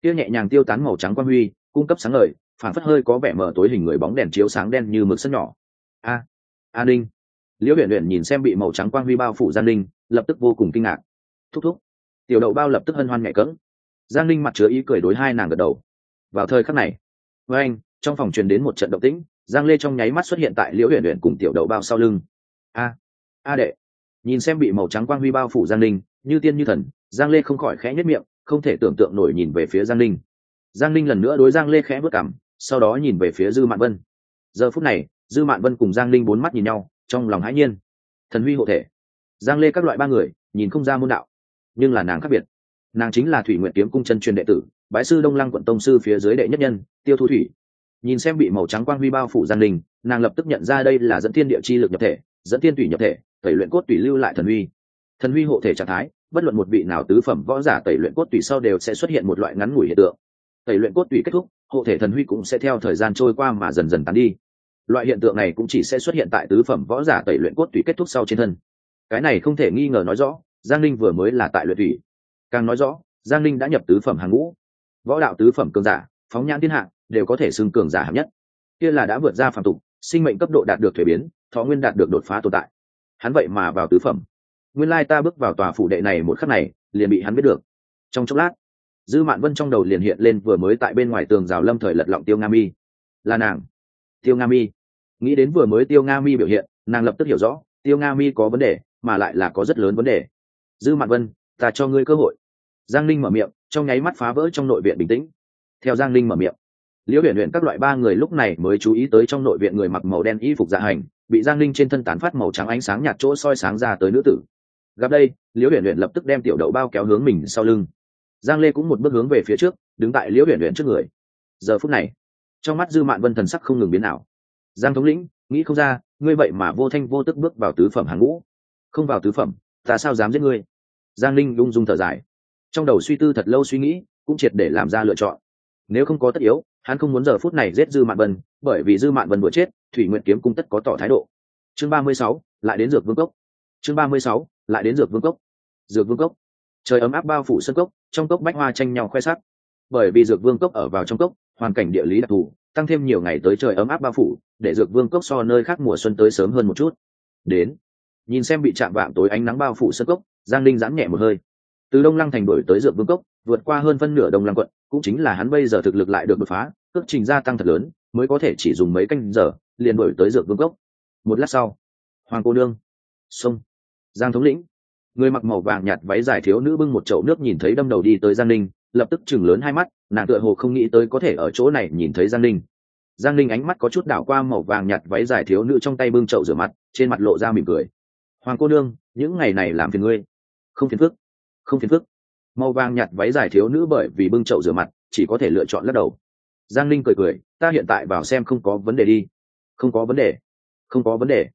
Tiêu nhẹ nhàng tiêu tán màu trắng quang huy, cung cấp sáng ngời, phản phất hơi có vẻ mở tối hình người bóng đèn chiếu sáng đen như mực sân nhỏ. A a ninh liễu huyện huyện nhìn xem bị màu trắng quang huy bao phủ giang Linh, lập tức vô cùng kinh ngạc. Thúc thúc. Tiểu đậu bao lập tức hân hoan nhẹ cỡng giang Linh mặt chứa ý cười đối hai nàng gật đầu. Vào thời khắc này với anh trong phòng truyền đến một trận động tĩnh giang lê trong nháy mắt xuất hiện tại liễu huyền huyền cùng tiểu đậu bao sau lưng. A a đệ. Nhìn xem bị màu trắng quang huy bao phủ giang linh như tiên như thần giang lê không khỏi khẽ nhất miệng không thể tưởng tượng nổi nhìn về phía giang linh giang linh lần nữa đối giang lê khẽ vất cảm sau đó nhìn về phía dư mạn vân. Giờ phút này dư mạn vân cùng giang linh bốn mắt nhìn nhau trong lòng hãi nhiên. Thần huy hộ thể. Giang lê các loại ba người, nhìn không ra môn đạo. Nhưng là nàng khác biệt. Nàng chính là thủy nguyện kiếm cung chân truyền đệ tử, bái sư đông lăng quận tông sư phía dưới đệ nhất nhân, tiêu thu thủy. Nhìn xem bị màu trắng quang huy bao phủ giang linh, nàng lập tức nhận ra đây là dẫn thiên địa chi lực nhập thể, dẫn thiên thủy nhập thể, tẩy luyện cốt tùy lưu lại thần huy. Thần huy hộ thể trạng thái, bất luận một vị nào tứ phẩm võ giả tẩy luyện cốt tùy sau đều sẽ xuất hiện một loại ngắn ngủi hiện tượng. Tẩy luyện cốt tùy kết thúc, hộ thể thần huy cũng sẽ theo thời gian trôi qua mà dần dần tán đi loại hiện tượng này cũng chỉ sẽ xuất hiện tại tứ phẩm võ giả tẩy luyện cốt tùy kết thúc sau trên thân. Cái này không thể nghi ngờ nói rõ, giang linh vừa mới là tại luyện thủy càng nói rõ, giang linh đã nhập tứ phẩm hàng ngũ. Võ đạo tứ phẩm cường giả, phóng nhãn thiên hạ, đều có thể xưng cường giả hạng nhất. Kia là đã vượt ra phạm tục, sinh mệnh cấp độ đạt được thuế biến, thọ nguyên đạt được đột phá tồn tại. Hắn vậy mà vào tứ phẩm. Nguyên lai ta bước vào tòa phủ đệ này một khắc này, liền bị hắn biết được. Trong chốc lát, dư mạn vân trong đầu liền hiện lên vừa mới tại bên ngoài tường rào lâm thời lật lọng tiêu nga mi. Là nàng tiêu nga mi. Nghĩ đến vừa mới tiêu nga mi biểu hiện, nàng lập tức hiểu rõ, tiêu nga mi có vấn đề, mà lại là có rất lớn vấn đề. Dư mạn vân, ta cho ngươi cơ hội. Giang linh mở miệng, trong nháy mắt phá vỡ trong nội viện bình tĩnh. Theo giang linh mở miệng, liễu huyền huyền các loại ba người lúc này mới chú ý tới trong nội viện người mặc màu đen y phục dạ hành, bị giang linh trên thân tán phát màu trắng ánh sáng nhạt chỗ soi sáng ra tới nữ tử. Gặp đây, liễu huyền huyền lập tức đem tiểu đậu bao kéo hướng mình sau lưng. Giang lê cũng một bước hướng về phía trước, đứng tại liễu huyền huyền trước người. Giờ phút này trong mắt dư mạn vân thần sắc không ngừng biến nào giang thống lĩnh, nghĩ không ra, ngươi vậy mà vô thanh vô tức bước vào tứ phẩm hàng ngũ. Không vào tứ phẩm, ta sao dám giết ngươi? Giang linh lung dung thở dài. Trong đầu suy tư thật lâu suy nghĩ, cũng triệt để làm ra lựa chọn. Nếu không có tất yếu, hắn không muốn giờ phút này giết dư mạn vân, bởi vì dư mạn vân vừa chết, thủy nguyện kiếm cung tất có tỏ thái độ. Chương ba mươi sáu, lại đến dược vương cốc. Chương ba mươi sáu, lại đến dược vương cốc. Dược vương cốc. Trời ấm áp bao phủ sân cốc, trong cốc bách hoa tranh nhau khoe sắc. Bởi vì dược vương cốc ở vào trong cốc hoàn cảnh địa lý đặc thù, tăng thêm nhiều ngày tới trời ấm áp bao phủ, để dược vương cốc so nơi khác mùa xuân tới sớm hơn một chút. Đến, nhìn xem bị chạm vạng tối ánh nắng bao phủ sân cốc, giang linh giãn nhẹ một hơi. Từ đông lăng thành đổi tới dược vương cốc, vượt qua hơn phân nửa đông lăng quận, cũng chính là hắn bây giờ thực lực lại được đột phá, cước trình gia tăng thật lớn, mới có thể chỉ dùng mấy canh giờ, liền đổi tới dược vương cốc. Một lát sau, hoàng cô nương, sông, giang thống lĩnh. Người mặc màu vàng nhạt váy dài thiếu nữ bưng một chậu nước nhìn thấy đâm đầu đi tới giang ninh lập tức chừng lớn hai mắt nàng tựa hồ không nghĩ tới có thể ở chỗ này nhìn thấy giang ninh. Giang ninh ánh mắt có chút đảo qua màu vàng nhạt váy dài thiếu nữ trong tay bưng chậu rửa mặt, trên mặt lộ ra mỉm cười. Hoàng cô nương, những ngày này làm phiền ngươi. Không phiền phức, không phiền phức. Màu vàng nhạt váy dài thiếu nữ bởi vì bưng chậu rửa mặt, chỉ có thể lựa chọn lắc đầu. Giang ninh cười cười, ta hiện tại vào xem không có vấn đề đi. Không có vấn đề, không có vấn đề.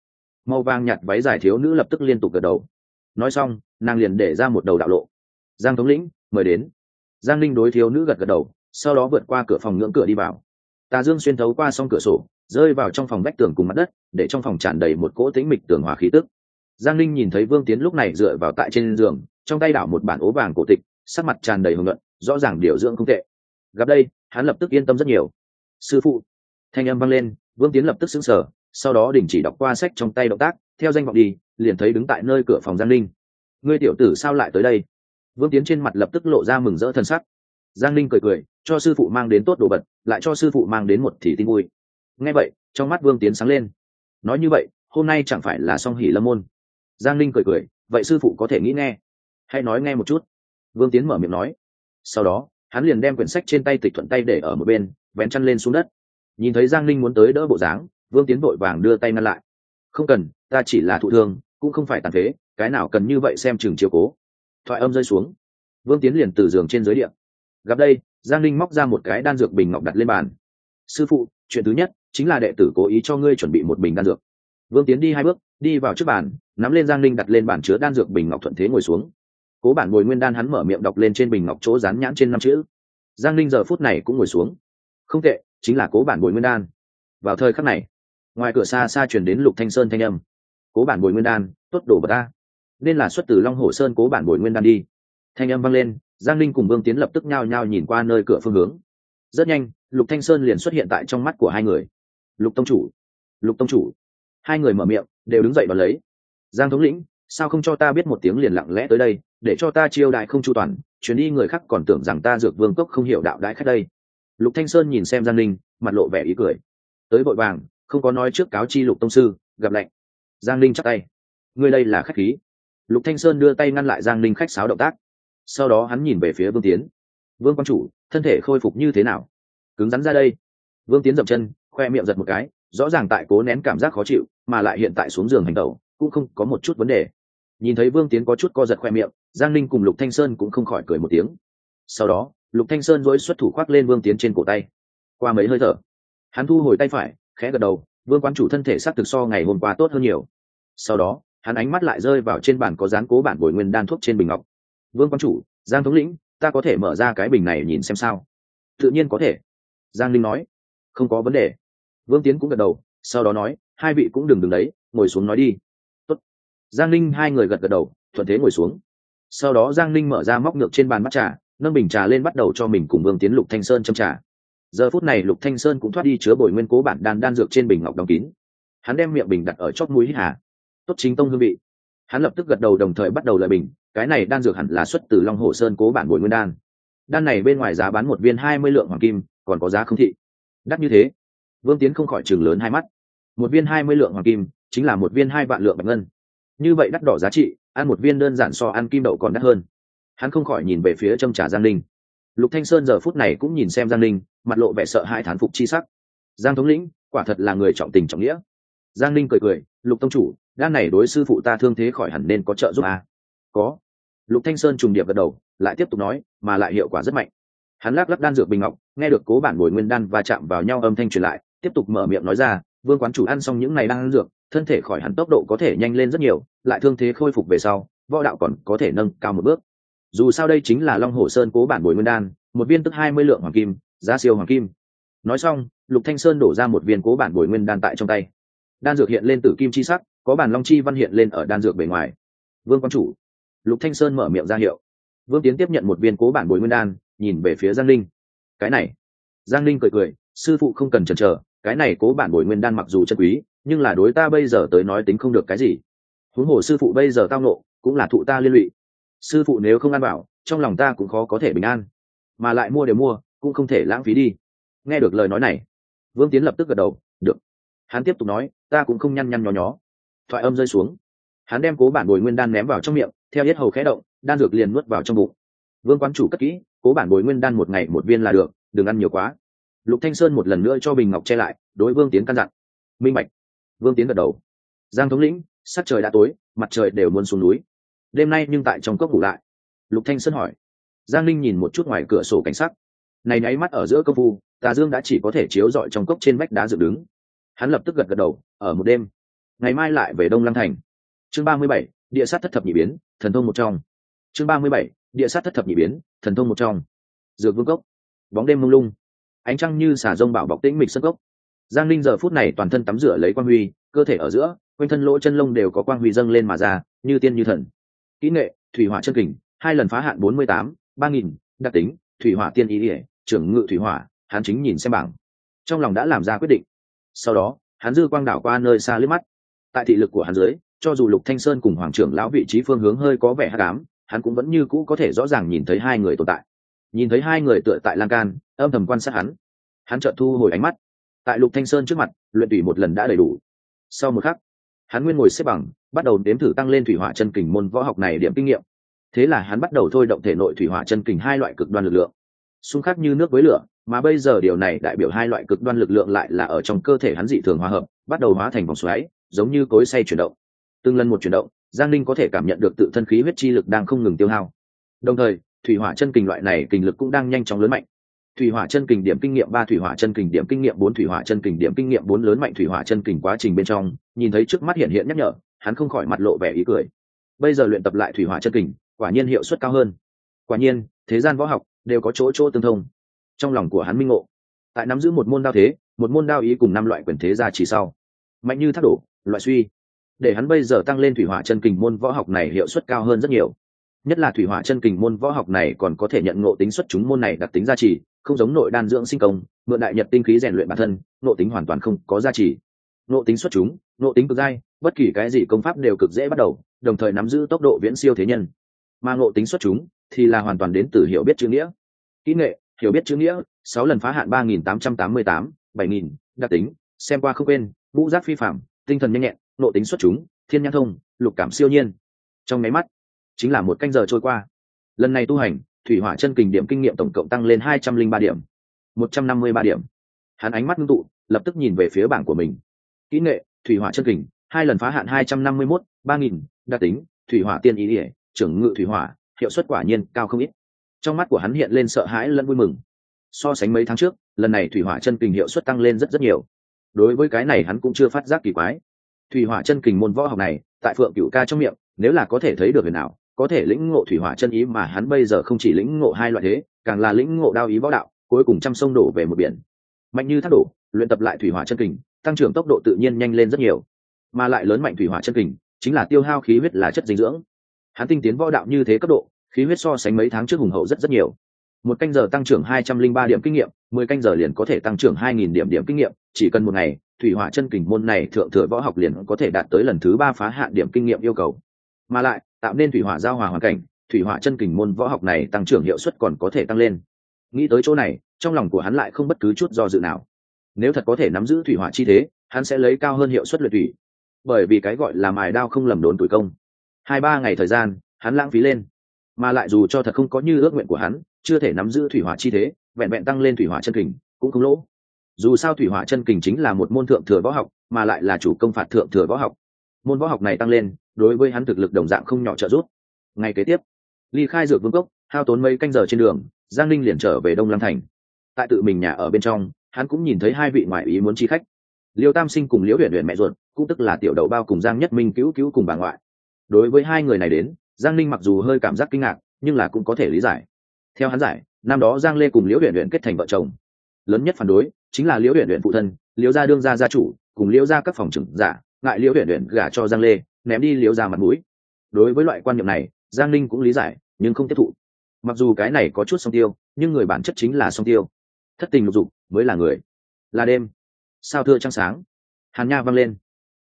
Màu vàng nhạt váy dài thiếu nữ lập tức liên tục gật đầu. Nói xong, nàng liền để ra một đầu đạo lộ. Giang thống lĩnh, mời đến giang Linh đối thiếu nữ gật gật đầu, sau đó vượt qua cửa phòng ngưỡng cửa đi vào. Tà dương xuyên thấu qua s cửa sổ, rơi vào trong phòng vách tường cùng mặt đất, để trong phòng tràn đầy một cỗ tĩnh mịch tường hòa khí tức. Giang Linh nhìn thấy vương tiến lúc này dựa vào tại trên giường, trong tay đảo một bản ố vàng cổ tịch, sắc mặt tràn đầy hưởng luận, rõ ràng điều dưỡng không tệ. Gặp đây, hắn lập tức yên tâm rất nhiều. Sư phụ. Thanh âm vang lên, vương tiến lập tức xứng sở sau đó đình chỉ đọc qua sách trong tay động tác, theo danh vọng đi, liền thấy đứng tại nơi cửa phòng giang linh ngươi tiểu tử sao lại tới đây? Vương tiến trên mặt lập tức lộ ra mừng rỡ thân sắc. Giang linh cười cười, cho sư phụ mang đến tốt đồ vật, lại cho sư phụ mang đến một thì tin vui. Nghe vậy, trong mắt vương tiến sáng lên. Nói như vậy, hôm nay chẳng phải là song hỉ lâm môn. Giang linh cười cười, vậy sư phụ có thể nghĩ nghe? Hãy nói nghe một chút. Vương tiến mở miệng nói. Sau đó, hắn liền đem quyển sách trên tay tịch thuận tay để ở một bên, vén chăn lên xuống đất. Nhìn thấy giang linh muốn tới đỡ bộ dáng, vương tiến vội vàng đưa tay ngăn lại. Không cần, ta chỉ là thụ thương, cũng không phải tàn phế, cái nào cần như vậy xem chừng chiều cố thoại âm rơi xuống. Vương tiến liền từ giường trên dưới điện gặp đây, giang linh móc ra một cái đan dược bình ngọc đặt lên bàn. Sư phụ, chuyện thứ nhất chính là đệ tử cố ý cho ngươi chuẩn bị một bình đan dược. Vương tiến đi hai bước, đi vào trước bàn, nắm lên giang linh đặt lên bàn chứa đan dược bình ngọc thuận thế ngồi xuống. Cố bản ngồi nguyên đan hắn mở miệng đọc lên trên bình ngọc chỗ dán nhãn trên năm chữ. Giang linh giờ phút này cũng ngồi xuống. Không tệ, chính là cố bản bồi nguyên đan. Vào thời khắc này, ngoài cửa xa xa chuyển đến lục thanh sơn thanh âm. Cố bản bồi nguyên đan, tốt đổ bờ ta nên là xuất từ long hồ sơn cố bản bồi nguyên đan đi. Thanh âm vang lên, giang linh cùng vương tiến lập tức nhao nhao nhìn qua nơi cửa phương hướng. Rất nhanh, lục thanh sơn liền xuất hiện tại trong mắt của hai người. Lục tông chủ, lục tông chủ. Hai người mở miệng, đều đứng dậy và lấy. Giang thống lĩnh, sao không cho ta biết một tiếng liền lặng lẽ tới đây, để cho ta chiêu đại không chu toàn, chuyến đi người khác còn tưởng rằng ta dược vương cốc không hiểu đạo đại khách đây. Lục thanh sơn nhìn xem giang linh, mặt lộ vẻ ý cười. Tới vội vàng, không có nói trước cáo chi lục tông sư, gặp lệnh. giang linh chắc tay. Ngươi đây là khách khí lục thanh sơn đưa tay ngăn lại giang linh khách sáo động tác. Sau đó hắn nhìn về phía vương tiến. Vương quan chủ, thân thể khôi phục như thế nào? Cứng rắn ra đây. Vương tiến dậm chân, khoe miệng giật một cái, rõ ràng tại cố nén cảm giác khó chịu, mà lại hiện tại xuống giường hành tẩu cũng không có một chút vấn đề. Nhìn thấy vương tiến có chút co giật khoe miệng, giang ninh cùng lục thanh sơn cũng không khỏi cười một tiếng. Sau đó, lục thanh sơn dối xuất thủ khoác lên vương tiến trên cổ tay. Qua mấy hơi thở, hắn thu hồi tay phải, khẽ gật đầu, vương quan chủ thân thể s ắ c thực so ngày hôm qua tốt hơn nhiều. Sau đó hắn ánh mắt lại rơi vào trên bàn có dán cố bản bồi nguyên đan thuốc trên bình ngọc. Vương quan chủ, giang thống lĩnh, ta có thể mở ra cái bình này nhìn xem sao? Tự nhiên có thể. Giang linh nói. Không có vấn đề. Vương tiến cũng gật đầu, sau đó nói, hai vị cũng đừng đừng đấy, ngồi xuống nói đi. Tốt. giang linh hai người gật gật đầu, thuận thế ngồi xuống. Sau đó giang linh mở ra móc ngược trên bàn bắt trà, nâng bình trà lên bắt đầu cho mình cùng vương tiến lục thanh sơn châm trà. Giờ phút này lục thanh sơn cũng thoát đi chứa bồi nguyên cố bản đan đan dược trên bình ngọc đóng kín. Hắn đem miệng bình đặt ở chót mũi hít hà tốt chính tông hương vị. Hắn lập tức gật đầu đồng thời bắt đầu lời bình, cái này đan dược hẳn là xuất từ long hồ sơn cố bản bồi nguyên đan. Đan này bên ngoài giá bán một viên hai mươi lượng hoàng kim, còn có giá không thị. Đắt như thế, vương tiến không khỏi chừng lớn hai mắt. Một viên hai mươi lượng hoàng kim, chính là một viên hai vạn lượng bạch ngân. Như vậy đắt đỏ giá trị, ăn một viên đơn giản so ăn kim đậu còn đắt hơn. Hắn không khỏi nhìn về phía trâm trà giang linh lục thanh sơn giờ phút này cũng nhìn xem giang linh mặt lộ vẻ sợ hãi thán phục chi sắc. Giang thống lĩnh, quả thật là người trọng tình trọng nghĩa. Giang linh cười cười, lục tông chủ đan này đối sư phụ ta thương thế khỏi hẳn nên có trợ giúp à? có. Lục thanh sơn trùng điệp gật đầu, lại tiếp tục nói, mà lại hiệu quả rất mạnh. Hắn lắc lắc đan dược bình ngọc, nghe được cố bản bồi nguyên đan và chạm vào nhau âm thanh truyền lại, tiếp tục mở miệng nói ra, vương quán chủ ăn xong những này đan dược, thân thể khỏi hẳn tốc độ có thể nhanh lên rất nhiều, lại thương thế khôi phục về sau, võ đạo còn có thể nâng cao một bước. Dù sao đây chính là long hồ sơn cố bản bồi nguyên đan, một viên tức hai mươi lượng hoàng kim, giá siêu hoàng kim. Nói xong, lục thanh sơn đổ ra một viên cố bản bồi nguyên đan tại trong tay. Đan dược hiện lên tử kim chi sắc có bản long chi văn hiện lên ở đan dược bề ngoài. Vương quan chủ. Lục thanh sơn mở miệng ra hiệu. Vương tiến tiếp nhận một viên cố bản bồi nguyên đan, nhìn về phía giang linh. Cái này. Giang linh cười cười, sư phụ không cần chần chờ, cái này cố bản bồi nguyên đan mặc dù chân quý, nhưng là đối ta bây giờ tới nói tính không được cái gì. Huống hồ sư phụ bây giờ tao nộ cũng là thụ ta liên lụy. Sư phụ nếu không ăn bảo, trong lòng ta cũng khó có thể bình an. Mà lại mua đều mua, cũng không thể lãng phí đi. Nghe được lời nói này, vương tiến lập tức gật đầu, được. Hắn tiếp tục nói, ta cũng không nhăn nhăn nhó nhó thoại âm rơi xuống. Hắn đem cố bản bồi nguyên đan ném vào trong miệng, theo hết hầu khẽ động, đan dược liền nuốt vào trong bụng. Vương quán chủ cất kỹ, cố bản bồi nguyên đan một ngày một viên là được, đừng ăn nhiều quá. Lục thanh sơn một lần nữa cho bình ngọc che lại, đối vương tiến căn dặn. Minh bạch. Vương tiến gật đầu. Giang thống lĩnh, sắc trời đã tối, mặt trời đều muốn xuống núi. Đêm nay nhưng tại trong cốc ngủ lại. Lục thanh sơn hỏi. Giang linh nhìn một chút ngoài cửa sổ cảnh sắc. Này nháy mắt ở giữa công phu, tà dương đã chỉ có thể chiếu rọi trong cốc trên vách đá dựng đứng. Hắn lập tức gật gật đầu, ở một đêm ngày mai lại về đông lăng thành. Chương ba mươi bảy, địa sát thất thập nhị biến, thần thông một trong. Chương ba mươi bảy, địa sát thất thập nhị biến, thần thông một trong. Dược vương cốc, bóng đêm mông lung. Ánh trăng như xả rông bảo bọc tĩnh mịch sân cốc. Giang linh giờ phút này toàn thân tắm rửa lấy quang huy, cơ thể ở giữa, quanh thân lỗ chân lông đều có quang huy dâng lên mà ra, như tiên như thần. Kỹ nghệ, thủy hỏa chân kình, hai lần phá hạn bốn mươi tám, ba nghìn, đặc tính, thủy hỏa tiên ý ỉa trưởng ngự thủy hỏa, hắn chính nhìn xem bảng. Trong lòng đã làm ra quyết định. Sau đó, hắn dư quang đảo qua nơi xa lướt mắt tại thị lực của hắn dưới, cho dù lục thanh sơn cùng hoàng trưởng lão vị trí phương hướng hơi có vẻ hắc ám, hắn cũng vẫn như cũ có thể rõ ràng nhìn thấy hai người tồn tại. Nhìn thấy hai người tựa tại lan can, âm thầm quan sát hắn. Hắn chợt thu hồi ánh mắt. Tại lục thanh sơn trước mặt, luyện tủy một lần đã đầy đủ. Sau một khắc, hắn nguyên ngồi xếp bằng, bắt đầu đếm thử tăng lên thủy hỏa chân kình môn võ học này điểm kinh nghiệm. Thế là hắn bắt đầu thôi động thể nội thủy hỏa chân kình hai loại cực đoan lực lượng. Xung khắc như nước với lửa, mà bây giờ điều này đại biểu hai loại cực đoan lực lượng lại là ở trong cơ thể hắn dị thường hòa hợp, bắt đầu hóa thành vòng xoáy giống như cối say chuyển động. Từng lần một chuyển động, giang linh có thể cảm nhận được tự thân khí huyết chi lực đang không ngừng tiêu hao. Đồng thời, thủy hỏa chân kình loại này kình lực cũng đang nhanh chóng lớn mạnh. Thủy hỏa chân kình điểm kinh nghiệm ba, thủy hỏa chân kình điểm kinh nghiệm bốn, thủy hỏa chân kình điểm kinh nghiệm bốn lớn mạnh thủy hỏa chân kình quá trình bên trong, nhìn thấy trước mắt hiện hiện nhắc nhở, hắn không khỏi mặt lộ vẻ ý cười. Bây giờ luyện tập lại thủy hỏa chân kình, quả nhiên hiệu suất cao hơn. Quả nhiên, thế gian võ học đều có chỗ chỗ tương thông. Trong lòng của hắn minh ngộ. Tại nắm giữ một môn đao thế, một môn đao ý cùng năm loại quyền thế ra chỉ sau. Mạnh như thác đổ loại suy. Để hắn bây giờ tăng lên thủy hỏa chân kình môn võ học này hiệu suất cao hơn rất nhiều. Nhất là thủy hỏa chân kình môn võ học này còn có thể nhận ngộ tính xuất chúng môn này đặc tính gia trì, không giống nội đan dưỡng sinh công, mượn đại nhật tinh khí rèn luyện bản thân, ngộ tính hoàn toàn không có gia trì. Ngộ tính xuất chúng, ngộ tính cực dai, bất kỳ cái gì công pháp đều cực dễ bắt đầu, đồng thời nắm giữ tốc độ viễn siêu thế nhân. Mà ngộ tính xuất chúng thì là hoàn toàn đến từ hiểu biết chữ nghĩa. Kỹ nghệ, hiểu biết chữ nghĩa, sáu lần phá hạn ba nghìn tám trăm tám mươi tám, bảy nghìn, đặc tính, xem qua không quên, ngũ giác phi phạm tinh thần nhanh nhẹn, nộ tính xuất chúng, thiên nhãn thông, lục cảm siêu nhiên. Trong máy mắt, chính là một canh giờ trôi qua. Lần này tu hành, thủy hỏa chân kình điểm kinh nghiệm tổng cộng tăng lên hai trăm linh ba điểm, một trăm năm mươi ba điểm. Hắn ánh mắt ngưng tụ, lập tức nhìn về phía bảng của mình. Kỹ nghệ, thủy hỏa chân kình, hai lần phá hạn hai trăm năm mươi mốt, ba nghìn, đặc tính, thủy hỏa tiên ý ỉa, trưởng ngự thủy hỏa, hiệu suất quả nhiên cao không ít. Trong mắt của hắn hiện lên sợ hãi lẫn vui mừng. So sánh mấy tháng trước, lần này thủy hỏa chân kình hiệu suất tăng lên rất rất nhiều đối với cái này hắn cũng chưa phát giác kỳ quái. Thủy hỏa chân kình môn võ học này, tại phượng cựu ca trong miệng, nếu là có thể thấy được người nào có thể lĩnh ngộ thủy hỏa chân ý mà hắn bây giờ không chỉ lĩnh ngộ hai loại thế, càng là lĩnh ngộ đao ý võ đạo, cuối cùng trăm sông đổ về một biển. Mạnh như thác đổ, luyện tập lại thủy hỏa chân kình, tăng trưởng tốc độ tự nhiên nhanh lên rất nhiều. Mà lại lớn mạnh thủy hỏa chân kình, chính là tiêu hao khí huyết là chất dinh dưỡng. Hắn tinh tiến võ đạo như thế cấp độ, khí huyết so sánh mấy tháng trước hùng hậu rất rất nhiều. Một canh giờ tăng trưởng hai trăm linh ba điểm kinh nghiệm, mười canh giờ liền có thể tăng trưởng hai nghìn điểm điểm kinh nghiệm chỉ cần một ngày, thủy hỏa chân kình môn này thượng thừa võ học liền có thể đạt tới lần thứ ba phá hạn điểm kinh nghiệm yêu cầu. Mà lại, tạo nên thủy hỏa giao hòa hoàn cảnh, thủy hỏa chân kình môn võ học này tăng trưởng hiệu suất còn có thể tăng lên. Nghĩ tới chỗ này, trong lòng của hắn lại không bất cứ chút do dự nào. Nếu thật có thể nắm giữ thủy hỏa chi thế, hắn sẽ lấy cao hơn hiệu suất luyện thủy. Bởi vì cái gọi là mài đao không lầm đốn tuổi công. Hai ba ngày thời gian, hắn lãng phí lên. Mà lại dù cho thật không có như ước nguyện của hắn, chưa thể nắm giữ thủy hỏa chi thế, vẹn vẹn tăng lên thủy hỏa chân kình, cũng không lỗ dù sao thủy hỏa chân kình chính là một môn thượng thừa võ học, mà lại là chủ công phạt thượng thừa võ học. Môn võ học này tăng lên, đối với hắn thực lực đồng dạng không nhỏ trợ giúp. Ngay kế tiếp, ly khai dược vương cốc, hao tốn mấy canh giờ trên đường, giang linh liền trở về đông lăng thành. Tại tự mình nhà ở bên trong, hắn cũng nhìn thấy hai vị ngoại ý muốn chi khách. Liêu tam sinh cùng liễu huyện huyện mẹ ruột, cũng tức là tiểu đậu bao cùng giang nhất minh cứu cứu cùng bà ngoại. Đối với hai người này đến, giang linh mặc dù hơi cảm giác kinh ngạc, nhưng là cũng có thể lý giải. Theo hắn giải, năm đó giang lê cùng liễu huyện huyện kết thành vợ chồng. Lớn nhất phản đối chính là liễu huyện huyện phụ thân, liễu gia đương gia gia chủ, cùng liễu gia các phòng trưởng giả, ngại liễu huyện huyện gả cho giang lê, ném đi liễu gia mặt mũi. Đối với loại quan niệm này, giang linh cũng lý giải, nhưng không tiếp thụ. Mặc dù cái này có chút song tiêu, nhưng người bản chất chính là song tiêu. Thất tình lục dục mới là người. Là đêm. Sao thưa trăng sáng. Hàn nha văng lên.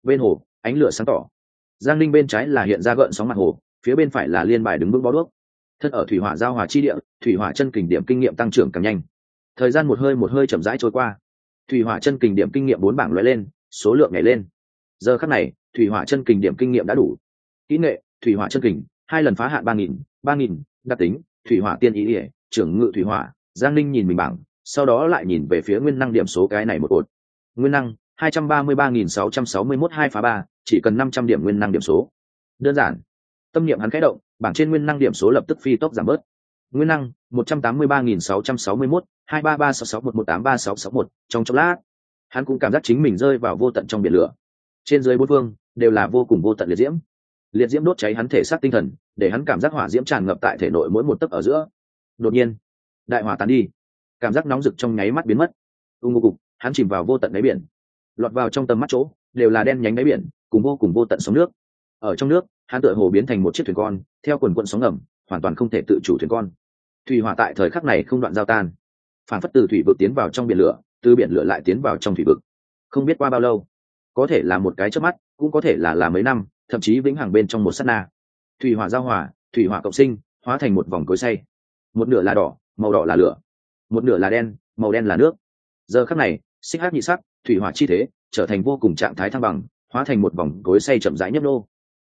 Bên hồ, ánh lửa sáng tỏ. Giang linh bên trái là hiện ra gợn sóng mặt hồ, phía bên phải là liên bài đứng bước bó đuốc. Thân ở thủy hỏa giao hòa chi địa, thủy hỏa chân kình điểm kinh nghiệm tăng trưởng càng nhanh thời gian một hơi một hơi chậm rãi trôi qua. Thủy hỏa chân kình điểm kinh nghiệm bốn bảng loại lên, số lượng nhảy lên. Giờ khắc này, thủy hỏa chân kình điểm kinh nghiệm đã đủ. Kỹ nghệ, thủy hỏa chân kình, hai lần phá hạn ba nghìn ba nghìn, đặc tính, thủy hỏa tiên ý ỉa trưởng ngự thủy hỏa, giang linh nhìn mình bảng, sau đó lại nhìn về phía nguyên năng điểm số cái này một cột. Nguyên năng, hai trăm ba mươi ba nghìn sáu trăm sáu mươi mốt hai phá ba, chỉ cần năm trăm điểm nguyên năng điểm số. Đơn giản. Tâm niệm hắn khẽ động, bảng trên nguyên năng điểm số lập tức phi tốc giảm bớt nguyên năng, một trăm tám mươi ba nghìn sáu trăm sáu mươi mốt, hai ba ba sáu sáu một một tám ba sáu sáu một, trong chốc lát, hắn cũng cảm giác chính mình rơi vào vô tận trong biển lửa. Trên dưới bốn phương, đều là vô cùng vô tận liệt diễm. Liệt diễm đốt cháy hắn thể xác tinh thần, để hắn cảm giác hỏa diễm tràn ngập tại thể nội mỗi một tấc ở giữa. Đột nhiên, đại hỏa tán đi. Cảm giác nóng rực trong nháy mắt biến mất. Ưng ngô cục, hắn chìm vào vô tận đáy biển. Lọt vào trong tầm mắt chỗ, đều là đen nhánh đáy biển, cùng vô cùng vô tận sóng nước. Ở trong nước, hắn tựa hồ biến thành một chiếc thuyền con, theo quần quận sóng ngầm hoàn toàn không thể tự chủ thuyền con. Thủy hỏa tại thời khắc này không đoạn giao tan. Phản phất từ thủy vực tiến vào trong biển lửa, từ biển lửa lại tiến vào trong thủy vực. Không biết qua bao lâu, có thể là một cái trước mắt, cũng có thể là là mấy năm, thậm chí vĩnh hằng bên trong một s á t na. Thủy hỏa giao hòa, thủy hỏa cộng sinh, hóa thành một vòng cối say một nửa là đỏ, màu đỏ là lửa. Một nửa là đen, màu đen là nước. Giờ khắc này, xích hát nhị sắc, thủy hỏa chi thế, trở thành vô cùng trạng thái thăng bằng, hóa thành một vòng cối say chậm rãi nhấp nô.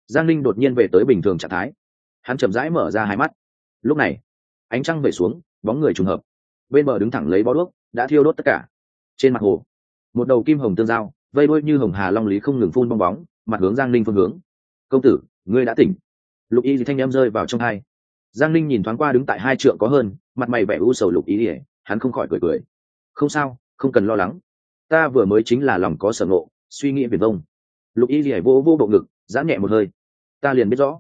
Giang linh đột nhiên về tới bình thường trạng thái hắn chậm rãi mở ra hai mắt. Lúc này, ánh trăng về xuống, bóng người trùng hợp. Bên bờ đứng thẳng lấy bó đuốc, đã thiêu đốt tất cả. Trên mặt hồ, một đầu kim hồng tương giao, vây đuôi như hồng hà long lý không ngừng phun bong bóng, mặt hướng giang linh phương hướng. Công tử, ngươi đã tỉnh. Lục y thì thanh em rơi vào trong hai. Giang linh nhìn thoáng qua đứng tại hai trượng có hơn, mặt mày vẻ u sầu lục y ỉa hắn không khỏi cười cười. Không sao, không cần lo lắng. Ta vừa mới chính là lòng có sở ngộ, suy nghĩ viền vông. Lục y ỉa vô vô bộ ngực, giãn nhẹ một hơi. Ta liền biết rõ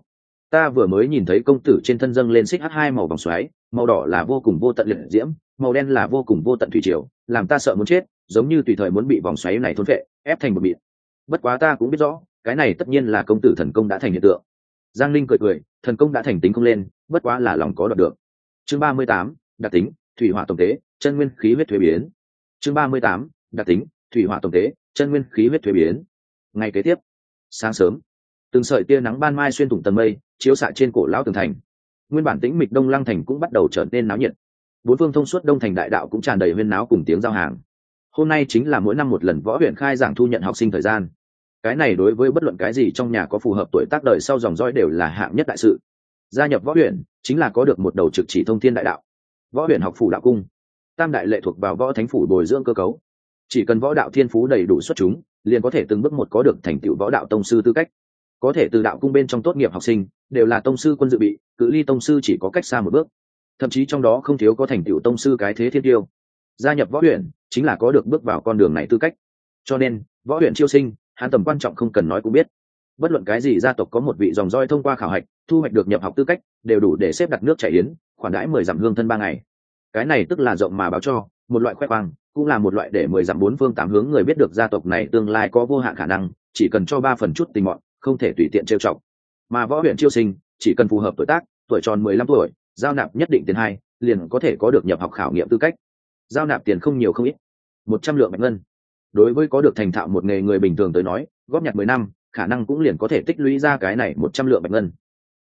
ta vừa mới nhìn thấy công tử trên thân dâng lên xích h hai màu vòng xoáy, màu đỏ là vô cùng vô tận liệt diễm, màu đen là vô cùng vô tận thủy triều, làm ta sợ muốn chết, giống như tùy thời muốn bị vòng xoáy này thôn vệ ép thành một bịt bất quá ta cũng biết rõ, cái này tất nhiên là công tử thần công đã thành hiện tượng. Giang linh cười cười, thần công đã thành tính không lên, bất quá là lòng có đoạt được. Chương ba mươi tám, đặc tính, thủy hỏa tổng tế, chân nguyên khí huyết thuế biến. Chương ba mươi tám, đặc tính, thủy hỏa tổng tế, chân nguyên khí huyết thuế biến. Ngày kế tiếp, sáng sớm từng sợi tia nắng ban mai xuyên thủng tầng mây, chiếu xạ trên cổ lão tường thành. Nguyên bản tĩnh mịch đông lăng thành cũng bắt đầu trở nên náo nhiệt. Bốn phương thông suốt đông thành đại đạo cũng tràn đầy huyên náo cùng tiếng giao hàng. Hôm nay chính là mỗi năm một lần võ huyện khai giảng thu nhận học sinh thời gian. Cái này đối với bất luận cái gì trong nhà có phù hợp tuổi tác đời sau dòng dõi đều là hạng nhất đại sự. Gia nhập võ huyện chính là có được một đầu trực chỉ thông thiên đại đạo. Võ huyện học phủ đạo cung, tam đại lệ thuộc vào võ thánh phủ bồi dưỡng cơ cấu. Chỉ cần võ đạo thiên phú đầy đủ xuất chúng, liền có thể từng bước một có được thành tựu võ đạo tông sư tư cách có thể từ đạo cung bên trong tốt nghiệp học sinh, đều là tông sư quân dự bị, cự ly tông sư chỉ có cách xa một bước. Thậm chí trong đó không thiếu có thành tựu tông sư cái thế thiên tiêu. Gia nhập võ huyện, chính là có được bước vào con đường này tư cách. Cho nên, võ huyện chiêu sinh, hắn tầm quan trọng không cần nói cũng biết. Bất luận cái gì gia tộc có một vị dòng roi thông qua khảo hạch, thu hoạch được nhập học tư cách, đều đủ để xếp đặt nước chảy yến, khoản đãi mười dặm hương thân ba ngày. Cái này tức là rộng mà báo cho, một loại khoe khoang, cũng là một loại để mười dặm bốn phương tám hướng người biết được gia tộc này tương lai có vô hạn khả năng, chỉ cần cho ba phần chút tình mọn không thể tùy tiện trêu chọc. Mà võ huyện chiêu sinh, chỉ cần phù hợp tuổi tác, tuổi tròn mười lăm tuổi, giao nạp nhất định tiền hai, liền có thể có được nhập học khảo nghiệm tư cách. Giao nạp tiền không nhiều không ít. Một trăm lượng bạch ngân. Đối với có được thành thạo một nghề người bình thường tới nói, góp nhặt mười năm, khả năng cũng liền có thể tích lũy ra cái này một trăm lượng bạch ngân.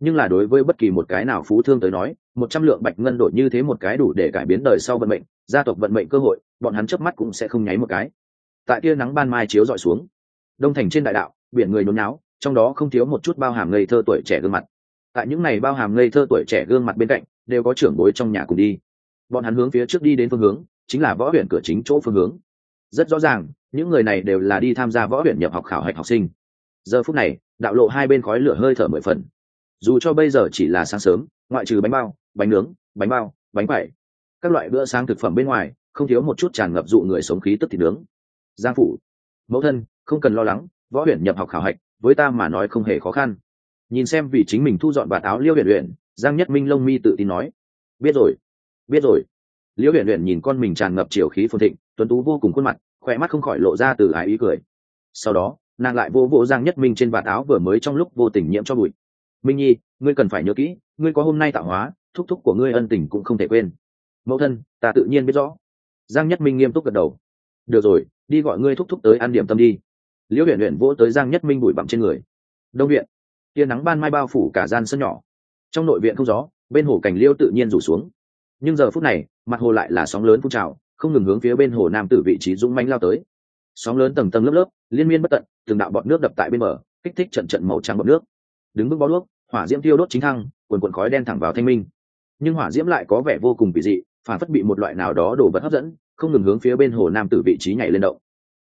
Nhưng là đối với bất kỳ một cái nào phú thương tới nói, một trăm lượng bạch ngân đổi như thế một cái đủ để cải biến đời sau vận mệnh, gia tộc vận mệnh cơ hội, bọn hắn chớp mắt cũng sẽ không nháy một cái. Tại kia nắng ban mai chiếu dọi xuống, đông thành trên đại đạo, biển người nhốn náo trong đó không thiếu một chút bao hàm ngây thơ tuổi trẻ gương mặt. Tại những ngày bao hàm ngây thơ tuổi trẻ gương mặt bên cạnh, đều có trưởng bối trong nhà cùng đi. Bọn hắn hướng phía trước đi đến phương hướng, chính là võ huyện cửa chính chỗ phương hướng. Rất rõ ràng, những người này đều là đi tham gia võ huyện nhập học khảo hạch học sinh. Giờ phút này, đạo lộ hai bên khói lửa hơi thở mười phần. Dù cho bây giờ chỉ là sáng sớm, ngoại trừ bánh bao, bánh nướng, bánh bao, bánh quẩy, các loại bữa sáng thực phẩm bên ngoài, không thiếu một chút tràn ngập dụ người sống khí tức thịt nướng. Giang phủ, mẫu thân, không cần lo lắng, võ huyện nhập học khảo hạch với ta mà nói không hề khó khăn. Nhìn xem vì chính mình thu dọn vạt áo liêu huyện Uyển, giang nhất minh lông mi tự tin nói. Biết rồi biết rồi. Liêu huyện Uyển nhìn con mình tràn ngập chiều khí phồn thịnh tuấn tú vô cùng khuôn mặt khỏe mắt không khỏi lộ ra từ ái ý cười. Sau đó nàng lại vô vô giang nhất minh trên vạt áo vừa mới trong lúc vô tình nhiễm cho bụi. Minh nhi ngươi cần phải nhớ kỹ ngươi có hôm nay tạo hóa thúc thúc của ngươi ân tình cũng không thể quên. Mẫu thân ta tự nhiên biết rõ. Giang nhất minh nghiêm túc gật đầu. Được rồi đi gọi ngươi thúc thúc tới ăn điểm tâm đi liễu huyện huyện vỗ tới giang nhất minh bụi bặm trên người. Đông viện. Tia nắng ban mai bao phủ cả gian sân nhỏ. Trong nội viện không gió, bên hồ cảnh liêu tự nhiên rủ xuống. Nhưng giờ phút này, mặt hồ lại là sóng lớn phun trào, không ngừng hướng phía bên hồ nam tử vị trí dũng manh lao tới. Sóng lớn tầng tầng lớp lớp, liên miên bất tận, từng đạo bọn nước đập tại bên bờ, kích thích trận trận màu trắng bọt nước. Đứng bước bó đuốc, hỏa diễm tiêu đốt chính thăng, quần quần khói đen thẳng vào thanh minh. Nhưng hỏa diễm lại có vẻ vô cùng kỳ dị, phản phất bị một loại nào đó đổ vật hấp dẫn, không ngừng hướng phía bên hồ nam tử vị trí nhảy lên động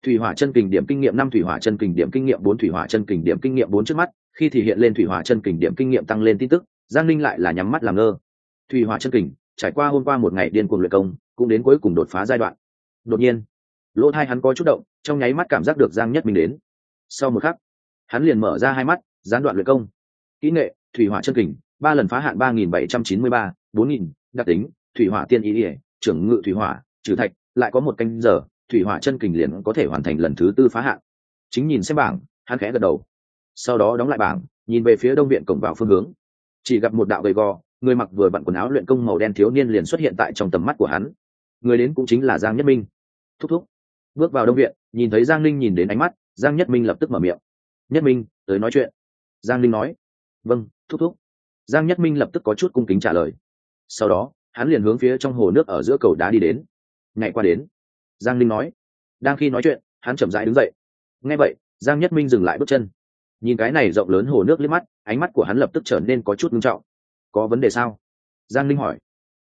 thủy hỏa chân kình điểm kinh nghiệm năm, thủy hỏa chân kình điểm kinh nghiệm bốn, thủy hỏa chân kình điểm kinh nghiệm bốn trước mắt, khi thì hiện lên thủy hỏa chân kình điểm kinh nghiệm tăng lên tin tức, giang linh lại là nhắm mắt làm ngơ. Thủy hỏa chân kình, trải qua hôm qua một ngày điên cuồng luyện công, cũng đến cuối cùng đột phá giai đoạn. Đột nhiên, lỗ thai hắn có chút động, trong nháy mắt cảm giác được giang nhất mình đến. Sau một khắc, hắn liền mở ra hai mắt, gián đoạn luyện công. Kỹ nghệ, thủy hỏa chân kình, ba lần phá hạn ba nghìn bảy trăm chín mươi ba, bốn nghìn, đặc tính, thủy hỏa tiên ý ỉa trưởng ngự thủy hỏa, trừ thạch, lại có một canh giờ thủy hỏa chân kình liền có thể hoàn thành lần thứ tư phá hạn. Chính nhìn xem bảng, hắn khẽ gật đầu. Sau đó đóng lại bảng, nhìn về phía đông viện cổng vào phương hướng. Chỉ gặp một đạo gầy gò, người mặc vừa bận quần áo luyện công màu đen thiếu niên liền xuất hiện tại trong tầm mắt của hắn. Người đến cũng chính là giang nhất minh. Thúc thúc. Bước vào đông viện, nhìn thấy giang linh nhìn đến ánh mắt, giang nhất minh lập tức mở miệng. Nhất minh, tới nói chuyện. Giang linh nói. Vâng thúc thúc. Giang nhất minh lập tức có chút cung kính trả lời. Sau đó, hắn liền hướng phía trong hồ nước ở giữa cầu đá đi đến. Ngày qua đến giang linh nói. Đang khi nói chuyện, hắn chậm rãi đứng dậy. Nghe vậy, giang nhất minh dừng lại bước chân. Nhìn cái này rộng lớn hồ nước liếc mắt, ánh mắt của hắn lập tức trở nên có chút nghiêm trọng. Có vấn đề sao? Giang linh hỏi.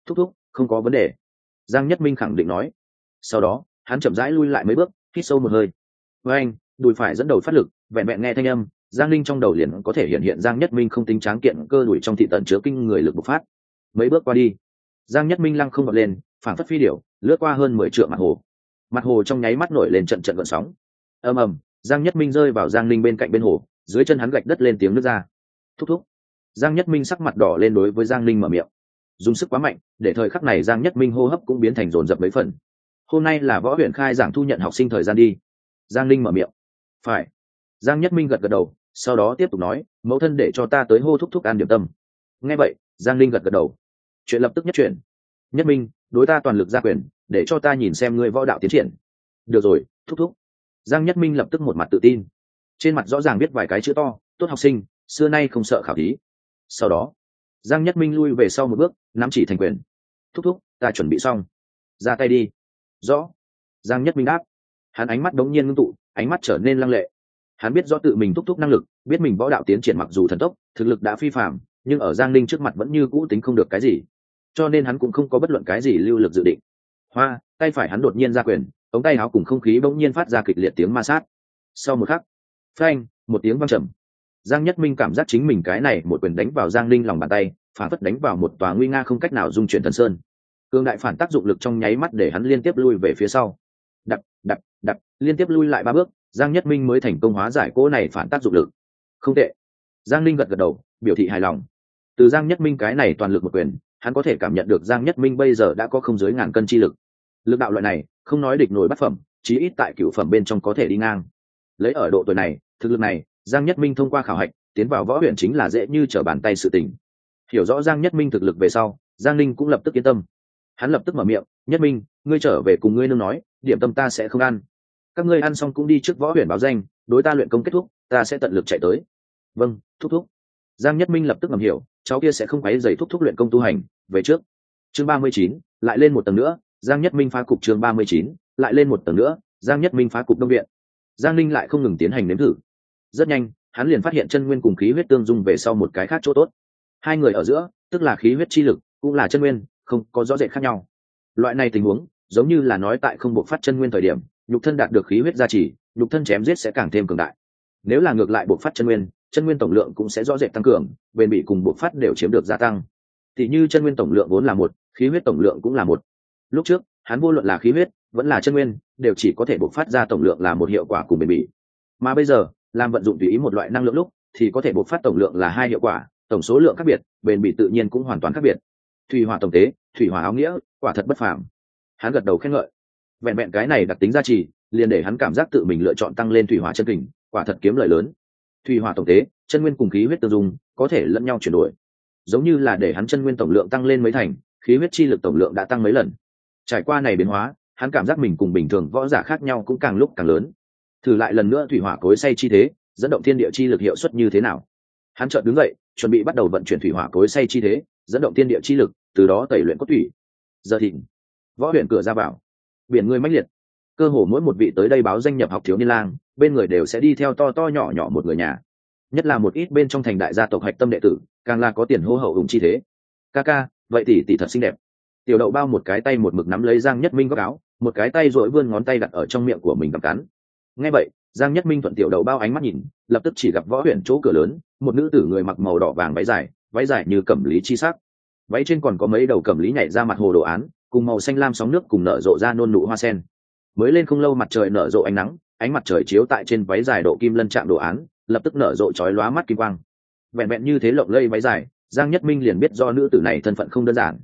Thúc thúc, không có vấn đề. Giang nhất minh khẳng định nói. Sau đó, hắn chậm rãi lui lại mấy bước, hít sâu một hơi. Với anh, đùi phải dẫn đầu phát lực, vẹn vẹn nghe thanh âm, giang linh trong đầu liền có thể hiện hiện giang nhất minh không tính tráng kiện cơ đùi trong thị tận chứa kinh người lực bộc phát. Mấy bước qua đi, giang nhất minh lăng không bật lên, phản phất phi điệu lướt qua hơn mười triệu mặt hồ mặt hồ trong nháy mắt nổi lên trận trận gợn sóng. Ầm ầm, giang nhất minh rơi vào giang linh bên cạnh bên hồ, dưới chân hắn gạch đất lên tiếng nước ra. Thúc thúc. Giang nhất minh sắc mặt đỏ lên đối với giang linh mở miệng. Dùng sức quá mạnh, để thời khắc này giang nhất minh hô hấp cũng biến thành rồn rập mấy phần. Hôm nay là võ huyện khai giảng thu nhận học sinh thời gian đi. Giang linh mở miệng. Phải. Giang nhất minh gật gật đầu, sau đó tiếp tục nói, mẫu thân để cho ta tới hô thúc thúc an điểm tâm. Nghe vậy, giang linh gật gật đầu. Chuyện lập tức nhất chuyển. Nhất minh, đối ta toàn lực gia quyền để cho ta nhìn xem ngươi võ đạo tiến triển. Được rồi, thúc thúc. Giang nhất minh lập tức một mặt tự tin. Trên mặt rõ ràng biết vài cái chữ to, tốt học sinh, xưa nay không sợ khảo thí. Sau đó, giang nhất minh lui về sau một bước, nắm chỉ thành quyền. Thúc thúc, ta chuẩn bị xong. Ra tay đi. Rõ. Giang nhất minh đáp. Hắn ánh mắt đống nhiên ngưng tụ, ánh mắt trở nên lăng lệ. Hắn biết do tự mình thúc thúc năng lực, biết mình võ đạo tiến triển mặc dù thần tốc, thực lực đã phi phạm nhưng ở giang ninh trước mặt vẫn như cũ tính không được cái gì. Cho nên hắn cũng không có bất luận cái gì lưu lực dự định hoa, tay phải hắn đột nhiên ra quyền, ống tay áo cùng không khí bỗng nhiên phát ra kịch liệt tiếng ma sát. Sau một khắc, phanh, một tiếng văng trầm. Giang nhất minh cảm giác chính mình cái này một quyền đánh vào giang linh lòng bàn tay, phản phất đánh vào một tòa nguy nga không cách nào dung chuyển thần sơn. Cương đại phản tác dụng lực trong nháy mắt để hắn liên tiếp lui về phía sau. Đập đập đập, liên tiếp lui lại ba bước, giang nhất minh mới thành công hóa giải cỗ này phản tác dụng lực. Không tệ. Giang linh gật gật đầu, biểu thị hài lòng. Từ giang nhất minh cái này toàn lực một quyền, hắn có thể cảm nhận được giang nhất minh bây giờ đã có không dưới ngàn cân chi lực lực đạo loại này, không nói địch nổi bắt phẩm, chí ít tại cựu phẩm bên trong có thể đi ngang. Lấy ở độ tuổi này, thực lực này, giang nhất minh thông qua khảo hạch, tiến vào võ huyện chính là dễ như trở bàn tay sự tình. Hiểu rõ giang nhất minh thực lực về sau, giang ninh cũng lập tức yên tâm. Hắn lập tức mở miệng, nhất minh, ngươi trở về cùng ngươi nương nói, điểm tâm ta sẽ không ăn. Các ngươi ăn xong cũng đi trước võ huyện báo danh, đối ta luyện công kết thúc, ta sẽ tận lực chạy tới. Vâng thúc thúc. Giang nhất minh lập tức ngầm hiểu, cháu kia sẽ không quấy dày thúc thúc luyện công tu hành, về trước. Chương ba mươi chín, lại lên một tầng nữa giang nhất minh phá cục chương ba mươi chín, lại lên một tầng nữa, giang nhất minh phá cục đông viện. Giang linh lại không ngừng tiến hành nếm thử. Rất nhanh, hắn liền phát hiện chân nguyên cùng khí huyết tương dung về sau một cái khác chỗ tốt. Hai người ở giữa, tức là khí huyết chi lực, cũng là chân nguyên, không có rõ rệt khác nhau. Loại này tình huống, giống như là nói tại không buộc phát chân nguyên thời điểm, nhục thân đạt được khí huyết gia trì, nhục thân chém giết sẽ càng thêm cường đại. Nếu là ngược lại buộc phát chân nguyên chân nguyên tổng lượng cũng sẽ rõ rệt tăng cường, bền bị cùng buộc phát đều chiếm được gia tăng. Thì như chân nguyên tổng lượng vốn là một, khí huyết tổng lượng cũng là một lúc trước, hắn vô luận là khí huyết, vẫn là chân nguyên, đều chỉ có thể bộc phát ra tổng lượng là một hiệu quả cùng bền bỉ. Mà bây giờ, làm vận dụng tùy ý một loại năng lượng lúc, thì có thể bộc phát tổng lượng là hai hiệu quả, tổng số lượng khác biệt, bền bỉ tự nhiên cũng hoàn toàn khác biệt. Thủy hỏa tổng tế, thủy hỏa áo nghĩa, quả thật bất phàm. Hắn gật đầu khen ngợi. Vẹn vẹn cái này đặc tính gia trì, liền để hắn cảm giác tự mình lựa chọn tăng lên thủy hỏa chân kình, quả thật kiếm lợi lớn. Thủy hỏa tổng tế, chân nguyên cùng khí huyết tương dung, có thể lẫn nhau chuyển đổi. Giống như là để hắn chân nguyên tổng lượng tăng lên mấy thành, khí huyết chi lực tổng lượng đã tăng mấy lần trải qua này biến hóa, hắn cảm giác mình cùng bình thường võ giả khác nhau cũng càng lúc càng lớn. Thử lại lần nữa thủy hỏa cối say chi thế, dẫn động thiên địa chi lực hiệu suất như thế nào? Hắn chợt đứng dậy, chuẩn bị bắt đầu vận chuyển thủy hỏa cối say chi thế, dẫn động thiên địa chi lực, từ đó tẩy luyện cốt thủy. Giờ thịnh, võ huyện cửa ra vào. Biển người mãnh liệt. Cơ hồ mỗi một vị tới đây báo danh nhập học thiếu niên lang, bên người đều sẽ đi theo to to nhỏ nhỏ một người nhà. Nhất là một ít bên trong thành đại gia tộc hạch tâm đệ tử, càng là có tiền hô hậu hùng chi thế. Ca ca, vậy tỷ tỷ thật xinh đẹp tiểu đậu bao một cái tay một mực nắm lấy giang nhất minh góc áo, một cái tay dội vươn ngón tay đặt ở trong miệng của mình cầm cắn. Nghe vậy, giang nhất minh thuận tiểu đậu bao ánh mắt nhìn, lập tức chỉ gặp võ huyện chỗ cửa lớn, một nữ tử người mặc màu đỏ vàng váy dài váy dài như cẩm lý chi sắc. Váy trên còn có mấy đầu cẩm lý nhảy ra mặt hồ đồ án, cùng màu xanh lam sóng nước cùng nở rộ ra nôn nụ hoa sen. Mới lên không lâu mặt trời nở rộ ánh nắng, ánh mặt trời chiếu tại trên váy dài độ kim lân chạm đồ án, lập tức nở rộ chói lóa mắt kim quang. Vẹn vẹn như thế lộng lây váy dài, giang nhất minh liền biết do nữ tử này thân phận không đơn giản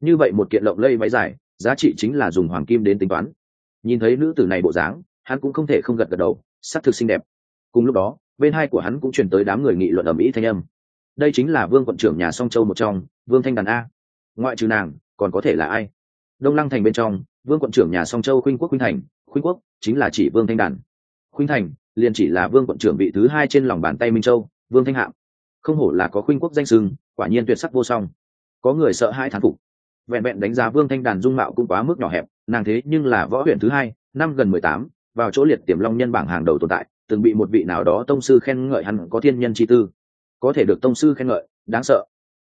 như vậy một kiện lộng lây váy dài, giá trị chính là dùng hoàng kim đến tính toán. Nhìn thấy nữ tử này bộ dáng, hắn cũng không thể không gật gật đầu, sắc thực xinh đẹp. Cùng lúc đó, bên hai của hắn cũng chuyển tới đám người nghị luận ở mỹ thanh âm. Đây chính là vương quận trưởng nhà song châu một trong, vương thanh đàn a. Ngoại trừ nàng, còn có thể là ai? Đông lăng thành bên trong, vương quận trưởng nhà song châu khuynh quốc khuynh thành, khuynh quốc chính là chỉ vương thanh đàn. Khuynh thành, liền chỉ là vương quận trưởng vị thứ hai trên lòng bàn tay minh châu, vương thanh hạm. Không hổ là có khuynh quốc danh sưng, quả nhiên tuyệt sắc vô song. Có người sợ hai thán phục vẹn vẹn đánh giá vương thanh đàn dung mạo cũng quá mức nhỏ hẹp, nàng thế nhưng là võ huyện thứ hai, năm gần mười tám, vào chỗ liệt tiềm long nhân bảng hàng đầu tồn tại, từng bị một vị nào đó tông sư khen ngợi hắn có thiên nhân chi tư. Có thể được tông sư khen ngợi, đáng sợ.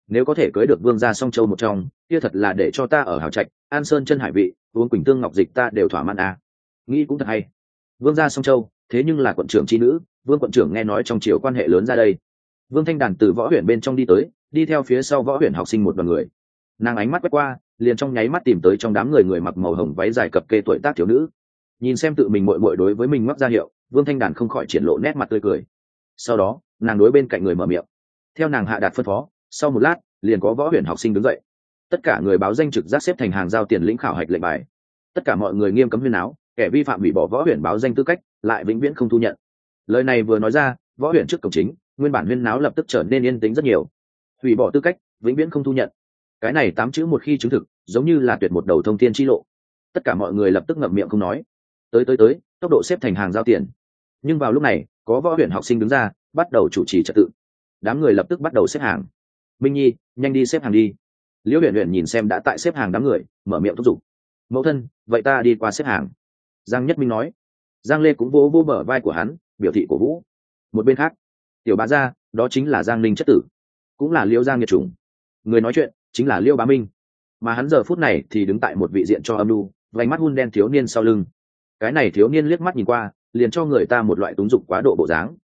Nếu có thể cưới được vương gia song châu một trong, kia thật là để cho ta ở hào trạch, an sơn chân hải vị, uống quỳnh tương ngọc dịch ta đều thỏa mãn à. nghĩ cũng thật hay. Vương gia song châu, thế nhưng là quận trưởng chi nữ, vương quận trưởng nghe nói trong chiều quan hệ lớn ra đây. Vương thanh đàn từ võ huyện bên trong đi tới, đi theo phía sau võ huyện học sinh một đoàn người nàng ánh mắt quét qua, liền trong nháy mắt tìm tới trong đám người người mặc màu hồng váy dài cập kê tuổi tác thiếu nữ. Nhìn xem tự mình mội mội đối với mình mắc ra hiệu, vương thanh đàn không khỏi triển lộ nét mặt tươi cười. Sau đó, nàng đối bên cạnh người mở miệng. Theo nàng hạ đạt phân phó, sau một lát, liền có võ huyền học sinh đứng dậy. Tất cả người báo danh trực giác xếp thành hàng giao tiền lĩnh khảo hạch lệnh bài. Tất cả mọi người nghiêm cấm huyền áo, kẻ vi phạm hủy bỏ võ huyền báo danh tư cách, lại vĩnh viễn không thu nhận. Lời này vừa nói ra, võ huyền trước cổng chính, nguyên bản huyên náo lập tức trở nên yên tĩnh rất nhiều. Hủy bỏ tư cách, vĩnh viễn không thu nhận cái này tám chữ một khi chứng thực, giống như là tuyệt một đầu thông tin chi lộ. Tất cả mọi người lập tức ngậm miệng không nói. Tới tới tới, tốc độ xếp thành hàng giao tiền. Nhưng vào lúc này, có võ huyện học sinh đứng ra, bắt đầu chủ trì trật tự. Đám người lập tức bắt đầu xếp hàng. Minh nhi, nhanh đi xếp hàng đi. Liễu huyện huyện nhìn xem đã tại xếp hàng đám người, mở miệng thúc giục. Mẫu thân, vậy ta đi qua xếp hàng. Giang nhất minh nói. Giang lê cũng vỗ vỗ bờ vai của hắn, biểu thị cổ vũ. Một bên khác, tiểu bá gia, đó chính là giang linh chất tử. Cũng là liễu giang nhiệt trùng người nói chuyện chính là liêu bá minh. Mà hắn giờ phút này thì đứng tại một vị diện cho âm lu vành mắt hun đen thiếu niên sau lưng. Cái này thiếu niên liếc mắt nhìn qua, liền cho người ta một loại túng dục quá độ bộ dáng.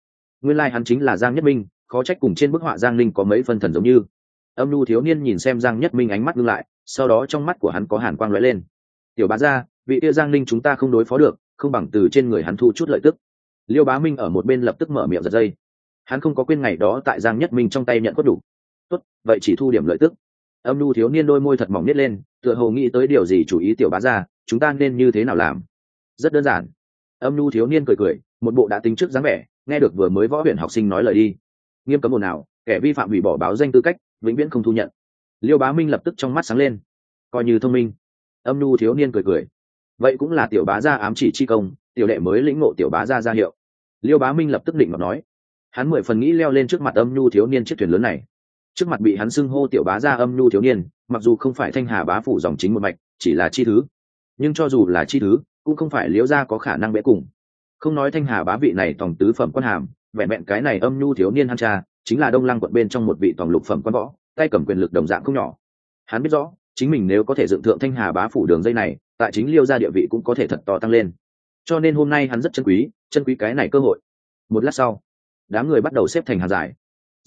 Nguyên lai、like、hắn chính là giang nhất minh, khó trách cùng trên bức họa giang linh có mấy phân thần giống như. Âm lu thiếu niên nhìn xem giang nhất minh ánh mắt ngưng lại, sau đó trong mắt của hắn có hàn quang lóe lên. Tiểu bá ra vị tia giang linh chúng ta không đối phó được, không bằng từ trên người hắn thu chút lợi tức. Liêu bá minh ở một bên lập tức mở miệng giật dây. Hắn không có quên ngày đó tại giang nhất minh trong tay nhận quất đủ. Tốt, vậy chỉ thu điểm lợi tức âm nhu thiếu niên đôi môi thật mỏng nít lên, tựa hồ nghĩ tới điều gì chủ ý tiểu bá ra, chúng ta nên như thế nào làm? Rất đơn giản. Âm nhu thiếu niên cười cười, một bộ đã tính trước dáng vẻ, nghe được vừa mới võ huyện học sinh nói lời đi. Nghiêm cấm ồn nào kẻ vi phạm hủy bỏ báo danh tư cách, vĩnh viễn không thu nhận. Liêu bá minh lập tức trong mắt sáng lên. Coi như thông minh. Âm nhu thiếu niên cười cười. Vậy cũng là tiểu bá gia ám chỉ chi công, tiểu đệ mới lĩnh ngộ tiểu bá gia ra hiệu. Liêu bá minh lập tức định mà nói. Hắn mười phần nghĩ leo lên trước mặt âm nhu thiếu niên chiếc thuyền lớn này trước mặt bị hắn xưng hô tiểu bá gia âm nhu thiếu niên, mặc dù không phải thanh hà bá phủ dòng chính một mạch, chỉ là chi thứ. Nhưng cho dù là chi thứ, cũng không phải liễu gia có khả năng bẽ cùng. Không nói thanh hà bá vị này tổng tứ phẩm quan hàm, vẹn vẹn cái này âm nhu thiếu niên hắn cha, chính là đông lăng quận bên trong một vị tổng lục phẩm quan võ, tay cầm quyền lực đồng dạng không nhỏ. Hắn biết rõ, chính mình nếu có thể dựng thượng thanh hà bá phủ đường dây này, tại chính liêu gia địa vị cũng có thể thật to tăng lên. Cho nên hôm nay hắn rất chân quý chân quý cái này cơ hội. Một lát sau, đám người bắt đầu xếp thành hàng dài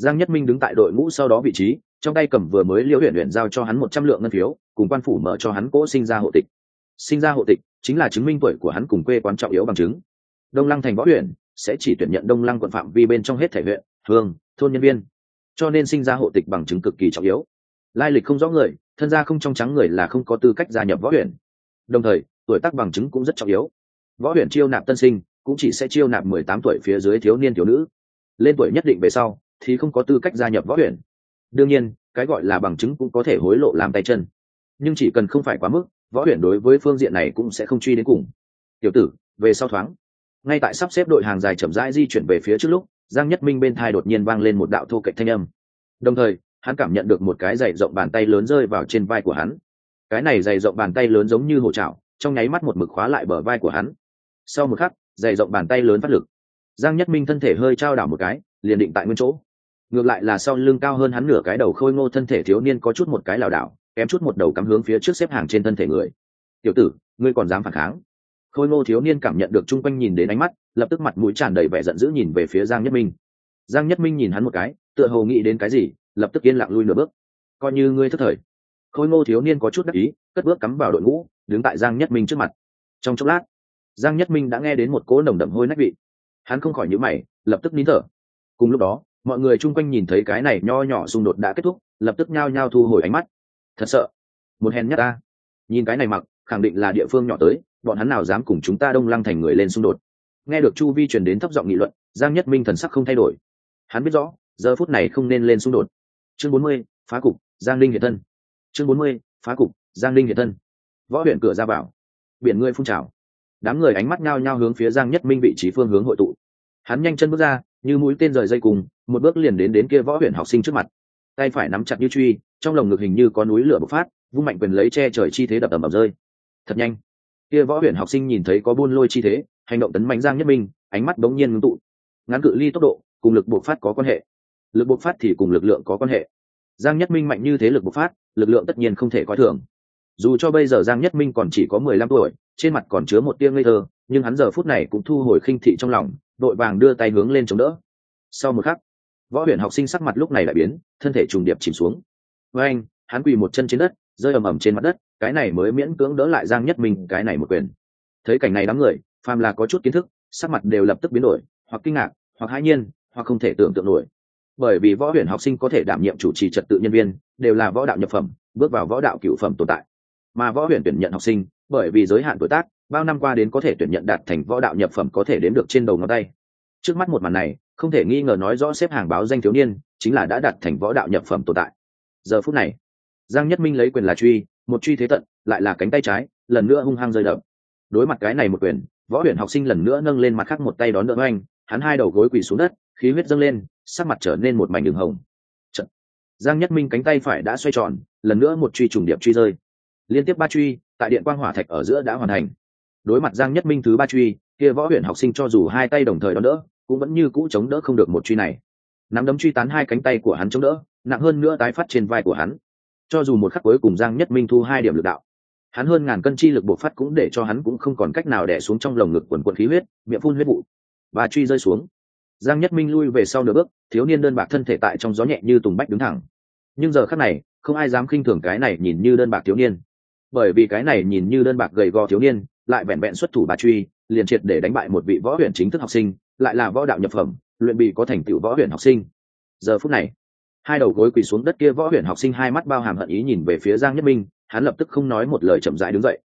giang nhất minh đứng tại đội ngũ sau đó vị trí, trong tay cầm vừa mới liêu huyện huyện giao cho hắn một trăm lượng ngân phiếu, cùng quan phủ mở cho hắn cỗ sinh ra hộ tịch. Sinh ra hộ tịch chính là chứng minh tuổi của hắn cùng quê quán trọng yếu bằng chứng. Đông lăng thành võ huyện sẽ chỉ tuyển nhận đông lăng quận phạm vi bên trong hết thể huyện, hương, thôn nhân viên. Cho nên sinh ra hộ tịch bằng chứng cực kỳ trọng yếu. Lai lịch không rõ người, thân gia không trong trắng người là không có tư cách gia nhập võ huyện đồng thời, tuổi tác bằng chứng cũng rất trọng yếu. Võ huyện chiêu nạp tân sinh, cũng chỉ sẽ chiêu nạp mười tám tuổi phía dưới thiếu niên thiếu nữ. Lên tuổi nhất định về sau thì không có tư cách gia nhập võ huyện đương nhiên, cái gọi là bằng chứng cũng có thể hối lộ làm tay chân. Nhưng chỉ cần không phải quá mức, võ huyện đối với phương diện này cũng sẽ không truy đến cùng. Tiểu tử, về sau thoáng. Ngay tại sắp xếp đội hàng dài chậm rãi di chuyển về phía trước lúc, giang nhất minh bên thai đột nhiên vang lên một đạo thô cạnh thanh âm. Đồng thời, hắn cảm nhận được một cái dày rộng bàn tay lớn rơi vào trên vai của hắn. Cái này dày rộng bàn tay lớn giống như hổ trào trong nháy mắt một mực khóa lại bờ vai của hắn. Sau một khắc, dày rộng bàn tay lớn phát lực. Giang nhất minh thân thể hơi trao đảo một cái, liền định tại nguyên chỗ ngược lại là sau lưng cao hơn hắn nửa cái đầu khôi ngô thân thể thiếu niên có chút một cái lảo đảo, kém chút một đầu cắm hướng phía trước xếp hàng trên thân thể người. Tiểu tử, ngươi còn dám phản kháng? Khôi ngô thiếu niên cảm nhận được chung quanh nhìn đến ánh mắt, lập tức mặt mũi tràn đầy vẻ giận dữ nhìn về phía giang nhất minh. Giang nhất minh nhìn hắn một cái, tựa hồ nghĩ đến cái gì, lập tức yên lặng lui nửa bước. Coi như ngươi thất thời. Khôi ngô thiếu niên có chút đắc ý, cất bước cắm vào đội ngũ, đứng tại giang nhất minh trước mặt. Trong chốc lát, giang nhất minh đã nghe đến một cỗ nồng đậm hôi nách vị. Hắn không khỏi nhữ mày, lập tức nín thở. Cùng lúc đó mọi người chung quanh nhìn thấy cái này nho nhỏ xung đột đã kết thúc, lập tức nhao nhao thu hồi ánh mắt. Thật sợ. Một hèn nhất ta. Nhìn cái này mặc, khẳng định là địa phương nhỏ tới, bọn hắn nào dám cùng chúng ta đông lăng thành người lên xung đột. Nghe được chu vi truyền đến thấp giọng nghị luận, giang nhất minh thần sắc không thay đổi. Hắn biết rõ, giờ phút này không nên lên xung đột. Chương bốn mươi, phá cục, giang linh hiện thân. Chương bốn mươi, phá cục, giang linh hiện thân. Võ huyện cửa ra vào. Biển ngươi phun trào. Đám người ánh mắt nhao nhao hướng phía giang nhất minh vị trí phương hướng hội tụ. Hắn nhanh chân bước ra, như mũi tên rời dây cùng một bước liền đến đến kia võ huyện học sinh trước mặt. Tay phải nắm chặt như truy, trong lồng ngực hình như có núi lửa bộc phát, vung mạnh quyền lấy che trời chi thế đập ầm ầm rơi. Thật nhanh. Kia võ huyện học sinh nhìn thấy có buôn lôi chi thế, hành động tấn mạnh giang nhất minh, ánh mắt bỗng nhiên ngưng tụ. Ngắn cự ly tốc độ, cùng lực bộc phát có quan hệ. Lực bộc phát thì cùng lực lượng có quan hệ. Giang nhất minh mạnh như thế lực bộc phát, lực lượng tất nhiên không thể coi thường. Dù cho bây giờ giang nhất minh còn chỉ có mười lăm tuổi, trên mặt còn chứa một tia ngây thơ, nhưng hắn giờ phút này cũng thu hồi khinh thị trong lòng, đội vàng đưa tay hướng lên chống đỡ. Sau một khắc võ huyện học sinh sắc mặt lúc này lại biến, thân thể trùng điệp chìm xuống. Với anh, hắn quỳ một chân trên đất, rơi ầm ầm trên mặt đất, cái này mới miễn cưỡng đỡ lại giang nhất minh cái này một quyền. Thấy cảnh này đám người, phàm là có chút kiến thức, sắc mặt đều lập tức biến đổi, hoặc kinh ngạc, hoặc hãi nhiên, hoặc không thể tưởng tượng nổi. Bởi vì võ huyền học sinh có thể đảm nhiệm chủ trì trật tự nhân viên, đều là võ đạo nhập phẩm, bước vào võ đạo cựu phẩm tồn tại. Mà võ huyền tuyển nhận học sinh, bởi vì giới hạn tuổi tác, bao năm qua đến có thể tuyển nhận đạt thành võ đạo nhập phẩm có thể đến được trên đầu ngón tay. Trước mắt một màn này không thể nghi ngờ nói rõ xếp hàng báo danh thiếu niên chính là đã đạt thành võ đạo nhập phẩm tồn tại. Giờ phút này, giang nhất minh lấy quyền là truy, một truy thế tận, lại là cánh tay trái, lần nữa hung hăng rơi đập. Đối mặt cái này một quyền, võ huyền học sinh lần nữa nâng lên mặt khác một tay đón đỡ anh hắn hai đầu gối quỳ xuống đất, khí huyết dâng lên, sắc mặt trở nên một mảnh đường hồng. Trận. giang nhất minh cánh tay phải đã xoay tròn, lần nữa một truy trùng điệp truy rơi. Liên tiếp ba truy, tại điện quang hỏa thạch ở giữa đã hoàn thành. Đối mặt giang nhất minh thứ ba truy, kia võ huyền học sinh cho dù hai tay đồng thời đón đỡ cũng vẫn như cũ chống đỡ không được một truy này. Nắm đấm truy tán hai cánh tay của hắn chống đỡ, nặng hơn nữa tái phát trên vai của hắn. Cho dù một khắc cuối cùng giang nhất minh thu hai điểm lực đạo, hắn hơn ngàn cân chi lực bộc phát cũng để cho hắn cũng không còn cách nào đẻ xuống trong lồng ngực quần quần khí huyết, miệng phun huyết vụ. Và truy rơi xuống. Giang nhất minh lui về sau nửa bước, thiếu niên đơn bạc thân thể tại trong gió nhẹ như tùng bách đứng thẳng. Nhưng giờ khắc này, không ai dám khinh thường cái này nhìn như đơn bạc thiếu niên. Bởi vì cái này nhìn như đơn bạc gầy gò thiếu niên, lại vẹn vẹn xuất thủ bà truy, liền triệt để đánh bại một vị võ huyện chính thức học sinh lại là võ đạo nhập phẩm, luyện bị có thành tựu võ huyền học sinh. Giờ phút này, hai đầu gối quỳ xuống đất kia võ huyền học sinh hai mắt bao hàm hận ý nhìn về phía giang nhất minh, hắn lập tức không nói một lời chậm rãi đứng dậy.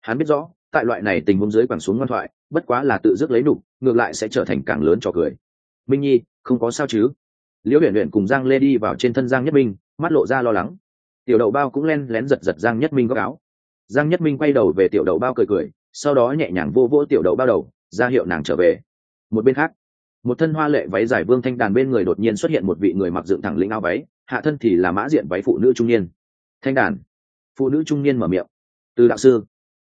Hắn biết rõ, tại loại này tình huống dưới quẳng xuống ngoan thoại, bất quá là tự dứt lấy đủ, ngược lại sẽ trở thành càng lớn cho cười. Minh nhi, không có sao chứ? Liễu huyền luyện cùng giang lê đi vào trên thân giang nhất minh, mắt lộ ra lo lắng. Tiểu đậu bao cũng len lén giật giật giang nhất minh góc áo. Giang nhất minh quay đầu về tiểu đậu bao cười cười, sau đó nhẹ nhàng vô vỗ tiểu đậu bao đầu, ra hiệu nàng trở về một bên khác, một thân hoa lệ váy dài vương thanh đàn bên người đột nhiên xuất hiện một vị người mặc dựng thẳng lĩnh áo váy, hạ thân thì là mã diện váy phụ nữ trung niên. Thanh đàn. Phụ nữ trung niên mở miệng. Từ đạo sư.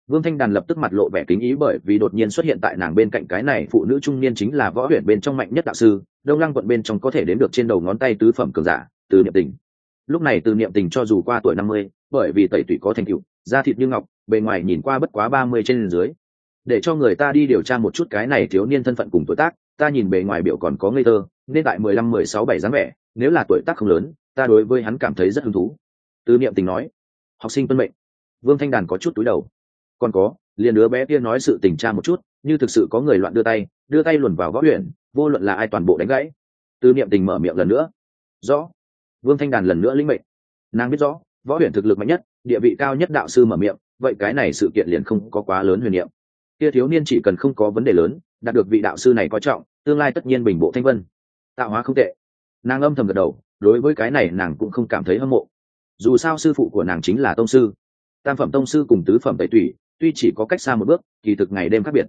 Vương thanh đàn lập tức mặt lộ vẻ kính ý bởi vì đột nhiên xuất hiện tại nàng bên cạnh cái này phụ nữ trung niên chính là võ huyện bên trong mạnh nhất đạo sư, đông lăng quận bên trong có thể đến được trên đầu ngón tay tứ phẩm cường giả, từ niệm tình. Lúc này từ niệm tình cho dù qua tuổi năm mươi, bởi vì tẩy tủy có thành tựu, da thịt như ngọc, bề ngoài nhìn qua bất quá ba mươi trên dưới để cho người ta đi điều tra một chút cái này thiếu niên thân phận cùng tuổi tác, ta nhìn bề ngoài biểu còn có ngây thơ, nên tại mười lăm, mười sáu, bảy dáng vẻ, nếu là tuổi tác không lớn, ta đối với hắn cảm thấy rất hứng thú. Tư niệm tình nói. Học sinh tuân mệnh. Vương thanh đàn có chút túi đầu. Còn có, liền đứa bé kia nói sự tình tra một chút, như thực sự có người loạn đưa tay đưa tay luồn vào võ huyện, vô luận là ai toàn bộ đánh gãy. Tư niệm tình mở miệng lần nữa. Rõ. Vương thanh đàn lần nữa lĩnh mệnh. Nàng biết rõ, võ huyện thực lực mạnh nhất, địa vị cao nhất đạo sư mở miệng, vậy cái này sự kiện liền không có quá lớn huyền niệm kia thiếu niên chỉ cần không có vấn đề lớn, đạt được vị đạo sư này coi trọng, tương lai tất nhiên bình bộ thanh vân. Tạo hóa không tệ. Nàng âm thầm gật đầu, đối với cái này nàng cũng không cảm thấy hâm mộ. Dù sao sư phụ của nàng chính là tông sư. Tam phẩm tông sư cùng tứ phẩm tẩy tủy, tuy chỉ có cách xa một bước, kỳ thực ngày đêm khác biệt.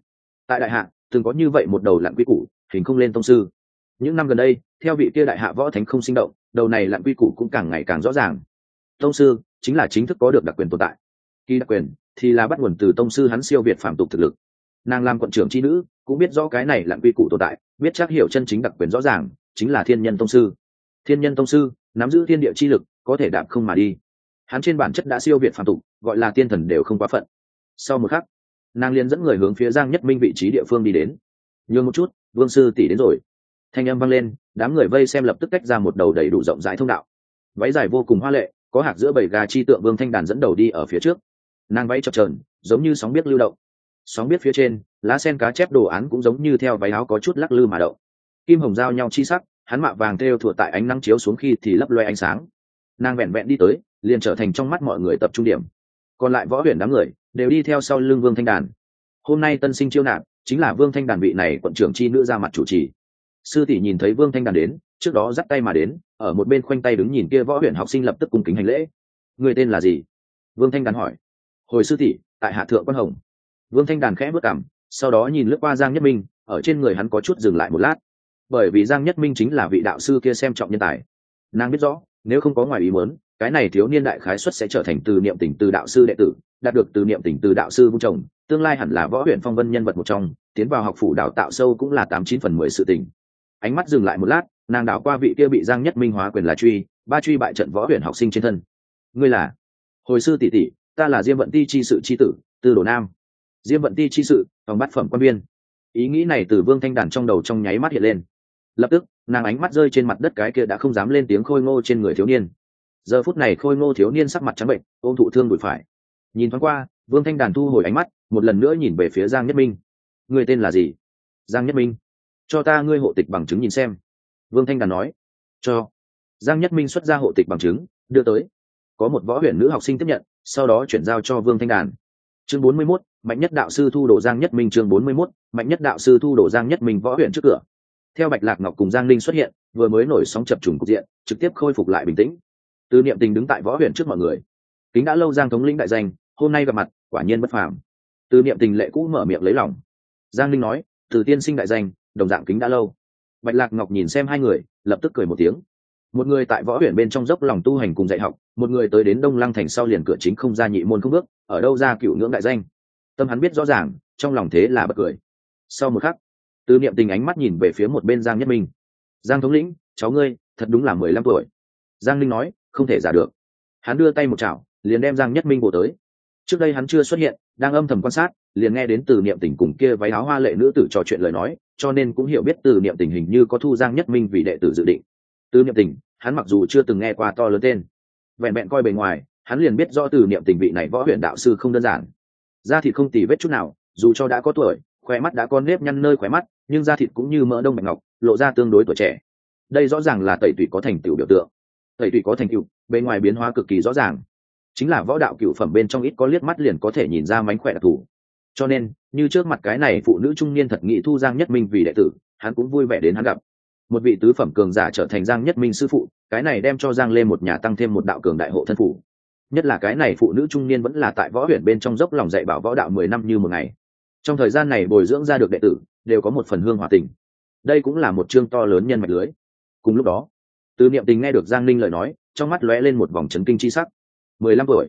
Tại đại hạ, từng có như vậy một đầu lặn quy củ, hình không lên tông sư. Những năm gần đây, theo vị kia đại hạ võ thánh không sinh động, đầu này lặn quy củ cũng càng ngày càng rõ ràng. Tông sư chính là chính thức có được đặc quyền tồn tại. Kỳ đặc quyền thì là bắt nguồn từ tông sư hắn siêu việt phạm tục thực lực. Nàng làm quận trưởng c h i nữ, cũng biết rõ cái này lặn quy củ tồn tại, biết chắc hiểu chân chính đặc quyền rõ ràng, chính là thiên nhân tông sư. Thiên nhân tông sư, nắm giữ thiên địa chi lực, có thể đạp không mà đi. Hắn trên bản chất đã siêu việt phạm tục, gọi là tiên thần đều không quá phận. Sau một khắc, nàng liền dẫn người hướng phía giang nhất minh vị trí địa phương đi đến. Nhường một chút, vương sư tỷ đến rồi. Thanh âm vang lên, đám người vây xem lập tức cách ra một đầu đầy đủ rộng rãi thông đạo. Váy dài vô cùng hoa lệ, có hạc giữa bảy gà chi tượng vương thanh đàn dẫn đầu đi ở phía trước nàng váy chập trờn giống như sóng biết lưu động. Sóng biết phía trên, lá sen cá chép đồ án cũng giống như theo váy áo có chút lắc lư mà động. Kim hồng giao nhau chi sắc, hắn mạ vàng theo thủa tại ánh nắng chiếu xuống khi thì lấp loe ánh sáng. Nàng vẹn vẹn đi tới, liền trở thành trong mắt mọi người tập trung điểm. Còn lại võ huyền đám người, đều đi theo sau lưng vương thanh đàn. Hôm nay tân sinh chiêu nạp, chính là vương thanh đàn vị này quận trưởng chi nữ ra mặt chủ trì. Sư tỷ nhìn thấy vương thanh đàn đến, trước đó dắt tay mà đến, ở một bên khoanh tay đứng nhìn kia võ huyền học sinh lập tức cung kính hành lễ. Người tên là gì? Vương thanh đàn hỏi hồi sư tỷ, tại hạ thượng quan hồng. Vương thanh đàn khẽ bước cảm, sau đó nhìn lướt qua giang nhất minh, ở trên người hắn có chút dừng lại một lát. Bởi vì giang nhất minh chính là vị đạo sư kia xem trọng nhân tài. Nàng biết rõ, nếu không có ngoài ý muốn, cái này thiếu niên đại khái xuất sẽ trở thành từ niệm tỉnh từ đạo sư đệ tử, đạt được từ niệm tỉnh từ đạo sư vung chồng tương lai hẳn là võ huyện phong vân nhân vật một trong, tiến vào học phủ đào tạo sâu cũng là tám chín phần mười sự tình. Ánh mắt dừng lại một lát, nàng đảo qua vị kia bị giang nhất minh hóa quyền là truy, ba truy bại trận võ huyện học sinh trên thân. Ngươi là? Hồi sư tỷ tỷ ta là diêm vận ti chi sự chi tử, Tư đồ nam. Diêm vận ti chi sự, phòng bát phẩm quan viên. Ý nghĩ này từ vương thanh đàn trong đầu trong nháy mắt hiện lên. Lập tức, nàng ánh mắt rơi trên mặt đất cái kia đã không dám lên tiếng khôi ngô trên người thiếu niên. Giờ phút này khôi ngô thiếu niên sắc mặt trắng bệnh, ôm thụ thương đùi phải. Nhìn thoáng qua, vương thanh đàn thu hồi ánh mắt, một lần nữa nhìn về phía giang nhất minh. Người tên là gì? Giang nhất minh. Cho ta ngươi hộ tịch bằng chứng nhìn xem. Vương thanh đàn nói. Cho. Giang nhất minh xuất ra hộ tịch bằng chứng, đưa tới. Có một võ huyện nữ học sinh tiếp nhận sau đó chuyển giao cho vương thanh đàn. Chương bốn mươi 41, mạnh nhất đạo sư thu đồ giang nhất minh chương bốn mươi 41, mạnh nhất đạo sư thu đồ giang nhất minh võ huyện trước cửa. Theo bạch lạc ngọc cùng giang linh xuất hiện vừa mới nổi sóng chập trùng cục diện trực tiếp khôi phục lại bình tĩnh. Từ niệm tình đứng tại võ huyện trước mọi người. Kính đã lâu giang thống lĩnh đại danh hôm nay gặp mặt quả nhiên bất phàm. Từ niệm tình lệ cũ mở miệng lấy lòng. Giang linh nói từ tiên sinh đại danh đồng dạng kính đã lâu. Bạch lạc ngọc nhìn xem hai người lập tức cười một tiếng một người tại võ huyện bên trong dốc lòng tu hành cùng dạy học, một người tới đến đông lăng thành sau liền cửa chính không ra nhị môn không bước, ở đâu ra cựu ngưỡng đại danh. Tâm hắn biết rõ ràng, trong lòng thế là bất cười. Sau một khắc, từ niệm tình ánh mắt nhìn về phía một bên giang nhất minh. Giang thống lĩnh, cháu ngươi, thật đúng là mười lăm tuổi. Giang linh nói, không thể giả được. Hắn đưa tay một chảo, liền đem giang nhất minh bộ tới. Trước đây hắn chưa xuất hiện, đang âm thầm quan sát, liền nghe đến từ niệm tình cùng kia váy áo hoa lệ nữ tử trò chuyện lời nói, cho nên cũng hiểu biết từ niệm tình hình như có thu giang nhất minh vì đệ tử dự định từ niệm tình, hắn mặc dù chưa từng nghe qua to lớn tên. Vẹn vẹn coi bề ngoài, hắn liền biết do từ niệm tình vị này võ huyện đạo sư không đơn giản. Da thịt không tì vết chút nào, dù cho đã có tuổi, khóe mắt đã con nếp nhăn nơi khóe mắt, nhưng da thịt cũng như mỡ đông bạch ngọc, lộ ra tương đối tuổi trẻ. Đây rõ ràng là tẩy tủy có thành tựu biểu tượng. Tẩy tủy có thành tựu bên ngoài biến hóa cực kỳ rõ ràng. Chính là võ đạo cựu phẩm bên trong ít có liếc mắt liền có thể nhìn ra mánh khỏe đặc thù. Cho nên, như trước mặt cái này phụ nữ trung niên thật nghị thu giang nhất minh vì đệ tử, hắn cũng vui vẻ đến hắn gặp một vị tứ phẩm cường giả trở thành giang nhất minh sư phụ, cái này đem cho giang lê một nhà tăng thêm một đạo cường đại hộ thân phủ nhất là cái này phụ nữ trung niên vẫn là tại võ huyện bên trong dốc lòng dạy bảo võ đạo mười năm như một ngày. Trong thời gian này bồi dưỡng ra được đệ tử, đều có một phần hương hòa tình. Đây cũng là một chương to lớn nhân mạch lưới. Cùng lúc đó, từ niệm tình nghe được giang ninh lời nói, trong mắt lóe lên một vòng trấn kinh c h i sắc. Mười lăm tuổi.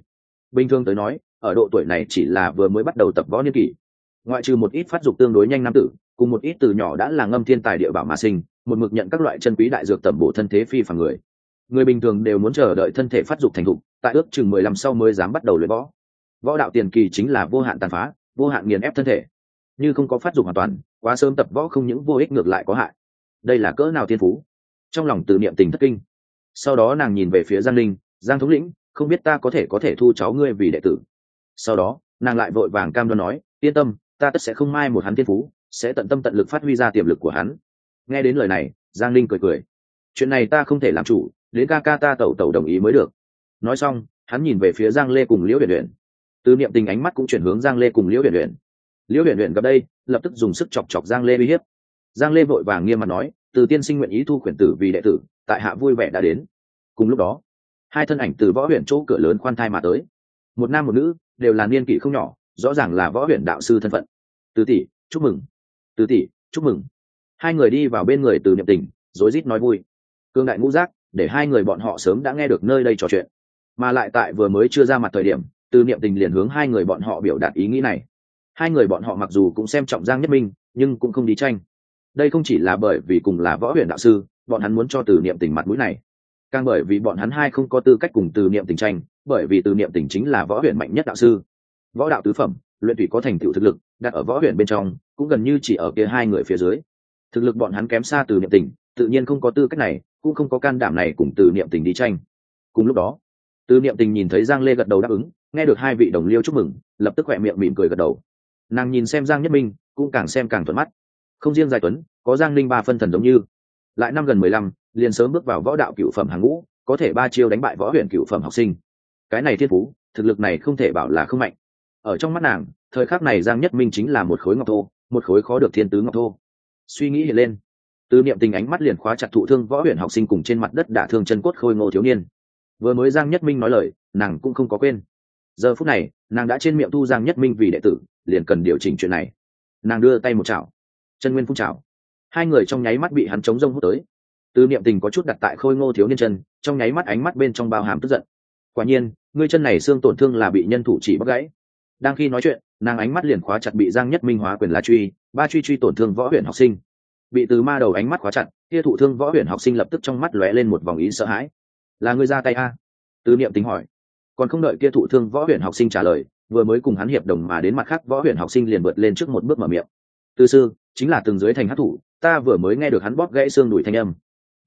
Bình thường tới nói, ở độ tuổi này chỉ là vừa mới bắt đầu tập võ niên kỷ. Ngoại trừ một ít phát dục tương đối nhanh nam tử, cùng một ít từ nhỏ đã là ngâm thiên tài địa bảo mà sinh một mực nhận các loại chân quý đại dược tẩm bổ thân thế phi phàm người. Người bình thường đều muốn chờ đợi thân thể phát dục thành thục, tại ước chừng mười lăm sau mới dám bắt đầu luyện võ. Võ đạo tiền kỳ chính là vô hạn tàn phá, vô hạn nghiền ép thân thể. Như không có phát dục hoàn toàn, quá sớm tập võ không những vô ích ngược lại có hại. Đây là cỡ nào thiên phú? Trong lòng tự niệm tình thất kinh. Sau đó nàng nhìn về phía giang linh, giang thống lĩnh, không biết ta có thể có thể thu cháu ngươi vì đệ tử? Sau đó, nàng lại vội vàng cam đoan nói, yên tâm, ta tất sẽ không mai một hắn thiên phú, sẽ tận tâm tận lực phát huy ra tiềm lực của hắn nghe đến lời này, giang linh cười cười. Chuyện này ta không thể làm chủ, đến ca ca ta tẩu tẩu đồng ý mới được. Nói xong, hắn nhìn về phía giang lê cùng liễu huyền huyền từ niệm tình ánh mắt cũng chuyển hướng giang lê cùng liễu huyền huyền liễu huyền huyền gặp đây, lập tức dùng sức chọc chọc giang lê uy hiếp. Giang lê vội vàng nghiêm mặt nói, từ tiên sinh nguyện ý thu quyển tử vì đệ tử, tại hạ vui vẻ đã đến. Cùng lúc đó, hai thân ảnh từ võ huyện chỗ cửa lớn khoan thai mà tới. Một nam một nữ, đều là niên kỷ không nhỏ, rõ ràng là võ huyện đạo sư thân phận. Từ tỷ, chúc mừng. Từ tỷ, chúc mừng hai người đi vào bên người từ niệm tình, rối rít nói vui. Cương đại ngũ giác, để hai người bọn họ sớm đã nghe được nơi đây trò chuyện. Mà lại tại vừa mới chưa ra mặt thời điểm, từ niệm tình liền hướng hai người bọn họ biểu đạt ý nghĩ này. Hai người bọn họ mặc dù cũng xem trọng giang nhất minh, nhưng cũng không đi tranh. Đây không chỉ là bởi vì cùng là võ huyền đạo sư, bọn hắn muốn cho từ niệm tình mặt mũi này. Càng bởi vì bọn hắn hai không có tư cách cùng từ niệm tình tranh, bởi vì từ niệm tình chính là võ huyền mạnh nhất đạo sư. Võ đạo tứ phẩm, luyện thủy có thành tựu thực lực, đặt ở võ huyền bên trong, cũng gần như chỉ ở kia hai người phía dưới thực lực bọn hắn kém xa từ niệm tình, tự nhiên không có tư cách này, cũng không có can đảm này cùng từ niệm tình đi tranh. Cùng lúc đó, từ niệm tình nhìn thấy giang lê gật đầu đáp ứng, nghe được hai vị đồng liêu chúc mừng, lập tức khỏe miệng mỉm cười gật đầu. Nàng nhìn xem giang nhất minh, cũng càng xem càng thuận mắt. Không riêng giai tuấn, có giang linh ba phân thần giống như. Lại năm gần mười lăm, liền sớm bước vào võ đạo cựu phẩm hàng ngũ, có thể ba chiêu đánh bại võ huyện cựu phẩm học sinh. Cái này thiên phú, thực lực này không thể bảo là không mạnh. Ở trong mắt nàng, thời khắc này giang nhất minh chính là một khối ngọc thô, một khối khó được thiên tứ ngọc thô suy nghĩ hiện lên. Từ niệm tình ánh mắt liền khóa chặt thụ thương võ huyện học sinh cùng trên mặt đất đả thương chân cốt khôi ngô thiếu niên. Vừa mới giang nhất minh nói lời, nàng cũng không có quên. Giờ phút này, nàng đã trên miệng thu giang nhất minh vì đệ tử, liền cần điều chỉnh chuyện này. Nàng đưa tay một chảo. Chân nguyên phun chảo hai người trong nháy mắt bị hắn chống rông hút tới. Từ niệm tình có chút đặt tại khôi ngô thiếu niên chân, trong nháy mắt ánh mắt bên trong bao hàm tức giận. Quả nhiên ngươi chân này xương tổn thương là bị nhân thủ chỉ bắt gãy. Đang khi nói chuyện, nàng ánh mắt liền khóa chặt bị giang nhất minh hóa quyền lá truy ba truy truy tổn thương võ huyện học sinh. Bị từ ma đầu ánh mắt khóa chặt, kia thụ thương võ huyện học sinh lập tức trong mắt lóe lên một vòng ý sợ hãi. Là người ra tay a? Từ niệm tính hỏi. Còn không đợi kia thụ thương võ huyện học sinh trả lời, vừa mới cùng hắn hiệp đồng mà đến mặt khác võ huyện học sinh liền vượt lên trước một bước mở miệng. Tư sư, chính là từng dưới thành hát thủ, ta vừa mới nghe được hắn bóp gãy xương đùi thanh âm.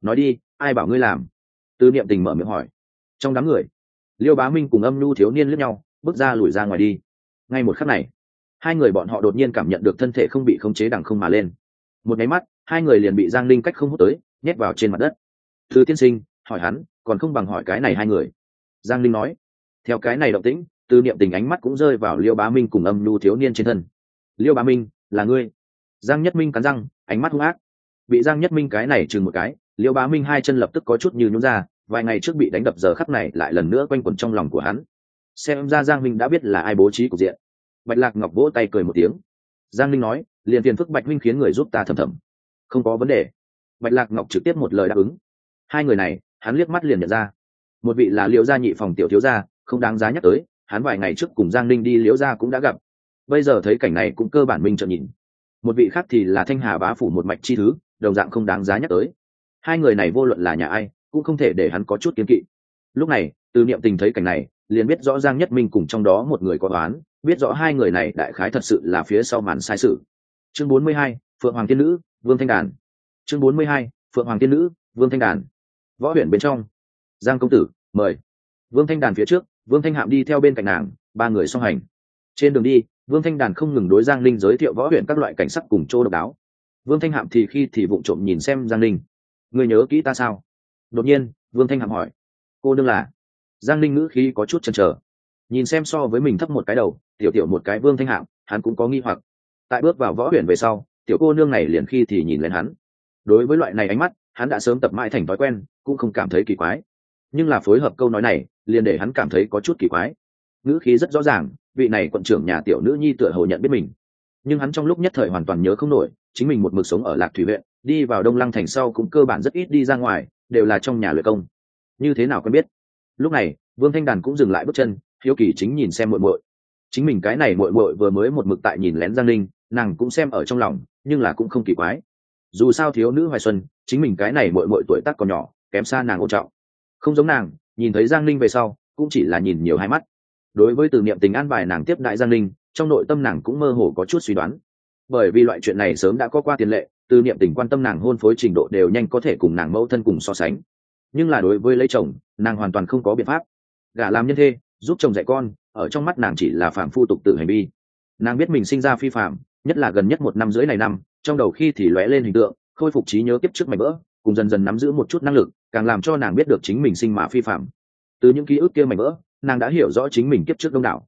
Nói đi, ai bảo ngươi làm? Tư niệm tình mở miệng hỏi. Trong đám người, liêu bá minh cùng âm nhu thiếu niên lướt nhau, bước ra lùi ra ngoài đi. Ngay một khắc này hai người bọn họ đột nhiên cảm nhận được thân thể không bị khống chế đằng không mà lên. Một máy mắt, hai người liền bị giang linh cách không hút tới, nhét vào trên mặt đất. Thư tiên sinh, hỏi hắn, còn không bằng hỏi cái này hai người. Giang linh nói, theo cái này động tĩnh, từ niệm tình ánh mắt cũng rơi vào liêu bá minh cùng âm nhu thiếu niên trên thân. Liêu bá minh, là ngươi? Giang nhất minh cắn răng, ánh mắt hung ác. Bị giang nhất minh cái này chừng một cái, liêu bá minh hai chân lập tức có chút như nhún ra, vài ngày trước bị đánh đập giờ khắc này lại lần nữa quanh quẩn trong lòng của hắn. Xem ra giang minh đã biết là ai bố trí cục diện bạch lạc ngọc vỗ tay cười một tiếng. Giang linh nói, liền tiền phức bạch minh khiến người giúp ta thầm thầm. Không có vấn đề. Bạch lạc ngọc trực tiếp một lời đáp ứng. Hai người này, hắn liếc mắt liền nhận ra. Một vị là liễu gia nhị phòng tiểu thiếu gia, không đáng giá nhắc tới, hắn vài ngày trước cùng giang ninh đi liễu gia cũng đã gặp. Bây giờ thấy cảnh này cũng cơ bản minh trợn nhìn. Một vị khác thì là thanh hà bá phủ một mạch chi thứ, đồng dạng không đáng giá nhắc tới. Hai người này vô luận là nhà ai, cũng không thể để hắn có chút kiến kỵ. Lúc này, từ niệm tình thấy cảnh này, liền biết rõ giang nhất minh cùng trong đó một người có toán biết rõ hai người này đại khái thật sự là phía sau màn sai sự. Chương bốn mươi hai, phượng hoàng tiên nữ, vương thanh đàn. Chương bốn mươi hai, phượng hoàng tiên nữ, vương thanh đàn. Võ huyện bên trong. Giang công tử, mời. Vương thanh đàn phía trước, vương thanh hạm đi theo bên cạnh nàng, ba người song hành. Trên đường đi, vương thanh đàn không ngừng đối giang linh giới thiệu võ huyện các loại cảnh sắc cùng chỗ độc đáo. Vương thanh hạm thì khi thì vụng trộm nhìn xem giang linh người nhớ kỹ ta sao? Đột nhiên, vương thanh hạm hỏi. Cô đương là? Giang linh ngữ khí có chút chần chờ nhìn xem so với mình thấp một cái đầu, tiểu tiểu một cái vương thanh hạng, hắn cũng có nghi hoặc. Tại bước vào võ huyền về sau, tiểu cô nương này liền khi thì nhìn lên hắn. Đối với loại này ánh mắt, hắn đã sớm tập mãi thành thói quen, cũng không cảm thấy kỳ quái. Nhưng là phối hợp câu nói này, liền để hắn cảm thấy có chút kỳ quái. Ngữ khí rất rõ ràng, vị này quận trưởng nhà tiểu nữ nhi tựa hồ nhận biết mình. Nhưng hắn trong lúc nhất thời hoàn toàn nhớ không nổi, chính mình một mực sống ở lạc thủy huyện, đi vào đông lăng thành sau cũng cơ bản rất ít đi ra ngoài, đều là trong nhà luyện công. Như thế nào quen biết? Lúc này, vương thanh đàn cũng dừng lại bước chân hiếu kỳ chính nhìn xem muội muội. Chính mình cái này muội muội vừa mới một mực tại nhìn lén giang linh nàng cũng xem ở trong lòng, nhưng là cũng không kỳ quái. Dù sao thiếu nữ hoài xuân, chính mình cái này muội muội tuổi tác còn nhỏ, kém xa nàng ôn trọng. Không giống nàng, nhìn thấy giang linh về sau, cũng chỉ là nhìn nhiều hai mắt. Đối với từ niệm tình an bài nàng tiếp đại giang linh trong nội tâm nàng cũng mơ hồ có chút suy đoán. Bởi vì loại chuyện này sớm đã có qua tiền lệ, từ niệm tình quan tâm nàng hôn phối trình độ đều nhanh có thể cùng nàng mẫu thân cùng so sánh. Nhưng là đối với lấy chồng, nàng hoàn toàn không có biện pháp. Gả làm nhân thê giúp chồng dạy con, ở trong mắt nàng chỉ là phạm phu tục tử hành vi. Nàng biết mình sinh ra phi phạm nhất là gần nhất một năm rưỡi này năm, trong đầu khi thì lóe lên hình tượng, khôi phục trí nhớ kiếp trước mảnh vỡ, cùng dần dần nắm giữ một chút năng lực, càng làm cho nàng biết được chính mình sinh mà phi phạm từ những ký ức kia mảnh vỡ, nàng đã hiểu rõ chính mình kiếp trước đông đảo.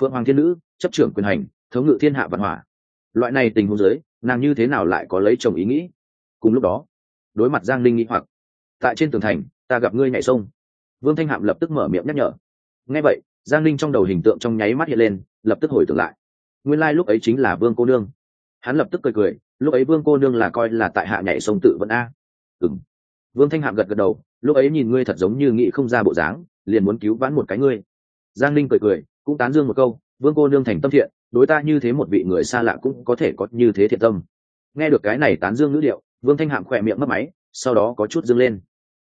Phượng hoàng thiên nữ, chấp trưởng quyền hành, thống ngự thiên hạ văn hỏa. Loại này tình huống giới, nàng như thế nào lại có lấy chồng ý nghĩ? Cùng lúc đó, đối mặt giang linh nghĩ hoặc, tại trên tường thành, ta gặp ngươi nhảy sông. Vương thanh hạm lập tức mở miệng nhắc nhở nghe vậy, giang linh trong đầu hình tượng trong nháy mắt hiện lên, lập tức hồi tưởng lại. Nguyên lai、like、lúc ấy chính là vương cô nương. Hắn lập tức cười cười, lúc ấy vương cô nương là coi là tại hạ nhảy sông tự vẫn a. Ừ m vương thanh hạm gật gật đầu, lúc ấy nhìn ngươi thật giống như nghĩ không ra bộ dáng, liền muốn cứu vãn một cái ngươi. Giang linh cười cười, cũng tán dương một câu, vương cô nương thành tâm thiện, đối ta như thế một vị người xa lạ cũng có thể có như thế thiện tâm. Nghe được cái này tán dương ngữ điệu, vương thanh hạm khỏe miệng mất máy, sau đó có chút dâng lên.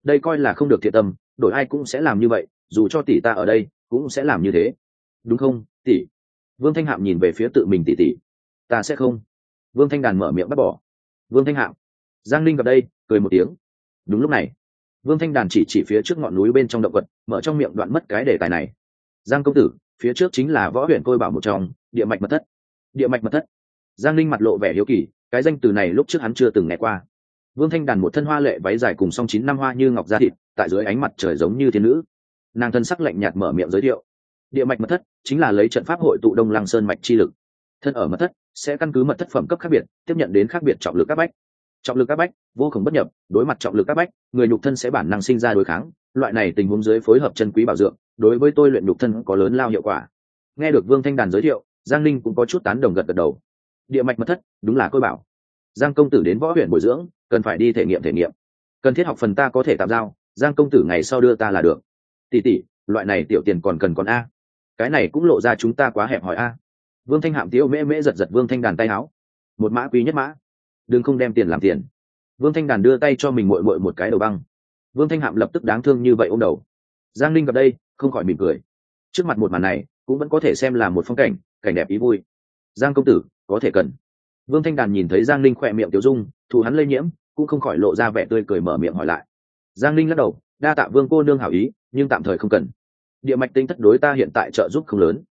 Đây coi là không được thiện tâm, đổi ai cũng sẽ làm như vậy dù cho tỷ ta ở đây, cũng sẽ làm như thế. Đúng không, tỷ? Vương thanh hạm nhìn về phía tự mình tỷ tỷ. Ta sẽ không. Vương thanh đàn mở miệng bắt bỏ. Vương thanh hạm. Giang linh gặp đây, cười một tiếng. Đúng lúc này, vương thanh đàn chỉ chỉ phía trước ngọn núi bên trong động vật, mở trong miệng đoạn mất cái đề tài này. Giang công tử, phía trước chính là võ huyện côi bảo một trong, địa mạch mật thất. Địa mạch mật thất. Giang linh mặt lộ vẻ hiếu kỳ, cái danh từ này lúc trước hắn chưa từng nghe qua. Vương thanh đàn một thân hoa lệ váy dài cùng song chín năm hoa như ngọc da thịt, tại dưới ánh mặt trời giống như thiên nữ nàng thân sắc lạnh nhạt mở miệng giới thiệu. Địa mạch mật thất chính là lấy trận pháp hội tụ đông lăng sơn mạch chi lực. Thân ở mật thất sẽ căn cứ mật thất phẩm cấp khác biệt, tiếp nhận đến khác biệt trọng lực các bách. Trọng lực các bách vô cùng bất nhập, đối mặt trọng lực các bách, người nhục thân sẽ bản năng sinh ra đối kháng. Loại này tình huống dưới phối hợp chân quý bảo dưỡng, đối với tôi luyện nhục thân có lớn lao hiệu quả. Nghe được vương thanh đàn giới thiệu, giang linh cũng có chút tán đồng gật gật đầu. Địa mạch mật thất, đúng là cơ bảo. Giang công tử đến võ huyện bồi dưỡng, cần phải đi thể nghiệm thể nghiệm. Cần thiết học phần ta có thể tạm giao, giang công tử ngày sau đưa ta là được tỷ tỷ loại này tiểu tiền còn cần còn a. Cái này cũng lộ ra chúng ta quá hẹp hòi a. Vương thanh hạm tiêu mễ mễ giật giật vương thanh đàn tay áo. Một mã quý nhất mã. Đừng không đem tiền làm tiền. Vương thanh đàn đưa tay cho mình mội mội một cái đầu băng. Vương thanh hạm lập tức đáng thương như vậy ô m đầu. Giang linh gặp đây, không khỏi mỉm cười. Trước mặt một màn này, cũng vẫn có thể xem là một phong cảnh cảnh đẹp ý vui. Giang công tử, có thể cần. Vương thanh đàn nhìn thấy giang linh khỏe miệng tiểu dung, thù hắn lây nhiễm, cũng không khỏi lộ ra vẻ tươi cười mở miệng hỏi lại. Giang linh lắc đầu, đa tạ vương cô nương hảo ý nhưng tạm thời không cần. Địa mạch tinh thất đối ta hiện tại trợ giúp không lớn.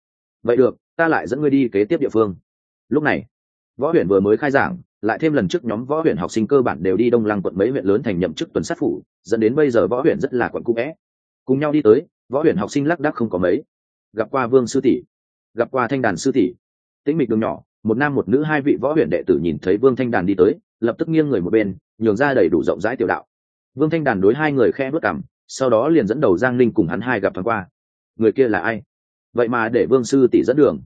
Vậy được, ta lại dẫn ngươi đi kế tiếp địa phương. Lúc này, võ huyện vừa mới khai giảng, lại thêm lần trước nhóm võ huyện học sinh cơ bản đều đi đông lăng quận mấy huyện lớn thành nhậm chức tuần sát phủ, dẫn đến bây giờ võ huyện rất là quận cũ vẽ. Cùng nhau đi tới, võ huyện học sinh lác đác không có mấy. Gặp qua vương sư tỷ, gặp qua thanh đàn sư tỷ. Tĩnh mịch đường nhỏ, một nam một nữ hai vị võ huyện đệ tử nhìn thấy vương thanh đàn đi tới, lập tức nghiêng người một bên, nhường ra đầy đủ rộng rãi tiểu đạo. Vương thanh đàn đối hai người khe bước cằm sau đó liền dẫn đầu giang Ninh cùng hắn hai gặp thoáng qua. Người kia là ai? Vậy mà để vương sư tỷ dẫn đường.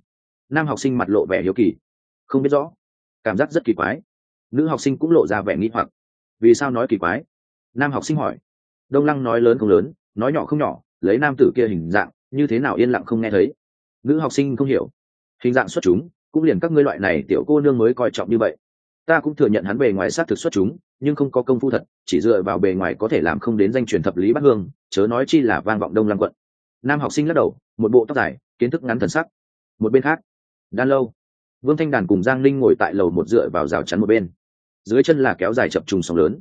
Nam học sinh mặt lộ vẻ hiếu kỳ. Không biết rõ. Cảm giác rất kỳ quái. Nữ học sinh cũng lộ ra vẻ nghi hoặc. Vì sao nói kỳ quái? Nam học sinh hỏi. Đông lăng nói lớn không lớn, nói nhỏ không nhỏ, lấy nam tử kia hình dạng, như thế nào yên lặng không nghe thấy? Nữ học sinh không hiểu. Hình dạng xuất chúng, cũng liền các ngươi loại này tiểu cô nương mới coi trọng như vậy ta cũng thừa nhận hắn bề ngoài sát thực xuất chúng, nhưng không có công phu thật, chỉ dựa vào bề ngoài có thể làm không đến danh truyền thập lý bắc hương, chớ nói chi là vang vọng đông lăng quận. Nam học sinh lắc đầu, một bộ tóc dài, kiến thức ngắn thần sắc. Một bên khác, đan lâu, vương thanh đàn cùng giang linh ngồi tại lầu một dựa vào rào chắn một bên. Dưới chân là kéo dài chập trùng sóng lớn.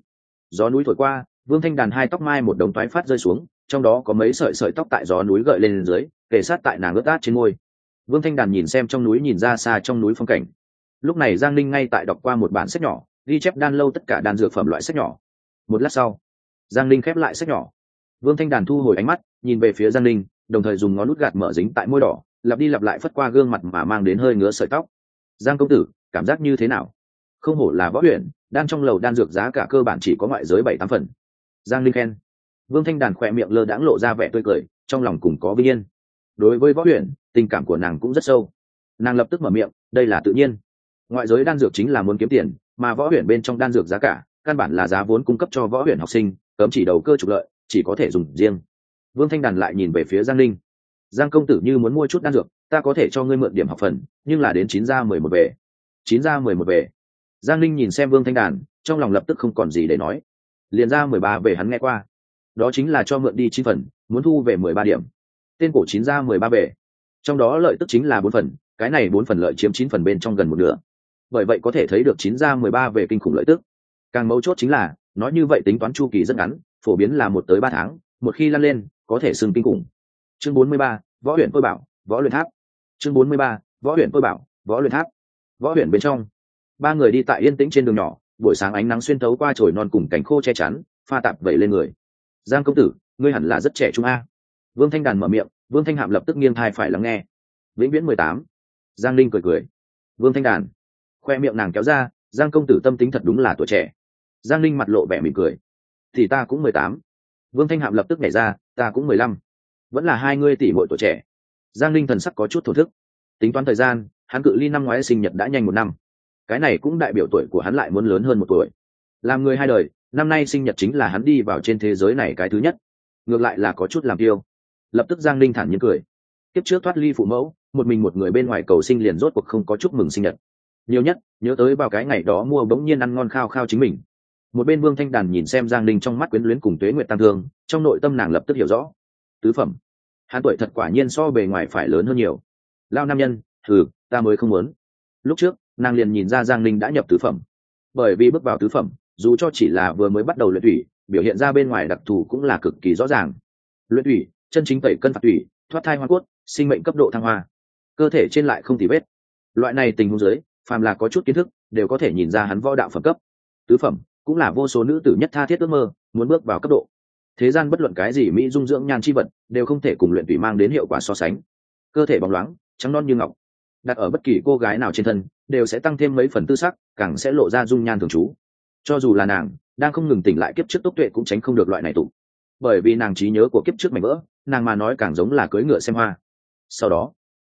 Gió núi thổi qua, vương thanh đàn hai tóc mai một đống toái phát rơi xuống, trong đó có mấy sợi sợi tóc tại gió núi gợi lên dưới, kề sát tại nàng ướt át trên ngôi vương thanh đàn nhìn xem trong núi nhìn ra xa trong núi phong cảnh lúc này giang linh ngay tại đọc qua một bản sách nhỏ, ghi chép đan lâu tất cả đan dược phẩm loại sách nhỏ. Một lát sau, giang linh khép lại sách nhỏ. Vương thanh đàn thu hồi ánh mắt, nhìn về phía giang linh đồng thời dùng ngón nút gạt mở dính tại môi đỏ, lặp đi lặp lại phất qua gương mặt mà mang đến hơi ngứa sợi tóc. Giang công tử, cảm giác như thế nào? Không hổ là võ huyện đan trong lầu đan dược giá cả cơ bản chỉ có ngoại giới bảy tám phần. Giang linh khen. Vương thanh đàn khỏe miệng lơ đãng lộ ra vẻ tươi cười, trong lòng cùng có vinh yên. Đối với võ huyện tình cảm của nàng cũng rất sâu. Nàng lập tức mở miệng, đây là tự nhiên ngoại giới đan dược chính là muốn kiếm tiền, mà võ huyền bên trong đan dược giá cả, căn bản là giá vốn cung cấp cho võ huyền học sinh, cấm chỉ đầu cơ trục lợi, chỉ có thể dùng riêng. Vương thanh đàn lại nhìn về phía giang linh giang công tử như muốn mua chút đan dược, ta có thể cho ngươi mượn điểm học phần, nhưng là đến chín ra mười một về. Chín ra mười một về. Giang linh nhìn xem vương thanh đàn, trong lòng lập tức không còn gì để nói. Liền ra mười ba về hắn nghe qua. Đó chính là cho mượn đi chín phần, muốn thu về mười ba điểm. Tên cổ chín ra mười ba về. Trong đó lợi tức chính là bốn phần, cái này bốn phần lợi chiếm chín phần bên trong gần một nửa bởi vậy có thể thấy được chín ra mười ba về kinh khủng lợi tức. Càng mấu chốt chính là, nói như vậy tính toán chu kỳ rất ngắn, phổ biến là một tới ba tháng, một khi lăn lên, có thể sừng kinh khủng. Chương bốn mươi ba, võ huyện tôi bảo, võ luyện tháp. Chương bốn mươi ba, võ huyện tôi bảo, võ luyện tháp. Võ huyện bên trong, ba người đi tại yên tĩnh trên đường nhỏ, buổi sáng ánh nắng xuyên thấu qua chồi non cùng cảnh khô che chắn, pha tạp vẩy lên người. Giang công tử, ngươi hẳn là rất trẻ trung a. Vương thanh đàn mở miệng, vương thanh hạm lập tức nghiêng thai phải lắng nghe. Vĩnh viễn mười tám. Giang linh cười cười. Vương thanh đàn khoe miệng nàng kéo ra, giang công tử tâm tính thật đúng là tuổi trẻ. Giang linh mặt lộ vẻ mỉm cười. Thì ta cũng mười tám. Vương thanh hạm lập tức nhảy ra, ta cũng mười lăm. Vẫn là hai ngươi tỷ mỗi tuổi trẻ. Giang linh thần sắc có chút thổ thức. Tính toán thời gian, hắn cự ly năm ngoái sinh nhật đã nhanh một năm. Cái này cũng đại biểu tuổi của hắn lại muốn lớn hơn một tuổi. Làm người hai đời, năm nay sinh nhật chính là hắn đi vào trên thế giới này cái thứ nhất. Ngược lại là có chút làm tiêu. Lập tức giang linh thản nhiên cười. Tiếp trước thoát ly phụ mẫu, một mình một người bên ngoài cầu sinh liền rốt cuộc không có chúc mừng sinh nhật nhiều nhất, nhớ tới vào cái ngày đó mua bỗng nhiên ăn ngon khao khao chính mình. Một bên vương thanh đàn nhìn xem giang linh trong mắt quyến luyến cùng tuế nguyệt tăng thương, trong nội tâm nàng lập tức hiểu rõ. Tứ phẩm. Hắn tuổi thật quả nhiên so bề ngoài phải lớn hơn nhiều. Lao nam nhân, thử, ta mới không muốn. Lúc trước, nàng liền nhìn ra giang linh đã nhập tứ phẩm. Bởi vì bước vào tứ phẩm, dù cho chỉ là vừa mới bắt đầu luyện thủy, biểu hiện ra bên ngoài đặc thù cũng là cực kỳ rõ ràng. Luyện thủy, chân chính tẩy cân phạt thủy, thoát thai hoa cốt, sinh mệnh cấp độ thăng hoa. Cơ thể trên lại không tì vết. Loại này tình huống giới phàm là có chút kiến thức, đều có thể nhìn ra hắn võ đạo phẩm cấp. Tứ phẩm, cũng là vô số nữ tử nhất tha thiết ước mơ, muốn bước vào cấp độ. Thế gian bất luận cái gì mỹ dung dưỡng nhan chi vật, đều không thể cùng luyện tủy mang đến hiệu quả so sánh. Cơ thể bóng loáng, trắng non như ngọc. Đặt ở bất kỳ cô gái nào trên thân, đều sẽ tăng thêm mấy phần tư sắc, càng sẽ lộ ra dung nhan thường trú. Cho dù là nàng, đang không ngừng tỉnh lại kiếp trước tốc tuệ cũng tránh không được loại này tụ. Bởi vì nàng trí nhớ của kiếp trước mảnh vỡ, nàng mà nói càng giống là cưỡi ngựa xem hoa. Sau đó,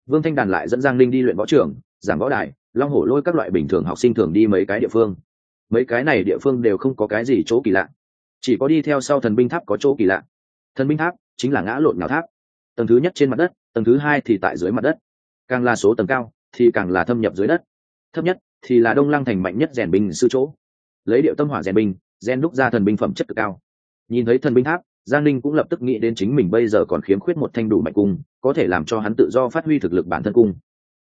vương thanh đàn lại dẫn giang linh đi luyện võ trường, giảng võ đài long hổ lôi các loại bình thường học sinh thường đi mấy cái địa phương. Mấy cái này địa phương đều không có cái gì chỗ kỳ lạ. Chỉ có đi theo sau thần binh tháp có chỗ kỳ lạ. Thần binh tháp chính là ngã lộn nào tháp. Tầng thứ nhất trên mặt đất, tầng thứ hai thì tại dưới mặt đất. Càng là số tầng cao, thì càng là thâm nhập dưới đất. Thấp nhất thì là đông lăng thành mạnh nhất rèn binh sư chỗ. Lấy điệu tâm hỏa rèn binh, rèn đúc ra thần binh phẩm chất cực cao. Nhìn thấy thần binh tháp, giang ninh cũng lập tức nghĩ đến chính mình bây giờ còn khiếm khuyết một thanh đủ mạnh cung, có thể làm cho hắn tự do phát huy thực lực bản thân cung.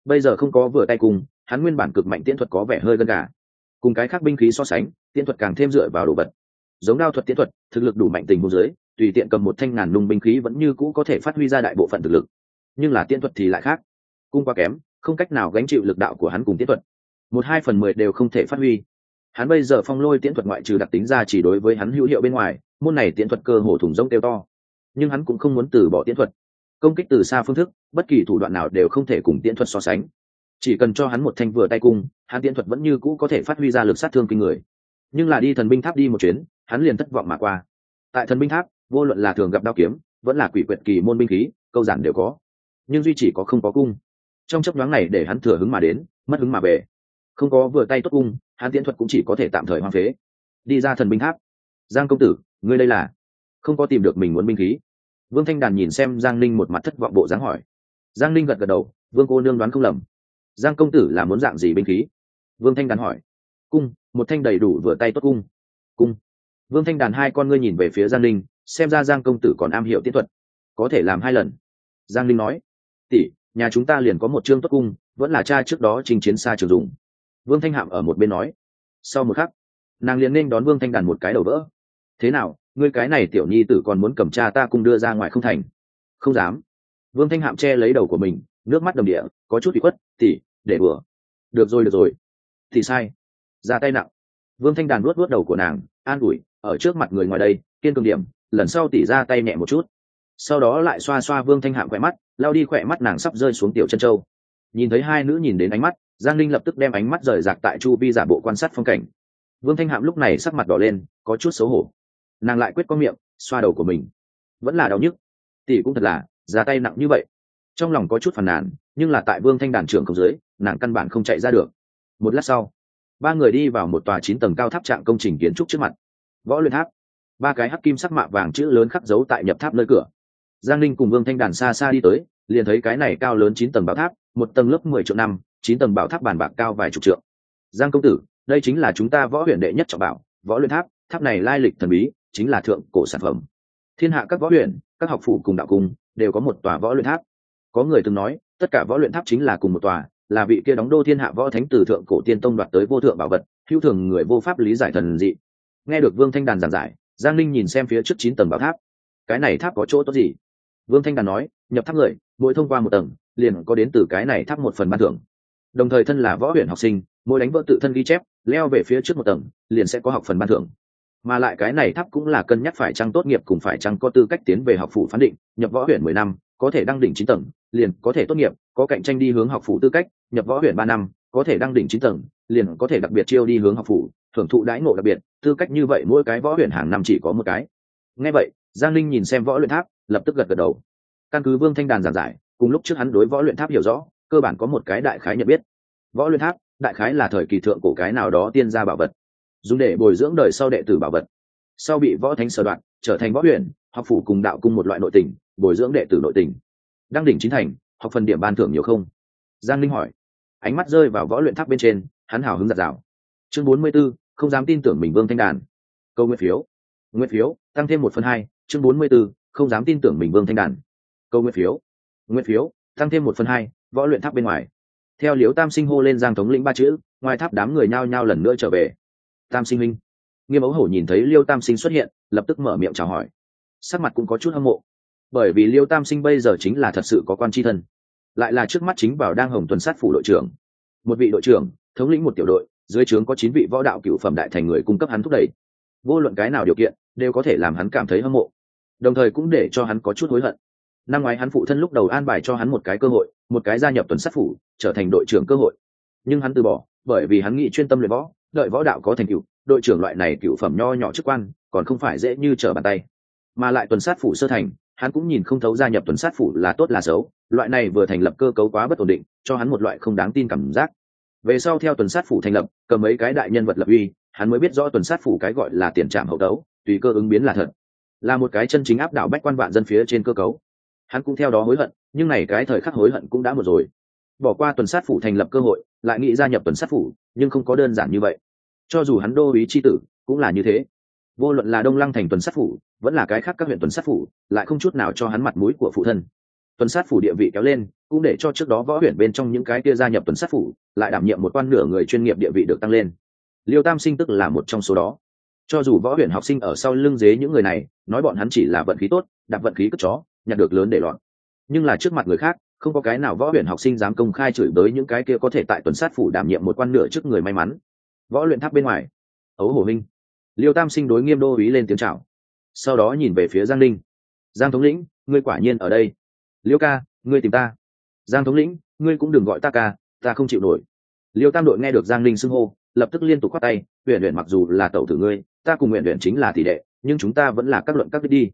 Bây giờ không có vừa tay cung hắn nguyên bản cực mạnh tiễn thuật có vẻ hơi gân gà. Cùng cái khác binh khí so sánh, tiễn thuật càng thêm dựa vào đồ vật. Giống đao thuật tiễn thuật, thực lực đủ mạnh tình vô giới tùy tiện cầm một thanh ngàn nung binh khí vẫn như cũ có thể phát huy ra đại bộ phận thực lực. Nhưng là tiễn thuật thì lại khác. Cung quá kém, không cách nào gánh chịu lực đạo của hắn cùng tiễn thuật. Một hai phần mười đều không thể phát huy. Hắn bây giờ phong lôi tiễn thuật ngoại trừ đặc tính ra chỉ đối với hắn hữu hiệu bên ngoài, môn này tiễn thuật cơ hồ thủng rông tiêu to. Nhưng hắn cũng không muốn từ bỏ tiễn thuật. Công kích từ xa phương thức, bất kỳ thủ đoạn nào đều không thể cùng tiễn thuật so sánh chỉ cần cho hắn một thanh vừa tay cung, hắn tiễn thuật vẫn như cũ có thể phát huy ra lực sát thương kinh người. Nhưng là đi thần binh tháp đi một chuyến, hắn liền thất vọng mà qua. Tại thần binh tháp, vô luận là thường gặp đao kiếm, vẫn là quỷ quyệt kỳ môn binh khí, câu giản đều có. Nhưng duy chỉ có không có cung. Trong chấp nhoáng này để hắn thừa hứng mà đến, mất hứng mà về. Không có vừa tay tốt cung, hắn tiễn thuật cũng chỉ có thể tạm thời hoang phế. Đi ra thần binh tháp. Giang công tử, ngươi đây là? Không có tìm được mình muốn binh khí. Vương thanh đàn nhìn xem giang ninh một mặt thất vọng bộ dáng hỏi. Giang ninh gật gật đầu, vương cô nương đoán không lầm giang công tử là muốn dạng gì binh khí? Vương thanh đàn hỏi. Cung một thanh đầy đủ vừa tay tốt cung. Cung. Vương thanh đàn hai con ngươi nhìn về phía giang Linh, xem ra giang công tử còn am hiểu tiết thuật. Có thể làm hai lần. Giang Linh nói. Tỷ nhà chúng ta liền có một chương tốt cung vẫn là cha trước đó trình chiến xa trường dùng. Vương thanh hạm ở một bên nói. Sau một khắc nàng liền nên đón vương thanh đàn một cái đầu vỡ. Thế nào ngươi cái này tiểu nhi tử còn muốn cầm cha ta cùng đưa ra ngoài không thành? Không dám. Vương thanh hạm che lấy đầu của mình nước mắt đầm địa có chút bị khuất. Tỉ để bừa được rồi được rồi. Thì sai. Ra tay nặng. Vương thanh đàn luốt luốt đầu của nàng, an ủi, ở trước mặt người ngoài đây, kiên cường điểm, lần sau tỉ ra tay nhẹ một chút. Sau đó lại xoa xoa vương thanh hạm khỏe mắt, lao đi khỏe mắt nàng sắp rơi xuống tiểu chân châu. Nhìn thấy hai nữ nhìn đến ánh mắt, giang linh lập tức đem ánh mắt rời rạc tại chu vi giả bộ quan sát phong cảnh. Vương thanh hạm lúc này sắc mặt đỏ lên, có chút xấu hổ. Nàng lại quyết có miệng, xoa đầu của mình. Vẫn là đau nhức. Tỷ cũng thật là, ra tay nặng như vậy. Trong lòng có chút phàn nàn, nhưng là tại vương thanh đàn trưởng không dưới nàng căn bản không chạy ra được. Một lát sau, ba người đi vào một tòa chín tầng cao tháp trạng công trình kiến trúc trước mặt. Võ luyện tháp. Ba cái hắc kim sắc mạ vàng chữ lớn khắc dấu tại nhập tháp nơi cửa. Giang linh cùng vương thanh đàn xa xa đi tới, liền thấy cái này cao lớn chín tầng bảo tháp, một tầng lớp mười triệu năm, chín tầng bảo tháp bàn bạc cao vài chục trượng. Giang công tử, đây chính là chúng ta võ huyền đệ nhất trọng bảo, võ luyện tháp tháp này lai lịch thần bí, chính là thượng cổ sản phẩm. Thiên hạ các võ huyền, các học phủ cùng đạo cung, đều có một tòa võ luyện tháp. Có người từng nói, tất cả võ luyện tháp chính là cùng một tòa là vị kia đóng đô thiên hạ võ thánh từ thượng cổ tiên tông đoạt tới vô thượng bảo vật, hữu thường người vô pháp lý giải thần dị. Nghe được vương thanh đàn giảng giải, giang linh nhìn xem phía trước chín tầng bảo tháp. Cái này tháp có chỗ tốt gì? Vương thanh đàn nói, nhập tháp người, mỗi thông qua một tầng, liền có đến từ cái này tháp một phần ban thưởng. Đồng thời thân là võ huyện học sinh, mỗi đánh vỡ tự thân ghi chép, leo về phía trước một tầng, liền sẽ có học phần ban thưởng. Mà lại cái này tháp cũng là cân nhắc phải chăng tốt nghiệp cùng phải chăng có tư cách tiến về học phủ phán định, nhập võ huyện mười năm, có thể đăng đỉnh chín tầng liền có thể tốt nghiệp, có cạnh tranh đi hướng học phủ tư cách, nhập võ huyện ba năm, có thể đăng đỉnh chín tầng, liền có thể đặc biệt chiêu đi hướng học phủ, thưởng thụ đãi ngộ đặc biệt, tư cách như vậy mỗi cái võ huyện hàng năm chỉ có một cái. Ngay vậy, giang linh nhìn xem võ luyện tháp, lập tức gật gật đầu. Căn cứ vương thanh đàn giảng giải, cùng lúc trước hắn đối võ luyện tháp hiểu rõ, cơ bản có một cái đại khái nhận biết. Võ luyện tháp, đại khái là thời kỳ thượng cổ cái nào đó tiên gia bảo vật, dùng để bồi dưỡng đời sau đệ tử bảo vật. Sau bị võ thánh sở đoạn, trở thành võ huyện, học phủ cùng đạo cung một loại nội tình, bồi dưỡng đệ tử nội tình đang đỉnh chính thành học phần điểm ban thưởng nhiều không? Giang linh hỏi. Ánh mắt rơi vào võ luyện tháp bên trên hắn hào hứng giặt rào chương bốn mươi 44, không dám tin tưởng mình vương thanh đàn. Câu nguyện phiếu. Nguyện phiếu tăng thêm một phần hai chương bốn mươi 44, không dám tin tưởng mình vương thanh đàn. Câu nguyện phiếu. Nguyện phiếu tăng thêm một phần hai võ luyện tháp bên ngoài. Theo liếu tam sinh hô lên giang thống lĩnh ba chữ ngoài tháp đám người nhao nhao lần nữa trở về. Tam sinh minh nghiêm ấu hổ nhìn thấy liêu tam sinh xuất hiện lập tức mở miệng chào hỏi. Sắc mặt cũng có chút hâm mộ bởi vì liêu tam sinh bây giờ chính là thật sự có quan tri thân. Lại là trước mắt chính vào đang hồng tuần sát phủ đội trưởng. Một vị đội trưởng, thống lĩnh một tiểu đội, dưới trướng có chín vị võ đạo cựu phẩm đại thành người cung cấp hắn thúc đẩy. Vô luận cái nào điều kiện, đều có thể làm hắn cảm thấy hâm mộ. Đồng thời cũng để cho hắn có chút hối hận. Năm ngoái hắn phụ thân lúc đầu an bài cho hắn một cái cơ hội, một cái gia nhập tuần sát phủ, trở thành đội trưởng cơ hội. Nhưng hắn từ bỏ, bởi vì hắn nghĩ chuyên tâm luyện võ, đợi võ đạo có thành cựu đội trưởng loại này cựu phẩm nho nhỏ chức quan, còn không phải dễ như trở bàn tay. Mà lại tuần sát phủ sơ thành hắn cũng nhìn không thấu gia nhập tuần sát phủ là tốt là xấu, loại này vừa thành lập cơ cấu quá bất ổn định, cho hắn một loại không đáng tin cảm giác. Về sau theo tuần sát phủ thành lập, cầm mấy cái đại nhân vật lập uy, hắn mới biết rõ tuần sát phủ cái gọi là tiền trạm hậu đấu tùy cơ ứng biến là thật. Là một cái chân chính áp đảo bách quan vạn dân phía trên cơ cấu. Hắn cũng theo đó hối hận, nhưng này cái thời khắc hối hận cũng đã một rồi. Bỏ qua tuần sát phủ thành lập cơ hội, lại nghĩ gia nhập tuần sát phủ, nhưng không có đơn giản như vậy. Cho dù hắn đô ý c h i tử, cũng là như thế. Vô luận là đông lăng thành tuần sát phủ vẫn là cái khác các huyện tuần sát phủ, lại không chút nào cho hắn mặt mũi của phụ thân. Tuần sát phủ địa vị kéo lên, cũng để cho trước đó võ huyện bên trong những cái kia gia nhập tuần sát phủ, lại đảm nhiệm một quan nửa người chuyên nghiệp địa vị được tăng lên. Liêu tam sinh tức là một trong số đó. Cho dù võ huyện học sinh ở sau lưng dế những người này, nói bọn hắn chỉ là vận khí tốt đặt vận khí cất chó, nhặt được lớn để loạn nhưng là trước mặt người khác, không có cái nào võ huyện học sinh dám công khai chửi bới những cái kia có thể tại tuần sát phủ đảm nhiệm một quan nửa trước người may mắn. Võ luyện tháp bên ngoài. Ấu hổ minh liêu tam sinh đối nghiêm đô ý lên tiếng chào sau đó nhìn về phía giang linh giang thống lĩnh, ngươi quả nhiên ở đây. Liêu ca, ngươi tìm ta. Giang thống lĩnh, ngươi cũng đừng gọi ta ca, ta không chịu nổi. Liêu tam đội nghe được giang linh xưng hô, lập tức liên tục khoát tay huyện huyện mặc dù là tẩu tử ngươi, ta cùng huyện huyện chính là tỷ đệ, nhưng chúng ta vẫn là các luận các đi.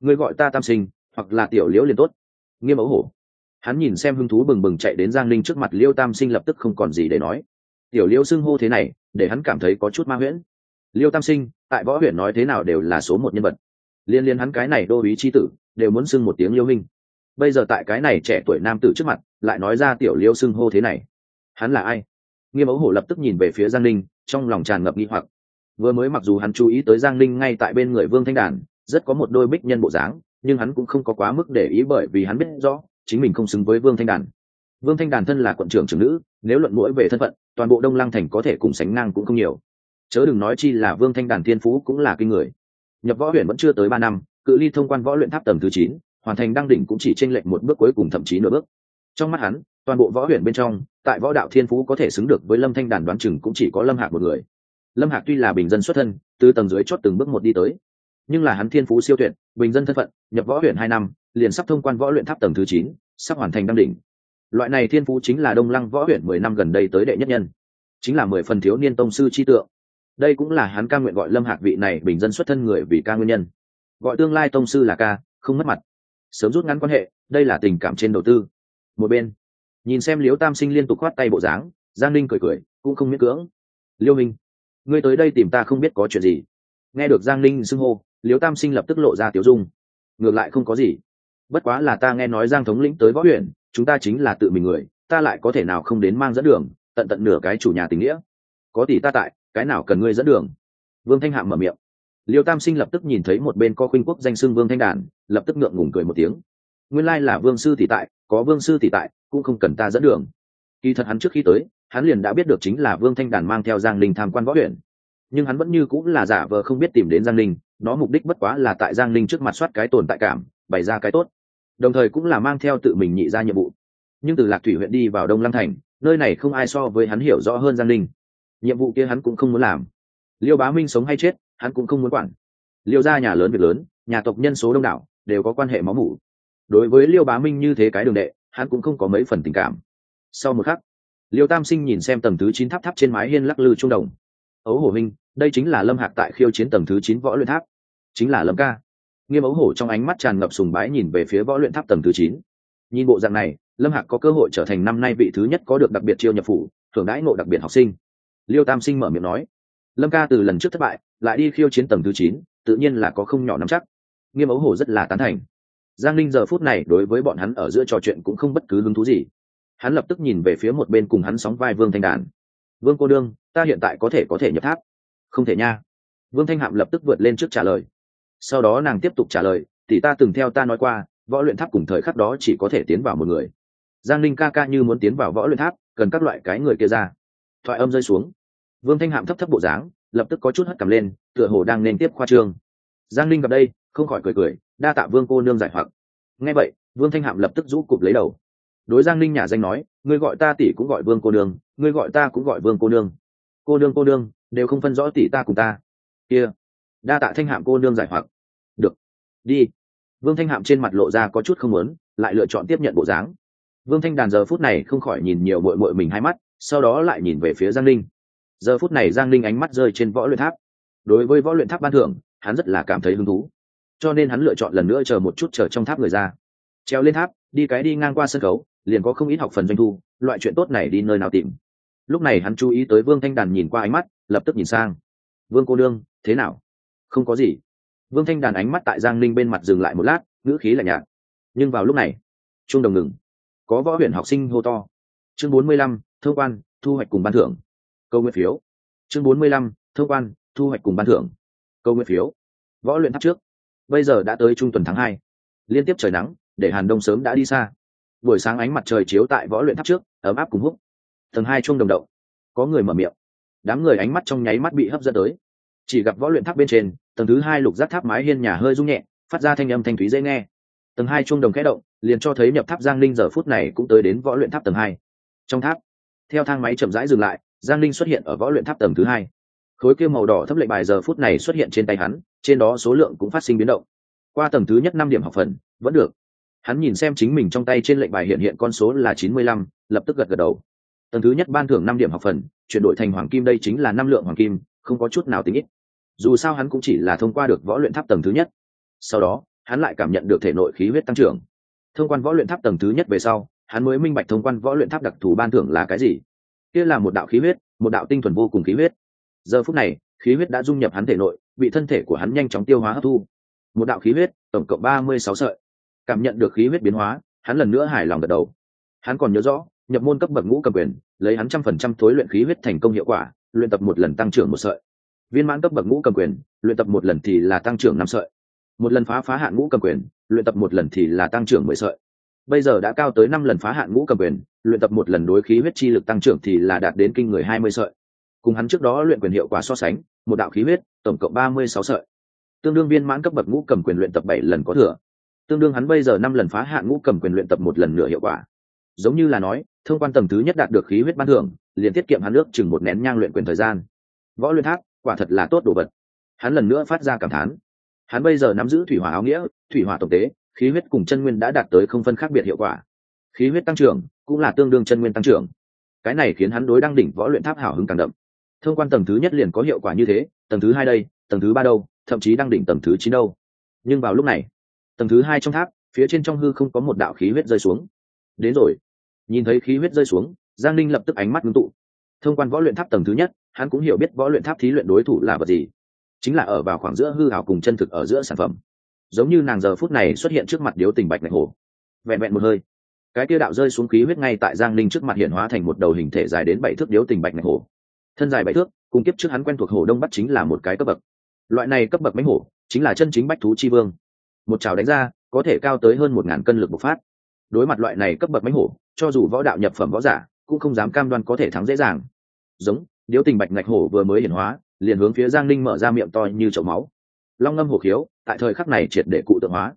Ngươi gọi ta tam sinh, hoặc là tiểu liễu liền tốt. Nghiêm ấu hổ. Hắn nhìn xem hứng thú bừng bừng chạy đến giang linh trước mặt, liêu tam sinh lập tức không còn gì để nói. Tiểu liêu xưng hô thế này, để hắn cảm thấy có chút ma nguyễn. liêu tam sinh, tại võ huyện nói thế nào đều là số một nhân vật liên liên hắn cái này đô ý chi tử, đều muốn xưng một tiếng liêu minh bây giờ tại cái này trẻ tuổi nam tử trước mặt, lại nói ra tiểu liêu xưng hô thế này. Hắn là ai? Nghiêm ấu hổ lập tức nhìn về phía giang ninh, trong lòng tràn ngập nghi hoặc. Vừa mới mặc dù hắn chú ý tới giang ninh ngay tại bên người vương thanh đàn, rất có một đôi bích nhân bộ dáng, nhưng hắn cũng không có quá mức để ý bởi vì hắn biết rõ, chính mình không xứng với vương thanh đàn. Vương thanh đàn thân là quận trưởng trưởng nữ, nếu luận mũi về thân phận, toàn bộ đông lăng thành có thể cùng sánh ngang cũng không nhiều. Chớ đừng nói chi là vương thanh đàn thiên phú cũng là kinh người nhập võ huyện vẫn chưa tới ba năm, cự ly thông quan võ luyện tháp tầng thứ chín, hoàn thành đăng đỉnh cũng chỉ tranh lệch một bước cuối cùng thậm chí nửa bước. Trong mắt hắn, toàn bộ võ huyện bên trong, tại võ đạo thiên phú có thể xứng được với lâm thanh đàn đoán chừng cũng chỉ có lâm hạc một người. Lâm hạc tuy là bình dân xuất thân, từ tầng dưới chót từng bước một đi tới, nhưng là hắn thiên phú siêu tuyệt, bình dân thân phận, nhập võ huyện hai năm, liền sắp thông quan võ luyện tháp tầng thứ chín, sắp hoàn thành đăng đỉnh. Loại này thiên phú chính là đông lăng võ huyện mười năm gần đây tới đệ nhất nhân, chính là mười phần thiếu niên tông sư chi tượng đây cũng là hắn ca nguyện gọi lâm hạc vị này bình dân xuất thân người vì ca nguyên nhân. Gọi tương lai tông sư là ca, không mất mặt. Sớm rút ngắn quan hệ, đây là tình cảm trên đầu tư. Một bên, nhìn xem liếu tam sinh liên tục khoát tay bộ dáng, giang ninh cười cười, cũng không miễn cưỡng. Liêu minh, ngươi tới đây tìm ta không biết có chuyện gì. Nghe được giang ninh xưng hô liếu tam sinh lập tức lộ ra tiểu dung. Ngược lại không có gì. Bất quá là ta nghe nói giang thống lĩnh tới võ huyện, chúng ta chính là tự mình người, ta lại có thể nào không đến mang dẫn đường, tận tận nửa cái chủ nhà tình nghĩa. Có tỷ ta tại cái nào cần ngươi dẫn đường? Vương thanh hạm mở miệng. Liêu tam sinh lập tức nhìn thấy một bên có khuynh quốc danh xưng vương thanh đàn, lập tức ngượng ngùng cười một tiếng. Nguyên lai là vương sư tỷ tại, có vương sư tỷ tại, cũng không cần ta dẫn đường. Kỳ thật hắn trước khi tới, hắn liền đã biết được chính là vương thanh đàn mang theo giang linh tham quan võ huyện. Nhưng hắn vẫn như cũng là giả vờ không biết tìm đến giang linh nó mục đích bất quá là tại giang linh trước mặt soát cái tồn tại cảm, bày ra cái tốt. Đồng thời cũng là mang theo tự mình nhị ra nhiệm vụ. Nhưng từ lạc thủy huyện đi vào đông lăng thành, nơi này không ai so với hắn hiểu rõ hơn giang linh nhiệm vụ kia hắn cũng không muốn làm. Liêu bá minh sống hay chết, hắn cũng không muốn quản. Liêu ra nhà lớn việc lớn, nhà tộc nhân số đông đảo, đều có quan hệ máu mủ. Đối với liêu bá minh như thế cái đường đệ, hắn cũng không có mấy phần tình cảm. Sau một khắc, liêu tam sinh nhìn xem tầng thứ chín tháp tháp trên mái hiên lắc lư trung đồng. Ấu hổ minh đây chính là lâm hạc tại khiêu chiến tầng thứ chín võ luyện tháp. Chính là lâm ca. Nghiêm ấu hổ trong ánh mắt tràn ngập sùng bái nhìn về phía võ luyện tháp tầng thứ chín. Nhìn bộ dạng này, lâm hạc có cơ hội trở thành năm nay vị thứ nhất có được đặc biệt chiêu nhập phủ, thưởng đãi ngộ đặc biệt học sinh liêu tam sinh mở miệng nói. Lâm ca từ lần trước thất bại, lại đi khiêu chiến tầng thứ chín, tự nhiên là có không nhỏ nắm chắc. Nghiêm ấu hổ rất là tán thành. Giang linh giờ phút này đối với bọn hắn ở giữa trò chuyện cũng không bất cứ hứng thú gì. Hắn lập tức nhìn về phía một bên cùng hắn sóng vai vương thanh đàn. Vương cô đương, ta hiện tại có thể có thể nhập tháp? Không thể nha. Vương thanh hạm lập tức vượt lên trước trả lời. Sau đó nàng tiếp tục trả lời thì ta từng theo ta nói qua, võ luyện tháp cùng thời khắc đó chỉ có thể tiến vào một người. Giang linh ca ca như muốn tiến vào võ luyện tháp, cần các loại cái người kia ra thoại âm rơi xuống. Vương thanh hạm thấp thấp bộ dáng, lập tức có chút hất cầm lên, tựa hồ đang nên tiếp khoa trương. Giang linh gặp đây, không khỏi cười cười, đa tạ vương cô nương giải hoặc. Nghe vậy, vương thanh hạm lập tức rũ cụp lấy đầu. Đối giang linh nhà danh nói, ngươi gọi ta tỷ cũng gọi vương cô nương, ngươi gọi ta cũng gọi vương cô nương. Cô nương cô nương, đều không phân rõ tỷ ta cùng ta. Kia, đa tạ thanh hạm cô nương giải hoặc. Được, đi. Vương thanh hạm trên mặt lộ ra có chút không muốn, lại lựa chọn tiếp nhận bộ dáng. Vương thanh đàn giờ phút này không khỏi nhìn nhiều mội mội mình hai mắt sau đó lại nhìn về phía giang linh giờ phút này giang linh ánh mắt rơi trên võ luyện tháp. Đối với võ luyện tháp ban thưởng, hắn rất là cảm thấy hứng thú. Cho nên hắn lựa chọn lần nữa chờ một chút chờ trong tháp người ra. Treo lên tháp, đi cái đi ngang qua sân khấu, liền có không ít học phần doanh thu, loại chuyện tốt này đi nơi nào tìm. Lúc này hắn chú ý tới vương thanh đàn nhìn qua ánh mắt, lập tức nhìn sang. Vương cô đương thế nào? Không có gì. Vương thanh đàn ánh mắt tại giang ninh bên mặt dừng lại một lát, ngữ khí lạnh nhạt. Nhưng vào lúc này, trung đồng ngừng. Có võ huyện học sinh hô to. Chương bốn mươi lăm thơ quan, thu hoạch cùng ban thưởng. Câu nguyên phiếu. Chương bốn mươi lăm thơ quan, thu hoạch cùng ban thưởng. Câu nguyên phiếu. Võ luyện tháp trước. Bây giờ đã tới trung tuần tháng hai. Liên tiếp trời nắng, để hàn đông sớm đã đi xa. Buổi sáng ánh mặt trời chiếu tại võ luyện tháp trước, ấm áp cùng húc. Tầng hai chuông đồng đậu có người mở miệng. Đám người ánh mắt trong nháy mắt bị hấp dẫn tới. Chỉ gặp võ luyện tháp bên trên, tầng thứ hai lục giác tháp mái hiên nhà hơi rung nhẹ, phát ra thanh âm thanh thúy dễ nghe. Tầng hai chuông đồng khẽ động, liền cho thấy nhập tháp giang linh giờ phút này cũng tới đến võ luyện tháp tầng hai. Trong tháp theo thang máy chậm rãi dừng lại, giang linh xuất hiện ở võ luyện tháp tầng thứ hai. Khối kia màu đỏ thấp lệnh bài giờ phút này xuất hiện trên tay hắn, trên đó số lượng cũng phát sinh biến động. Qua tầng thứ nhất năm điểm học phần, vẫn được. Hắn nhìn xem chính mình trong tay trên lệnh bài hiện hiện con số là chín mươi lăm, lập tức gật gật đầu. Tầng thứ nhất ban thưởng năm điểm học phần, chuyển đổi thành hoàng kim đây chính là năm lượng hoàng kim, không có chút nào tính ít. Dù sao hắn cũng chỉ là thông qua được võ luyện tháp tầng thứ nhất. Sau đó, hắn lại cảm nhận được thể nội khí huyết tăng trưởng. Thông quan võ luyện tháp tầng thứ nhất về sau hắn mới minh bạch thông quan võ luyện tháp đặc thù ban thưởng là cái gì. Kia là một đạo khí huyết, một đạo tinh thuần vô cùng khí huyết. Giờ phút này, khí huyết đã dung nhập hắn thể nội, bị thân thể của hắn nhanh chóng tiêu hóa hấp thu. Một đạo khí huyết, tổng cộng ba mươi sáu sợi. Cảm nhận được khí huyết biến hóa, hắn lần nữa hài lòng gật đầu. Hắn còn nhớ rõ, nhập môn cấp bậc ngũ cầm quyền, lấy hắn trăm phần trăm thối luyện khí huyết thành công hiệu quả, luyện tập một lần tăng trưởng một sợi. Viên mãn cấp bậc ngũ cầm quyền, luyện tập một lần thì là tăng trưởng năm sợi. Một lần phá phá hạn ngũ cầm quyền, luyện tập một lần thì là tăng trưởng mười sợi bây giờ đã cao tới năm lần phá hạn ngũ cầm quyền, luyện tập một lần đối khí huyết chi lực tăng trưởng thì là đạt đến kinh người hai mươi sợi. Cùng hắn trước đó luyện quyền hiệu quả so sánh, một đạo khí huyết, tổng cộng ba mươi sáu sợi. Tương đương viên mãn cấp bậc ngũ cầm quyền luyện tập bảy lần có thừa. Tương đương hắn bây giờ năm lần phá hạn ngũ cầm quyền luyện tập một lần nửa hiệu quả. Giống như là nói, thông quan tầng thứ nhất đạt được khí huyết ban thưởng, liền tiết kiệm hắn nước chừng một nén nhang luyện quyền thời gian. Võ luyện tháp, quả thật là tốt đồ vật. Hắn lần nữa phát ra cảm thán. Hắn bây giờ nắm giữ thủy hỏa áo nghĩa, thủy hỏa tổng tế khí huyết cùng chân nguyên đã đạt tới không phân khác biệt hiệu quả. Khí huyết tăng trưởng cũng là tương đương chân nguyên tăng trưởng. Cái này khiến hắn đối đăng đỉnh võ luyện tháp hào hứng càng đậm. Thông quan tầng thứ nhất liền có hiệu quả như thế, tầng thứ hai đây, tầng thứ ba đâu, thậm chí đăng đỉnh tầng thứ chín đâu. Nhưng vào lúc này, tầng thứ hai trong tháp, phía trên trong hư không có một đạo khí huyết rơi xuống. Đến rồi. Nhìn thấy khí huyết rơi xuống, giang ninh lập tức ánh mắt ngưng tụ. Thông quan võ luyện tháp tầng thứ nhất, hắn cũng hiểu biết võ luyện tháp thí luyện đối thủ là vật gì. Chính là ở vào khoảng giữa hư hào cùng chân thực ở giữa sản phẩm giống như nàng giờ phút này xuất hiện trước mặt điếu tình bạch ngạch hồ. Vẹn vẹn một hơi, cái kia đạo rơi xuống khí huyết ngay tại giang ninh trước mặt hiện hóa thành một đầu hình thể dài đến bảy thước điếu tình bạch ngạch hồ. Thân dài bảy thước, cùng kiếp trước hắn quen thuộc hồ đông bắc chính là một cái cấp bậc. Loại này cấp bậc mánh hổ, chính là chân chính bách thú chi vương. Một trào đánh ra, có thể cao tới hơn một ngàn cân lực bộc phát. Đối mặt loại này cấp bậc mánh hổ, cho dù võ đạo nhập phẩm võ giả, cũng không dám cam đoan có thể thắng dễ dàng. Giống, điếu tình bạch ngạch hổ vừa mới hiển hóa, liền hướng phía giang ninh mở ra miệng to như chậu máu. Long ngâm hổ khiếu tại thời khắc này triệt để cụ tượng hóa.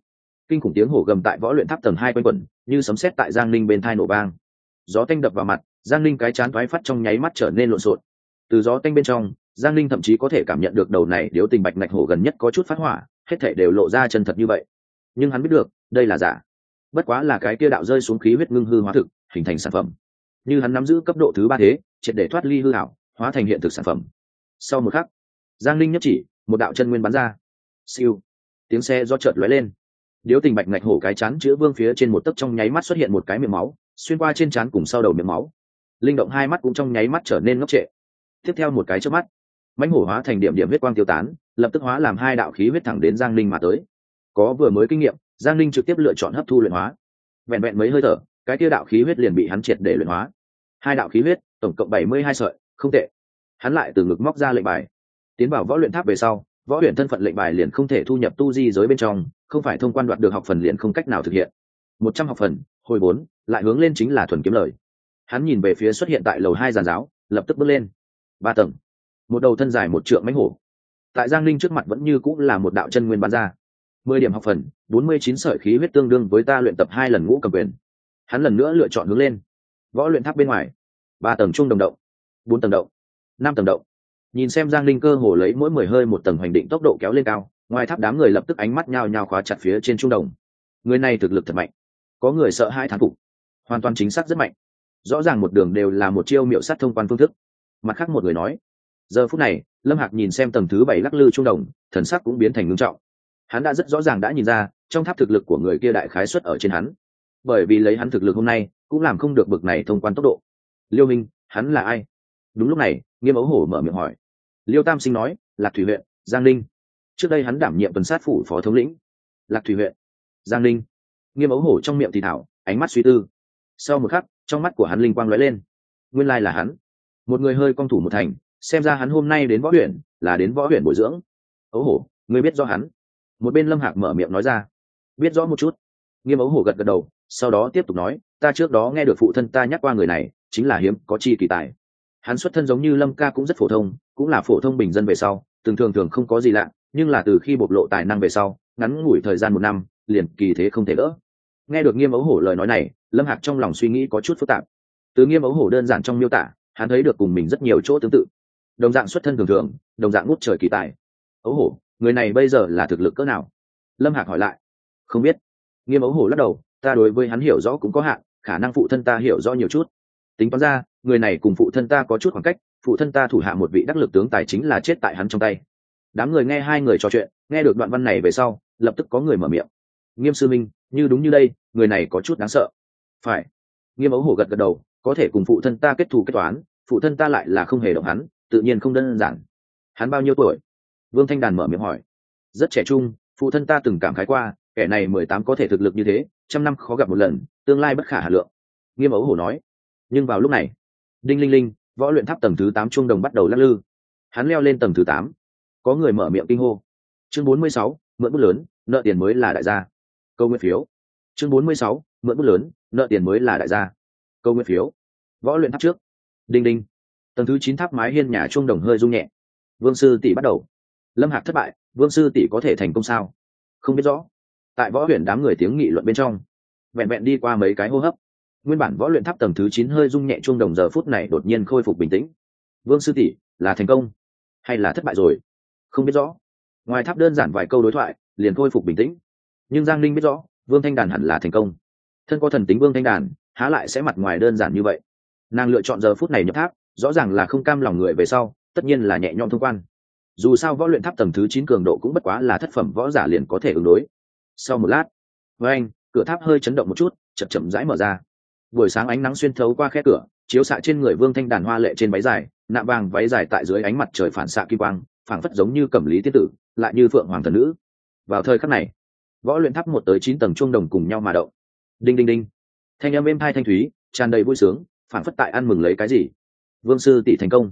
Kinh khủng tiếng hổ gầm tại võ luyện tháp tầng hai quanh quẩn, như sấm sét tại giang ninh bên thai nổ vang. Gió tanh đập vào mặt, giang ninh cái chán thoái phát trong nháy mắt trở nên lộn xộn. Từ gió tanh bên trong, giang ninh thậm chí có thể cảm nhận được đầu này điếu tình bạch ngạch hổ gần nhất có chút phát hỏa, hết thể đều lộ ra chân thật như vậy. Nhưng hắn biết được, đây là giả. Bất quá là cái kia đạo rơi xuống khí huyết ngưng hư hóa thực, hình thành sản phẩm. Như hắn nắm giữ cấp độ thứ ba thế, triệt để thoát ly hư hảo hóa thành hiện thực sản phẩm. Sau một khắc, giang linh nhất chỉ, một đạo chân nguyên bắn ra. Siêu tiếng xe do chợt lóe lên. Điếu tình bạch ngạch hổ cái chán chữa vương phía trên một tấc trong nháy mắt xuất hiện một cái miệng máu, xuyên qua trên chán cùng sau đầu miệng máu. Linh động hai mắt cũng trong nháy mắt trở nên ngốc trệ. Tiếp theo một cái trước mắt, mãnh hổ hóa thành điểm điểm huyết quang tiêu tán, lập tức hóa làm hai đạo khí huyết thẳng đến giang linh mà tới. Có vừa mới kinh nghiệm, giang linh trực tiếp lựa chọn hấp thu luyện hóa. Vẹn vẹn mấy hơi thở, cái tiêu đạo khí huyết liền bị hắn triệt để luyện hóa. Hai đạo khí huyết, tổng cộng bảy mươi hai sợi, không tệ. Hắn lại từ ngực móc ra lệnh bài, tiến vào võ luyện tháp về sau võ huyện thân phận lệnh bài liền không thể thu nhập tu di giới bên trong, không phải thông quan đoạt được học phần liền không cách nào thực hiện. Một trăm học phần, hồi bốn, lại hướng lên chính là thuần kiếm lời. Hắn nhìn về phía xuất hiện tại lầu hai giàn giáo, lập tức bước lên. Ba tầng. Một đầu thân dài một trượng mánh hổ. Tại giang linh trước mặt vẫn như cũng là một đạo chân nguyên bán ra. Mười điểm học phần, bốn mươi chín sợi khí huyết tương đương với ta luyện tập hai lần ngũ cầm quyền. Hắn lần nữa lựa chọn hướng lên. Võ luyện tháp bên ngoài. Ba tầng trung đồng động. Bốn tầng động. Năm tầng động nhìn xem giang linh cơ hồ lấy mỗi mười hơi một tầng hoành định tốc độ kéo lên cao, ngoài tháp đám người lập tức ánh mắt nhao nhao khóa chặt phía trên trung đồng. Người này thực lực thật mạnh. Có người sợ hai thán phục. Hoàn toàn chính xác rất mạnh. Rõ ràng một đường đều là một chiêu miệu sát thông quan phương thức. Mặt khác một người nói, giờ phút này, lâm hạc nhìn xem tầng thứ bảy lắc lư trung đồng, thần sắc cũng biến thành ngưng trọng. Hắn đã rất rõ ràng đã nhìn ra, trong tháp thực lực của người kia đại khái xuất ở trên hắn. Bởi vì lấy hắn thực lực hôm nay, cũng làm không được bực này thông quan tốc độ. Liêu minh, hắn là ai? Đúng lúc này nghiêm ấu hổ mở miệng hỏi. Liêu tam sinh nói, lạc thủy huyện, giang ninh. Trước đây hắn đảm nhiệm tuần sát phủ phó thống lĩnh. Lạc thủy huyện, giang ninh. Nghiêm ấu hổ trong miệng thì thảo, ánh mắt suy tư. Sau một khắc, trong mắt của hắn linh quang lóe lên. Nguyên lai là hắn. Một người hơi cong thủ một thành, xem ra hắn hôm nay đến võ huyện, là đến võ huyện bồi dưỡng. Ấu hổ, ngươi biết do hắn. Một bên lâm hạc mở miệng nói ra. Biết rõ một chút. Nghiêm ấu hổ gật gật đầu, sau đó tiếp tục nói, ta trước đó nghe được phụ thân ta nhắc qua người này, chính là hiếm, có chi kỳ tài hắn xuất thân giống như lâm ca cũng rất phổ thông, cũng là phổ thông bình dân về sau thường thường thường không có gì lạ, nhưng là từ khi bộc lộ tài năng về sau, ngắn ngủi thời gian một năm, liền kỳ thế không thể đỡ. Nghe được nghiêm ấu hổ lời nói này, lâm hạc trong lòng suy nghĩ có chút phức tạp. Từ nghiêm ấu hổ đơn giản trong miêu tả, hắn thấy được cùng mình rất nhiều chỗ tương tự. Đồng dạng xuất thân thường thường, đồng dạng ngút trời kỳ tài. Ấu hổ, người này bây giờ là thực lực cỡ nào? Lâm hạc hỏi lại. Không biết. Nghiêm ấu hổ lắc đầu, ta đối với hắn hiểu rõ cũng có hạn, khả năng phụ thân ta hiểu rõ nhiều chút. Tính toán ra người này cùng phụ thân ta có chút khoảng cách, phụ thân ta thủ hạ một vị đắc lực tướng tài chính là chết tại hắn trong tay. Đám người nghe hai người trò chuyện, nghe được đoạn văn này về sau, lập tức có người mở miệng. Nghiêm sư minh, như đúng như đây, người này có chút đáng sợ. Phải. Nghiêm ấu hổ gật gật đầu, có thể cùng phụ thân ta kết thù kết toán, phụ thân ta lại là không hề động hắn, tự nhiên không đơn giản. Hắn bao nhiêu tuổi? Vương thanh đàn mở miệng hỏi. Rất trẻ trung, phụ thân ta từng cảm khái qua, kẻ này mười tám có thể thực lực như thế, trăm năm khó gặp một lần, tương lai bất khả hà lượng. Nghiêm ấu hổ nói. Nhưng vào lúc này đinh linh linh, võ luyện tháp tầng thứ tám trung đồng bắt đầu lắc lư. Hắn leo lên tầng thứ tám. Có người mở miệng kinh hô. Chương bốn mươi sáu, mượn bút lớn, nợ tiền mới là đại gia. Câu nguyên phiếu. Chương bốn mươi sáu, mượn bút lớn, nợ tiền mới là đại gia. Câu nguyên phiếu. Võ luyện tháp trước. Đinh đinh tầng thứ chín tháp mái hiên nhà trung đồng hơi rung nhẹ. Vương sư tỷ bắt đầu. Lâm hạc thất bại, vương sư tỷ có thể thành công sao? Không biết rõ. Tại võ huyện đám người tiếng nghị luận bên trong, vẹn vẹn đi qua mấy cái hô hấp nguyên bản võ luyện tháp tầng thứ chín hơi rung nhẹ chuông đồng giờ phút này đột nhiên khôi phục bình tĩnh. Vương sư tỷ, là thành công hay là thất bại rồi? Không biết rõ. Ngoài tháp đơn giản vài câu đối thoại, liền khôi phục bình tĩnh. Nhưng giang linh biết rõ, vương thanh đàn hẳn là thành công. Thân có thần tính vương thanh đàn, há lại sẽ mặt ngoài đơn giản như vậy. Nàng lựa chọn giờ phút này nhập tháp, rõ ràng là không cam lòng người về sau, tất nhiên là nhẹ nhõm thông quan. Dù sao võ luyện tháp tầng thứ chín cường độ cũng bất quá là thất phẩm võ giả liền có thể ứng đối. Sau một lát, với anh, cửa tháp hơi chấn động một chút, chậm chậm rãi mở ra buổi sáng ánh nắng xuyên thấu qua khe cửa, chiếu xạ trên người vương thanh đàn hoa lệ trên váy dài, nạm vàng váy dài tại dưới ánh mặt trời phản xạ kim quang, phảng phất giống như cẩm lý tiết tử, lại như phượng hoàng thần nữ. Vào thời khắc này, võ luyện tháp một tới chín tầng chuông đồng cùng nhau mà động. Đinh đinh đinh. Thanh âm êm hai thanh thúy, tràn đầy vui sướng, phảng phất tại ăn mừng lấy cái gì. Vương sư tỷ thành công.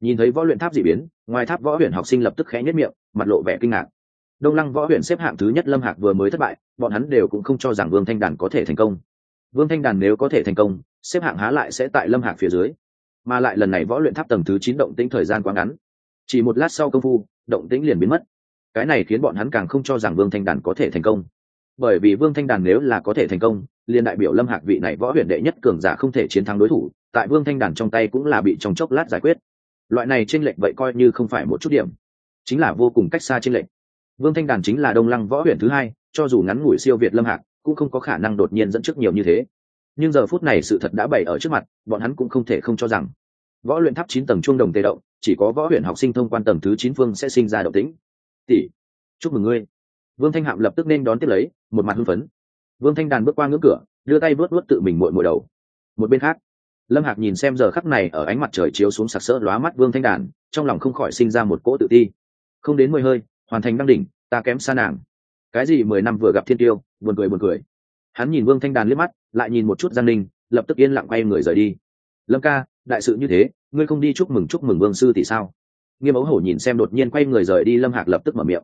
Nhìn thấy võ luyện tháp dị biến, ngoài tháp võ huyện học sinh lập tức khẽ nhất miệng, mặt lộ vẻ kinh ngạc. Đông lăng võ huyện xếp hạng thứ nhất lâm hạc vừa mới thất bại, bọn hắn đều cũng không cho rằng vương thanh đàn có thể thành công vương thanh đàn nếu có thể thành công, xếp hạng há lại sẽ tại lâm hạc phía dưới. Mà lại lần này võ luyện tháp tầng thứ chín động tĩnh thời gian quá ngắn. Chỉ một lát sau công phu, động tĩnh liền biến mất. Cái này khiến bọn hắn càng không cho rằng vương thanh đàn có thể thành công. Bởi vì vương thanh đàn nếu là có thể thành công, liền đại biểu lâm hạc vị này võ huyền đệ nhất cường giả không thể chiến thắng đối thủ, tại vương thanh đàn trong tay cũng là bị trong chốc lát giải quyết. Loại này tranh lệch vậy coi như không phải một chút điểm. Chính là vô cùng cách xa tranh lệch. Vương thanh đàn chính là đông lăng võ huyền thứ hai, cho dù ngắn ngủi siêu việt lâm hạc cũng không có khả năng đột nhiên dẫn trước nhiều như thế. Nhưng giờ phút này sự thật đã bày ở trước mặt, bọn hắn cũng không thể không cho rằng. Võ luyện tháp chín tầng chuông đồng tê động, chỉ có võ huyện học sinh thông quan tầng thứ chín phương sẽ sinh ra động tĩnh. Tỷ, chúc mừng ngươi. Vương thanh hạm lập tức nên đón tiếp lấy, một mặt hưng phấn. Vương thanh đàn bước qua ngưỡng cửa, đưa tay vớt vớt tự mình mội mội đầu. Một bên khác, lâm hạc nhìn xem giờ khắc này ở ánh mặt trời chiếu xuống sặc sỡ lóa mắt vương thanh đàn, trong lòng không khỏi sinh ra một cỗ tự ti. Không đến mười hơi, hoàn thành đăng đỉnh, ta kém xa nàng cái gì mười năm vừa gặp thiên tiêu, buồn cười buồn cười. Hắn nhìn vương thanh đàn liếc mắt, lại nhìn một chút giang ninh, lập tức yên lặng quay người rời đi. Lâm ca, đại sự như thế, ngươi không đi chúc mừng chúc mừng vương sư thì sao? Nghiêm ấu hổ nhìn xem đột nhiên quay người rời đi, lâm hạc lập tức mở miệng.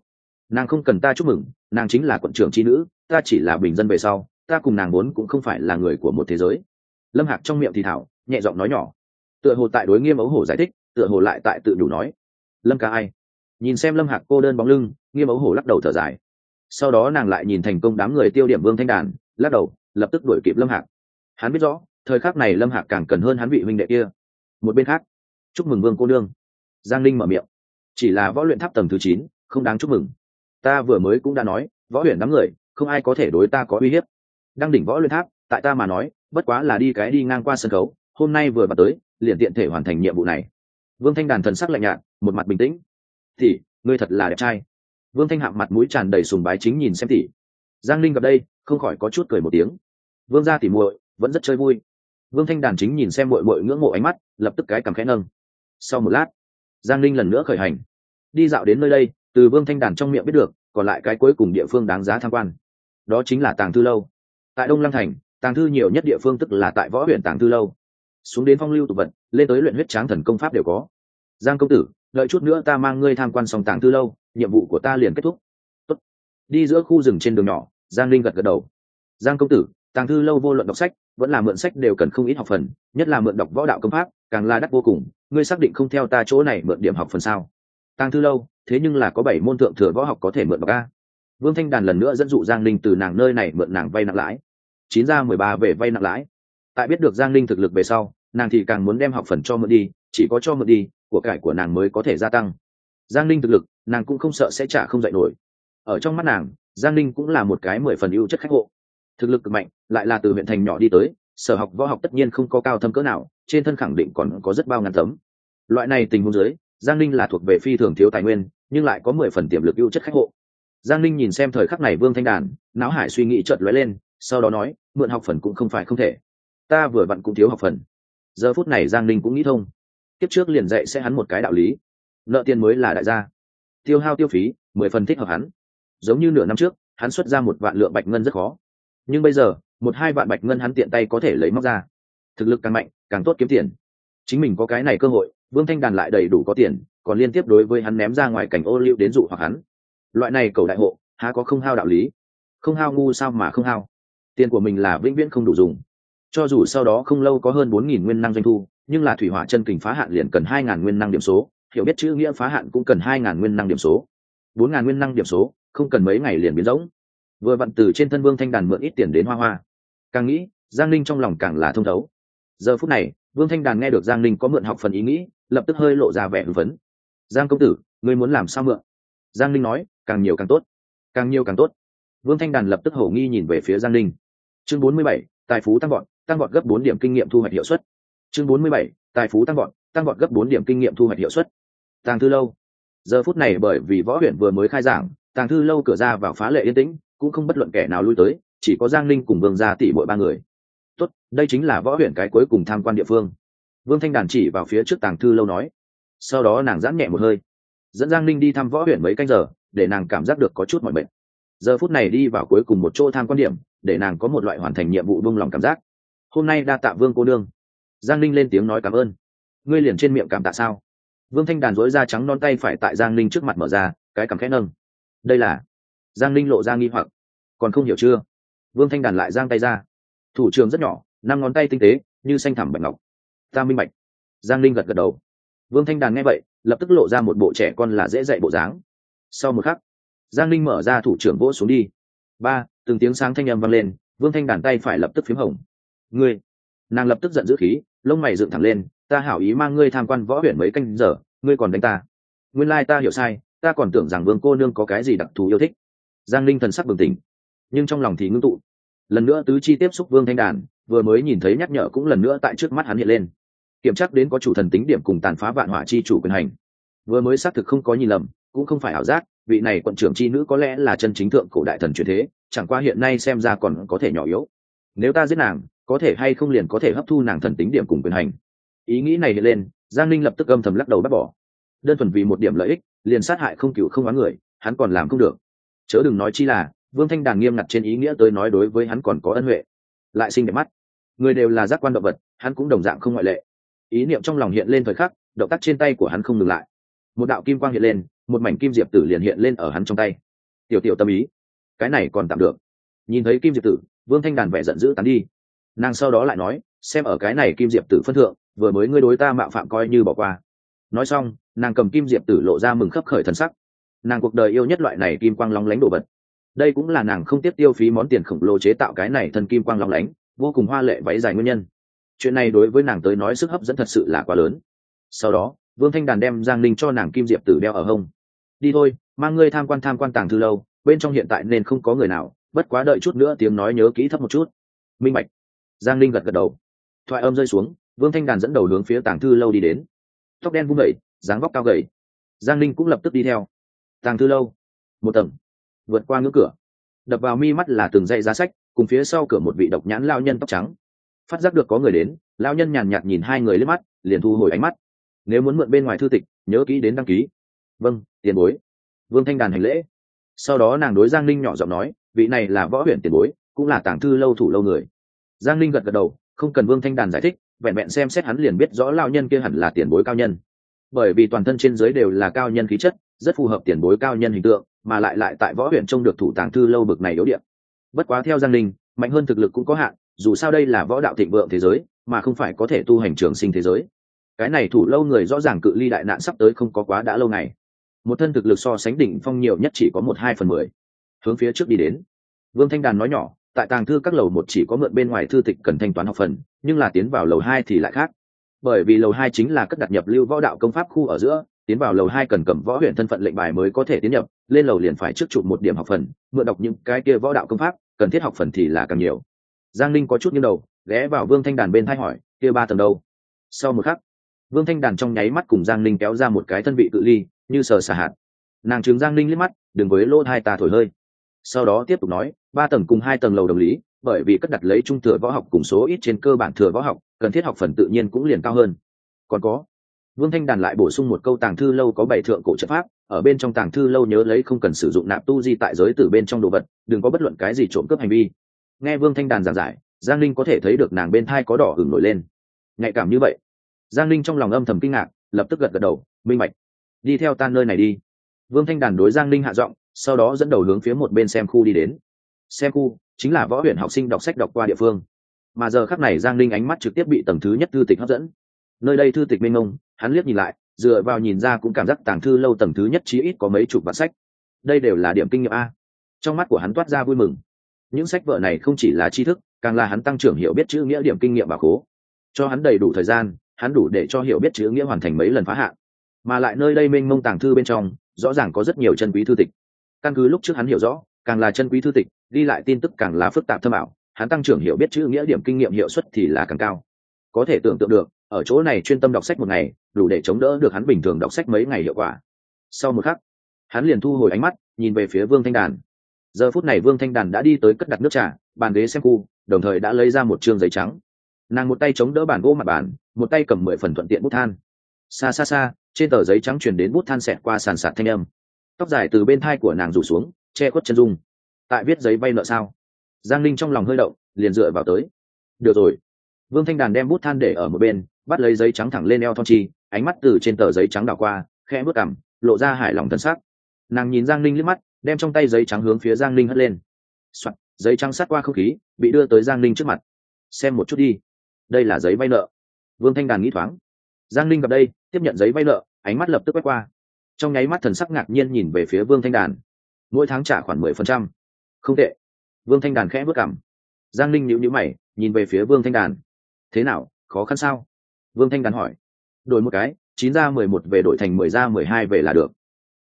Nàng không cần ta chúc mừng, nàng chính là quận trưởng tri nữ, ta chỉ là bình dân về sau, ta cùng nàng muốn cũng không phải là người của một thế giới. Lâm hạc trong miệng thì thảo, nhẹ giọng nói nhỏ. Tựa hồ tại đối nghiêm ấu hổ giải thích, tựa hồ lại tại tự đủ nói. Lâm ca ai? Nhìn xem lâm hạc cô đơn bóng lưng, nghiêm ấu hổ lắc đầu thở dài sau đó nàng lại nhìn thành công đám người tiêu điểm vương thanh đàn, lắc đầu, lập tức đuổi kịp lâm hạc. Hắn biết rõ, thời khắc này lâm hạc càng cần hơn hắn vị huynh đệ kia. Một bên khác, chúc mừng vương cô nương. Giang linh mở miệng. Chỉ là võ luyện tháp tầng thứ chín, không đáng chúc mừng. Ta vừa mới cũng đã nói, võ huyền đám người, không ai có thể đối ta có uy hiếp. Đang đỉnh võ luyện tháp, tại ta mà nói, bất quá là đi cái đi ngang qua sân khấu, hôm nay vừa bật tới, liền tiện thể hoàn thành nhiệm vụ này. Vương thanh đàn thần sắc lạnh nhạt, một mặt bình tĩnh. Thì, ngươi thật là đẹp trai vương thanh hạng mặt mũi tràn đầy sùng bái chính nhìn xem tỷ. Giang linh gặp đây, không khỏi có chút cười một tiếng. Vương gia tỉ muội, vẫn rất chơi vui. Vương thanh đàn chính nhìn xem muội muội ngưỡng mộ ánh mắt, lập tức cái cằm khẽ nâng. Sau một lát, giang linh lần nữa khởi hành. Đi dạo đến nơi đây, từ vương thanh đàn trong miệng biết được, còn lại cái cuối cùng địa phương đáng giá tham quan. Đó chính là tàng thư lâu. Tại đông lăng thành, tàng thư nhiều nhất địa phương tức là tại võ huyện tàng thư lâu. Xuống đến phong lưu tục vật lên tới luyện huyết tráng thần công pháp đều có. Giang công tử, đợi chút nữa ta mang ngươi tham quan xong tàng thư lâu nhiệm vụ của ta liền kết thúc. Tốt. đi giữa khu rừng trên đường nhỏ, giang linh gật gật đầu. Giang công tử, tàng thư lâu vô luận đọc sách, vẫn là mượn sách đều cần không ít học phần, nhất là mượn đọc võ đạo công pháp, càng là đắt vô cùng, ngươi xác định không theo ta chỗ này mượn điểm học phần sao? Tàng thư lâu, thế nhưng là có bảy môn thượng thừa võ học có thể mượn đọc a. Vương thanh đàn lần nữa dẫn dụ giang linh từ nàng nơi này mượn nàng vay nặng lãi. Chín ra mười ba về vay nặng lãi. Tại biết được giang linh thực lực về sau, nàng thì càng muốn đem học phần cho mượn đi, chỉ có cho mượn đi, của cải của nàng mới có thể gia tăng giang linh thực lực, nàng cũng không sợ sẽ trả không dạy nổi. Ở trong mắt nàng, giang linh cũng là một cái mười phần ưu chất khách hộ. Thực lực cực mạnh, lại là từ huyện thành nhỏ đi tới, sở học võ học tất nhiên không có cao thâm cỡ nào, trên thân khẳng định còn có rất bao ngàn tấm. Loại này tình huống dưới, giang linh là thuộc về phi thường thiếu tài nguyên, nhưng lại có mười phần tiềm lực ưu chất khách hộ. Giang linh nhìn xem thời khắc này vương thanh đàn, não hải suy nghĩ chợt lóe lên, sau đó nói, mượn học phần cũng không phải không thể. Ta vừa vặn cũng thiếu học phần. Giờ phút này giang linh cũng nghĩ thông. Tiếp trước liền dạy sẽ hắn một cái đạo lý nợ tiền mới là đại gia. Tiêu hao tiêu phí, mười phần thích hợp hắn. Giống như nửa năm trước, hắn xuất ra một vạn lượng bạch ngân rất khó. Nhưng bây giờ, một hai vạn bạch ngân hắn tiện tay có thể lấy móc ra. Thực lực càng mạnh, càng tốt kiếm tiền. Chính mình có cái này cơ hội, vương thanh đàn lại đầy đủ có tiền, còn liên tiếp đối với hắn ném ra ngoài cảnh ô liu đến dụ hoặc hắn. Loại này cầu đại hộ, há có không hao đạo lý? Không hao ngu sao mà không hao? Tiền của mình là vĩnh viễn không đủ dùng. Cho dù sau đó không lâu có hơn bốn nghìn nguyên năng doanh thu, nhưng là thủy hỏa chân kình phá hạn liền cần hai ngàn nguyên năng điểm số hiểu biết chữ nghĩa phá hạn cũng cần hai ngàn nguyên năng điểm số. Bốn ngàn nguyên năng điểm số, không cần mấy ngày liền biến rỗng. Vừa vặn từ trên thân vương thanh đàn mượn ít tiền đến hoa hoa. Càng nghĩ, giang linh trong lòng càng là thông thấu. Giờ phút này, vương thanh đàn nghe được giang linh có mượn học phần ý nghĩ, lập tức hơi lộ ra vẻ hưng phấn. Giang công tử, ngươi muốn làm sao mượn? Giang linh nói, càng nhiều càng tốt. Càng nhiều càng tốt. Vương thanh đàn lập tức hổ nghi nhìn về phía giang linh chương bốn mươi bảy, tài phú tăng gọn tăng gọn gấp bốn điểm kinh nghiệm thu hoạch hiệu suất. Chương bốn mươi bảy, tài phú tăng gọn tăng gọn gấp bốn điểm kinh nghiệm thu hoạch hiệu suất tàng thư lâu. Giờ phút này bởi vì võ huyện vừa mới khai giảng, tàng thư lâu cửa ra vào phá lệ yên tĩnh, cũng không bất luận kẻ nào lui tới, chỉ có giang linh cùng vương gia tỷ mỗi ba người. Tốt, đây chính là võ huyện cái cuối cùng tham quan địa phương. Vương thanh đàn chỉ vào phía trước tàng thư lâu nói. Sau đó nàng giãn nhẹ một hơi, dẫn giang linh đi thăm võ huyện mấy canh giờ, để nàng cảm giác được có chút mọi bệnh giờ phút này đi vào cuối cùng một chỗ tham quan điểm, để nàng có một loại hoàn thành nhiệm vụ vung lòng cảm giác. Hôm nay đa tạ vương cô nương. Giang linh lên tiếng nói cảm ơn. Ngươi liền trên miệng cảm tạ sao? Vương thanh đàn dối da trắng non tay phải tại giang linh trước mặt mở ra, cái cảm khẽ nâng. Đây là? Giang linh lộ ra nghi hoặc. Còn không hiểu chưa? Vương thanh đàn lại giang tay ra. Thủ trường rất nhỏ, năm ngón tay tinh tế, như xanh thẳm bạch ngọc. Ta minh bạch. Giang linh gật gật đầu. Vương thanh đàn nghe vậy, lập tức lộ ra một bộ trẻ con là dễ dạy bộ dáng. Sau một khắc, giang linh mở ra thủ trưởng vỗ xuống đi. Ba, từng tiếng sáng thanh â m vang lên, vương thanh đàn tay phải lập tức p h í m hồng. Ngươi! Nàng lập tức giận dữ khí, lông mày dựng thẳng lên ta hảo ý mang ngươi tham quan võ huyện mấy canh giờ, ngươi còn đánh ta. Nguyên lai ta hiểu sai, ta còn tưởng rằng vương cô nương có cái gì đặc thù yêu thích. Giang linh thần sắc bừng tỉnh, nhưng trong lòng thì ngưng tụ. Lần nữa tứ chi tiếp xúc vương thanh đàn, vừa mới nhìn thấy nhắc nhở cũng lần nữa tại trước mắt hắn hiện lên. Kiểm chắc đến có chủ thần tính điểm cùng tàn phá vạn hỏa chi chủ quyền hành. Vừa mới xác thực không có nhìn lầm, cũng không phải ảo giác, vị này quận trưởng chi nữ có lẽ là chân chính thượng cổ đại thần truyền thế, chẳng qua hiện nay xem ra còn có thể nhỏ yếu. Nếu ta giết nàng, có thể hay không liền có thể hấp thu nàng thần tính điểm cùng quyền hành ý nghĩ này hiện lên, giang linh lập tức âm thầm lắc đầu bác bỏ. Đơn thuần vì một điểm lợi ích, liền sát hại không cựu không oán người, hắn còn làm không được. Chớ đừng nói chi là, vương thanh đàn nghiêm ngặt trên ý nghĩa tới nói đối với hắn còn có ân huệ. Lại sinh đẹp mắt. Người đều là giác quan động vật, hắn cũng đồng dạng không ngoại lệ. Ý niệm trong lòng hiện lên thời khắc, động tác trên tay của hắn không ngừng lại. Một đạo kim quang hiện lên, một mảnh kim diệp tử liền hiện lên ở hắn trong tay. Tiểu tiểu tâm ý. Cái này còn tạm được. Nhìn thấy kim diệp tử, vương thanh đàn vẻ giận dữ tán đi. Nàng sau đó lại nói, xem ở cái này kim diệp tử phân thượng vừa mới ngươi đối ta mạo phạm coi như bỏ qua. Nói xong, nàng cầm kim diệp tử lộ ra mừng khấp khởi thần sắc. Nàng cuộc đời yêu nhất loại này kim quang lóng lánh đồ vật. Đây cũng là nàng không tiếp tiêu phí món tiền khổng lồ chế tạo cái này thân kim quang lóng lánh, vô cùng hoa lệ váy dài nguyên nhân. Chuyện này đối với nàng tới nói sức hấp dẫn thật sự là quá lớn. Sau đó, vương thanh đàn đem giang linh cho nàng kim diệp tử đeo ở hông. Đi thôi, mang ngươi tham quan tham quan tàng thư lâu, bên trong hiện tại nên không có người nào, bất quá đợi chút nữa tiếng nói nhớ kỹ thấp một chút. Minh bạch. Giang linh gật gật đầu. Thoại âm rơi xuống vương thanh đàn dẫn đầu hướng phía tàng thư lâu đi đến. Tóc đen vung gậy dáng vóc cao gầy. Giang linh cũng lập tức đi theo. Tàng thư lâu, một tầng, vượt qua ngưỡng cửa. Đập vào mi mắt là từng dây giá sách, cùng phía sau cửa một vị độc nhãn lao nhân tóc trắng. Phát giác được có người đến, lao nhân nhàn nhạt nhìn hai người lên mắt, liền thu hồi ánh mắt. Nếu muốn mượn bên ngoài thư tịch, nhớ kỹ đến đăng ký. Vâng tiền bối. Vương thanh đàn hành lễ. Sau đó nàng đối giang linh nhỏ giọng nói, vị này là võ huyện tiền bối, cũng là tàng thư lâu thủ lâu người. Giang linh gật gật đầu, không cần vương thanh đàn giải thích vẹn vẹn xem xét hắn liền biết rõ lao nhân kia hẳn là tiền bối cao nhân. Bởi vì toàn thân trên giới đều là cao nhân khí chất, rất phù hợp tiền bối cao nhân hình tượng, mà lại lại tại võ huyện trông được thủ tàng thư lâu bực này yếu điện bất quá theo giang linh mạnh hơn thực lực cũng có hạn, dù sao đây là võ đạo thịnh vượng thế giới, mà không phải có thể tu hành trường sinh thế giới. Cái này thủ lâu người rõ ràng cự ly đại nạn sắp tới không có quá đã lâu ngày một thân thực lực so sánh đỉnh phong nhiều nhất chỉ có một hai phần mười. Hướng phía trước đi đến. Vương thanh đàn nói nhỏ tại tàng thư các lầu một chỉ có mượn bên ngoài thư tịch cần thanh toán học phần, nhưng là tiến vào lầu hai thì lại khác. Bởi vì lầu hai chính là cất đặt nhập lưu võ đạo công pháp khu ở giữa, tiến vào lầu hai cần cầm võ huyện thân phận lệnh bài mới có thể tiến nhập, lên lầu liền phải trước chụp một điểm học phần, mượn đọc những cái kia võ đạo công pháp, cần thiết học phần thì là càng nhiều. Giang linh có chút như đầu, ghé vào vương thanh đàn bên thay hỏi, kia ba tầng đâu? Sau một khắc, vương thanh đàn trong nháy mắt cùng giang linh kéo ra một cái thân vị cự ly, như sờ xà hạt. Nàng trường giang linh liếc mắt, đừng với lỗ hai ta thổi hơi. Sau đó tiếp tục nói ba tầng cùng hai tầng lầu đồng lý, bởi vì cất đặt lấy trung thừa võ học cùng số ít trên cơ bản thừa võ học, cần thiết học phần tự nhiên cũng liền cao hơn. Còn có, vương thanh đàn lại bổ sung một câu tàng thư lâu có bảy thượng cổ trợ pháp, ở bên trong tàng thư lâu nhớ lấy không cần sử dụng nạp tu di tại giới từ bên trong đồ vật, đừng có bất luận cái gì trộm cướp hành vi. Nghe vương thanh đàn giảng giải, giang linh có thể thấy được nàng bên thai có đỏ hửng nổi lên. Nhạy cảm như vậy, giang linh trong lòng âm thầm kinh ngạc, lập tức gật gật đầu, minh mạch, đi theo tan nơi này đi. Vương thanh đàn đối giang linh hạ giọng, sau đó dẫn đầu hướng phía một bên xem khu đi đến xem khu, chính là võ huyện học sinh đọc sách đọc qua địa phương. Mà giờ khắc này giang linh ánh mắt trực tiếp bị tầng thứ nhất thư tịch hấp dẫn. Nơi đây thư tịch mênh mông, hắn liếc nhìn lại, dựa vào nhìn ra cũng cảm giác tàng thư lâu tầng thứ nhất chí ít có mấy chục vạn sách. Đây đều là điểm kinh nghiệm a. Trong mắt của hắn toát ra vui mừng. Những sách vở này không chỉ là tri thức, càng là hắn tăng trưởng hiểu biết chữ nghĩa điểm kinh nghiệm bà khố. Cho hắn đầy đủ thời gian, hắn đủ để cho hiểu biết chữ nghĩa hoàn thành mấy lần phá hạn. Mà lại nơi đây mênh mông tàng thư bên trong, rõ ràng có rất nhiều chân quý thư tịch. Căn cứ lúc trước hắn hiểu rõ càng là chân quý thư tịch, đi lại tin tức càng là phức tạp thâm ảo, hắn tăng trưởng hiểu biết chữ nghĩa điểm kinh nghiệm hiệu suất thì là càng cao. Có thể tưởng tượng được, ở chỗ này chuyên tâm đọc sách một ngày, đủ để chống đỡ được hắn bình thường đọc sách mấy ngày hiệu quả. Sau một khắc, hắn liền thu hồi ánh mắt, nhìn về phía vương thanh đàn. Giờ phút này vương thanh đàn đã đi tới cất đặt nước trà, bàn ghế xem khu, đồng thời đã lấy ra một chương giấy trắng. Nàng một tay chống đỡ bàn gỗ mặt bàn, một tay cầm mười phần thuận tiện bút than. Xa xa xa, trên tờ giấy trắng chuyển đến bút than xẹt qua sàn sạt thanh âm. Tóc dài từ bên thai của nàng rủ xuống che khuất chân dung. Tại viết giấy vay nợ sao? Giang linh trong lòng hơi động liền dựa vào tới. Được rồi. Vương thanh đàn đem bút than để ở một bên bắt lấy giấy trắng thẳng lên eo thon chi ánh mắt từ trên tờ giấy trắng đảo qua khẽ bước cằm lộ ra hài lòng thân sắc. Nàng nhìn giang linh liếc mắt đem trong tay giấy trắng hướng phía giang linh hất lên. lên、Soạn, giấy trắng sát qua không khí bị đưa tới giang linh trước mặt. Xem một chút đi. Đây là giấy vay nợ. Vương thanh đàn nghĩ thoáng. Giang linh gặp đây tiếp nhận giấy vay nợ ánh mắt lập tức quét qua. Trong nháy mắt thần sắc ngạc nhiên nhìn về phía vương thanh đàn mỗi tháng trả khoảng mười phần trăm. Không tệ. Vương thanh đàn khẽ bước cảm. Giang linh nhịu nhữ mày, nhìn về phía vương thanh đàn. Thế nào, khó khăn sao? Vương thanh đàn hỏi. Đổi một cái, chín ra mười một về đổi thành mười ra mười hai về là được.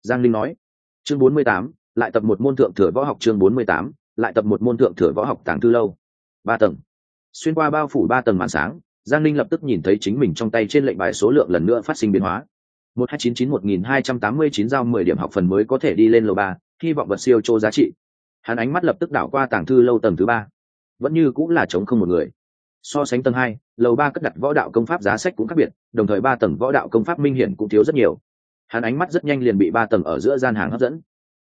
Giang linh nói. Chương bốn mươi tám, lại tập một môn thượng thừa võ học chương bốn mươi tám, lại tập một môn thượng thừa võ học tàng thư lâu. Ba tầng. Xuyên qua bao phủ ba tầng màn sáng, giang linh lập tức nhìn thấy chính mình trong tay trên lệnh bài số lượng lần nữa phát sinh biến hóa. Một hai chín chín một nghìn hai trăm tám mươi chín giao mười điểm học phần mới có thể đi lên lầu ba hy vọng vật siêu chô giá trị. Hắn ánh mắt lập tức đảo qua tàng thư lâu tầng thứ ba. Vẫn như cũng là chống không một người. So sánh tầng hai, lầu ba cất đặt võ đạo công pháp giá sách cũng khác biệt, đồng thời ba tầng võ đạo công pháp minh hiển cũng thiếu rất nhiều. Hắn ánh mắt rất nhanh liền bị ba tầng ở giữa gian hàng hấp dẫn.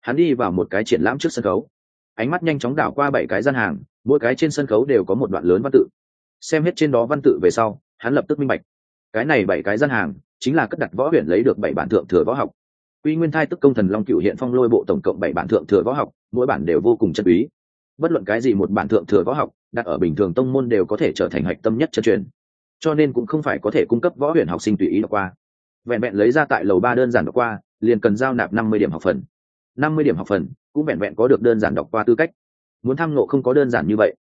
Hắn đi vào một cái triển lãm trước sân khấu. Ánh mắt nhanh chóng đảo qua bảy cái gian hàng, mỗi cái trên sân khấu đều có một đoạn lớn văn tự. Xem hết trên đó văn tự về sau, hắn lập tức minh bạch. Cái này bảy cái gian hàng, chính là cất đặt võ huyện lấy được bảy bản thượng thừa võ học quy nguyên thai tức công thần long cựu hiện phong lôi bộ tổng cộng bảy bản thượng thừa võ học, mỗi bản đều vô cùng chân quý. Bất luận cái gì một bản thượng thừa võ học, đặt ở bình thường tông môn đều có thể trở thành hạch tâm nhất chân truyền. Cho nên cũng không phải có thể cung cấp võ huyền học sinh tùy ý đọc qua. Vẹn vẹn lấy ra tại lầu ba đơn giản đọc qua, liền cần giao nạp năm mươi điểm học phần. năm mươi điểm học phần cũng vẹn vẹn có được đơn giản đọc qua tư cách. Muốn tham nộ không có đơn giản như vậy.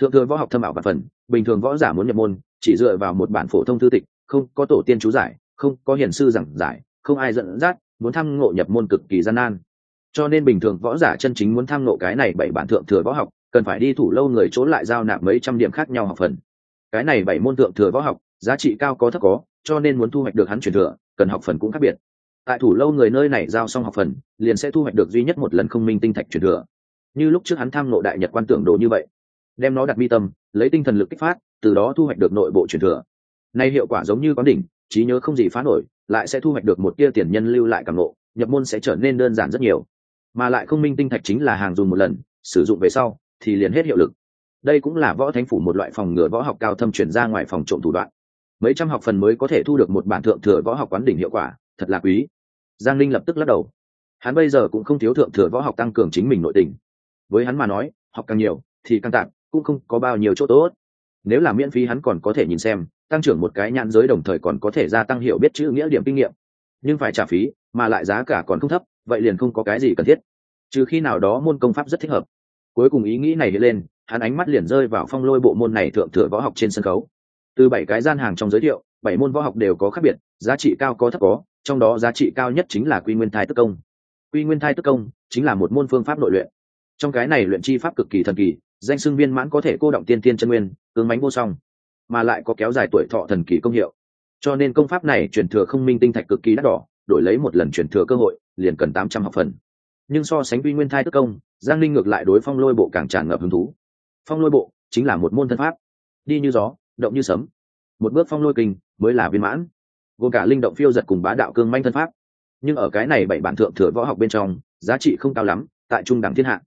Thượng thừa võ học thâm ảo bản phần, bình thường võ giả muốn nhập môn, chỉ dựa vào một bản phổ thông thư tịch, không có tổ tiên chú giải, không có hiền sư giảng giải, không ai dẫn dắt muốn tham ngộ nhập môn cực kỳ gian nan. Cho nên bình thường võ giả chân chính muốn tham ngộ cái này bảy bản thượng thừa võ học, cần phải đi thủ lâu người trốn lại giao nạp mấy trăm điểm khác nhau học phần. Cái này bảy môn thượng thừa võ học, giá trị cao có thấp có, cho nên muốn thu hoạch được hắn truyền thừa, cần học phần cũng khác biệt. Tại thủ lâu người nơi này giao xong học phần, liền sẽ thu hoạch được duy nhất một lần không minh tinh thạch truyền thừa. Như lúc trước hắn tham nộ đại nhật quan tưởng đồ như vậy, đem nó đặt mi tâm, lấy tinh thần lực kích phát, từ đó thu hoạch được nội bộ truyền thừa. Nay hiệu quả giống như có đỉnh, trí nhớ không gì phá nổi lại sẽ thu hoạch được một tia tiền nhân lưu lại cảm ngộ nhập môn sẽ trở nên đơn giản rất nhiều. Mà lại không minh tinh thạch chính là hàng dùng một lần, sử dụng về sau thì liền hết hiệu lực. Đây cũng là võ thánh phủ một loại phòng ngừa võ học cao thâm chuyển ra ngoài phòng trộm thủ đoạn. Mấy trăm học phần mới có thể thu được một bản thượng thừa võ học quán đỉnh hiệu quả, thật là quý. Giang linh lập tức lắc đầu. Hắn bây giờ cũng không thiếu thượng thừa võ học tăng cường chính mình nội tình. Với hắn mà nói, học càng nhiều thì càng tạm, cũng không có bao nhiêu chỗ tốt. Nếu là miễn phí hắn còn có thể nhìn xem tăng trưởng một cái nhãn giới đồng thời còn có thể gia tăng hiểu biết chữ nghĩa điểm kinh nghiệm. Nhưng phải trả phí, mà lại giá cả còn không thấp, vậy liền không có cái gì cần thiết. Trừ khi nào đó môn công pháp rất thích hợp. Cuối cùng ý nghĩ này hiện lên, hắn ánh mắt liền rơi vào phong lôi bộ môn này thượng thừa võ học trên sân khấu. Từ bảy cái gian hàng trong giới thiệu, bảy môn võ học đều có khác biệt, giá trị cao có thấp có, trong đó giá trị cao nhất chính là quy nguyên thai tức công. Quy nguyên thai tức công chính là một môn phương pháp nội luyện. Trong cái này luyện chi pháp cực kỳ thần kỳ, danh xưng viên mãn có thể cô động tiên tiên chân nguyên cứng mánh vô song mà lại có kéo dài tuổi thọ thần kỳ công hiệu. Cho nên công pháp này truyền thừa không minh tinh thạch cực kỳ đắt đỏ, đổi lấy một lần truyền thừa cơ hội, liền cần tám trăm học phần. Nhưng so sánh quy nguyên thai tức công, giang linh ngược lại đối phong lôi bộ càng tràn ngập hứng thú. Phong lôi bộ chính là một môn thân pháp, đi như gió, động như sấm. Một bước phong lôi kinh mới là viên mãn. Gồm cả linh động phiêu giật cùng bá đạo cương manh thân pháp. Nhưng ở cái này bảy bản thượng thừa võ học bên trong, giá trị không cao lắm, tại trung đẳng thiên hạ.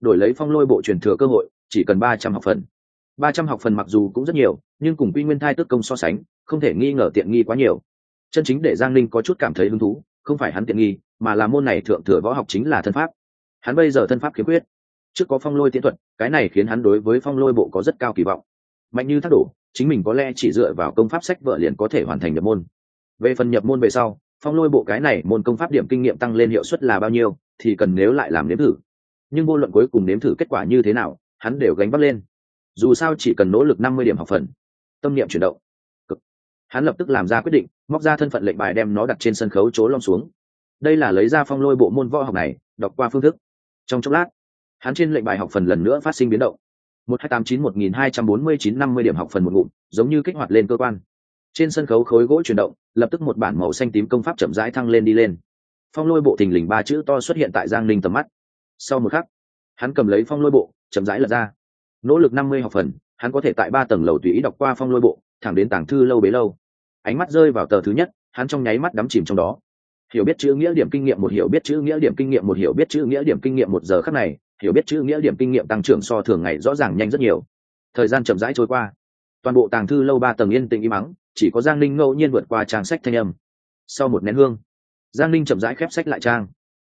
Đổi lấy phong lôi bộ truyền thừa cơ hội, chỉ cần ba trăm học phần ba trăm học phần mặc dù cũng rất nhiều, nhưng cùng quy nguyên thai tức công so sánh, không thể nghi ngờ tiện nghi quá nhiều. Chân chính để giang linh có chút cảm thấy hứng thú, không phải hắn tiện nghi, mà là môn này thượng thừa võ học chính là thân pháp. Hắn bây giờ thân pháp khiếm khuyết. Trước có phong lôi tiến thuật, cái này khiến hắn đối với phong lôi bộ có rất cao kỳ vọng. Mạnh như thác đổ, chính mình có lẽ chỉ dựa vào công pháp sách vợ liền có thể hoàn thành nhập môn. Về phần nhập môn về sau, phong lôi bộ cái này môn công pháp điểm kinh nghiệm tăng lên hiệu suất là bao nhiêu, thì cần nếu lại làm nếm thử. Nhưng vô luận cuối cùng nếm thử kết quả như thế nào, hắn đều gánh bắt lên dù sao chỉ cần nỗ lực năm mươi điểm học phần, tâm niệm chuyển động. Cực. hắn lập tức làm ra quyết định, móc ra thân phận lệnh bài đem nó đặt trên sân khấu chố lom xuống. Đây là lấy ra phong lôi bộ môn võ học này, đọc qua phương thức. Trong chốc lát, hắn trên lệnh bài học phần lần nữa phát sinh biến động. Một hai tám chín một nghìn hai trăm bốn mươi chín năm mươi điểm học phần một ngụm, giống như kích hoạt lên cơ quan. Trên sân khấu khối gỗ chuyển động, lập tức một bản màu xanh tím công pháp chậm rãi thăng lên đi lên. Phong lôi bộ thình lình ba chữ to xuất hiện tại giang ninh tầm mắt. Sau một khắc, hắn cầm lấy phong lôi bộ, chậm rãi lật ra nỗ lực năm mươi học phần, hắn có thể tại ba tầng lầu tùy ý đọc qua phong lôi bộ, thẳng đến tàng thư lâu bế lâu. Ánh mắt rơi vào tờ thứ nhất, hắn trong nháy mắt đắm chìm trong đó. Hiểu biết chữ nghĩa điểm kinh nghiệm một hiểu biết chữ nghĩa điểm kinh nghiệm một hiểu biết chữ nghĩa điểm kinh nghiệm một giờ khắc này, hiểu biết chữ nghĩa điểm kinh nghiệm tăng trưởng so thường ngày rõ ràng nhanh rất nhiều. Thời gian chậm rãi trôi qua. Toàn bộ tàng thư lâu ba tầng yên tĩnh im mắng chỉ có giang linh ngẫu nhiên vượt qua trang sách thanh âm. Sau một nén hương, giang linh chậm rãi khép sách lại trang.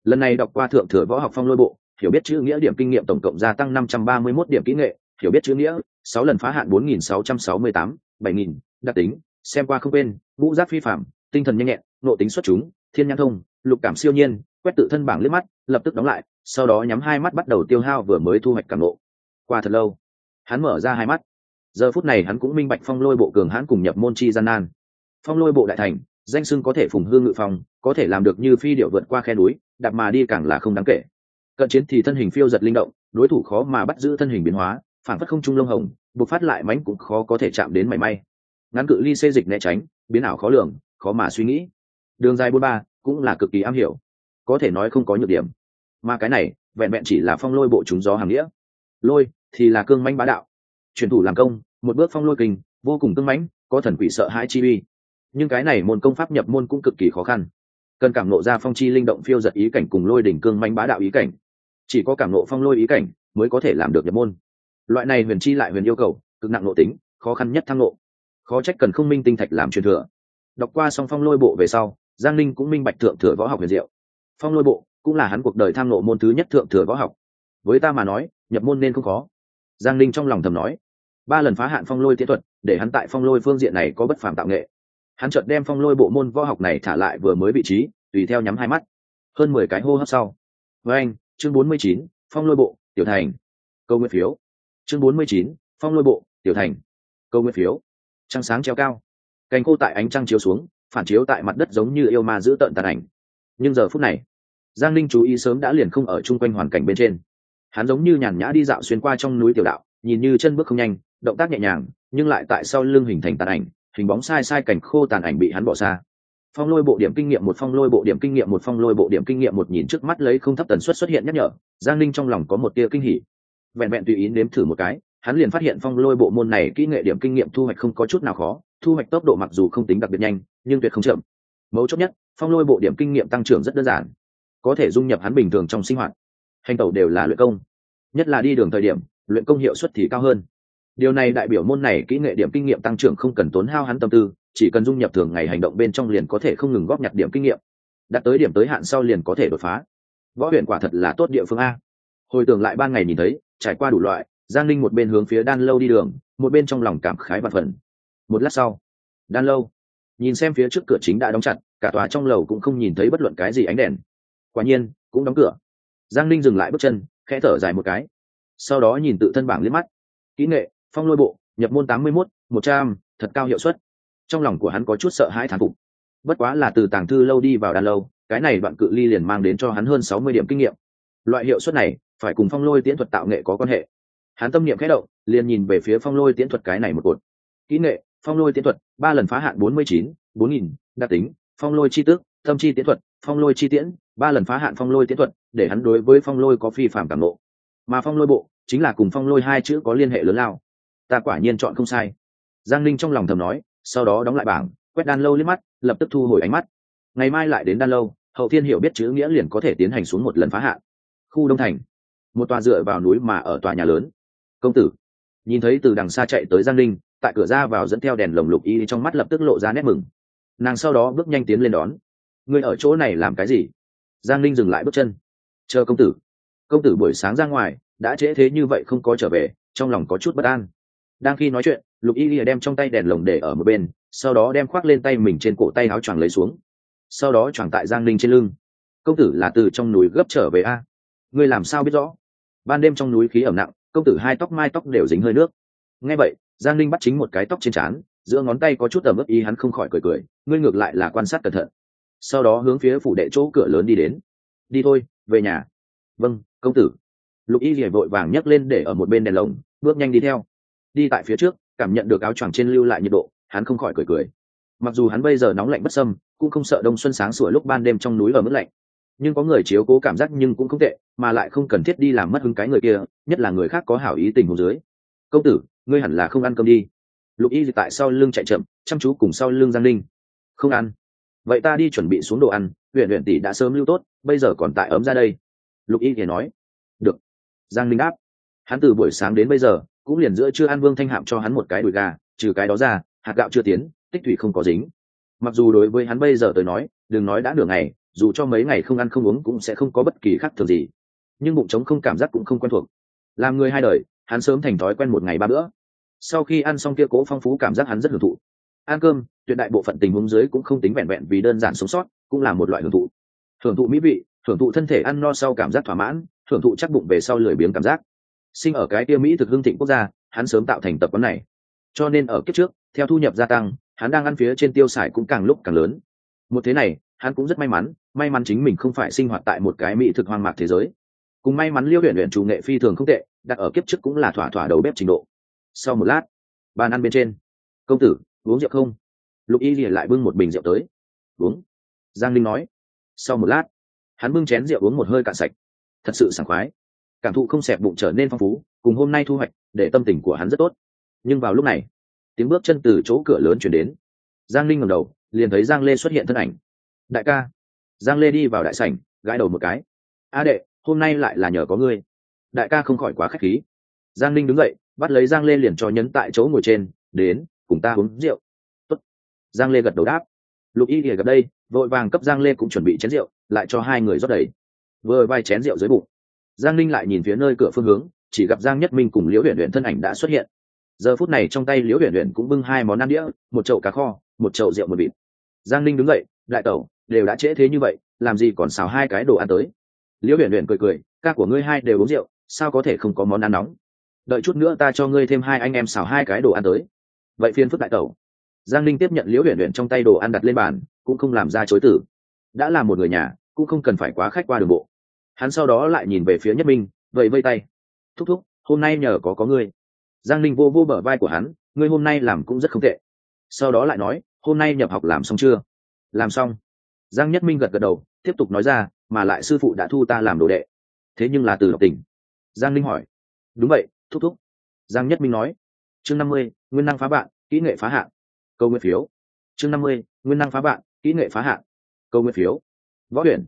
Lần này đọc qua thượng thừa võ học phong lôi bộ hiểu biết chữ nghĩa điểm kinh nghiệm tổng cộng gia tăng năm trăm ba mươi 531 điểm kỹ nghệ. Hiểu biết chữ nghĩa, sáu lần phá hạn bốn nghìn sáu trăm sáu mươi tám, bảy nghìn, đặc tính, xem qua không quên ngũ giác phi phạm tinh thần nhanh nhẹn, nội tính xuất chúng, thiên nhãn thông, lục cảm siêu nhiên, quét tự thân bảng liếc mắt, lập tức đóng lại, sau đó nhắm hai mắt bắt đầu tiêu hao vừa mới thu hoạch cảm ngộ. qua thật lâu, hắn mở ra hai mắt. Giờ phút này hắn cũng minh bạch phong lôi bộ cường hãn cùng nhập môn chi gian nan. Phong lôi bộ đại thành, danh xưng có thể phùng hương ngự phòng có thể làm được như phi điệu vượt qua khe núi, đạp mà đi càng là không đáng kể cận chiến thì thân hình phiêu giật linh động, đối thủ khó mà bắt giữ thân hình biến hóa, phản phất không trung lông hồng buộc phát lại mánh cũng khó có thể chạm đến mảy may. Ngắn cự ly xê dịch né tránh, biến ảo khó lường, khó mà suy nghĩ. Đường dài bốn ba cũng là cực kỳ am hiểu. Có thể nói không có nhược điểm. Mà cái này, vẹn vẹn chỉ là phong lôi bộ chúng gió hàng nghĩa. Lôi thì là cương manh bá đạo. Truyền thủ làm công, một bước phong lôi kinh, vô cùng cương mãnh, có thần quỷ sợ hãi chi uy. Nhưng cái này môn công pháp nhập môn cũng cực kỳ khó khăn. Cần cảm nộ ra phong chi linh động phiêu giật ý cảnh cùng lôi đỉnh cương manh bá đạo ý cảnh chỉ có cảm nộ phong lôi ý cảnh mới có thể làm được nhập môn. Loại này huyền chi lại huyền yêu cầu, cực nặng nội tính, khó khăn nhất thăng nộ. Khó trách cần không minh tinh thạch làm truyền thừa. Đọc qua xong phong lôi bộ về sau, giang linh cũng minh bạch thượng thừa võ học huyền diệu. Phong lôi bộ cũng là hắn cuộc đời tham nộ môn thứ nhất thượng thừa võ học. Với ta mà nói, nhập môn nên không khó. Giang linh trong lòng thầm nói, ba lần phá hạn phong lôi tiến thuật, để hắn tại phong lôi phương diện này có bất phàm tạo nghệ. Hắn chợt đem phong lôi bộ môn võ học này thả lại vừa mới vị trí, tùy theo nhắm hai mắt. Hơn mười cái hô hấp sau. Với anh chương bốn mươi chín, phong lôi bộ, tiểu thành. Câu nguyện phiếu. Chương bốn mươi chín, phong lôi bộ, tiểu thành. Câu nguyện phiếu. Trăng sáng treo cao. Cành khô tại ánh trăng chiếu xuống, phản chiếu tại mặt đất giống như yêu ma giữ tợn tàn ảnh. Nhưng giờ phút này, giang linh chú ý sớm đã liền không ở chung quanh hoàn cảnh bên trên. Hắn giống như nhàn nhã đi dạo xuyên qua trong núi tiểu đạo, nhìn như chân bước không nhanh, động tác nhẹ nhàng, nhưng lại tại sau lưng hình thành tàn ảnh, hình bóng sai sai cảnh khô tàn ảnh bị hắn bỏ xa phong lôi bộ điểm kinh nghiệm một, phong lôi bộ điểm kinh nghiệm một, phong lôi bộ điểm kinh nghiệm một nhìn trước mắt lấy không thấp tần suất xuất hiện nhắc nhở, giang linh trong lòng có một tia kinh hỉ. Vẹn vẹn tùy ý nếm thử một cái, hắn liền phát hiện phong lôi bộ môn này kỹ nghệ điểm kinh nghiệm thu hoạch không có chút nào khó, thu hoạch tốc độ mặc dù không tính đặc biệt nhanh, nhưng tuyệt không chậm. Mấu chốt nhất, phong lôi bộ điểm kinh nghiệm tăng trưởng rất đơn giản, có thể dung nhập hắn bình thường trong sinh hoạt. Hành tẩu đều là luyện công, nhất là đi đường thời điểm, luyện công hiệu suất thì cao hơn điều này đại biểu môn này kỹ nghệ điểm kinh nghiệm tăng trưởng không cần tốn hao hắn tâm tư, chỉ cần dung nhập thường ngày hành động bên trong liền có thể không ngừng góp nhặt điểm kinh nghiệm. Đạt tới điểm tới hạn sau liền có thể đột phá. Võ huyện quả thật là tốt địa phương a. Hồi tưởng lại ban ngày nhìn thấy, trải qua đủ loại, giang linh một bên hướng phía đan lâu đi đường, một bên trong lòng cảm khái và phần một lát sau, đan lâu, nhìn xem phía trước cửa chính đã đóng chặt, cả tòa trong lầu cũng không nhìn thấy bất luận cái gì ánh đèn. Quả nhiên, cũng đóng cửa. Giang linh dừng lại bước chân, khẽ thở dài một cái. Sau đó nhìn tự thân bảng liếc mắt. Kỹ nghệ phong lôi bộ nhập môn tám mươi mốt một trăm thật cao hiệu suất trong lòng của hắn có chút sợ hãi thán phục bất quá là từ tàng thư lâu đi vào đan lâu cái này đoạn cự ly liền mang đến cho hắn hơn sáu mươi điểm kinh nghiệm loại hiệu suất này phải cùng phong lôi tiễn thuật tạo nghệ có quan hệ hắn tâm niệm khẽ động liền nhìn về phía phong lôi tiễn thuật cái này một cột kỹ nghệ phong lôi tiễn thuật ba lần phá hạn bốn mươi chín bốn nghìn đặc tính phong lôi chi tước tâm chi tiễn thuật phong lôi chi tiễn ba lần phá hạn phong lôi tiễn thuật để hắn đối với phong lôi có phi phạm cảm nộ mà phong lôi bộ chính là cùng phong lôi hai chữ có liên hệ lớn lao ta quả nhiên chọn không sai. Giang linh trong lòng thầm nói, sau đó đóng lại bảng, quét đan lâu liếc mắt, lập tức thu hồi ánh mắt. Ngày mai lại đến đan lâu, hậu thiên hiểu biết chữ nghĩa liền có thể tiến hành xuống một lần phá hạn. Khu đông thành, một tòa dựa vào núi mà ở tòa nhà lớn. Công tử, nhìn thấy từ đằng xa chạy tới giang linh tại cửa ra vào dẫn theo đèn lồng lục y trong mắt lập tức lộ ra nét mừng. Nàng sau đó bước nhanh tiến lên đón. Người ở chỗ này làm cái gì? Giang linh dừng lại bước chân. Chờ công tử. Công tử buổi sáng ra ngoài, đã trễ thế như vậy không có trở về, trong lòng có chút bất an đang khi nói chuyện, lục y lìa đem trong tay đèn lồng để ở một bên, sau đó đem khoác lên tay mình trên cổ tay áo choàng lấy xuống. Sau đó choàng tại giang linh trên lưng. Công tử là từ trong núi gấp trở về a? Ngươi làm sao biết rõ? Ban đêm trong núi khí ẩm nặng, công tử hai tóc mai tóc đều dính hơi nước. Nghe vậy, giang linh bắt chính một cái tóc trên trán, giữa ngón tay có chút ẩm ướt ý hắn không khỏi cười cười, ngươi ngược lại là quan sát cẩn thận. Sau đó hướng phía phủ đệ chỗ cửa lớn đi đến. Đi thôi, về nhà. Vâng công tử. Lục y rỉa vội vàng nhấc lên để ở một bên đèn lồng, bước nhanh đi theo đi tại phía trước, cảm nhận được áo choàng trên lưu lại nhiệt độ, hắn không khỏi cười cười. Mặc dù hắn bây giờ nóng lạnh bất sâm cũng không sợ đông xuân sáng sủa lúc ban đêm trong núi ở mức lạnh. Nhưng có người chiếu cố cảm giác nhưng cũng không tệ, mà lại không cần thiết đi làm mất hứng cái người kia, nhất là người khác có hảo ý tình hồ dưới. Công tử, ngươi hẳn là không ăn cơm đi. Lục y tại sau lưng chạy chậm, chăm chú cùng sau lưng giang linh không ăn. Vậy ta đi chuẩn bị xuống đồ ăn, huyện huyện tỷ đã sớm lưu tốt, bây giờ còn tại ấm ra đây. Lục y thì nói. Được. Giang linh đáp. Hắn từ buổi sáng đến bây giờ cũng liền giữa chưa ăn vương thanh hạm cho hắn một cái đùi gà, trừ cái đó ra, hạt gạo chưa tiến, tích thủy không có dính. Mặc dù đối với hắn bây giờ tới nói, đừng nói đã nửa ngày, dù cho mấy ngày không ăn không uống cũng sẽ không có bất kỳ khác thường gì. Nhưng bụng trống không cảm giác cũng không quen thuộc. Làm người hai đời, hắn sớm thành thói quen một ngày ba bữa. Sau khi ăn xong kia cố phong phú cảm giác hắn rất hưởng thụ. Ăn cơm, tuyệt đại bộ phận tình huống dưới cũng không tính vẹn vẹn vì đơn giản sống sót, cũng là một loại hưởng thụ. Hưởng thụ mỹ vị hưởng thụ thân thể ăn no sau cảm giác thỏa mãn hưởng thụ chắc bụng về sau lười biếng cảm giác sinh ở cái tiêu mỹ thực hương thịnh quốc gia, hắn sớm tạo thành tập quán này. Cho nên ở kiếp trước, theo thu nhập gia tăng, hắn đang ăn phía trên tiêu xài cũng càng lúc càng lớn. Một thế này, hắn cũng rất may mắn may mắn chính mình không phải sinh hoạt tại một cái mỹ thực hoang mạc thế giới. Cùng may mắn liêu huyện huyện chủ nghệ phi thường không tệ, đặt ở kiếp trước cũng là thỏa thỏa đầu bếp trình độ. Sau một lát, bàn ăn bên trên. Công tử, uống rượu không? Lục y lìa lại bưng một bình rượu tới. Uống. Giang linh nói. Sau một lát, hắn bưng chén rượu uống một hơi cạn sạch. Thật sự sảng khoái cảm thụ không xẹp bụng trở nên phong phú, cùng hôm nay thu hoạch, để tâm tình của hắn rất tốt. Nhưng vào lúc này, tiếng bước chân từ chỗ cửa lớn chuyển đến. Giang linh ngầm đầu, liền thấy giang lê xuất hiện thân ảnh. Đại ca. Giang lê đi vào đại sảnh, gãi đầu một cái. A đệ, hôm nay lại là nhờ có ngươi. Đại ca không khỏi quá k h á c h khí. Giang linh đứng dậy, bắt lấy giang lê liền cho nhấn tại chỗ ngồi trên, đến, cùng ta uống rượu. Tốt. giang lê gật đầu đáp. Lục y ỉa gặp đây, vội vàng cấp giang lê cũng chuẩn bị chén rượu, lại cho hai người rót đầy. Vừa vai chén rượu dưới bụng giang Ninh lại nhìn phía nơi cửa phương hướng, chỉ gặp giang nhất minh cùng liễu huyện huyện thân ảnh đã xuất hiện. Giờ phút này trong tay liễu huyện huyện cũng bưng hai món ăn đĩa, một chậu cá kho, một chậu rượu một vịt. Giang Ninh đứng dậy, đại tẩu, đều đã trễ thế như vậy, làm gì còn xào hai cái đồ ăn tới? Liễu huyện huyện cười cười, ca của ngươi hai đều uống rượu, sao có thể không có món ăn nóng? Đợi chút nữa ta cho ngươi thêm hai anh em xào hai cái đồ ăn tới. Vậy phiên phức đại tẩu. Giang Ninh tiếp nhận liễu huyện huyện trong tay đồ ăn đặt lên bàn, cũng không làm ra chối tử đã là một người nhà, cũng không cần phải quá khách qua đường bộ hắn sau đó lại nhìn về phía nhất minh vậy vây tay. Thúc thúc, hôm nay nhờ có có ngươi. Giang linh vô vô bờ vai của hắn, ngươi hôm nay làm cũng rất không tệ. Sau đó lại nói, hôm nay nhập học làm xong chưa? Làm xong. Giang nhất minh gật gật đầu, tiếp tục nói ra, mà lại sư phụ đã thu ta làm đồ đệ. Thế nhưng là từ độc tình. Giang linh hỏi. Đúng vậy, thúc thúc. Giang nhất minh nói. Chương năm mươi, nguyên năng phá bạn kỹ nghệ phá hạn. Câu nguyên phiếu. Chương năm mươi, nguyên năng phá bạn kỹ nghệ phá hạn. Câu nguyên phiếu. Võ huyền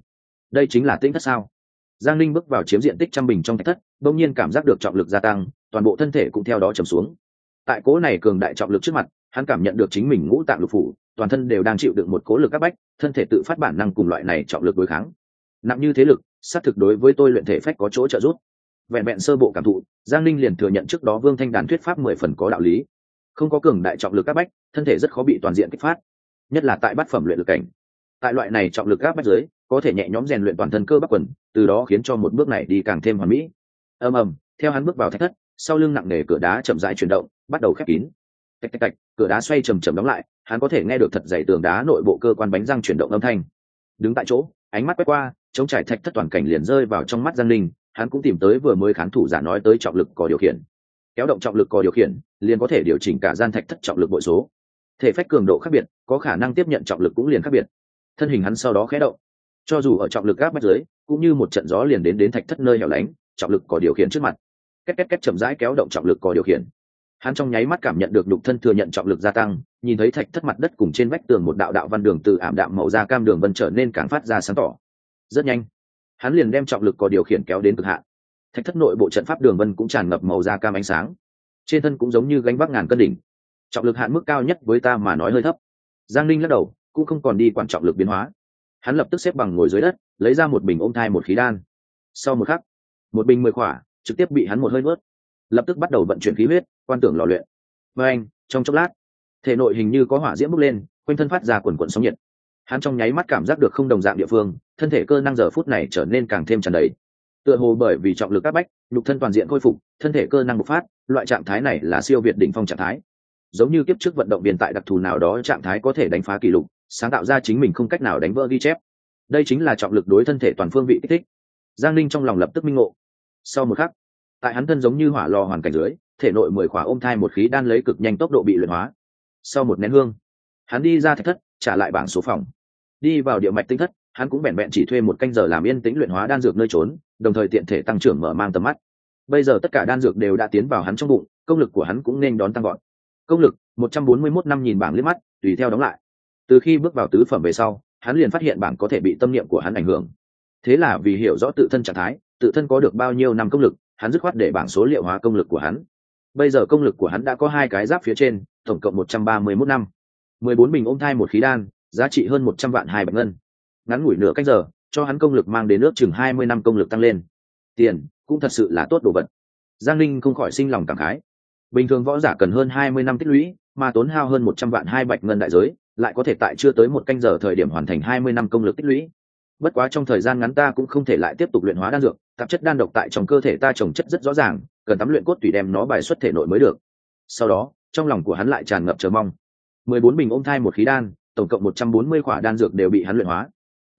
đây chính là tinh thất sao? Giang linh bước vào chiếm diện tích trăm bình trong thạch thất đ ỗ n g nhiên cảm giác được trọng lực gia tăng, toàn bộ thân thể cũng theo đó trầm xuống. Tại cố này cường đại trọng lực trước mặt, hắn cảm nhận được chính mình ngũ tạng lục phủ, toàn thân đều đang chịu đựng một cố lực các bách, thân thể tự phát bản năng cùng loại này trọng lực đối kháng. Nặng như thế lực, xác thực đối với tôi luyện thể phách có chỗ trợ giúp. Vẹn vẹn sơ bộ cảm thụ, giang linh liền thừa nhận trước đó vương thanh đàn thuyết pháp mười phần có đạo lý. Không có cường đại trọng lực các bách, thân thể rất khó bị toàn diện kích phát, nhất là tại bát phẩm luyện lực cảnh tại loại này trọng lực gáp bách giới có thể nhẹ nhõm rèn luyện toàn thân cơ bắp quần, từ đó khiến cho một bước này đi càng thêm hoàn mỹ. Ầm ầm, theo hắn bước vào thách thất, sau lưng nặng nề cửa đá chậm rãi chuyển động, bắt đầu khép kín. Tạch tạch tạch, cửa đá xoay chầm chầm đóng lại, hắn có thể nghe được thật dày tường đá nội bộ cơ quan bánh răng chuyển động âm thanh. Đứng tại chỗ, ánh mắt quét qua chống trải thạch thất toàn cảnh liền rơi vào trong mắt giang linh hắn cũng tìm tới vừa mới khán thủ giả nói tới trọng lực có điều khiển. Kéo động trọng lực có điều khiển, liền có thể điều chỉnh cả gian thạch thất trọng lực bội số. Thể phách cường độ khác biệt, có khả năng tiếp nhận trọng lực cũng liền khác biệt thân hình hắn sau đó khé động. Cho dù ở trọng lực gáp bách dưới, cũng như một trận gió liền đến đến thạch thất nơi hẻo lánh, trọng lực có điều khiển trước mặt. Két két két chậm rãi kéo động trọng lực có điều khiển. Hắn trong nháy mắt cảm nhận được nhục thân thừa nhận trọng lực gia tăng, nhìn thấy thạch thất mặt đất cùng trên vách tường một đạo đạo văn đường từ ảm đạm màu da cam đường vân trở nên càng phát ra sáng tỏ. Rất nhanh, hắn liền đem trọng lực có điều khiển kéo đến cực hạn. Thạch thất nội bộ trận pháp đường vân cũng tràn ngập màu da cam ánh sáng. Trên thân cũng giống như gánh vác ngàn cân đỉnh. Trọng lực hạn mức cao nhất với ta mà nói hơi thấp. Giang linh lắc đầu cũng không còn đi quản trọng lực biến hóa. Hắn lập tức xếp bằng ngồi dưới đất, lấy ra một bình ôm thai một khí đan. Sau một khắc, một bình mười khỏa trực tiếp bị hắn một hơi nuốt. Lập tức bắt đầu vận chuyển khí huyết, quan tưởng lò luyện. Và anh, trong chốc lát, thể nội hình như có hỏa diễm bốc lên, quanh thân phát ra quần quần sóng nhiệt. Hắn trong nháy mắt cảm giác được không đồng dạng địa phương, thân thể cơ năng giờ phút này trở nên càng thêm tràn đầy. Tựa hồ bởi vì trọng lực các bách, nhục thân toàn diện khôi phục, thân thể cơ năng bộc phát, loại trạng thái này là siêu việt đỉnh phong trạng thái. Giống như kiếp trước vận động viên tại đặc thù nào đó trạng thái có thể đánh phá kỷ lục sáng tạo ra chính mình không cách nào đánh vỡ ghi chép. Đây chính là trọng lực đối thân thể toàn phương vị kích thích. Giang linh trong lòng lập tức minh ngộ. Sau một khắc, tại hắn thân giống như hỏa lò hoàn cảnh dưới, thể nội mười khỏa ôm thai một khí đan lấy cực nhanh tốc độ bị luyện hóa. Sau một nén hương, hắn đi ra thạch thất, trả lại bảng số phòng. Đi vào địa mạch tinh thất, hắn cũng vẹn vẹn chỉ thuê một canh giờ làm yên tĩnh luyện hóa đan dược nơi trốn, đồng thời tiện thể tăng trưởng mở mang tầm mắt. Bây giờ tất cả đan dược đều đã tiến vào hắn trong bụng, công lực của hắn cũng nên đón tăng gọn công lực, một trăm bốn mươi mốt năm nghìn bảng liếc mắt, tùy theo đóng lại từ khi bước vào tứ phẩm về sau, hắn liền phát hiện bảng có thể bị tâm niệm của hắn ảnh hưởng. Thế là vì hiểu rõ tự thân trạng thái, tự thân có được bao nhiêu năm công lực, hắn dứt khoát để bảng số liệu hóa công lực của hắn. Bây giờ công lực của hắn đã có hai cái giáp phía trên, tổng cộng một trăm ba mươi mốt năm. mười bốn bình ôm thai một khí đan, giá trị hơn một trăm vạn hai bạch ngân. Ngắn ngủi nửa cách giờ, cho hắn công lực mang đến nước chừng hai mươi năm công lực tăng lên. Tiền, cũng thật sự là tốt đồ vật. Giang linh không khỏi sinh lòng cảm khái. Bình thường võ giả cần hơn hai mươi năm tích lũy, mà tốn hao hơn một trăm vạn hai bạch ngân đại giới lại có thể tại chưa tới một canh giờ thời điểm hoàn thành hai mươi năm công lực tích lũy. Bất quá trong thời gian ngắn ta cũng không thể lại tiếp tục luyện hóa đan dược, tạp chất đan độc tại trong cơ thể ta trồng chất rất rõ ràng, cần tắm luyện cốt tùy đem nó bài xuất thể nội mới được. Sau đó, trong lòng của hắn lại tràn ngập chờ mong. mười bốn bình ôm thai một khí đan, tổng cộng một trăm bốn mươi khỏa đan dược đều bị hắn luyện hóa.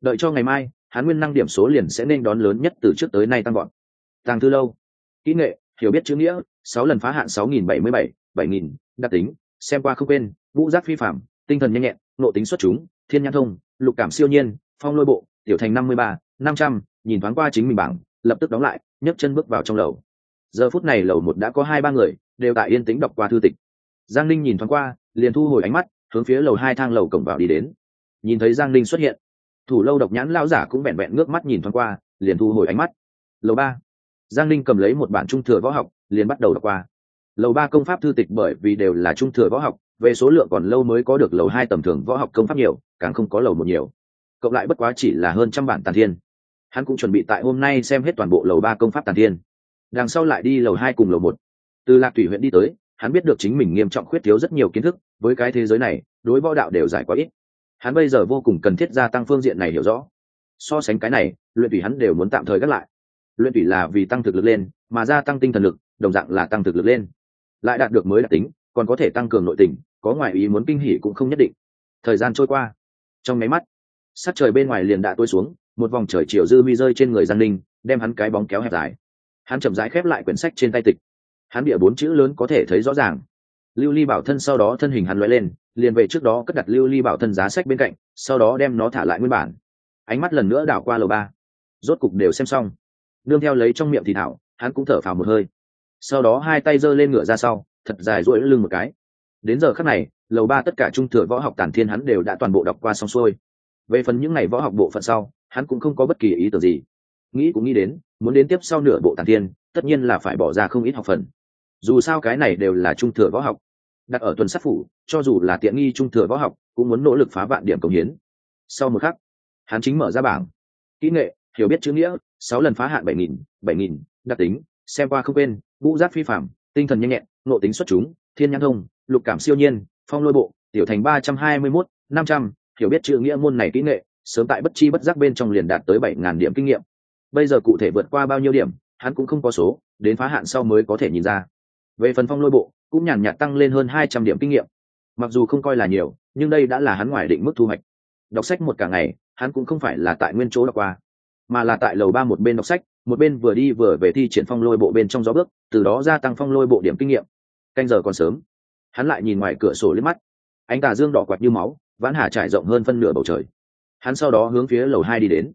Đợi cho ngày mai, hắn nguyên năng điểm số liền sẽ nên đón lớn nhất từ trước tới nay tăng gọn tàng thư lâu, kỹ nghệ, hiểu biết chữ nghĩa, sáu lần phá hạn sáu nghìn bảy mươi bảy bảy nghìn, đặc tính, xem qua không quên, vũ giác phi phạm tinh thần nhanh nhẹn nộ tính xuất chúng, thiên nhãn thông, lục cảm siêu nhiên, phong lôi bộ, tiểu thành năm mươi ba, năm trăm, nhìn thoáng qua chính mình bảng, lập tức đóng lại, nhấc chân bước vào trong lầu. Giờ phút này lầu một đã có hai ba người, đều tại yên tĩnh đọc qua thư tịch. Giang linh nhìn thoáng qua, liền thu hồi ánh mắt, hướng phía lầu hai thang lầu cổng vào đi đến. Nhìn thấy giang linh xuất hiện, thủ lâu độc nhãn lao giả cũng vẹn vẹn ngước mắt nhìn thoáng qua, liền thu hồi ánh mắt. Lầu ba. Giang linh cầm lấy một bản trung thừa võ học, liền bắt đầu đọc qua. Lầu ba công pháp thư tịch bởi vì đều là trung thừa võ học về số lượng còn lâu mới có được lầu hai tầm thường võ học công pháp nhiều, càng không có lầu một nhiều. Cộng lại bất quá chỉ là hơn trăm bản tàn thiên. Hắn cũng chuẩn bị tại hôm nay xem hết toàn bộ lầu ba công pháp tàn thiên. Đằng sau lại đi lầu hai cùng lầu một. Từ lạc thủy huyện đi tới, hắn biết được chính mình nghiêm trọng khuyết thiếu rất nhiều kiến thức, với cái thế giới này, đối võ đạo đều giải quá ít. Hắn bây giờ vô cùng cần thiết gia tăng phương diện này hiểu rõ. So sánh cái này, luyện thủy hắn đều muốn tạm thời gác lại. Luyện thủy là vì tăng thực lực lên, mà gia tăng tinh thần lực, đồng dạng là tăng thực lực lên. Lại đạt được mới đặc tính còn có thể tăng cường nội tình, có ngoại ý muốn kinh hỉ cũng không nhất định. Thời gian trôi qua. Trong máy mắt sát trời bên ngoài liền đã tối xuống, một vòng trời chiều dư mi rơi trên người giang ninh, đem hắn cái bóng kéo hẹp dài. Hắn chậm rãi khép lại quyển sách trên tay tịch. Hắn bịa bốn chữ lớn có thể thấy rõ ràng. Lưu ly bảo thân sau đó thân hình hắn l lên, liền về trước đó cất đặt lưu ly bảo thân giá sách bên cạnh, sau đó đem nó thả lại nguyên bản. Ánh mắt lần nữa đảo qua lầu ba. Rốt cục đều xem xong. Nương theo lấy trong miệng thì thảo, hắn cũng thở phào một hơi. Sau đó hai tay giơ lên ngựa ra sau thật dài rỗi lưng một cái. Đến giờ khắc này, lầu ba tất cả trung thừa võ học tản thiên hắn đều đã toàn bộ đọc qua xong xuôi. Về phần những ngày võ học bộ phận sau, hắn cũng không có bất kỳ ý tưởng gì. Nghĩ cũng nghĩ đến, muốn đến tiếp sau nửa bộ tản thiên, tất nhiên là phải bỏ ra không ít học phần. Dù sao cái này đều là trung thừa võ học. Đặt ở tuần sát phủ, cho dù là tiện nghi trung thừa võ học, cũng muốn nỗ lực phá vạn điểm cống hiến. Sau một khắc, hắn chính mở ra bảng. Kỹ nghệ, hiểu biết chữ nghĩa, sáu lần phá hạn bảy nghìn bảy nghìn, đặc tính, xem qua không quên, ngũ giác phi phạm tinh thần nhanh nhẹn nộ tính xuất chúng, thiên nhãn thông, lục cảm siêu nhiên, phong lôi bộ, tiểu thành ba trăm hai mươi mốt, năm trăm, hiểu biết chữ nghĩa môn này kỹ nghệ, sớm tại bất chi bất giác bên trong liền đạt tới bảy ngàn điểm kinh nghiệm. Bây giờ cụ thể vượt qua bao nhiêu điểm, hắn cũng không có số, đến phá hạn sau mới có thể nhìn ra. Về phần phong lôi bộ, cũng nhàn nhạt tăng lên hơn hai trăm điểm kinh nghiệm. Mặc dù không coi là nhiều, nhưng đây đã là hắn ngoài định mức thu hoạch. Đọc sách một cả ngày, hắn cũng không phải là tại nguyên chỗ đọc qua, mà là tại lầu ba một bên đọc sách một bên vừa đi vừa về thi triển phong lôi bộ bên trong gió bước, từ đó gia tăng phong lôi bộ điểm kinh nghiệm. Canh giờ còn sớm. Hắn lại nhìn ngoài cửa sổ lên mắt. Anh tà dương đỏ quạt như máu, vãn hà trải rộng hơn phân nửa bầu trời. Hắn sau đó hướng phía lầu hai đi đến.